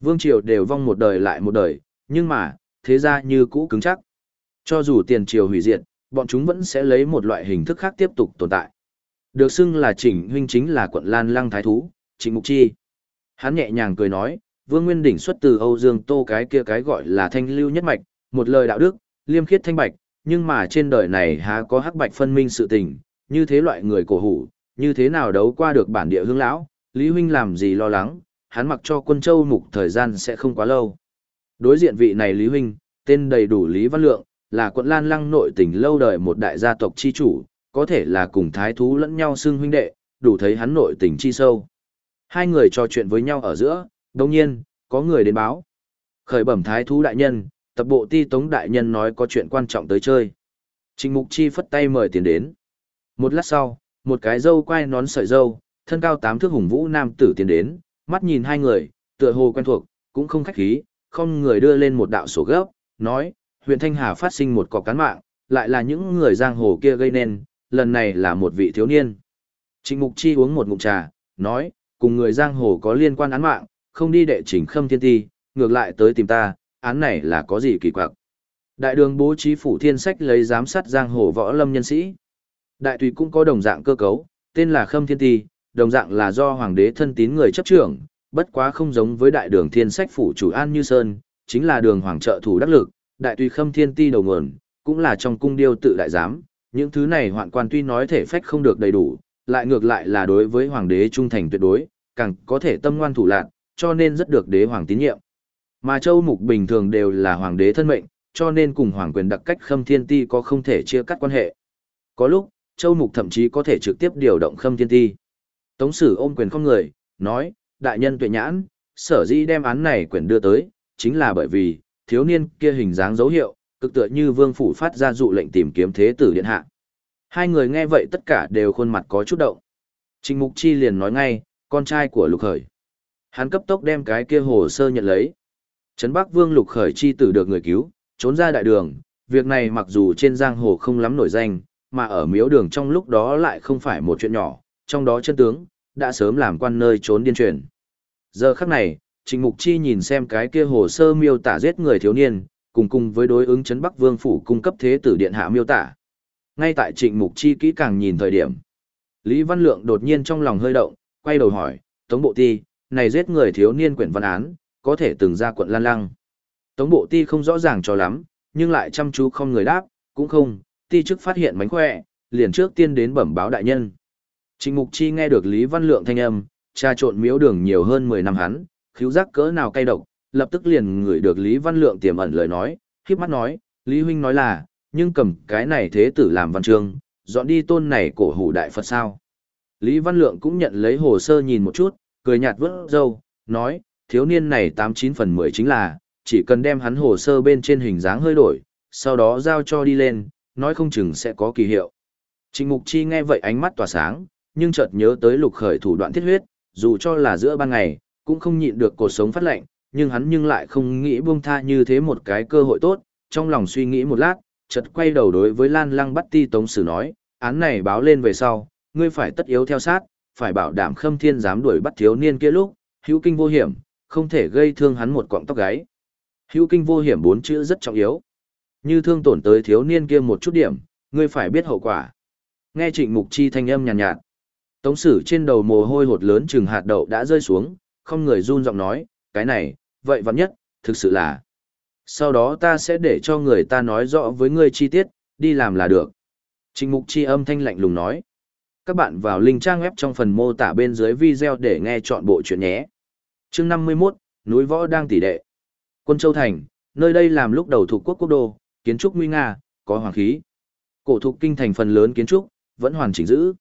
Vương triều đều vong một đời lại một đời, nhưng mà, thế gia như cũ cứng chắc. Cho dù tiền triều hủy diệt, bọn chúng vẫn sẽ lấy một loại hình thức khác tiếp tục tồn tại. Được xưng là chỉnh huynh chính là quận Lan Lăng Thái Thú, Trịnh Mục Chi. Hắn nhẹ nhàng cười nói, Vương Nguyên Đỉnh xuất từ Âu Dương Tô cái kia cái gọi là thanh lưu nhất mạch, một lời đạo đức, liêm khiết thanh bạch, nhưng mà trên đời này há có hắc bạch phân minh sự tình, như thế loại người cổ hủ, như thế nào đấu qua được bản địa hương lão, Lý huynh làm gì lo lắng, hắn mặc cho quân châu mục thời gian sẽ không quá lâu. Đối diện vị này Lý huynh, tên đầy đủ Lý Văn Lượng, là quận Lan Lăng nội tỉnh lâu đời một đại gia tộc chi chủ, có thể là cùng thái thú lẫn nhau xưng huynh đệ, đủ thấy hắn nội tình chi sâu. Hai người trò chuyện với nhau ở giữa, đồng nhiên, có người đến báo. Khởi bẩm thái thú đại nhân, tập bộ ti tống đại nhân nói có chuyện quan trọng tới chơi. Trình Mục Chi phất tay mời tiền đến. Một lát sau, một cái dâu quay nón sợi dâu, thân cao tám thước hùng vũ nam tử tiến đến, mắt nhìn hai người, tựa hồ quen thuộc, cũng không khách khí, không người đưa lên một đạo sổ gấp, nói, huyện Thanh Hà phát sinh một cọc cán mạng, lại là những người giang hồ kia gây nên, lần này là một vị thiếu niên. Trịnh Mục Chi uống một ngụm trà, nói, cùng người giang hồ có liên quan án mạng, không đi đệ chỉnh khâm thiên ti, ngược lại tới tìm ta, án này là có gì kỳ quặc. Đại đường bố trí phủ thiên sách lấy giám sát giang hồ võ lâm nhân sĩ. Đại tùy cũng có đồng dạng cơ cấu, tên là khâm thiên ti, đồng dạng là do hoàng đế thân tín người chấp trưởng, bất quá không giống với đại đường thiên sách phủ chủ An Như Sơn, chính là đường hoàng trợ thủ đắc lực, đại tùy khâm thiên ti đầu nguồn, cũng là trong cung điêu tự đại giám, những thứ này hoạn quan tuy nói thể phách không được đầy đủ, lại ngược lại là đối với hoàng đế trung thành tuyệt đối, càng có thể tâm ngoan thủ lạc, cho nên rất được đế hoàng tín nhiệm. Mà châu mục bình thường đều là hoàng đế thân mệnh, cho nên cùng hoàng quyền đặc cách khâm thiên ti có không thể chia cắt quan hệ. Có lúc, châu mục thậm chí có thể trực tiếp điều động khâm thiên ti. Tống sử ôm quyền không người, nói, đại nhân tuệ nhãn, sở dĩ đem án này quyền đưa tới, chính là bởi vì, thiếu niên kia hình dáng dấu hiệu, cực tựa như vương phủ phát ra dụ lệnh tìm kiếm thế tử điện hạ. Hai người nghe vậy tất cả đều khuôn mặt có chút động. Trình Mục Chi liền nói ngay, con trai của Lục Khởi. Hắn cấp tốc đem cái kia hồ sơ nhận lấy. Trấn Bắc Vương Lục Khởi chi tử được người cứu, trốn ra đại đường, việc này mặc dù trên giang hồ không lắm nổi danh, mà ở miếu đường trong lúc đó lại không phải một chuyện nhỏ, trong đó chân tướng, đã sớm làm quan nơi trốn điên truyền. Giờ khắc này, Trình Mục Chi nhìn xem cái kia hồ sơ miêu tả giết người thiếu niên, cùng cùng với đối ứng Trấn Bắc Vương Phủ cung cấp thế tử điện hạ miêu tả. Ngay tại Trịnh Mục Chi kỹ càng nhìn thời điểm. Lý Văn Lượng đột nhiên trong lòng hơi động, quay đầu hỏi, Tống Bộ Ti, này giết người thiếu niên quyển văn án, có thể từng ra quận Lan Lăng. Tống Bộ Ti không rõ ràng cho lắm, nhưng lại chăm chú không người đáp, cũng không, Ti chức phát hiện mánh khỏe, liền trước tiên đến bẩm báo đại nhân. Trịnh Mục Chi nghe được Lý Văn Lượng thanh âm, trà trộn miếu đường nhiều hơn 10 năm hắn, khiếu giác cỡ nào cay độc, lập tức liền ngửi được Lý Văn Lượng tiềm ẩn lời nói, khiếp mắt nói, Lý Huynh nói là, nhưng cầm cái này thế tử làm văn chương, dọn đi tôn này cổ hủ đại Phật sao. Lý Văn Lượng cũng nhận lấy hồ sơ nhìn một chút, cười nhạt vớt dâu, nói, thiếu niên này 89 phần 10 chính là, chỉ cần đem hắn hồ sơ bên trên hình dáng hơi đổi, sau đó giao cho đi lên, nói không chừng sẽ có kỳ hiệu. Trịnh Mục Chi nghe vậy ánh mắt tỏa sáng, nhưng chợt nhớ tới lục khởi thủ đoạn thiết huyết, dù cho là giữa ban ngày, cũng không nhịn được cuộc sống phát lệnh, nhưng hắn nhưng lại không nghĩ buông tha như thế một cái cơ hội tốt, trong lòng suy nghĩ một lát, chợt quay đầu đối với Lan Lăng bắt ti tống sử nói, án này báo lên về sau, ngươi phải tất yếu theo sát, phải bảo đảm khâm thiên dám đuổi bắt thiếu niên kia lúc, hữu kinh vô hiểm, không thể gây thương hắn một cọng tóc gáy. Hữu kinh vô hiểm bốn chữ rất trọng yếu. Như thương tổn tới thiếu niên kia một chút điểm, ngươi phải biết hậu quả. Nghe trịnh mục chi thanh âm nhàn nhạt, nhạt. Tống sử trên đầu mồ hôi hột lớn chừng hạt đậu đã rơi xuống, không người run giọng nói, cái này, vậy vạn nhất, thực sự là. Sau đó ta sẽ để cho người ta nói rõ với ngươi chi tiết, đi làm là được. Trịnh mục chi âm thanh lạnh lùng nói. Các bạn vào link trang web trong phần mô tả bên dưới video để nghe chọn bộ chuyện nhé chương 51, núi võ đang tỉ đệ. Quân Châu Thành, nơi đây làm lúc đầu thuộc quốc quốc đô, kiến trúc nguy nga, có hoàng khí. Cổ thục kinh thành phần lớn kiến trúc, vẫn hoàn chỉnh giữ.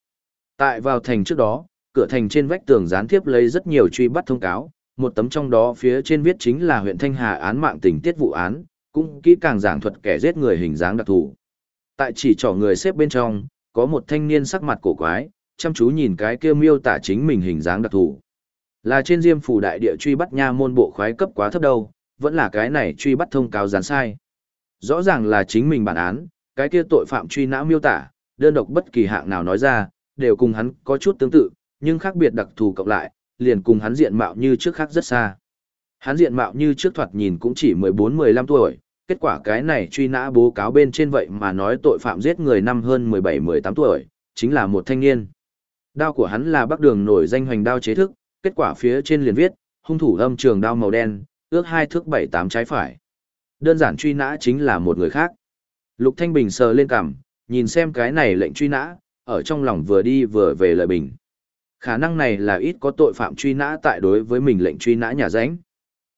Tại vào thành trước đó, cửa thành trên vách tường gián tiếp lấy rất nhiều truy bắt thông cáo, một tấm trong đó phía trên viết chính là huyện Thanh Hà án mạng tình tiết vụ án, cũng kỹ càng giảng thuật kẻ giết người hình dáng đặc thù. Tại chỉ trỏ người xếp bên trong, có một thanh niên sắc mặt cổ quái, chăm chú nhìn cái kia miêu tả chính mình hình dáng đặc thù. Là trên diêm phủ đại địa truy bắt nha môn bộ khoái cấp quá thấp đâu, vẫn là cái này truy bắt thông cáo gián sai. Rõ ràng là chính mình bản án, cái kia tội phạm truy nã miêu tả, đơn độc bất kỳ hạng nào nói ra, đều cùng hắn có chút tương tự, nhưng khác biệt đặc thù cộng lại, liền cùng hắn diện mạo như trước khác rất xa. Hắn diện mạo như trước thoạt nhìn cũng chỉ 14-15 tuổi, kết quả cái này truy nã bố cáo bên trên vậy mà nói tội phạm giết người năm hơn 17-18 tuổi, chính là một thanh niên. Đao của hắn là bắc đường nổi danh hoành đao chế thức, kết quả phía trên liền viết, hung thủ âm trường đao màu đen, ước hai thước 7-8 trái phải. Đơn giản truy nã chính là một người khác. Lục Thanh Bình sờ lên cằm, nhìn xem cái này lệnh truy nã, ở trong lòng vừa đi vừa về lời bình. Khả năng này là ít có tội phạm truy nã tại đối với mình lệnh truy nã nhà danh.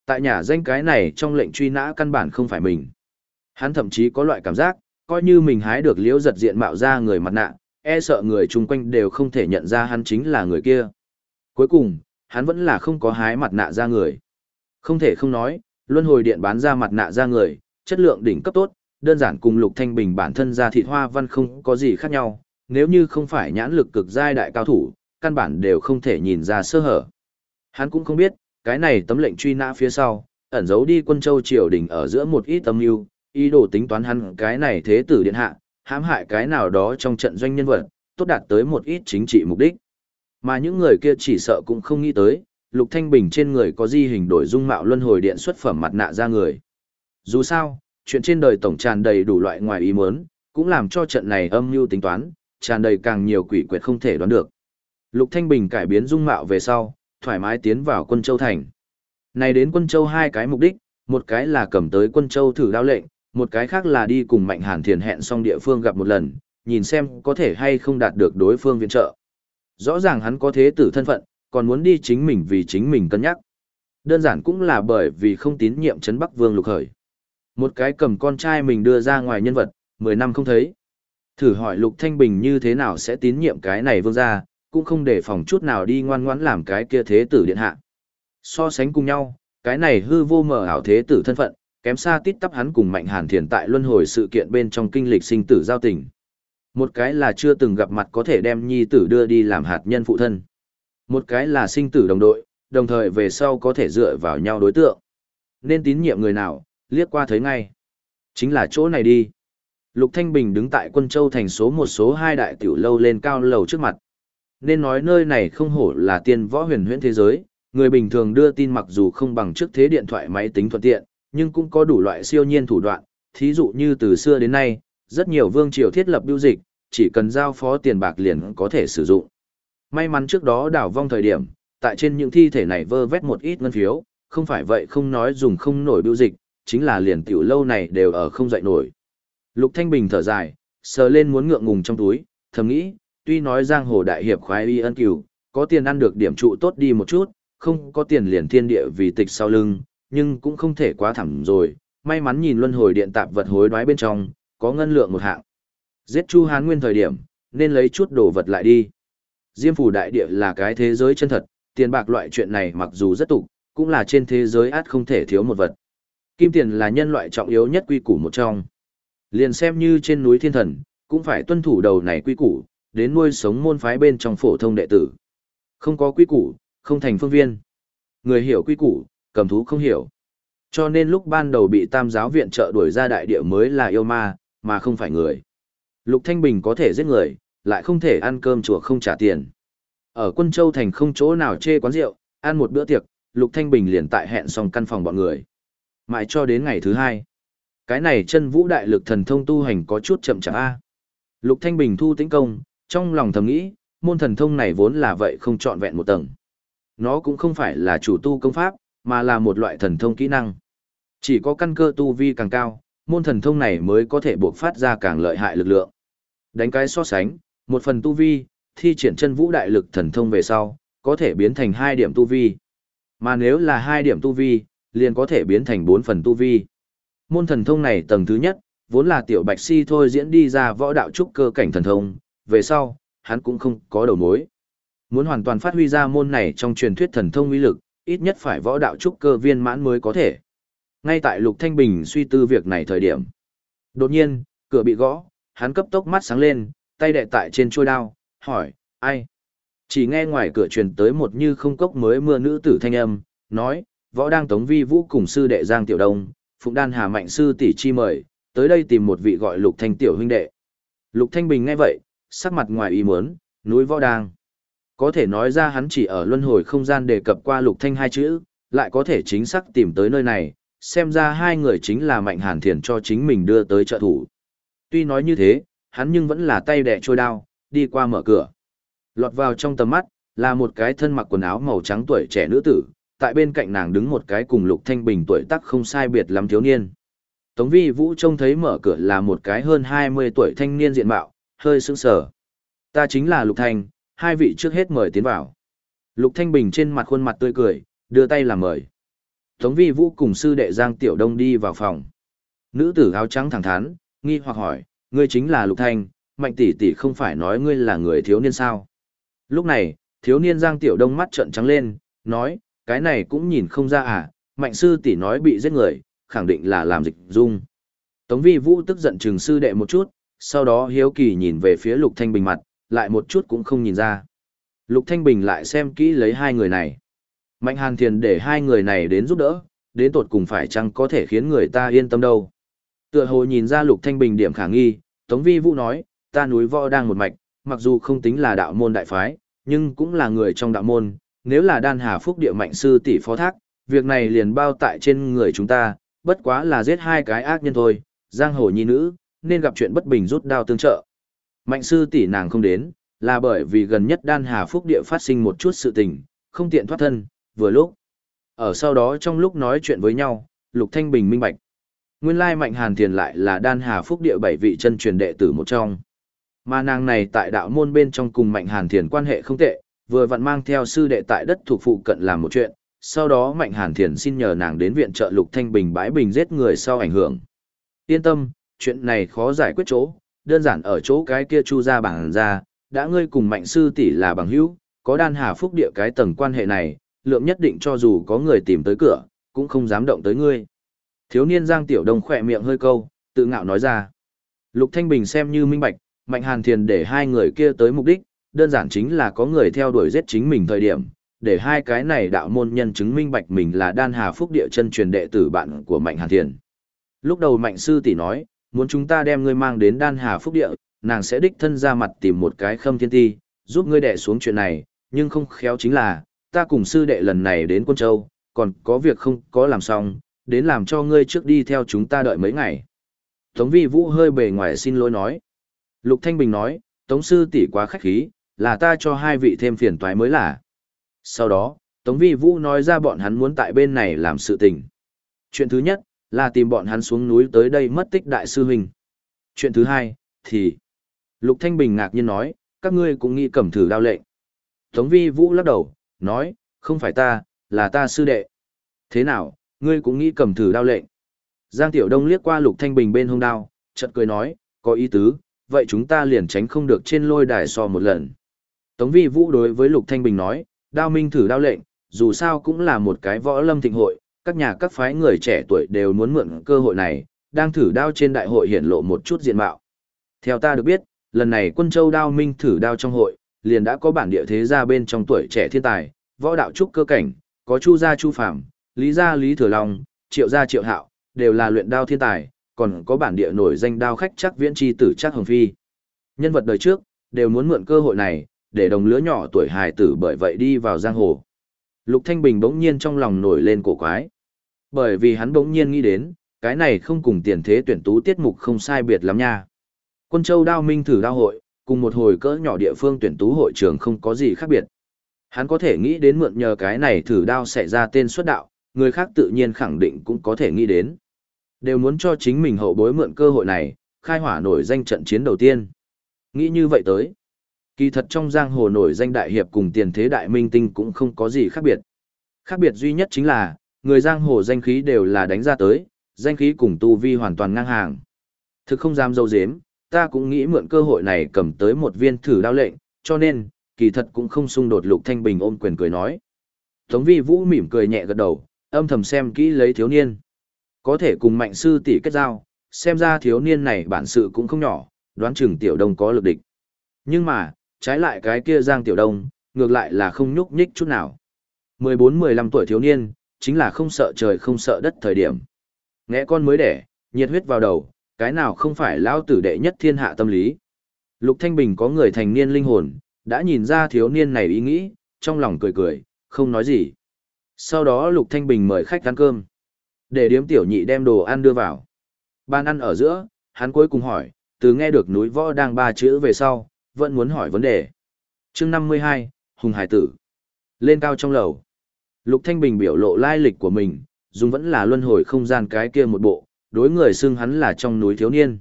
Tại nhà danh cái này trong lệnh truy nã căn bản không phải mình. Hắn thậm chí có loại cảm giác, coi như mình hái được liễu giật diện mạo ra người mặt nạ, e sợ người chung quanh đều không thể nhận ra hắn chính là người kia. Cuối cùng, hắn vẫn là không có hái mặt nạ ra người. Không thể không nói, luân hồi điện bán ra mặt nạ ra người, chất lượng đỉnh cấp tốt, đơn giản cùng Lục Thanh Bình bản thân ra thịt hoa văn không có gì khác nhau, nếu như không phải nhãn lực cực giai đại cao thủ, căn bản đều không thể nhìn ra sơ hở. Hắn cũng không biết, cái này tấm lệnh truy nã phía sau, ẩn giấu đi quân châu triều đình ở giữa một ít tâm mưu, ý đồ tính toán hắn cái này thế tử điện hạ, hãm hại cái nào đó trong trận doanh nhân vật, tốt đạt tới một ít chính trị mục đích. Mà những người kia chỉ sợ cũng không nghĩ tới, Lục Thanh Bình trên người có di hình đổi dung mạo luân hồi điện xuất phẩm mặt nạ ra người. Dù sao, chuyện trên đời tổng tràn đầy đủ loại ngoài ý muốn, cũng làm cho trận này âm mưu tính toán, tràn đầy càng nhiều quỷ quyệt không thể đoán được. Lục Thanh Bình cải biến dung mạo về sau, thoải mái tiến vào quân châu thành. Này đến quân châu hai cái mục đích, một cái là cầm tới quân châu thử đao lệnh, một cái khác là đi cùng Mạnh Hàn Thiền hẹn xong địa phương gặp một lần, nhìn xem có thể hay không đạt được đối phương viện trợ. Rõ ràng hắn có thế tử thân phận, còn muốn đi chính mình vì chính mình cân nhắc. Đơn giản cũng là bởi vì không tín nhiệm Trấn Bắc Vương Lục Khởi. Một cái cầm con trai mình đưa ra ngoài nhân vật, 10 năm không thấy. Thử hỏi Lục Thanh Bình như thế nào sẽ tín nhiệm cái này vương gia, cũng không để phòng chút nào đi ngoan ngoãn làm cái kia thế tử điện hạ. So sánh cùng nhau, cái này hư vô mờ ảo thế tử thân phận, kém xa tít tắp hắn cùng Mạnh Hàn Thiền tại luân hồi sự kiện bên trong kinh lịch sinh tử giao tình. Một cái là chưa từng gặp mặt có thể đem nhi tử đưa đi làm hạt nhân phụ thân. Một cái là sinh tử đồng đội, đồng thời về sau có thể dựa vào nhau đối tượng. Nên tín nhiệm người nào, liếc qua thấy ngay. Chính là chỗ này đi. Lục Thanh Bình đứng tại quân châu thành số một số hai đại tiểu lâu lên cao lầu trước mặt. Nên nói nơi này không hổ là tiên võ huyền huyễn thế giới, người bình thường đưa tin mặc dù không bằng trước thế điện thoại máy tính thuận tiện, nhưng cũng có đủ loại siêu nhiên thủ đoạn, thí dụ như từ xưa đến nay, rất nhiều vương triều thiết lập biêu dịch, chỉ cần giao phó tiền bạc liền có thể sử dụng. May mắn trước đó đảo vong thời điểm, tại trên những thi thể này vơ vét một ít ngân phiếu, không phải vậy không nói dùng không nổi biêu dịch, chính là liền tiểu lâu này đều ở không dậy nổi. Lục Thanh Bình thở dài, sờ lên muốn ngượng ngùng trong túi, thầm nghĩ, tuy nói giang hồ đại hiệp khoái y ân cửu, có tiền ăn được điểm trụ tốt đi một chút, không có tiền liền thiên địa vì tịch sau lưng, nhưng cũng không thể quá thẳng rồi, may mắn nhìn luân hồi điện tạp vật hối đoái bên trong, có ngân lượng một hạng. Giết Chu Hán Nguyên thời điểm, nên lấy chút đồ vật lại đi. Diêm phủ đại địa là cái thế giới chân thật, tiền bạc loại chuyện này mặc dù rất tục, cũng là trên thế giới át không thể thiếu một vật. Kim tiền là nhân loại trọng yếu nhất quy củ một trong. Liền xem như trên núi thiên thần, cũng phải tuân thủ đầu này quy củ, đến nuôi sống môn phái bên trong phổ thông đệ tử. Không có quy củ, không thành phương viên. Người hiểu quy củ, cầm thú không hiểu. Cho nên lúc ban đầu bị tam giáo viện trợ đuổi ra đại địa mới là yêu ma, mà không phải người. Lục Thanh Bình có thể giết người, lại không thể ăn cơm chùa không trả tiền. Ở quân châu thành không chỗ nào chê quán rượu, ăn một bữa tiệc, Lục Thanh Bình liền tại hẹn xong căn phòng bọn người. Mãi cho đến ngày thứ hai. Cái này chân vũ đại lực thần thông tu hành có chút chậm chạp a. Lục Thanh Bình thu tĩnh công, trong lòng thầm nghĩ, môn thần thông này vốn là vậy không trọn vẹn một tầng. Nó cũng không phải là chủ tu công pháp, mà là một loại thần thông kỹ năng. Chỉ có căn cơ tu vi càng cao, môn thần thông này mới có thể buộc phát ra càng lợi hại lực lượng. Đánh cái so sánh, một phần tu vi, thi triển chân vũ đại lực thần thông về sau, có thể biến thành hai điểm tu vi. Mà nếu là hai điểm tu vi, liền có thể biến thành bốn phần tu vi. Môn thần thông này tầng thứ nhất, vốn là tiểu bạch si thôi diễn đi ra võ đạo trúc cơ cảnh thần thông, về sau, hắn cũng không có đầu mối. Muốn hoàn toàn phát huy ra môn này trong truyền thuyết thần thông uy lực, ít nhất phải võ đạo trúc cơ viên mãn mới có thể. Ngay tại Lục Thanh Bình suy tư việc này thời điểm. Đột nhiên, cửa bị gõ, hắn cấp tốc mắt sáng lên, tay đè tại trên chuôi đao, hỏi, ai? Chỉ nghe ngoài cửa truyền tới một như không cốc mới mưa nữ tử thanh âm, nói, võ đang tống vi vũ cùng sư đệ Giang Tiểu Đông, Phụng Đan Hà Mạnh sư tỷ chi mời, tới đây tìm một vị gọi Lục Thanh Tiểu huynh đệ. Lục Thanh Bình nghe vậy, sắc mặt ngoài ý muốn, núi võ đang. Có thể nói ra hắn chỉ ở luân hồi không gian đề cập qua Lục Thanh hai chữ, lại có thể chính xác tìm tới nơi này, xem ra hai người chính là Mạnh Hàn Thiền cho chính mình đưa tới trợ thủ. Tuy nói như thế, hắn nhưng vẫn là tay đẻ trôi đao, đi qua mở cửa. Lọt vào trong tầm mắt, là một cái thân mặc quần áo màu trắng tuổi trẻ nữ tử, tại bên cạnh nàng đứng một cái cùng Lục Thanh Bình tuổi tác không sai biệt lắm thiếu niên. Tống Vi Vũ trông thấy mở cửa là một cái hơn 20 tuổi thanh niên diện mạo, hơi sững sờ. Ta chính là Lục Thanh, hai vị trước hết mời tiến vào. Lục Thanh Bình trên mặt khuôn mặt tươi cười, đưa tay làm mời. Tống Vi Vũ cùng sư đệ Giang Tiểu Đông đi vào phòng. Nữ tử áo trắng thẳng thắn, nghi hoặc hỏi, ngươi chính là Lục Thanh, mạnh tỷ tỷ không phải nói ngươi là người thiếu niên sao. Lúc này, thiếu niên Giang Tiểu Đông mắt trợn trắng lên, nói, cái này cũng nhìn không ra à, mạnh sư tỷ nói bị giết người, khẳng định là làm dịch dung. Tống Vi Vũ tức giận trừng sư đệ một chút, sau đó hiếu kỳ nhìn về phía Lục Thanh Bình mặt, lại một chút cũng không nhìn ra. Lục Thanh Bình lại xem kỹ lấy hai người này. Mạnh Hàn Thiền để hai người này đến giúp đỡ, đến tột cùng phải chăng có thể khiến người ta yên tâm đâu. Tựa hồ nhìn ra Lục Thanh Bình điểm khả nghi, Tống Vi Vũ nói, ta núi võ đang một mạch, mặc dù không tính là đạo môn đại phái, nhưng cũng là người trong đạo môn, nếu là đan hà phúc địa mạnh sư tỷ phó thác, việc này liền bao tại trên người chúng ta, bất quá là giết hai cái ác nhân thôi, giang hồ nhi nữ, nên gặp chuyện bất bình rút đao tương trợ. Mạnh sư tỷ nàng không đến, là bởi vì gần nhất đan hà phúc địa phát sinh một chút sự tình, không tiện thoát thân, vừa lúc. Ở sau đó trong lúc nói chuyện với nhau, Lục Thanh Bình minh bạch. Nguyên lai Mạnh Hàn Thiền lại là đan hà phúc địa bảy vị chân truyền đệ tử một trong. Mà nàng này tại đạo môn bên trong cùng Mạnh Hàn Thiền quan hệ không tệ, vừa vặn mang theo sư đệ tại đất thuộc phụ cận làm một chuyện, sau đó Mạnh Hàn Thiền xin nhờ nàng đến viện trợ Lục Thanh Bình bãi bình giết người sau ảnh hưởng. Yên tâm, chuyện này khó giải quyết chỗ, đơn giản ở chỗ cái kia chu ra bảng ra, đã ngươi cùng Mạnh sư tỷ là bằng hữu, có đan hà phúc địa cái tầng quan hệ này, lượng nhất định cho dù có người tìm tới cửa, cũng không dám động tới ngươi. Thiếu niên Giang Tiểu Đông khỏe miệng hơi câu, tự ngạo nói ra. Lục Thanh Bình xem như minh bạch, Mạnh Hàn Thiền để hai người kia tới mục đích, đơn giản chính là có người theo đuổi giết chính mình thời điểm, để hai cái này đạo môn nhân chứng minh bạch mình là đan hà phúc địa chân truyền đệ tử bạn của Mạnh Hàn Thiền. Lúc đầu Mạnh Sư tỷ nói, muốn chúng ta đem ngươi mang đến đan hà phúc địa, nàng sẽ đích thân ra mặt tìm một cái khâm thiên ti, giúp ngươi đẻ xuống chuyện này, nhưng không khéo chính là, ta cùng sư đệ lần này đến Quân Châu, còn có việc không có làm xong, đến làm cho ngươi trước đi theo chúng ta đợi mấy ngày. Tống vi vũ hơi bề ngoài xin lỗi nói. Lục Thanh Bình nói, Tống sư tỷ quá khách khí, là ta cho hai vị thêm phiền toái mới là. Sau đó, Tống vi vũ nói ra bọn hắn muốn tại bên này làm sự tình. Chuyện thứ nhất, là tìm bọn hắn xuống núi tới đây mất tích đại sư huynh. Chuyện thứ hai, thì... Lục Thanh Bình ngạc nhiên nói, các ngươi cũng nghĩ cầm thử đao lệnh. Tống vi vũ lắc đầu, nói, không phải ta, là ta sư đệ. Thế nào, ngươi cũng nghĩ cầm thử đao lệnh. Giang Tiểu Đông liếc qua Lục Thanh Bình bên hông đao, chợt cười nói, có ý tứ, vậy chúng ta liền tránh không được trên lôi đài so một lần. Tống Vi Vũ đối với Lục Thanh Bình nói, đao minh thử đao lệnh, dù sao cũng là một cái võ lâm thịnh hội, các nhà các phái người trẻ tuổi đều muốn mượn cơ hội này, đang thử đao trên đại hội hiển lộ một chút diện mạo. Theo ta được biết, lần này quân châu đao minh thử đao trong hội, liền đã có bản địa thế gia bên trong tuổi trẻ thiên tài, võ đạo trúc cơ cảnh, có chu gia chu phàm lý gia lý thừa long, triệu gia triệu hạo, đều là luyện đao thiên tài, còn có bản địa nổi danh đao khách chắc viễn chi tử chắc hồng phi. Nhân vật đời trước, đều muốn mượn cơ hội này, để đồng lứa nhỏ tuổi hài tử bởi vậy đi vào giang hồ. Lục Thanh Bình bỗng nhiên trong lòng nổi lên cổ quái. Bởi vì hắn bỗng nhiên nghĩ đến, cái này không cùng tiền thế tuyển tú tiết mục không sai biệt lắm nha. Quân Châu Đao Minh thử đao hội, cùng một hồi cỡ nhỏ địa phương tuyển tú hội trường không có gì khác biệt. Hắn có thể nghĩ đến mượn nhờ cái này thử đao xảy ra tên xuất đạo, người khác tự nhiên khẳng định cũng có thể nghĩ đến. Đều muốn cho chính mình hậu bối mượn cơ hội này, khai hỏa nổi danh trận chiến đầu tiên. Nghĩ như vậy tới. Kỳ thật trong giang hồ nổi danh đại hiệp cùng tiền thế đại minh tinh cũng không có gì khác biệt. Khác biệt duy nhất chính là, người giang hồ danh khí đều là đánh ra tới, danh khí cùng tu vi hoàn toàn ngang hàng. Thực không dám dâu dếm, ta cũng nghĩ mượn cơ hội này cầm tới một viên thử đao lệnh, cho nên, kỳ thật cũng không xung đột Lục Thanh Bình ôm quyền cười nói. Tống vi vũ mỉm cười nhẹ gật đầu, âm thầm xem kỹ lấy thiếu niên. Có thể cùng mạnh sư tỷ kết giao, xem ra thiếu niên này bản sự cũng không nhỏ, đoán chừng tiểu đông có lực địch. Nhưng mà, trái lại cái kia Giang Tiểu Đông, ngược lại là không nhúc nhích chút nào. 14-15 tuổi thiếu niên, chính là không sợ trời không sợ đất thời điểm. Nghe con mới đẻ, nhiệt huyết vào đầu, cái nào không phải lao tử đệ nhất thiên hạ tâm lý. Lục Thanh Bình có người thành niên linh hồn, đã nhìn ra thiếu niên này ý nghĩ, trong lòng cười cười, không nói gì. Sau đó Lục Thanh Bình mời khách ăn cơm. Để điếm tiểu nhị đem đồ ăn đưa vào. Ban ăn ở giữa, hắn cuối cùng hỏi, từ nghe được núi võ đang ba chữ về sau, vẫn muốn hỏi vấn đề. chương 52, Hùng Hải Tử. Lên cao trong lầu. Lục Thanh Bình biểu lộ lai lịch của mình, dùng vẫn là luân hồi không gian cái kia một bộ, đối người xưng hắn là trong núi thiếu niên.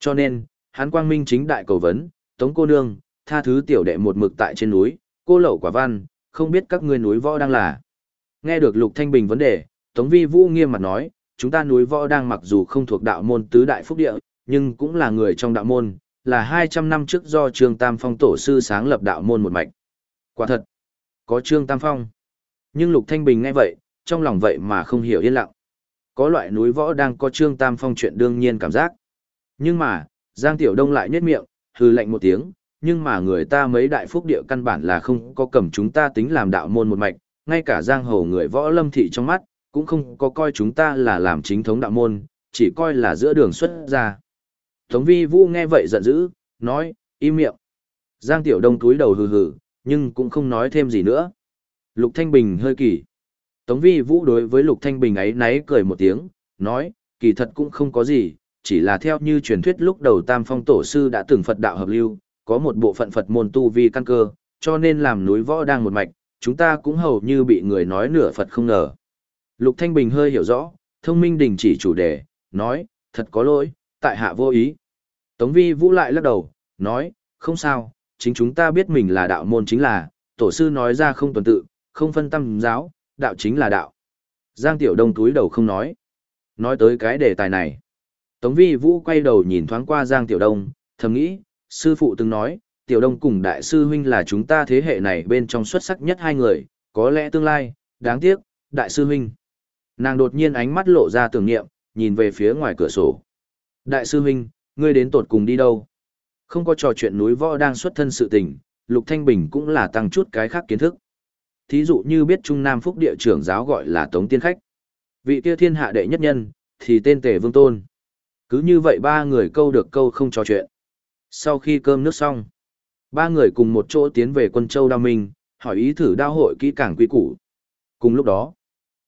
Cho nên, hắn quang minh chính đại cầu vấn, tống cô nương, tha thứ tiểu đệ một mực tại trên núi, cô lậu quả văn, không biết các ngươi núi võ đang là. Nghe được Lục Thanh Bình vấn đề, Tống Vi Vũ nghiêm mặt nói, chúng ta núi võ đang mặc dù không thuộc đạo môn tứ đại phúc địa, nhưng cũng là người trong đạo môn, là 200 năm trước do Trương Tam Phong tổ sư sáng lập đạo môn một mạch. Quả thật, có Trương Tam Phong. Nhưng Lục Thanh Bình nghe vậy, trong lòng vậy mà không hiểu yên lặng. Có loại núi võ đang có Trương Tam Phong chuyện đương nhiên cảm giác. Nhưng mà, Giang Tiểu Đông lại nhếch miệng, hừ lạnh một tiếng, nhưng mà người ta mấy đại phúc địa căn bản là không có cầm chúng ta tính làm đạo môn một mạch, ngay cả giang hồ người võ lâm thị trong mắt, cũng không có coi chúng ta là làm chính thống đạo môn, chỉ coi là giữa đường xuất ra. Tống vi vũ nghe vậy giận dữ, nói, im miệng. Giang Tiểu Đông túi đầu hừ hừ, nhưng cũng không nói thêm gì nữa. Lục Thanh Bình hơi kỳ. Tống vi vũ đối với Lục Thanh Bình ấy náy cười một tiếng, nói, kỳ thật cũng không có gì, chỉ là theo như truyền thuyết lúc đầu Tam Phong Tổ Sư đã từng Phật đạo hợp lưu, có một bộ phận Phật môn tu vi căn cơ, cho nên làm núi võ đang một mạch, chúng ta cũng hầu như bị người nói nửa Phật không ngờ. Lục Thanh Bình hơi hiểu rõ, thông minh đình chỉ chủ đề, nói, thật có lỗi, tại hạ vô ý. Tống vi vũ lại lắc đầu, nói, không sao, chính chúng ta biết mình là đạo môn chính là, tổ sư nói ra không tuần tự, không phân tâm giáo, đạo chính là đạo. Giang Tiểu Đông túi đầu không nói. Nói tới cái đề tài này. Tống vi vũ quay đầu nhìn thoáng qua Giang Tiểu Đông, thầm nghĩ, sư phụ từng nói, Tiểu Đông cùng đại sư huynh là chúng ta thế hệ này bên trong xuất sắc nhất hai người, có lẽ tương lai, đáng tiếc, đại sư huynh. Nàng đột nhiên ánh mắt lộ ra tưởng niệm, nhìn về phía ngoài cửa sổ. Đại sư huynh, ngươi đến tột cùng đi đâu? Không có trò chuyện núi võ đang xuất thân sự tình, Lục Thanh Bình cũng là tăng chút cái khác kiến thức. Thí dụ như biết Trung Nam Phúc địa trưởng giáo gọi là Tống Tiên Khách. Vị kia thiên hạ đệ nhất nhân, thì tên Tề Vương Tôn. Cứ như vậy ba người câu được câu không trò chuyện. Sau khi cơm nước xong, ba người cùng một chỗ tiến về quân châu Đao Minh, hỏi ý thử đao hội kỹ càng quy củ. Cùng lúc đó,